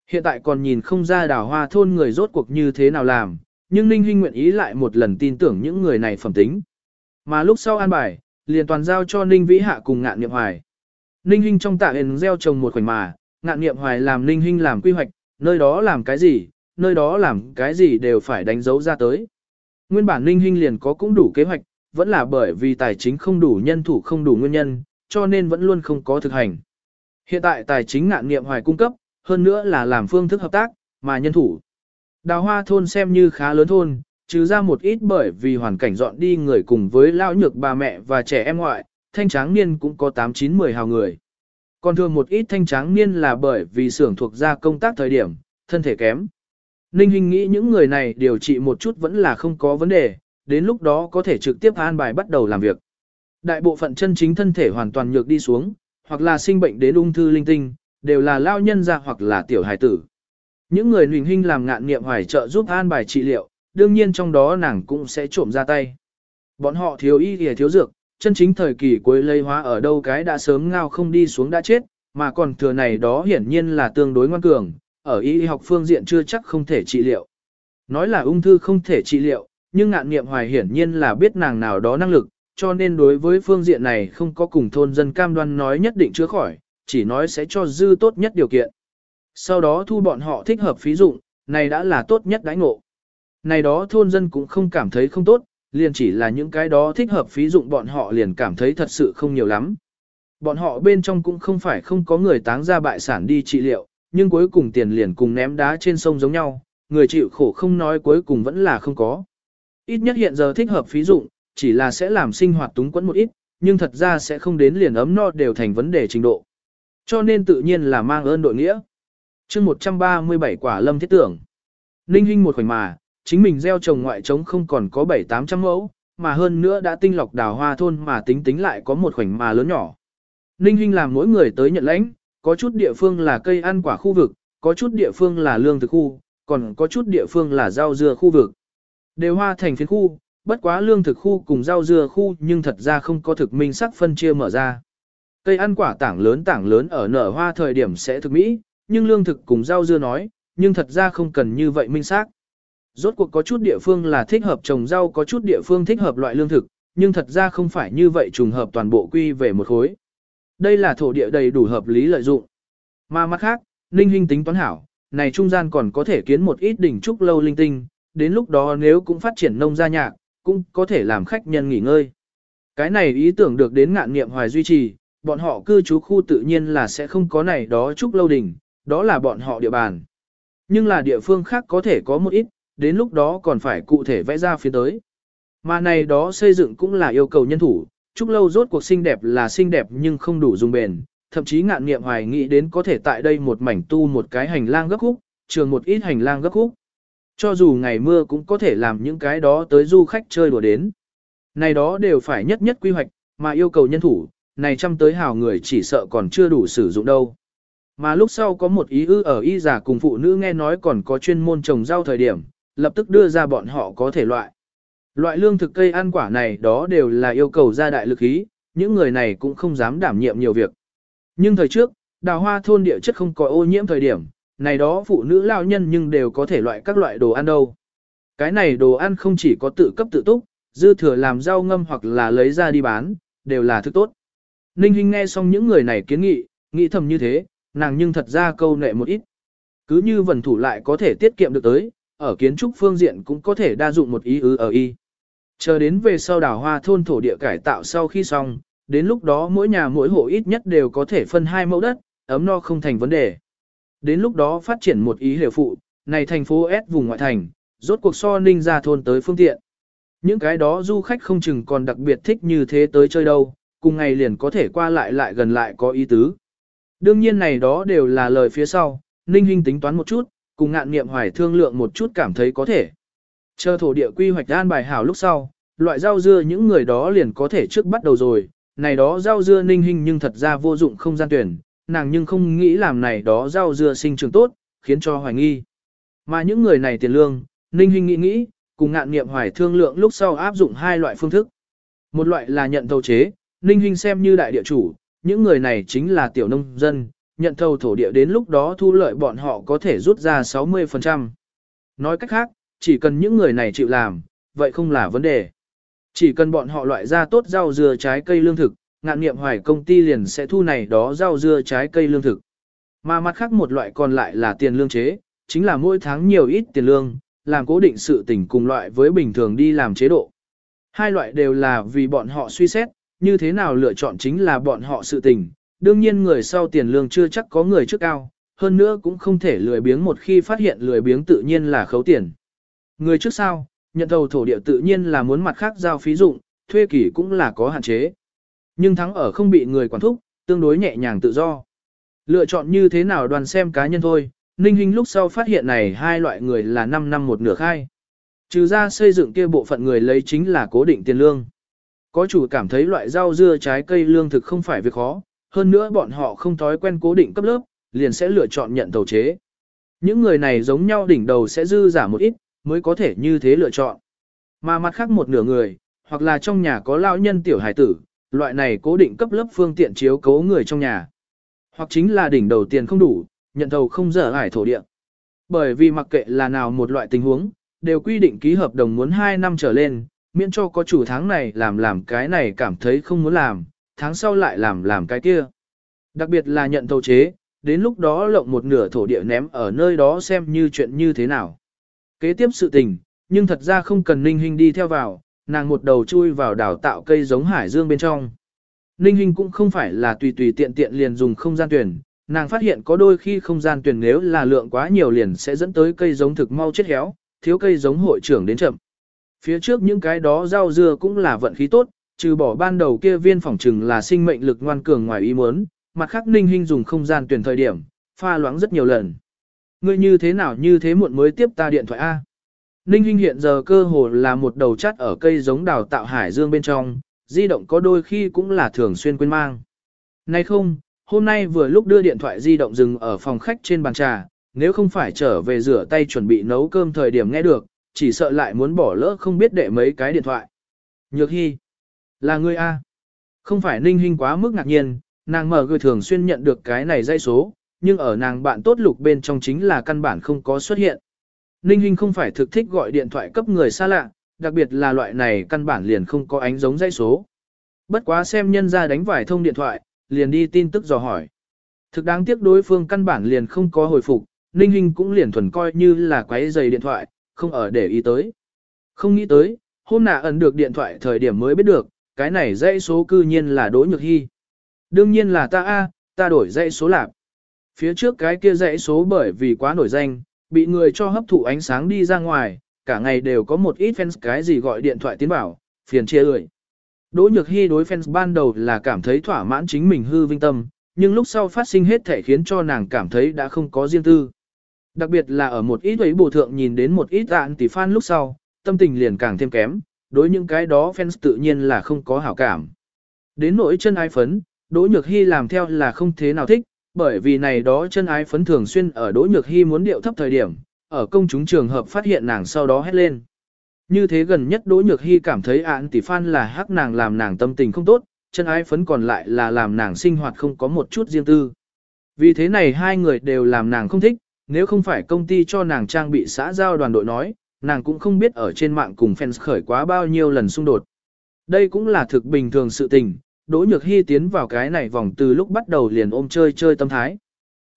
Hiện tại còn nhìn không ra đào hoa thôn người rốt cuộc như thế nào làm, nhưng Ninh Hinh nguyện ý lại một lần tin tưởng những người này phẩm tính. Mà lúc sau an bài, liền toàn giao cho Ninh Vĩ Hạ cùng ngạn niệm hoài. Ninh Hinh trong tạ hình gieo trồng một khoảnh mà, ngạn niệm hoài làm Ninh Hinh làm quy hoạch, nơi đó làm cái gì, nơi đó làm cái gì đều phải đánh dấu ra tới. Nguyên bản Ninh Hinh liền có cũng đủ kế hoạch, vẫn là bởi vì tài chính không đủ nhân thủ không đủ nguyên nhân, cho nên vẫn luôn không có thực hành. Hiện tại tài chính ngạn nghiệm hoài cung cấp, hơn nữa là làm phương thức hợp tác, mà nhân thủ. Đào hoa thôn xem như khá lớn thôn, trừ ra một ít bởi vì hoàn cảnh dọn đi người cùng với lão nhược bà mẹ và trẻ em ngoại, thanh tráng niên cũng có 8-9-10 hào người. Còn thường một ít thanh tráng niên là bởi vì xưởng thuộc ra công tác thời điểm, thân thể kém. Ninh Hinh nghĩ những người này điều trị một chút vẫn là không có vấn đề, đến lúc đó có thể trực tiếp an bài bắt đầu làm việc. Đại bộ phận chân chính thân thể hoàn toàn nhược đi xuống, hoặc là sinh bệnh đến ung thư linh tinh, đều là lao nhân ra hoặc là tiểu hài tử. Những người Ninh Hinh làm ngạn nghiệm hoài trợ giúp an bài trị liệu, đương nhiên trong đó nàng cũng sẽ trộm ra tay. Bọn họ thiếu y thì thiếu dược, chân chính thời kỳ cuối lây hóa ở đâu cái đã sớm ngao không đi xuống đã chết, mà còn thừa này đó hiển nhiên là tương đối ngoan cường, ở y học phương diện chưa chắc không thể trị liệu. Nói là ung thư không thể trị liệu, nhưng ngạn nghiệm hoài hiển nhiên là biết nàng nào đó năng lực, cho nên đối với phương diện này không có cùng thôn dân cam đoan nói nhất định chữa khỏi, chỉ nói sẽ cho dư tốt nhất điều kiện. Sau đó thu bọn họ thích hợp phí dụng, này đã là tốt nhất đãi ngộ. Này đó thôn dân cũng không cảm thấy không tốt, liền chỉ là những cái đó thích hợp phí dụng bọn họ liền cảm thấy thật sự không nhiều lắm. Bọn họ bên trong cũng không phải không có người táng ra bại sản đi trị liệu, nhưng cuối cùng tiền liền cùng ném đá trên sông giống nhau, người chịu khổ không nói cuối cùng vẫn là không có. Ít nhất hiện giờ thích hợp phí dụng, chỉ là sẽ làm sinh hoạt túng quẫn một ít, nhưng thật ra sẽ không đến liền ấm no đều thành vấn đề trình độ. Cho nên tự nhiên là mang ơn đội nghĩa. chương 137 quả lâm thiết tưởng. Ninh Hinh một khoảnh mà, chính mình gieo trồng ngoại trống không còn có 7-800 mẫu, mà hơn nữa đã tinh lọc đào hoa thôn mà tính tính lại có một khoảnh mà lớn nhỏ. Ninh Hinh làm mỗi người tới nhận lãnh, có chút địa phương là cây ăn quả khu vực, có chút địa phương là lương thực khu, còn có chút địa phương là rau dưa khu vực. Đều hoa thành phiến khu, bất quá lương thực khu cùng rau dưa khu nhưng thật ra không có thực minh sắc phân chia mở ra. Cây ăn quả tảng lớn tảng lớn ở nở hoa thời điểm sẽ thực mỹ, nhưng lương thực cùng rau dưa nói, nhưng thật ra không cần như vậy minh xác. Rốt cuộc có chút địa phương là thích hợp trồng rau có chút địa phương thích hợp loại lương thực, nhưng thật ra không phải như vậy trùng hợp toàn bộ quy về một khối. Đây là thổ địa đầy đủ hợp lý lợi dụng. Mà mặt khác, Ninh Hinh tính toán hảo, này trung gian còn có thể kiến một ít đỉnh trúc lâu linh tinh, đến lúc đó nếu cũng phát triển nông gia nhạc, cũng có thể làm khách nhân nghỉ ngơi. Cái này ý tưởng được đến ngạn nghiệm hoài duy trì, bọn họ cư trú khu tự nhiên là sẽ không có này đó trúc lâu đỉnh, đó là bọn họ địa bàn. Nhưng là địa phương khác có thể có một ít, đến lúc đó còn phải cụ thể vẽ ra phía tới. Mà này đó xây dựng cũng là yêu cầu nhân thủ, trúc lâu rốt cuộc xinh đẹp là xinh đẹp nhưng không đủ dùng bền, thậm chí ngạn nghiệm hoài nghĩ đến có thể tại đây một mảnh tu một cái hành lang gấp khúc, trường một ít hành lang gấp khúc. Cho dù ngày mưa cũng có thể làm những cái đó tới du khách chơi đùa đến. Này đó đều phải nhất nhất quy hoạch, mà yêu cầu nhân thủ, này trăm tới hào người chỉ sợ còn chưa đủ sử dụng đâu. Mà lúc sau có một ý ư ở y giả cùng phụ nữ nghe nói còn có chuyên môn trồng rau thời điểm, lập tức đưa ra bọn họ có thể loại. Loại lương thực cây ăn quả này đó đều là yêu cầu gia đại lực ý, những người này cũng không dám đảm nhiệm nhiều việc. Nhưng thời trước, đào hoa thôn địa chất không có ô nhiễm thời điểm, này đó phụ nữ lao nhân nhưng đều có thể loại các loại đồ ăn đâu. Cái này đồ ăn không chỉ có tự cấp tự túc, dư thừa làm rau ngâm hoặc là lấy ra đi bán, đều là thứ tốt. Ninh Hinh nghe xong những người này kiến nghị, nghĩ thầm như thế, nàng nhưng thật ra câu nệ một ít. Cứ như vần thủ lại có thể tiết kiệm được tới, ở kiến trúc phương diện cũng có thể đa dụng một ý ứ ở y. Chờ đến về sau đảo hoa thôn thổ địa cải tạo sau khi xong, đến lúc đó mỗi nhà mỗi hộ ít nhất đều có thể phân hai mẫu đất, ấm no không thành vấn đề. Đến lúc đó phát triển một ý liệu phụ, này thành phố S vùng ngoại thành, rốt cuộc so ninh ra thôn tới phương tiện. Những cái đó du khách không chừng còn đặc biệt thích như thế tới chơi đâu, cùng ngày liền có thể qua lại lại gần lại có ý tứ. Đương nhiên này đó đều là lời phía sau, ninh hình tính toán một chút, cùng ngạn nghiệm hoài thương lượng một chút cảm thấy có thể. Chờ thổ địa quy hoạch an bài hảo lúc sau, loại rau dưa những người đó liền có thể trước bắt đầu rồi, này đó rau dưa ninh hình nhưng thật ra vô dụng không gian tuyển, nàng nhưng không nghĩ làm này đó rau dưa sinh trưởng tốt, khiến cho hoài nghi. Mà những người này tiền lương, ninh hình nghĩ nghĩ, cùng ngạn nghiệm hoài thương lượng lúc sau áp dụng hai loại phương thức. Một loại là nhận thầu chế, ninh hình xem như đại địa chủ, những người này chính là tiểu nông dân, nhận thầu thổ địa đến lúc đó thu lợi bọn họ có thể rút ra 60%. Nói cách khác, chỉ cần những người này chịu làm, vậy không là vấn đề. Chỉ cần bọn họ loại ra tốt rau dưa trái cây lương thực, ngạn nghiệm hoài công ty liền sẽ thu này đó rau dưa trái cây lương thực. Mà mặt khác một loại còn lại là tiền lương chế, chính là mỗi tháng nhiều ít tiền lương, làm cố định sự tình cùng loại với bình thường đi làm chế độ. Hai loại đều là vì bọn họ suy xét, như thế nào lựa chọn chính là bọn họ sự tình. Đương nhiên người sau tiền lương chưa chắc có người trước cao, hơn nữa cũng không thể lười biếng một khi phát hiện lười biếng tự nhiên là khấu tiền. Người trước sau, nhận thầu thổ địa tự nhiên là muốn mặt khác giao phí dụng, thuê kỳ cũng là có hạn chế. Nhưng thắng ở không bị người quản thúc, tương đối nhẹ nhàng tự do. Lựa chọn như thế nào đoàn xem cá nhân thôi, Ninh Hinh lúc sau phát hiện này hai loại người là 5 năm một nửa khai. Trừ ra xây dựng kia bộ phận người lấy chính là cố định tiền lương. Có chủ cảm thấy loại rau dưa trái cây lương thực không phải việc khó, hơn nữa bọn họ không thói quen cố định cấp lớp, liền sẽ lựa chọn nhận tàu chế. Những người này giống nhau đỉnh đầu sẽ dư giả một ít, mới có thể như thế lựa chọn. Mà mặt khác một nửa người, hoặc là trong nhà có lão nhân tiểu hải tử, loại này cố định cấp lớp phương tiện chiếu cố người trong nhà. Hoặc chính là đỉnh đầu tiền không đủ, nhận thầu không dở ải thổ địa. Bởi vì mặc kệ là nào một loại tình huống, đều quy định ký hợp đồng muốn 2 năm trở lên, miễn cho có chủ tháng này làm làm cái này cảm thấy không muốn làm, tháng sau lại làm làm cái kia. Đặc biệt là nhận thầu chế, đến lúc đó lộng một nửa thổ địa ném ở nơi đó xem như chuyện như thế nào. Kế tiếp sự tình, nhưng thật ra không cần Ninh Hinh đi theo vào, nàng một đầu chui vào đào tạo cây giống hải dương bên trong. Ninh Hinh cũng không phải là tùy tùy tiện tiện liền dùng không gian tuyển, nàng phát hiện có đôi khi không gian tuyển nếu là lượng quá nhiều liền sẽ dẫn tới cây giống thực mau chết héo, thiếu cây giống hội trưởng đến chậm. Phía trước những cái đó rau dưa cũng là vận khí tốt, trừ bỏ ban đầu kia viên phòng trừng là sinh mệnh lực ngoan cường ngoài ý muốn, mặt khác Ninh Hinh dùng không gian tuyển thời điểm, pha loãng rất nhiều lần. Ngươi như thế nào như thế muộn mới tiếp ta điện thoại A. Ninh Hinh hiện giờ cơ hồ là một đầu chắt ở cây giống đào tạo hải dương bên trong, di động có đôi khi cũng là thường xuyên quên mang. Nay không, hôm nay vừa lúc đưa điện thoại di động dừng ở phòng khách trên bàn trà, nếu không phải trở về rửa tay chuẩn bị nấu cơm thời điểm nghe được, chỉ sợ lại muốn bỏ lỡ không biết để mấy cái điện thoại. Nhược Hy, là ngươi A. Không phải Ninh Hinh quá mức ngạc nhiên, nàng mở gửi thường xuyên nhận được cái này dây số, nhưng ở nàng bạn tốt lục bên trong chính là căn bản không có xuất hiện. Ninh Hinh không phải thực thích gọi điện thoại cấp người xa lạ, đặc biệt là loại này căn bản liền không có ánh giống dây số. Bất quá xem nhân ra đánh vải thông điện thoại, liền đi tin tức dò hỏi. Thực đáng tiếc đối phương căn bản liền không có hồi phục, Ninh Hinh cũng liền thuần coi như là quấy giày điện thoại, không ở để ý tới. Không nghĩ tới, hôm nạ ẩn được điện thoại thời điểm mới biết được, cái này dãy số cư nhiên là Đỗ Nhược Hy. Đương nhiên là ta A, ta đổi dãy số lạp. Phía trước cái kia dãy số bởi vì quá nổi danh, bị người cho hấp thụ ánh sáng đi ra ngoài, cả ngày đều có một ít fans cái gì gọi điện thoại tiến bảo, phiền chia lười. Đỗ Nhược Hy đối fans ban đầu là cảm thấy thỏa mãn chính mình hư vinh tâm, nhưng lúc sau phát sinh hết thể khiến cho nàng cảm thấy đã không có riêng tư. Đặc biệt là ở một ít ấy bổ thượng nhìn đến một ít dạng tỷ fan lúc sau, tâm tình liền càng thêm kém, đối những cái đó fans tự nhiên là không có hảo cảm. Đến nỗi chân Ái phấn, Đỗ Nhược Hy làm theo là không thế nào thích, bởi vì này đó chân ái phấn thường xuyên ở Đỗ Nhược Hy muốn điệu thấp thời điểm, ở công chúng trường hợp phát hiện nàng sau đó hét lên. Như thế gần nhất Đỗ Nhược Hy cảm thấy án tỷ phan là hắc nàng làm nàng tâm tình không tốt, chân ái phấn còn lại là làm nàng sinh hoạt không có một chút riêng tư. Vì thế này hai người đều làm nàng không thích, nếu không phải công ty cho nàng trang bị xã giao đoàn đội nói, nàng cũng không biết ở trên mạng cùng fans khởi quá bao nhiêu lần xung đột. Đây cũng là thực bình thường sự tình, Đỗ Nhược Hy tiến vào cái này vòng từ lúc bắt đầu liền ôm chơi chơi tâm thái.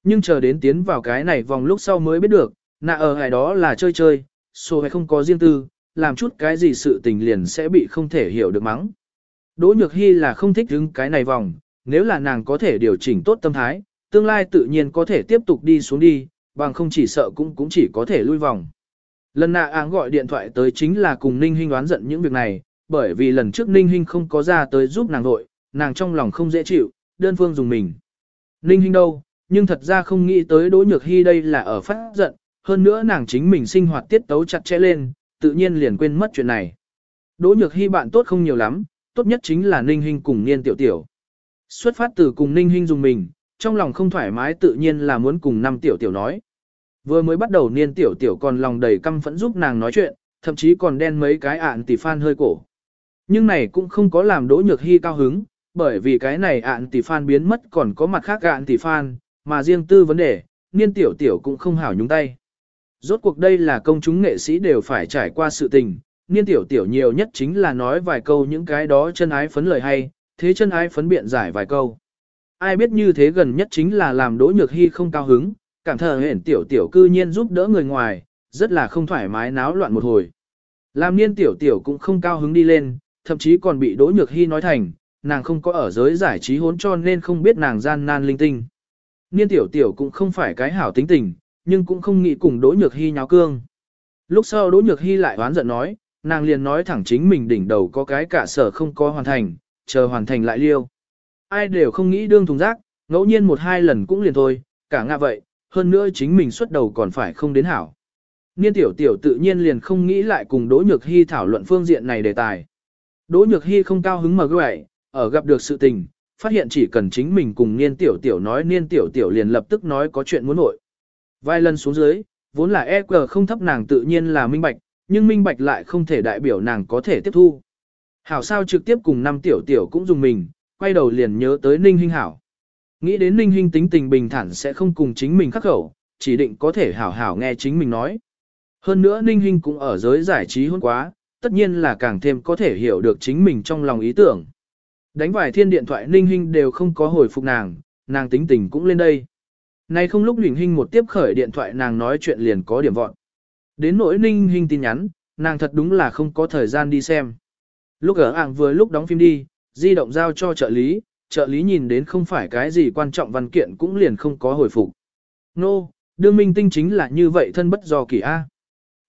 Nhưng chờ đến tiến vào cái này vòng lúc sau mới biết được, nạ ở hải đó là chơi chơi, số hay không có riêng tư, làm chút cái gì sự tình liền sẽ bị không thể hiểu được mắng. Đỗ Nhược Hy là không thích đứng cái này vòng, nếu là nàng có thể điều chỉnh tốt tâm thái, tương lai tự nhiên có thể tiếp tục đi xuống đi, bằng không chỉ sợ cũng cũng chỉ có thể lui vòng. Lần nạ áng gọi điện thoại tới chính là cùng Ninh Hinh đoán giận những việc này, bởi vì lần trước Ninh Hinh không có ra tới giúp nàng đội, nàng trong lòng không dễ chịu, đơn phương dùng mình. Ninh Hinh đâu, nhưng thật ra không nghĩ tới Đỗ Nhược Hy đây là ở phát giận, hơn nữa nàng chính mình sinh hoạt tiết tấu chặt chẽ lên, tự nhiên liền quên mất chuyện này. Đỗ Nhược Hy bạn tốt không nhiều lắm, tốt nhất chính là Ninh Hinh cùng Niên Tiểu Tiểu. Xuất phát từ cùng Ninh Hinh dùng mình, trong lòng không thoải mái tự nhiên là muốn cùng năm Tiểu Tiểu nói. Vừa mới bắt đầu Niên Tiểu Tiểu còn lòng đầy căm phẫn giúp nàng nói chuyện, thậm chí còn đen mấy cái ạn tỷ phan hơi cổ. Nhưng này cũng không có làm Đỗ Nhược Hy cao hứng, bởi vì cái này ạn tỷ fan biến mất còn có mặt khác ạn tỷ fan, mà riêng tư vấn đề, niên tiểu tiểu cũng không hảo nhúng tay. Rốt cuộc đây là công chúng nghệ sĩ đều phải trải qua sự tình, niên tiểu tiểu nhiều nhất chính là nói vài câu những cái đó chân ái phấn lời hay, thế chân ái phấn biện giải vài câu. Ai biết như thế gần nhất chính là làm đỗ nhược hy không cao hứng, cảm thờ hển tiểu tiểu cư nhiên giúp đỡ người ngoài, rất là không thoải mái náo loạn một hồi. Làm niên tiểu tiểu cũng không cao hứng đi lên, thậm chí còn bị Đỗ Nhược Hy nói thành, nàng không có ở giới giải trí hốn cho nên không biết nàng gian nan linh tinh. Niên tiểu tiểu cũng không phải cái hảo tính tình, nhưng cũng không nghĩ cùng Đỗ Nhược Hy nháo cương. Lúc sau Đỗ Nhược Hy lại oán giận nói, nàng liền nói thẳng chính mình đỉnh đầu có cái cả sở không có hoàn thành, chờ hoàn thành lại liêu. Ai đều không nghĩ đương thùng rác, ngẫu nhiên một hai lần cũng liền thôi, cả ngạ vậy, hơn nữa chính mình xuất đầu còn phải không đến hảo. Niên tiểu tiểu tự nhiên liền không nghĩ lại cùng Đỗ Nhược Hy thảo luận phương diện này đề tài. Đỗ Nhược Hy không cao hứng mà gọi, ở gặp được sự tình, phát hiện chỉ cần chính mình cùng niên tiểu tiểu nói niên tiểu tiểu liền lập tức nói có chuyện muốn nội. Vài lần xuống dưới, vốn là EQ không thấp nàng tự nhiên là minh bạch, nhưng minh bạch lại không thể đại biểu nàng có thể tiếp thu. Hảo sao trực tiếp cùng năm tiểu tiểu cũng dùng mình, quay đầu liền nhớ tới Ninh Hinh Hảo. Nghĩ đến Ninh Hinh tính tình bình thản sẽ không cùng chính mình khắc khẩu, chỉ định có thể hảo hảo nghe chính mình nói. Hơn nữa Ninh Hinh cũng ở giới giải trí hơn quá, tất nhiên là càng thêm có thể hiểu được chính mình trong lòng ý tưởng. Đánh vài thiên điện thoại Ninh Hinh đều không có hồi phục nàng, nàng tính tình cũng lên đây. Nay không lúc Ninh Hinh một tiếp khởi điện thoại nàng nói chuyện liền có điểm vọn. Đến nỗi Ninh Hinh tin nhắn, nàng thật đúng là không có thời gian đi xem. Lúc ở ảng vừa lúc đóng phim đi, di động giao cho trợ lý, trợ lý nhìn đến không phải cái gì quan trọng văn kiện cũng liền không có hồi phục. Nô, no, đương minh tinh chính là như vậy thân bất do kỳ A.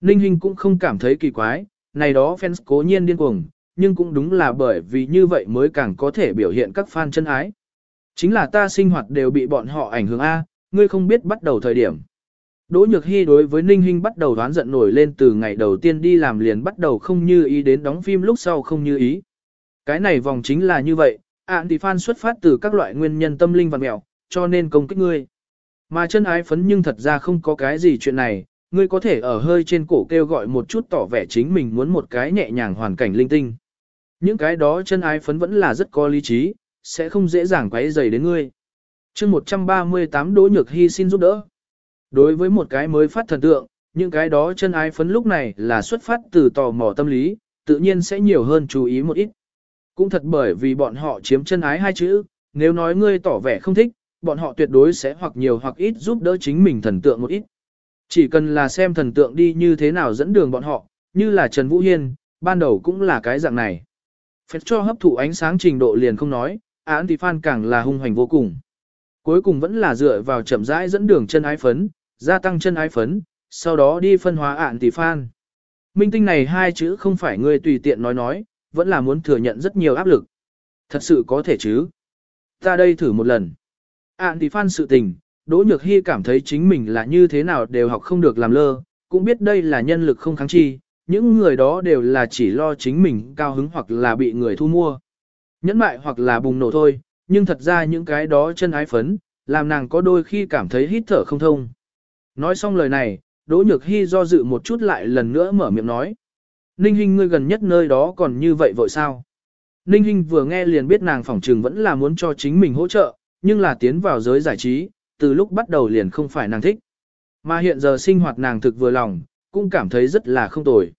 Ninh Hinh cũng không cảm thấy kỳ quái, này đó fans cố nhiên điên cuồng, nhưng cũng đúng là bởi vì như vậy mới càng có thể biểu hiện các fan chân ái. Chính là ta sinh hoạt đều bị bọn họ ảnh hưởng A, ngươi không biết bắt đầu thời điểm. Đỗ Nhược Hy đối với Ninh Hinh bắt đầu đoán giận nổi lên từ ngày đầu tiên đi làm liền bắt đầu không như ý đến đóng phim lúc sau không như ý. Cái này vòng chính là như vậy, ạn thì fan xuất phát từ các loại nguyên nhân tâm linh và mẹo, cho nên công kích ngươi. Mà chân ái phấn nhưng thật ra không có cái gì chuyện này, ngươi có thể ở hơi trên cổ kêu gọi một chút tỏ vẻ chính mình muốn một cái nhẹ nhàng hoàn cảnh linh tinh. Những cái đó chân ái phấn vẫn là rất có lý trí, sẽ không dễ dàng quấy rầy đến ngươi. chương 138 Đỗ Nhược Hy xin giúp đỡ. Đối với một cái mới phát thần tượng, những cái đó chân ái phấn lúc này là xuất phát từ tò mò tâm lý, tự nhiên sẽ nhiều hơn chú ý một ít. Cũng thật bởi vì bọn họ chiếm chân ái hai chữ, nếu nói ngươi tỏ vẻ không thích, bọn họ tuyệt đối sẽ hoặc nhiều hoặc ít giúp đỡ chính mình thần tượng một ít. Chỉ cần là xem thần tượng đi như thế nào dẫn đường bọn họ, như là Trần Vũ Hiên, ban đầu cũng là cái dạng này. Phép cho hấp thụ ánh sáng trình độ liền không nói, án thì fan càng là hung hoành vô cùng. Cuối cùng vẫn là dựa vào chậm rãi dẫn đường chân ái phấn, gia tăng chân ái phấn, sau đó đi phân hóa ạn tỷ fan. Minh tinh này hai chữ không phải người tùy tiện nói nói, vẫn là muốn thừa nhận rất nhiều áp lực. Thật sự có thể chứ. Ta đây thử một lần. Ạn thì phan sự tình, Đỗ Nhược Hy cảm thấy chính mình là như thế nào đều học không được làm lơ, cũng biết đây là nhân lực không kháng chi, những người đó đều là chỉ lo chính mình cao hứng hoặc là bị người thu mua. Nhẫn mại hoặc là bùng nổ thôi, nhưng thật ra những cái đó chân ái phấn, làm nàng có đôi khi cảm thấy hít thở không thông. Nói xong lời này, Đỗ Nhược Hy do dự một chút lại lần nữa mở miệng nói. Ninh Hinh ngươi gần nhất nơi đó còn như vậy vội sao? Ninh Hinh vừa nghe liền biết nàng phỏng trừng vẫn là muốn cho chính mình hỗ trợ, nhưng là tiến vào giới giải trí, từ lúc bắt đầu liền không phải nàng thích. Mà hiện giờ sinh hoạt nàng thực vừa lòng, cũng cảm thấy rất là không tồi.